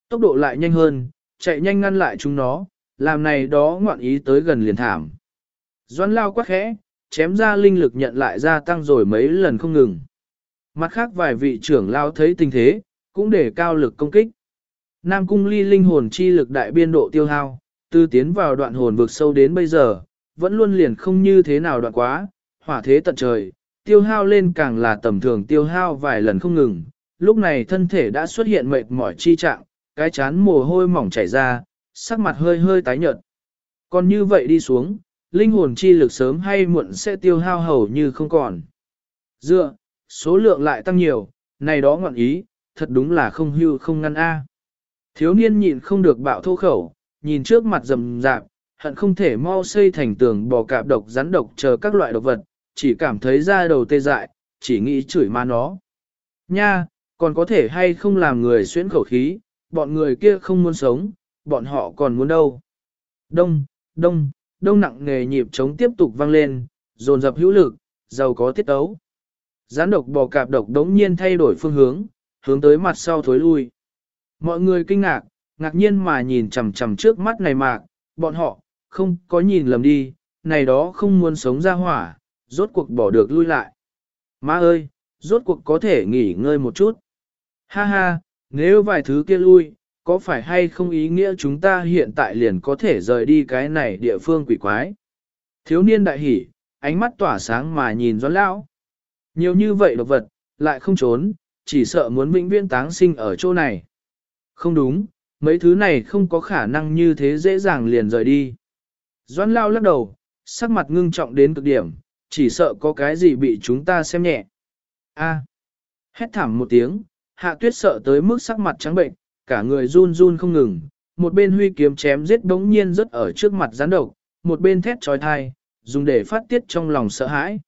Tốc độ lại nhanh hơn, chạy nhanh ngăn lại chúng nó, làm này đó ngoạn ý tới gần liền thảm. Doan lao quá khẽ, chém ra linh lực nhận lại gia tăng rồi mấy lần không ngừng. Mặt khác vài vị trưởng lao thấy tình thế, cũng để cao lực công kích. Nam cung ly linh hồn chi lực đại biên độ tiêu hao, từ tiến vào đoạn hồn vực sâu đến bây giờ, vẫn luôn liền không như thế nào đoạn quá, hỏa thế tận trời, tiêu hao lên càng là tầm thường tiêu hao vài lần không ngừng, lúc này thân thể đã xuất hiện mệt mỏi chi trạng, cái chán mồ hôi mỏng chảy ra, sắc mặt hơi hơi tái nhợt. Còn như vậy đi xuống, linh hồn chi lực sớm hay muộn sẽ tiêu hao hầu như không còn. Dựa, số lượng lại tăng nhiều, này đó ngọn ý, thật đúng là không hưu không ngăn a. Thiếu niên nhịn không được bạo thô khẩu, nhìn trước mặt rầm rạp, hận không thể mau xây thành tường bò cạp độc rắn độc chờ các loại độc vật, chỉ cảm thấy da đầu tê dại, chỉ nghĩ chửi ma nó. Nha, còn có thể hay không làm người xuyễn khẩu khí, bọn người kia không muốn sống, bọn họ còn muốn đâu. Đông, đông, đông nặng nghề nhịp chống tiếp tục vang lên, dồn dập hữu lực, giàu có tiết tấu. Gián độc bò cạp độc đống nhiên thay đổi phương hướng, hướng tới mặt sau thối lui. Mọi người kinh ngạc, ngạc nhiên mà nhìn chằm chằm trước mắt này mạc, bọn họ, không có nhìn lầm đi, này đó không muốn sống ra hỏa, rốt cuộc bỏ được lui lại. Má ơi, rốt cuộc có thể nghỉ ngơi một chút. Ha ha, nếu vài thứ kia lui, có phải hay không ý nghĩa chúng ta hiện tại liền có thể rời đi cái này địa phương quỷ quái. Thiếu niên đại hỉ, ánh mắt tỏa sáng mà nhìn doãn lão. Nhiều như vậy độc vật, lại không trốn, chỉ sợ muốn vĩnh viễn táng sinh ở chỗ này. Không đúng, mấy thứ này không có khả năng như thế dễ dàng liền rời đi. Doãn lao lắc đầu, sắc mặt ngưng trọng đến cực điểm, chỉ sợ có cái gì bị chúng ta xem nhẹ. A. Hét thảm một tiếng, hạ tuyết sợ tới mức sắc mặt trắng bệnh, cả người run run không ngừng, một bên huy kiếm chém giết đống nhiên rất ở trước mặt gián độc, một bên thét trói thai, dùng để phát tiết trong lòng sợ hãi.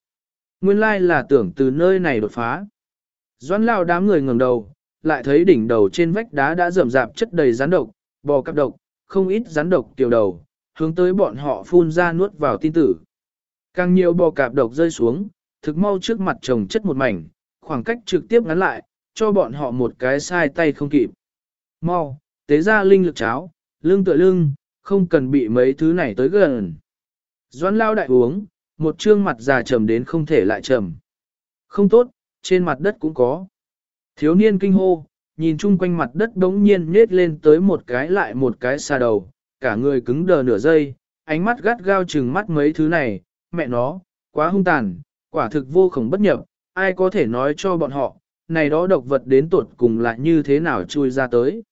Nguyên lai là tưởng từ nơi này đột phá. Doãn lao đám người ngẩng đầu, lại thấy đỉnh đầu trên vách đá đã rậm rạp chất đầy rắn độc, bò cặp độc, không ít rắn độc tiểu đầu, hướng tới bọn họ phun ra nuốt vào tin tử. Càng nhiều bò cạp độc rơi xuống, thực mau trước mặt chồng chất một mảnh, khoảng cách trực tiếp ngắn lại, cho bọn họ một cái sai tay không kịp. Mau, tế ra linh lực cháo, lưng tựa lưng, không cần bị mấy thứ này tới gần. Doãn lao đại uống, một trương mặt già trầm đến không thể lại trầm. Không tốt, trên mặt đất cũng có. Thiếu niên kinh hô, nhìn chung quanh mặt đất đống nhiên nết lên tới một cái lại một cái xa đầu, cả người cứng đờ nửa giây, ánh mắt gắt gao chừng mắt mấy thứ này, mẹ nó, quá hung tàn, quả thực vô khổng bất nhập, ai có thể nói cho bọn họ, này đó độc vật đến tuột cùng là như thế nào chui ra tới.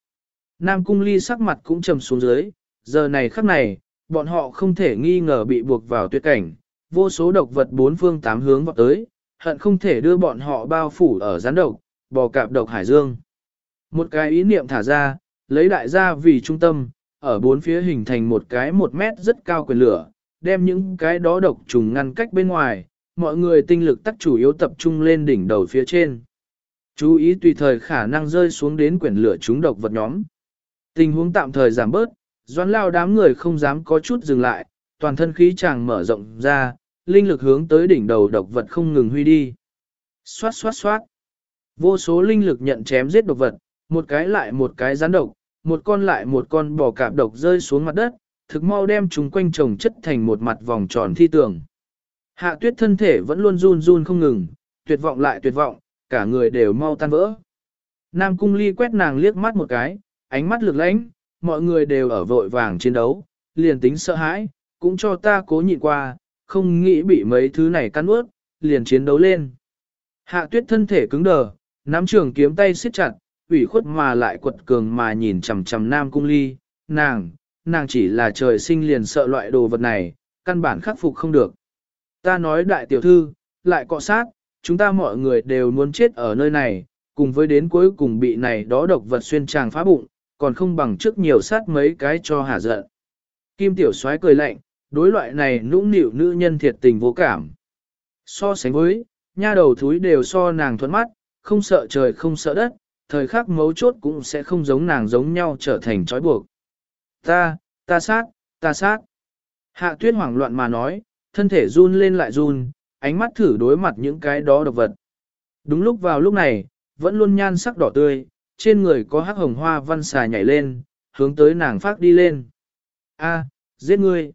Nam cung ly sắc mặt cũng trầm xuống dưới, giờ này khắc này, bọn họ không thể nghi ngờ bị buộc vào tuyệt cảnh, vô số độc vật bốn phương tám hướng vào tới, hận không thể đưa bọn họ bao phủ ở gián độc, bò cạp độc hải dương. Một cái ý niệm thả ra, lấy đại gia vì trung tâm, ở bốn phía hình thành một cái một mét rất cao quyền lửa, đem những cái đó độc trùng ngăn cách bên ngoài, mọi người tinh lực tắc chủ yếu tập trung lên đỉnh đầu phía trên. Chú ý tùy thời khả năng rơi xuống đến quyển lửa chúng độc vật nhóm. Tình huống tạm thời giảm bớt, doãn lao đám người không dám có chút dừng lại, toàn thân khí chàng mở rộng ra, linh lực hướng tới đỉnh đầu độc vật không ngừng huy đi. Xoát xoát xoát. Vô số linh lực nhận chém giết độc vật, một cái lại một cái rắn độc, một con lại một con bò cạp độc rơi xuống mặt đất, thực mau đem chúng quanh trồng chất thành một mặt vòng tròn thi tường. Hạ tuyết thân thể vẫn luôn run run không ngừng, tuyệt vọng lại tuyệt vọng, cả người đều mau tan vỡ. Nam cung ly quét nàng liếc mắt một cái, ánh mắt lực lãnh, mọi người đều ở vội vàng chiến đấu, liền tính sợ hãi, cũng cho ta cố nhịn qua, không nghĩ bị mấy thứ này cắn ướt, liền chiến đấu lên. Hạ tuyết thân thể cứng đờ, nắm trường kiếm tay siết chặt, ủy khuất mà lại quật cường mà nhìn chằm chằm nam cung ly, nàng, nàng chỉ là trời sinh liền sợ loại đồ vật này, căn bản khắc phục không được. Ta nói đại tiểu thư, lại cọ sát, chúng ta mọi người đều muốn chết ở nơi này, cùng với đến cuối cùng bị này đó độc vật xuyên tràng phá bụng, còn không bằng trước nhiều sát mấy cái cho hả giận. Kim tiểu soái cười lạnh, đối loại này nũng nịu nữ nhân thiệt tình vô cảm. So sánh với, nha đầu thúi đều so nàng thuẫn mắt, không sợ trời không sợ đất, thời khắc mấu chốt cũng sẽ không giống nàng giống nhau trở thành trói buộc. Ta, ta sát, ta sát. Hạ tuyết hoảng loạn mà nói, thân thể run lên lại run, ánh mắt thử đối mặt những cái đó độc vật. Đúng lúc vào lúc này, vẫn luôn nhan sắc đỏ tươi, trên người có hắc hồng hoa văn xà nhảy lên, hướng tới nàng phát đi lên. A, giết ngươi.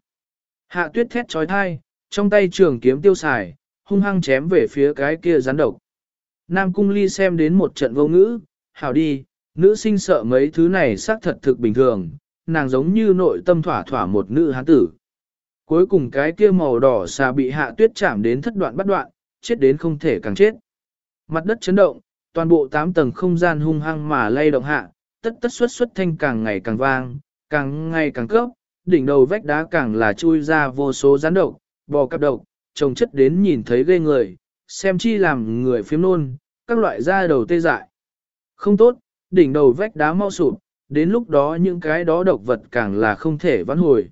Hạ tuyết thét trói thai, trong tay trường kiếm tiêu xài, hung hăng chém về phía cái kia rắn độc. Nam cung ly xem đến một trận vô ngữ, hảo đi, nữ sinh sợ mấy thứ này xác thật thực bình thường, nàng giống như nội tâm thỏa thỏa một nữ hán tử. Cuối cùng cái kia màu đỏ xà bị hạ tuyết chạm đến thất đoạn bắt đoạn, chết đến không thể càng chết. Mặt đất chấn động, toàn bộ tám tầng không gian hung hăng mà lay động hạ, tất tất xuất xuất thanh càng ngày càng vang, càng ngày càng cấp, đỉnh đầu vách đá càng là chui ra vô số rắn độc, bò cặp độc, trồng chất đến nhìn thấy ghê người, xem chi làm người phiếm nôn, các loại da đầu tê dại. Không tốt, đỉnh đầu vách đá mau sụp, đến lúc đó những cái đó độc vật càng là không thể vãn hồi.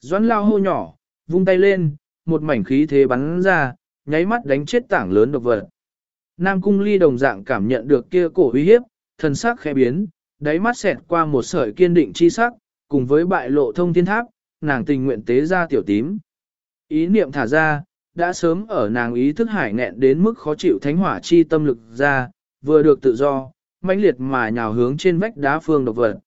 Doãn lao hô nhỏ, vung tay lên, một mảnh khí thế bắn ra, nháy mắt đánh chết tảng lớn độc vật. Nam cung ly đồng dạng cảm nhận được kia cổ uy hiếp, thần sắc khẽ biến, đáy mắt xẹt qua một sợi kiên định chi sắc, cùng với bại lộ thông thiên tháp, nàng tình nguyện tế ra tiểu tím. Ý niệm thả ra, đã sớm ở nàng ý thức hải nghẹn đến mức khó chịu thánh hỏa chi tâm lực ra, vừa được tự do, mãnh liệt mà nhào hướng trên vách đá phương độc vật.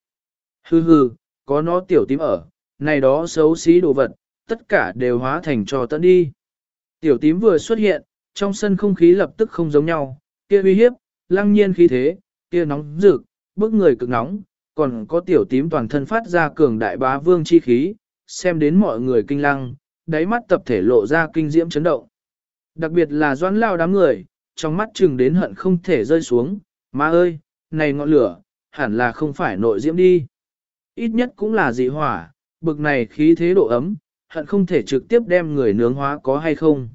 Hừ hừ, có nó tiểu tím ở, này đó xấu xí đồ vật, tất cả đều hóa thành trò tận đi. Tiểu tím vừa xuất hiện, trong sân không khí lập tức không giống nhau, kia uy hiếp, lăng nhiên khí thế, kia nóng rực, bức người cực nóng, còn có tiểu tím toàn thân phát ra cường đại bá vương chi khí, xem đến mọi người kinh lăng, đáy mắt tập thể lộ ra kinh diễm chấn động. Đặc biệt là doãn lao đám người, trong mắt chừng đến hận không thể rơi xuống, má ơi, này ngọn lửa, hẳn là không phải nội diễm đi. Ít nhất cũng là dị hỏa, bực này khí thế độ ấm, hận không thể trực tiếp đem người nướng hóa có hay không.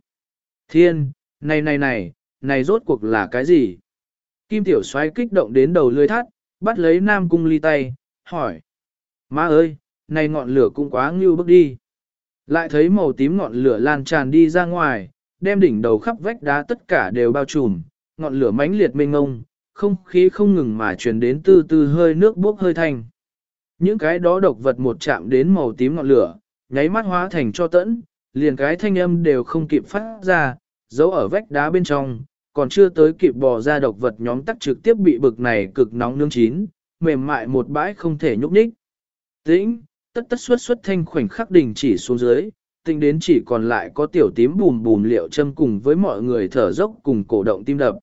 Thiên, này này này, này rốt cuộc là cái gì? Kim tiểu xoáy kích động đến đầu lưới thắt, bắt lấy nam cung ly tay, hỏi. Má ơi, này ngọn lửa cũng quá ngưu bước đi. Lại thấy màu tím ngọn lửa lan tràn đi ra ngoài, đem đỉnh đầu khắp vách đá tất cả đều bao trùm, ngọn lửa mãnh liệt mênh ngông, không khí không ngừng mà truyền đến từ từ hơi nước bốc hơi thành. Những cái đó độc vật một chạm đến màu tím ngọn lửa, nháy mắt hóa thành cho tẫn, liền cái thanh âm đều không kịp phát ra, giấu ở vách đá bên trong, còn chưa tới kịp bò ra độc vật nhóm tắc trực tiếp bị bực này cực nóng nương chín, mềm mại một bãi không thể nhúc nhích. Tĩnh, tất tất suất suất thanh khoảnh khắc đình chỉ xuống dưới, tinh đến chỉ còn lại có tiểu tím bùm bùm liệu châm cùng với mọi người thở dốc cùng cổ động tim đập.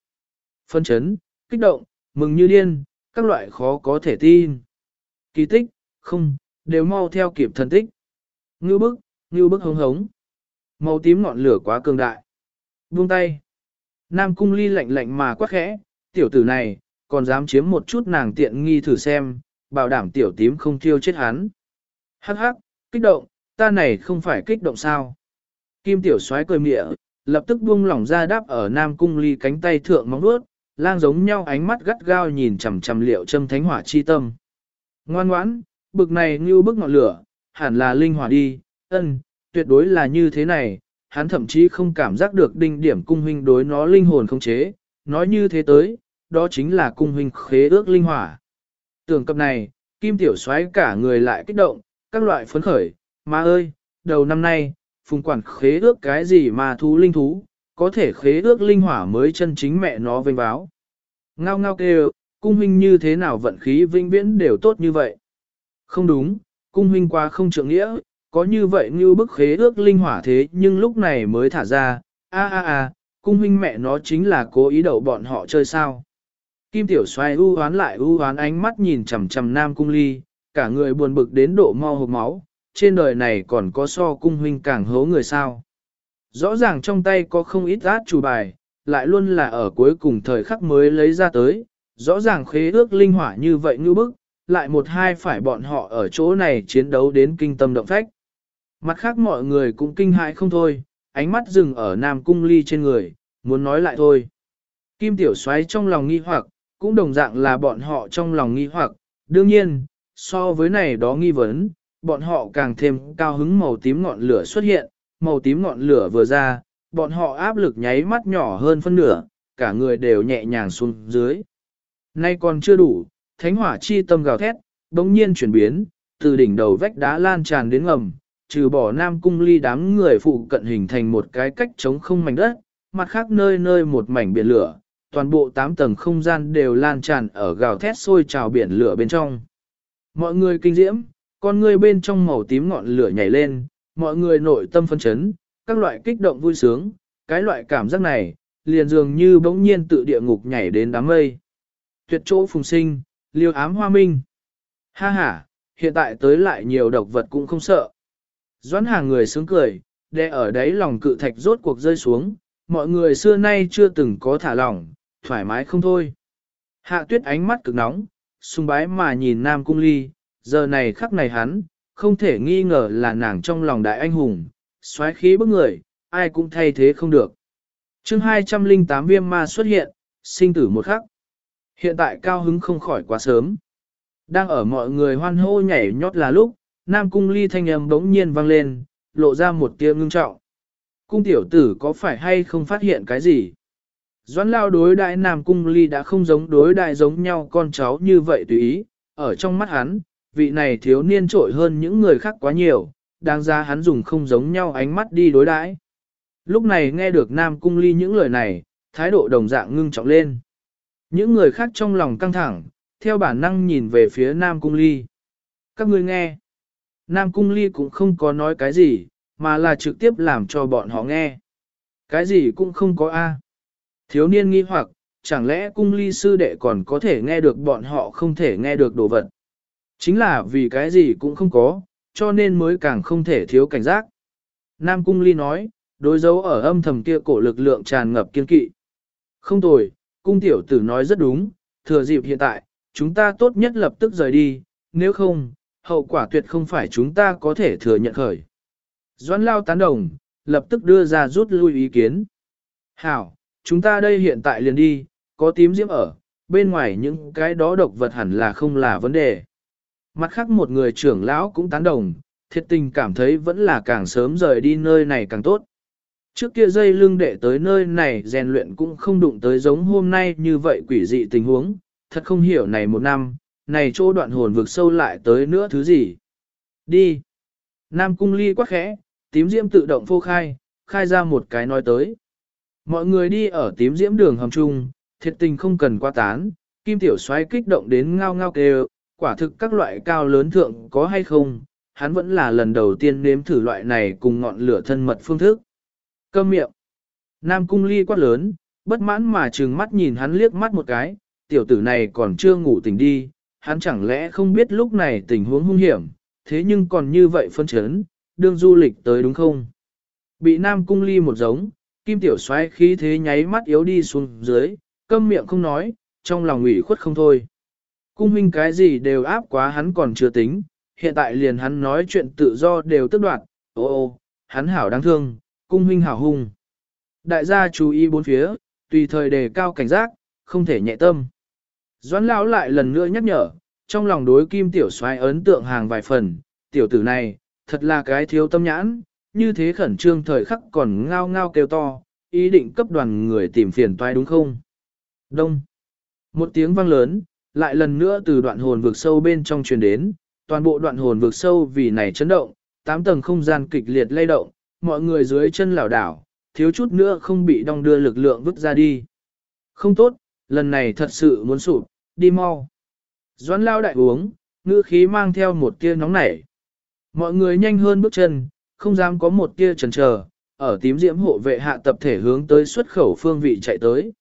Phân chấn, kích động, mừng như điên, các loại khó có thể tin. Kỳ tích, không, đều mau theo kịp thần tích. Ngưu bức, ngưu bức hống hống. Màu tím ngọn lửa quá cường đại. Buông tay. Nam cung ly lạnh lạnh mà quá khẽ, tiểu tử này, còn dám chiếm một chút nàng tiện nghi thử xem, bảo đảm tiểu tím không thiêu chết hắn. Hắc hắc, kích động, ta này không phải kích động sao. Kim tiểu soái cười mịa, lập tức buông lỏng ra đáp ở Nam cung ly cánh tay thượng móng đuốt, lang giống nhau ánh mắt gắt gao nhìn chằm chằm liệu châm thánh hỏa chi tâm. Ngoan ngoãn, bực này như bức ngọn lửa, hẳn là linh hỏa đi, ân, tuyệt đối là như thế này, hắn thậm chí không cảm giác được đinh điểm cung huynh đối nó linh hồn không chế, nói như thế tới, đó chính là cung huynh khế ước linh hỏa. Tưởng cập này, kim tiểu xoáy cả người lại kích động, các loại phấn khởi, ma ơi, đầu năm nay, phùng quản khế ước cái gì mà thú linh thú, có thể khế ước linh hỏa mới chân chính mẹ nó vênh báo. Ngao ngao kêu, cung huynh như thế nào vận khí vinh viễn đều tốt như vậy. Không đúng, cung huynh qua không trưởng nghĩa, có như vậy như bức khế ước linh hỏa thế nhưng lúc này mới thả ra, a a a, cung huynh mẹ nó chính là cố ý đậu bọn họ chơi sao. Kim tiểu xoay u hoán lại u hoán ánh mắt nhìn chằm chằm nam cung ly, cả người buồn bực đến độ mau hộp máu, trên đời này còn có so cung huynh càng hố người sao. Rõ ràng trong tay có không ít át chủ bài, lại luôn là ở cuối cùng thời khắc mới lấy ra tới, rõ ràng khế ước linh hỏa như vậy như bức, lại một hai phải bọn họ ở chỗ này chiến đấu đến kinh tâm động phách. Mặt khác mọi người cũng kinh hãi không thôi, ánh mắt dừng ở Nam Cung Ly trên người, muốn nói lại thôi. Kim Tiểu Xoáy trong lòng nghi hoặc, cũng đồng dạng là bọn họ trong lòng nghi hoặc, đương nhiên, so với này đó nghi vấn, bọn họ càng thêm cao hứng màu tím ngọn lửa xuất hiện, màu tím ngọn lửa vừa ra, bọn họ áp lực nháy mắt nhỏ hơn phân nửa, cả người đều nhẹ nhàng xuống dưới. Nay còn chưa đủ, thánh hỏa chi tâm gào thét, bỗng nhiên chuyển biến, từ đỉnh đầu vách đá lan tràn đến ngầm, trừ bỏ nam cung ly đám người phụ cận hình thành một cái cách chống không mảnh đất, mặt khác nơi nơi một mảnh biển lửa, toàn bộ tám tầng không gian đều lan tràn ở gào thét sôi trào biển lửa bên trong. Mọi người kinh diễm, con người bên trong màu tím ngọn lửa nhảy lên, mọi người nội tâm phân chấn, các loại kích động vui sướng, cái loại cảm giác này, liền dường như bỗng nhiên tự địa ngục nhảy đến đám mây. Tuyệt chỗ phùng sinh, liêu ám hoa minh. Ha ha, hiện tại tới lại nhiều độc vật cũng không sợ. Doãn hàng người sướng cười, đè ở đấy lòng cự thạch rốt cuộc rơi xuống, mọi người xưa nay chưa từng có thả lỏng, thoải mái không thôi. Hạ tuyết ánh mắt cực nóng, sung bái mà nhìn Nam Cung Ly, giờ này khắc này hắn, không thể nghi ngờ là nàng trong lòng đại anh hùng, xoáy khí bức người, ai cũng thay thế không được. chương 208 viêm ma xuất hiện, sinh tử một khắc. Hiện tại cao hứng không khỏi quá sớm. Đang ở mọi người hoan hô nhảy nhót là lúc, Nam Cung Ly thanh âm bỗng nhiên vang lên, lộ ra một tia ngưng trọng. cung tiểu tử có phải hay không phát hiện cái gì? Doãn lao đối đại Nam Cung Ly đã không giống đối đại giống nhau con cháu như vậy tùy ý, ở trong mắt hắn, vị này thiếu niên trội hơn những người khác quá nhiều, đáng ra hắn dùng không giống nhau ánh mắt đi đối đãi. Lúc này nghe được Nam Cung Ly những lời này, thái độ đồng dạng ngưng trọng lên. Những người khác trong lòng căng thẳng, theo bản năng nhìn về phía Nam Cung Ly. Các ngươi nghe. Nam Cung Ly cũng không có nói cái gì, mà là trực tiếp làm cho bọn họ nghe. Cái gì cũng không có a. À. Thiếu niên nghi hoặc, chẳng lẽ cung ly sư đệ còn có thể nghe được bọn họ không thể nghe được đồ vật. Chính là vì cái gì cũng không có, cho nên mới càng không thể thiếu cảnh giác. Nam cung ly nói, đối dấu ở âm thầm kia cổ lực lượng tràn ngập kiên kỵ. Không tồi, cung tiểu tử nói rất đúng, thừa dịp hiện tại, chúng ta tốt nhất lập tức rời đi, nếu không, hậu quả tuyệt không phải chúng ta có thể thừa nhận khởi. Doãn lao tán đồng, lập tức đưa ra rút lui ý kiến. Hảo, chúng ta đây hiện tại liền đi, có tím diễm ở, bên ngoài những cái đó độc vật hẳn là không là vấn đề. Mặt khác một người trưởng lão cũng tán đồng, thiệt tình cảm thấy vẫn là càng sớm rời đi nơi này càng tốt. Trước kia dây lưng đệ tới nơi này rèn luyện cũng không đụng tới giống hôm nay như vậy quỷ dị tình huống, thật không hiểu này một năm, này chỗ đoạn hồn vực sâu lại tới nữa thứ gì. Đi. Nam cung ly quá khẽ, tím diễm tự động phô khai, khai ra một cái nói tới. Mọi người đi ở tím diễm đường hầm chung, thiệt tình không cần qua tán, kim tiểu xoáy kích động đến ngao ngao kêu, quả thực các loại cao lớn thượng có hay không, hắn vẫn là lần đầu tiên nếm thử loại này cùng ngọn lửa thân mật phương thức. Câm miệng. Nam cung ly quát lớn, bất mãn mà trừng mắt nhìn hắn liếc mắt một cái, tiểu tử này còn chưa ngủ tỉnh đi, hắn chẳng lẽ không biết lúc này tình huống hung hiểm, thế nhưng còn như vậy phân chấn, đương du lịch tới đúng không? Bị Nam cung ly một giống, kim tiểu xoay khí thế nháy mắt yếu đi xuống dưới, câm miệng không nói, trong lòng ủy khuất không thôi. Cung huynh cái gì đều áp quá hắn còn chưa tính, hiện tại liền hắn nói chuyện tự do đều tức đoạt, ô ô, hắn hảo đáng thương, cung huynh hảo hung. Đại gia chú ý bốn phía, tùy thời đề cao cảnh giác, không thể nhẹ tâm. Doãn lão lại lần nữa nhắc nhở, trong lòng đối kim tiểu xoay ấn tượng hàng vài phần, tiểu tử này, thật là cái thiếu tâm nhãn, như thế khẩn trương thời khắc còn ngao ngao kêu to, ý định cấp đoàn người tìm phiền toái đúng không? Đông. Một tiếng vang lớn, lại lần nữa từ đoạn hồn vực sâu bên trong truyền đến, toàn bộ đoạn hồn vực sâu vì này chấn động, tám tầng không gian kịch liệt lay động, mọi người dưới chân lảo đảo, thiếu chút nữa không bị đong đưa lực lượng vứt ra đi. Không tốt, lần này thật sự muốn sụp, đi mau. Doãn lao đại uống, ngữ khí mang theo một tia nóng nảy. Mọi người nhanh hơn bước chân, không dám có một tia chần chờ, ở tím diễm hộ vệ hạ tập thể hướng tới xuất khẩu phương vị chạy tới.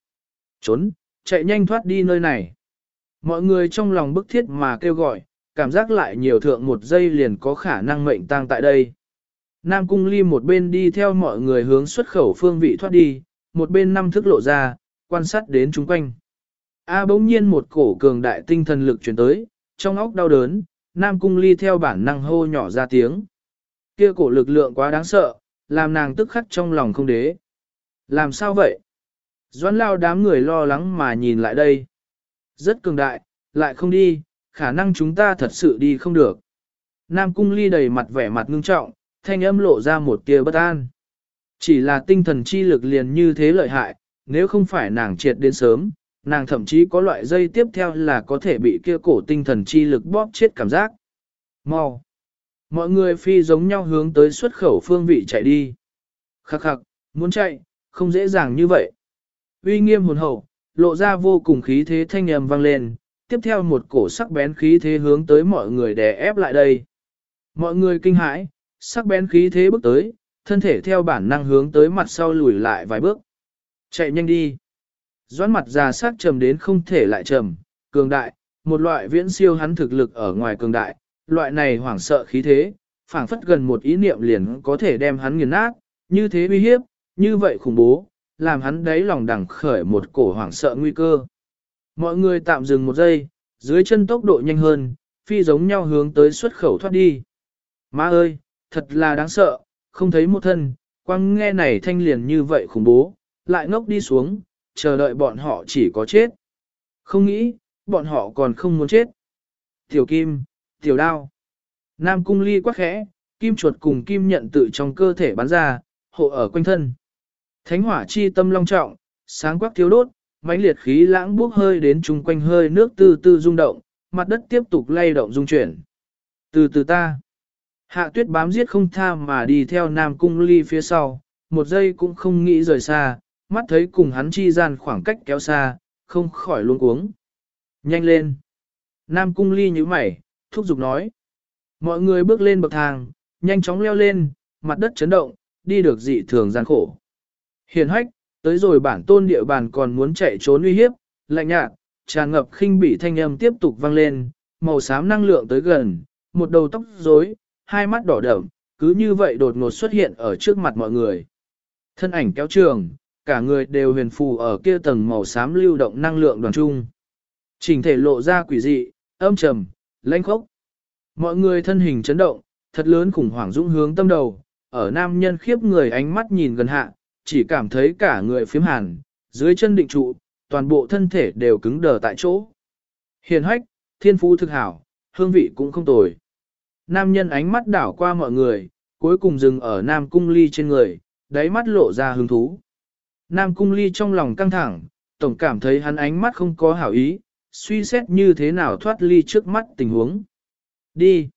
Trốn, chạy nhanh thoát đi nơi này. Mọi người trong lòng bức thiết mà kêu gọi, cảm giác lại nhiều thượng một giây liền có khả năng mệnh tang tại đây. Nam Cung Ly một bên đi theo mọi người hướng xuất khẩu phương vị thoát đi, một bên năm thức lộ ra, quan sát đến chúng quanh. A bỗng nhiên một cổ cường đại tinh thần lực chuyển tới, trong óc đau đớn, Nam Cung Ly theo bản năng hô nhỏ ra tiếng. Kia cổ lực lượng quá đáng sợ, làm nàng tức khắc trong lòng không đế. Làm sao vậy? Doãn lao đám người lo lắng mà nhìn lại đây. Rất cường đại, lại không đi, khả năng chúng ta thật sự đi không được. Nam cung ly đầy mặt vẻ mặt ngưng trọng, thanh âm lộ ra một tia bất an. Chỉ là tinh thần chi lực liền như thế lợi hại, nếu không phải nàng triệt đến sớm, nàng thậm chí có loại dây tiếp theo là có thể bị kia cổ tinh thần chi lực bóp chết cảm giác. Mau! Mọi người phi giống nhau hướng tới xuất khẩu phương vị chạy đi. Khắc khắc, muốn chạy, không dễ dàng như vậy. Uy nghiêm hồn hậu, lộ ra vô cùng khí thế thanh âm vang lên, tiếp theo một cổ sắc bén khí thế hướng tới mọi người đè ép lại đây. Mọi người kinh hãi, sắc bén khí thế bước tới, thân thể theo bản năng hướng tới mặt sau lùi lại vài bước. Chạy nhanh đi. Doãn mặt già sắc trầm đến không thể lại trầm, cường đại, một loại viễn siêu hắn thực lực ở ngoài cường đại, loại này hoảng sợ khí thế, phảng phất gần một ý niệm liền có thể đem hắn nghiền nát, như thế uy hiếp, như vậy khủng bố, làm hắn đáy lòng đằng khởi một cổ hoảng sợ nguy cơ. Mọi người tạm dừng một giây, dưới chân tốc độ nhanh hơn, phi giống nhau hướng tới xuất khẩu thoát đi. Má ơi, thật là đáng sợ, không thấy một thân, quăng nghe này thanh liền như vậy khủng bố, lại ngốc đi xuống, chờ đợi bọn họ chỉ có chết. Không nghĩ, bọn họ còn không muốn chết. Tiểu Kim, Tiểu Đao. Nam cung ly quá khẽ, kim chuột cùng kim nhận tự trong cơ thể bắn ra, hộ ở quanh thân. Thánh hỏa chi tâm long trọng, sáng quắc thiếu đốt, mãnh liệt khí lãng bốc hơi đến chung quanh hơi nước từ từ rung động, mặt đất tiếp tục lay động rung chuyển. Từ từ ta, hạ tuyết bám giết không tha mà đi theo nam cung ly phía sau, một giây cũng không nghĩ rời xa, mắt thấy cùng hắn chi gian khoảng cách kéo xa, không khỏi luôn cuống. Nhanh lên! Nam cung ly như mày, thúc giục nói. Mọi người bước lên bậc thang, nhanh chóng leo lên, mặt đất chấn động, đi được dị thường gian khổ. Hiền hách, tới rồi bản tôn địa bàn còn muốn chạy trốn uy hiếp, lạnh nhạt, tràn ngập khinh bị thanh âm tiếp tục vang lên, màu xám năng lượng tới gần, một đầu tóc rối, hai mắt đỏ đậm, cứ như vậy đột ngột xuất hiện ở trước mặt mọi người. Thân ảnh kéo trường, cả người đều huyền phù ở kia tầng màu xám lưu động năng lượng đoàn trung. Trình thể lộ ra quỷ dị, âm trầm, lãnh khốc. Mọi người thân hình chấn động, thật lớn khủng hoảng dũng hướng tâm đầu, ở nam nhân khiếp người ánh mắt nhìn gần hạ, chỉ cảm thấy cả người phiếm hàn, dưới chân định trụ, toàn bộ thân thể đều cứng đờ tại chỗ. Hiền hách, thiên phú thực hảo, hương vị cũng không tồi. Nam nhân ánh mắt đảo qua mọi người, cuối cùng dừng ở Nam Cung Ly trên người, đáy mắt lộ ra hứng thú. Nam Cung Ly trong lòng căng thẳng, tổng cảm thấy hắn ánh mắt không có hảo ý, suy xét như thế nào thoát ly trước mắt tình huống. Đi!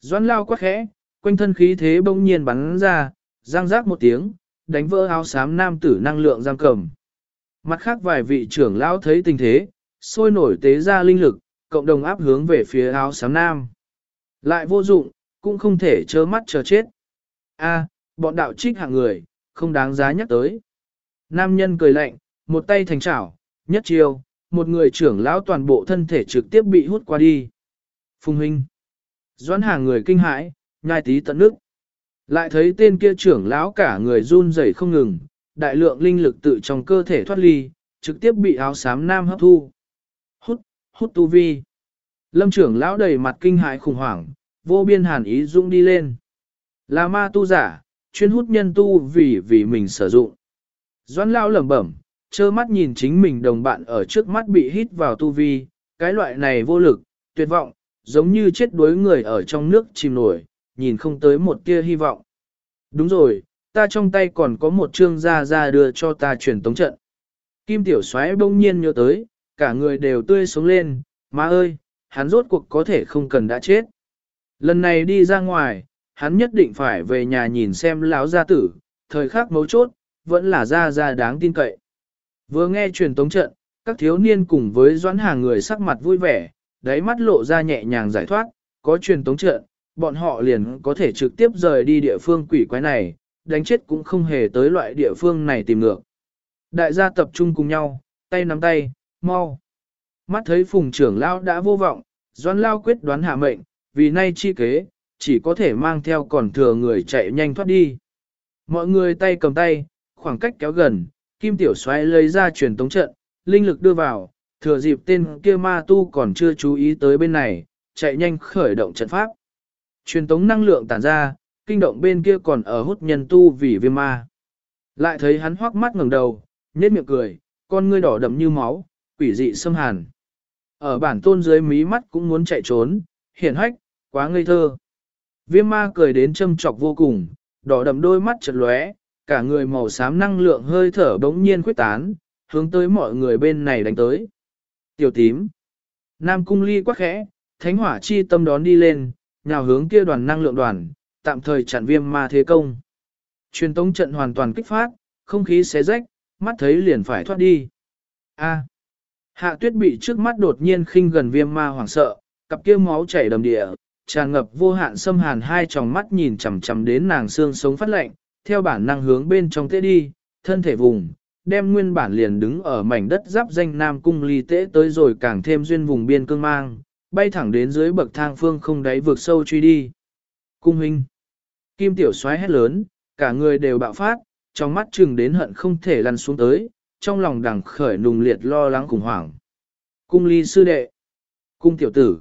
Doãn lao quá khẽ, quanh thân khí thế bỗng nhiên bắn ra, giang rác một tiếng, đánh vỡ áo xám nam tử năng lượng giam cầm. Mặt khác vài vị trưởng lão thấy tình thế, sôi nổi tế ra linh lực, cộng đồng áp hướng về phía áo xám nam. Lại vô dụng, cũng không thể trơ mắt chờ chết. A, bọn đạo trích hạng người, không đáng giá nhắc tới. Nam nhân cười lạnh, một tay thành chảo, nhất chiêu, một người trưởng lão toàn bộ thân thể trực tiếp bị hút qua đi. Phùng huynh. Doãn hàng người kinh hãi, nhai tí tận nước. Lại thấy tên kia trưởng lão cả người run rẩy không ngừng, đại lượng linh lực tự trong cơ thể thoát ly, trực tiếp bị áo xám nam hấp thu. Hút, hút tu vi. Lâm trưởng lão đầy mặt kinh hãi khủng hoảng, vô biên hàn ý dũng đi lên. Là ma tu giả, chuyên hút nhân tu vì vì mình sử dụng. Doãn lão lẩm bẩm, trơ mắt nhìn chính mình đồng bạn ở trước mắt bị hít vào tu vi, cái loại này vô lực, tuyệt vọng, giống như chết đuối người ở trong nước chìm nổi, nhìn không tới một tia hy vọng. Đúng rồi, ta trong tay còn có một chương gia gia đưa cho ta truyền tống trận. Kim tiểu xoáy bỗng nhiên nhớ tới, cả người đều tươi sống lên, má ơi, hắn rốt cuộc có thể không cần đã chết. Lần này đi ra ngoài, hắn nhất định phải về nhà nhìn xem lão gia tử, thời khắc mấu chốt, vẫn là gia gia đáng tin cậy. Vừa nghe truyền tống trận, các thiếu niên cùng với doãn hàng người sắc mặt vui vẻ, đáy mắt lộ ra nhẹ nhàng giải thoát, có truyền tống trận, bọn họ liền có thể trực tiếp rời đi địa phương quỷ quái này, đánh chết cũng không hề tới loại địa phương này tìm ngược. Đại gia tập trung cùng nhau, tay nắm tay, mau. Mắt thấy phùng trưởng lao đã vô vọng, doãn lao quyết đoán hạ mệnh, vì nay chi kế, chỉ có thể mang theo còn thừa người chạy nhanh thoát đi. Mọi người tay cầm tay, khoảng cách kéo gần, kim tiểu xoay lấy ra truyền tống trận, linh lực đưa vào, thừa dịp tên kia ma tu còn chưa chú ý tới bên này, chạy nhanh khởi động trận pháp. Truyền tống năng lượng tản ra, kinh động bên kia còn ở hút nhân tu vì viêm ma. Lại thấy hắn hoắc mắt ngẩng đầu, nhếch miệng cười, con ngươi đỏ đậm như máu, quỷ dị xâm hàn. Ở bản tôn dưới mí mắt cũng muốn chạy trốn, hiển hách, quá ngây thơ. Viêm ma cười đến châm chọc vô cùng, đỏ đậm đôi mắt chật lóe, cả người màu xám năng lượng hơi thở bỗng nhiên khuyết tán, hướng tới mọi người bên này đánh tới. Tiểu tím. Nam cung ly quá khẽ, thánh hỏa chi tâm đón đi lên, nhào hướng kia đoàn năng lượng đoàn, tạm thời chặn viêm ma thế công. Truyền tống trận hoàn toàn kích phát, không khí xé rách, mắt thấy liền phải thoát đi. A. Hạ tuyết bị trước mắt đột nhiên khinh gần viêm ma hoảng sợ, cặp kia máu chảy đầm địa, tràn ngập vô hạn xâm hàn hai tròng mắt nhìn chằm chằm đến nàng xương sống phát lạnh, theo bản năng hướng bên trong tế đi, thân thể vùng, đem nguyên bản liền đứng ở mảnh đất giáp danh Nam Cung ly tế tới rồi càng thêm duyên vùng biên cương mang, bay thẳng đến dưới bậc thang phương không đáy vượt sâu truy đi. Cung huynh. Kim tiểu xoáy hét lớn, cả người đều bạo phát, trong mắt chừng đến hận không thể lăn xuống tới, trong lòng đằng khởi nùng liệt lo lắng khủng hoảng. Cung ly sư đệ. Cung tiểu tử.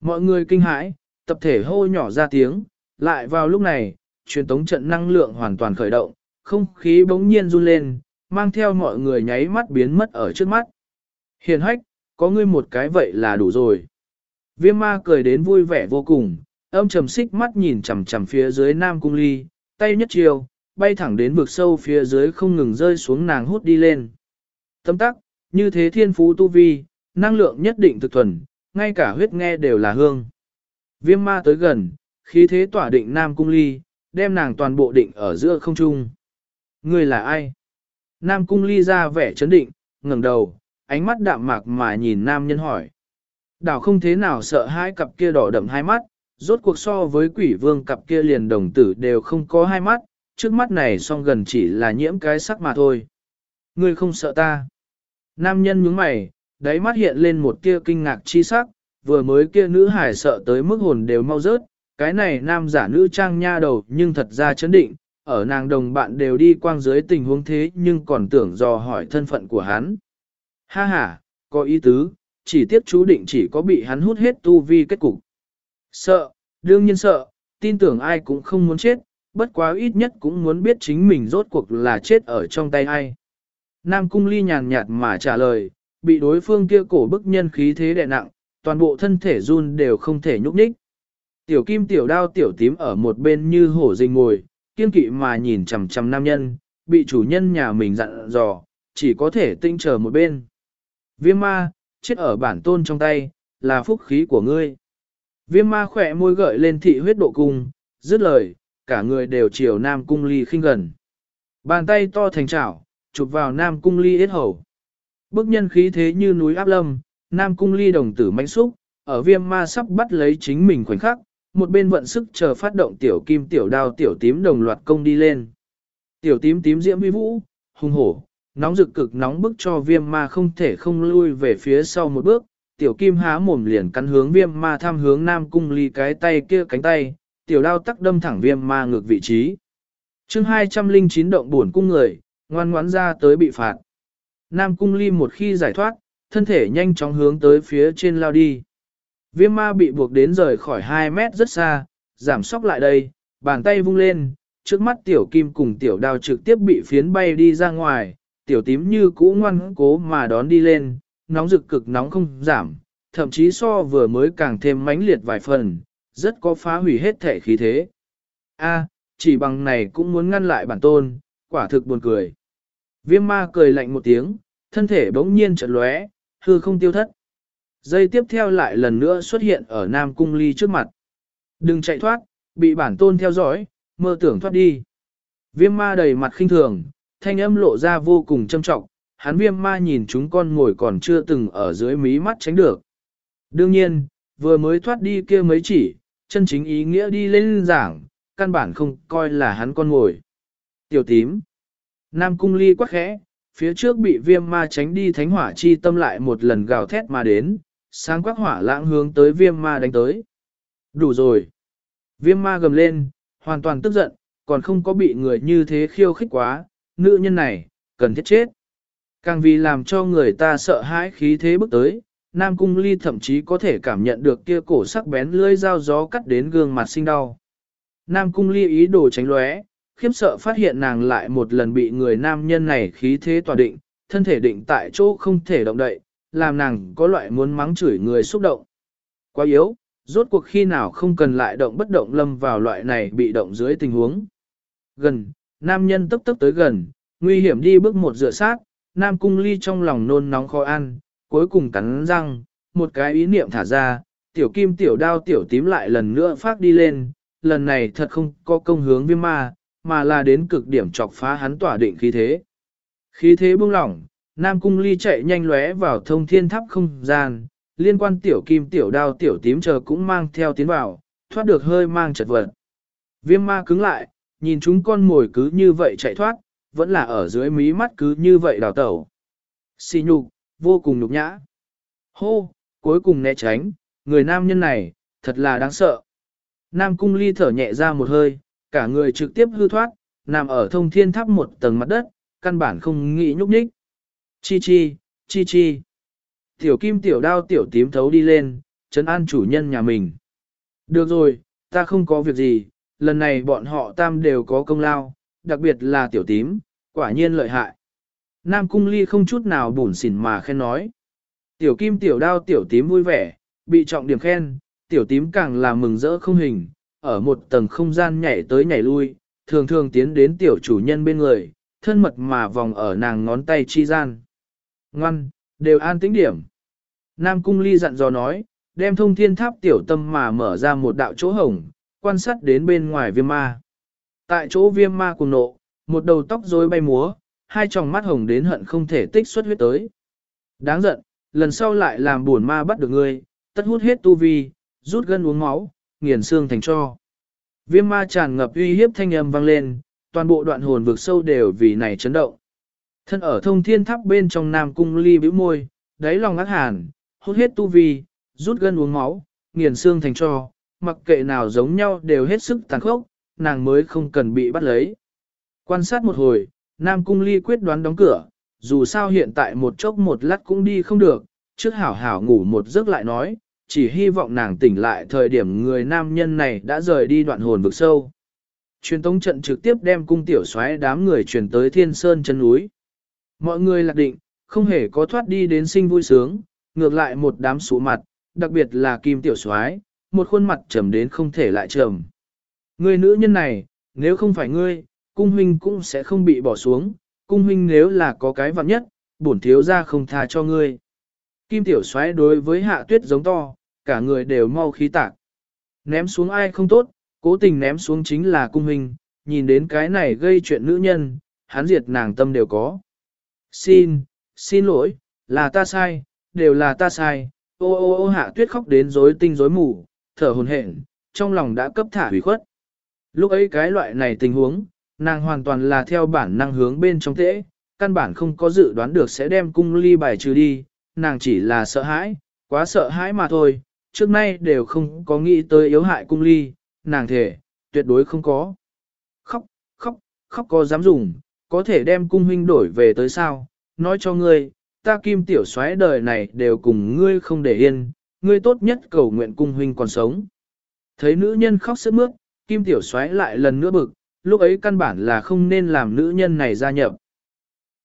Mọi người kinh hãi, tập thể hô nhỏ ra tiếng, lại vào lúc này, truyền tống trận năng lượng hoàn toàn khởi động, không khí bỗng nhiên run lên, mang theo mọi người nháy mắt biến mất ở trước mắt. Hiền hách, có ngươi một cái vậy là đủ rồi. Viêm ma cười đến vui vẻ vô cùng, âm trầm xích mắt nhìn chằm chằm phía dưới nam cung ly, tay nhất chiều, bay thẳng đến vực sâu phía dưới không ngừng rơi xuống nàng hút đi lên. Tâm tắc, như thế thiên phú tu vi, năng lượng nhất định thực thuần, ngay cả huyết nghe đều là hương. Viêm ma tới gần, khí thế tỏa định Nam Cung Ly, đem nàng toàn bộ định ở giữa không trung. Người là ai? Nam Cung Ly ra vẻ chấn định, ngẩng đầu, ánh mắt đạm mạc mà nhìn nam nhân hỏi. Đảo không thế nào sợ hai cặp kia đỏ đậm hai mắt, rốt cuộc so với quỷ vương cặp kia liền đồng tử đều không có hai mắt, trước mắt này song gần chỉ là nhiễm cái sắc mà thôi. Ngươi không sợ ta. Nam nhân nhướng mày, đáy mắt hiện lên một tia kinh ngạc chi sắc, vừa mới kia nữ hải sợ tới mức hồn đều mau rớt, cái này nam giả nữ trang nha đầu nhưng thật ra chấn định, ở nàng đồng bạn đều đi quang dưới tình huống thế nhưng còn tưởng dò hỏi thân phận của hắn. Ha ha, có ý tứ, chỉ tiếp chú định chỉ có bị hắn hút hết tu vi kết cục. Sợ, đương nhiên sợ, tin tưởng ai cũng không muốn chết, bất quá ít nhất cũng muốn biết chính mình rốt cuộc là chết ở trong tay ai. Nam cung ly nhàn nhạt mà trả lời, bị đối phương kia cổ bức nhân khí thế đè nặng, toàn bộ thân thể run đều không thể nhúc nhích. Tiểu kim tiểu đao tiểu tím ở một bên như hổ rình ngồi, kiên kỵ mà nhìn chằm chằm nam nhân, bị chủ nhân nhà mình dặn dò, chỉ có thể tinh chờ một bên. Viêm ma, chết ở bản tôn trong tay, là phúc khí của ngươi. Viêm ma khỏe môi gợi lên thị huyết độ cung, dứt lời, cả người đều chiều nam cung ly khinh gần. Bàn tay to thành chảo, chụp vào nam cung ly ít hầu. Bức nhân khí thế như núi áp lâm, nam cung ly đồng tử mãnh xúc, ở viêm ma sắp bắt lấy chính mình khoảnh khắc, một bên vận sức chờ phát động tiểu kim tiểu đao tiểu tím đồng loạt công đi lên. Tiểu tím tím diễm vi vũ, hung hổ, nóng rực cực nóng bức cho viêm ma không thể không lui về phía sau một bước, tiểu kim há mồm liền cắn hướng viêm ma tham hướng nam cung ly cái tay kia cánh tay, tiểu đao tắc đâm thẳng viêm ma ngược vị trí. chương 209 động buồn cung người, ngoan ngoãn ra tới bị phạt. Nam cung ly một khi giải thoát, thân thể nhanh chóng hướng tới phía trên lao đi. Viêm ma bị buộc đến rời khỏi 2 mét rất xa, giảm sóc lại đây, bàn tay vung lên, trước mắt tiểu kim cùng tiểu đao trực tiếp bị phiến bay đi ra ngoài, tiểu tím như cũ ngoan cố mà đón đi lên, nóng rực cực nóng không giảm, thậm chí so vừa mới càng thêm mãnh liệt vài phần, rất có phá hủy hết thể khí thế. A, chỉ bằng này cũng muốn ngăn lại bản tôn, quả thực buồn cười. Viêm ma cười lạnh một tiếng, thân thể bỗng nhiên chợt lóe, hư không tiêu thất. Dây tiếp theo lại lần nữa xuất hiện ở Nam Cung Ly trước mặt. Đừng chạy thoát, bị bản tôn theo dõi, mơ tưởng thoát đi. Viêm ma đầy mặt khinh thường, thanh âm lộ ra vô cùng châm trọng, hắn viêm ma nhìn chúng con ngồi còn chưa từng ở dưới mí mắt tránh được. Đương nhiên, vừa mới thoát đi kia mấy chỉ, chân chính ý nghĩa đi lên giảng, căn bản không coi là hắn con ngồi. Tiểu tím. Nam cung ly quắc khẽ, phía trước bị viêm ma tránh đi thánh hỏa chi tâm lại một lần gào thét mà đến, sáng quắc hỏa lãng hướng tới viêm ma đánh tới. Đủ rồi. Viêm ma gầm lên, hoàn toàn tức giận, còn không có bị người như thế khiêu khích quá, nữ nhân này, cần thiết chết. Càng vì làm cho người ta sợ hãi khí thế bước tới, Nam Cung Ly thậm chí có thể cảm nhận được kia cổ sắc bén lưỡi dao gió cắt đến gương mặt sinh đau. Nam Cung Ly ý đồ tránh lóe, khiếp sợ phát hiện nàng lại một lần bị người nam nhân này khí thế tỏa định, thân thể định tại chỗ không thể động đậy, làm nàng có loại muốn mắng chửi người xúc động. Quá yếu, rốt cuộc khi nào không cần lại động bất động lâm vào loại này bị động dưới tình huống. Gần, nam nhân tấp tấp tới gần, nguy hiểm đi bước một dựa sát, nam cung ly trong lòng nôn nóng khó ăn, cuối cùng cắn răng, một cái ý niệm thả ra, tiểu kim tiểu đao tiểu tím lại lần nữa phát đi lên, lần này thật không có công hướng viêm ma, mà là đến cực điểm chọc phá hắn tỏa định khí thế. Khí thế buông lỏng, Nam Cung Ly chạy nhanh lóe vào thông thiên tháp không gian, liên quan tiểu kim tiểu đao tiểu tím chờ cũng mang theo tiến vào, thoát được hơi mang chật vật. Viêm ma cứng lại, nhìn chúng con mồi cứ như vậy chạy thoát, vẫn là ở dưới mí mắt cứ như vậy đào tẩu. Xì nhục, vô cùng nhục nhã. Hô, cuối cùng né tránh, người nam nhân này, thật là đáng sợ. Nam cung ly thở nhẹ ra một hơi, cả người trực tiếp hư thoát, nằm ở thông thiên tháp một tầng mặt đất, căn bản không nghĩ nhúc nhích. Chi chi, chi chi. Tiểu kim tiểu đao tiểu tím thấu đi lên, trấn an chủ nhân nhà mình. Được rồi, ta không có việc gì, lần này bọn họ tam đều có công lao, đặc biệt là tiểu tím, quả nhiên lợi hại. Nam cung ly không chút nào bùn xỉn mà khen nói. Tiểu kim tiểu đao tiểu tím vui vẻ, bị trọng điểm khen, tiểu tím càng là mừng rỡ không hình, ở một tầng không gian nhảy tới nhảy lui, thường thường tiến đến tiểu chủ nhân bên người, thân mật mà vòng ở nàng ngón tay chi gian. Ngoan, đều an tĩnh điểm. Nam Cung Ly dặn dò nói, đem thông thiên tháp tiểu tâm mà mở ra một đạo chỗ hồng, quan sát đến bên ngoài viêm ma. Tại chỗ viêm ma cùng nộ, một đầu tóc rối bay múa, hai tròng mắt hồng đến hận không thể tích xuất huyết tới. Đáng giận, lần sau lại làm buồn ma bắt được ngươi, tất hút hết tu vi, rút gân uống máu, nghiền xương thành cho. Viêm ma tràn ngập uy hiếp thanh âm vang lên, toàn bộ đoạn hồn vực sâu đều vì này chấn động. Thân ở thông thiên tháp bên trong nam cung ly bĩu môi, đáy lòng ác hàn, hút hết tu vi, rút gân uống máu, nghiền xương thành cho, mặc kệ nào giống nhau đều hết sức tàn khốc, nàng mới không cần bị bắt lấy. Quan sát một hồi, Nam Cung Ly quyết đoán đóng cửa, dù sao hiện tại một chốc một lát cũng đi không được, trước hảo hảo ngủ một giấc lại nói, chỉ hy vọng nàng tỉnh lại thời điểm người nam nhân này đã rời đi đoạn hồn vực sâu. Truyền tống trận trực tiếp đem cung tiểu xoáy đám người truyền tới thiên sơn chân núi. Mọi người lạc định, không hề có thoát đi đến sinh vui sướng, ngược lại một đám sụ mặt, đặc biệt là kim tiểu xoáy, một khuôn mặt trầm đến không thể lại trầm. Người nữ nhân này, nếu không phải ngươi, cung huynh cũng sẽ không bị bỏ xuống, cung huynh nếu là có cái vặn nhất, bổn thiếu ra không tha cho ngươi. Kim tiểu xoáy đối với hạ tuyết giống to, cả người đều mau khí tạc. Ném xuống ai không tốt, cố tình ném xuống chính là cung huynh, nhìn đến cái này gây chuyện nữ nhân, hắn diệt nàng tâm đều có. Xin, xin lỗi, là ta sai, đều là ta sai, ô ô ô hạ tuyết khóc đến rối tinh rối mù, thở hồn hển, trong lòng đã cấp thả hủy khuất. Lúc ấy cái loại này tình huống, nàng hoàn toàn là theo bản năng hướng bên trong tễ, căn bản không có dự đoán được sẽ đem cung ly bài trừ đi, nàng chỉ là sợ hãi, quá sợ hãi mà thôi, trước nay đều không có nghĩ tới yếu hại cung ly, nàng thể, tuyệt đối không có. Khóc, khóc, khóc có dám dùng, có thể đem cung huynh đổi về tới sao, nói cho ngươi, ta kim tiểu xoáy đời này đều cùng ngươi không để yên, ngươi tốt nhất cầu nguyện cung huynh còn sống. Thấy nữ nhân khóc sướt mướt, kim tiểu xoáy lại lần nữa bực, lúc ấy căn bản là không nên làm nữ nhân này gia nhập.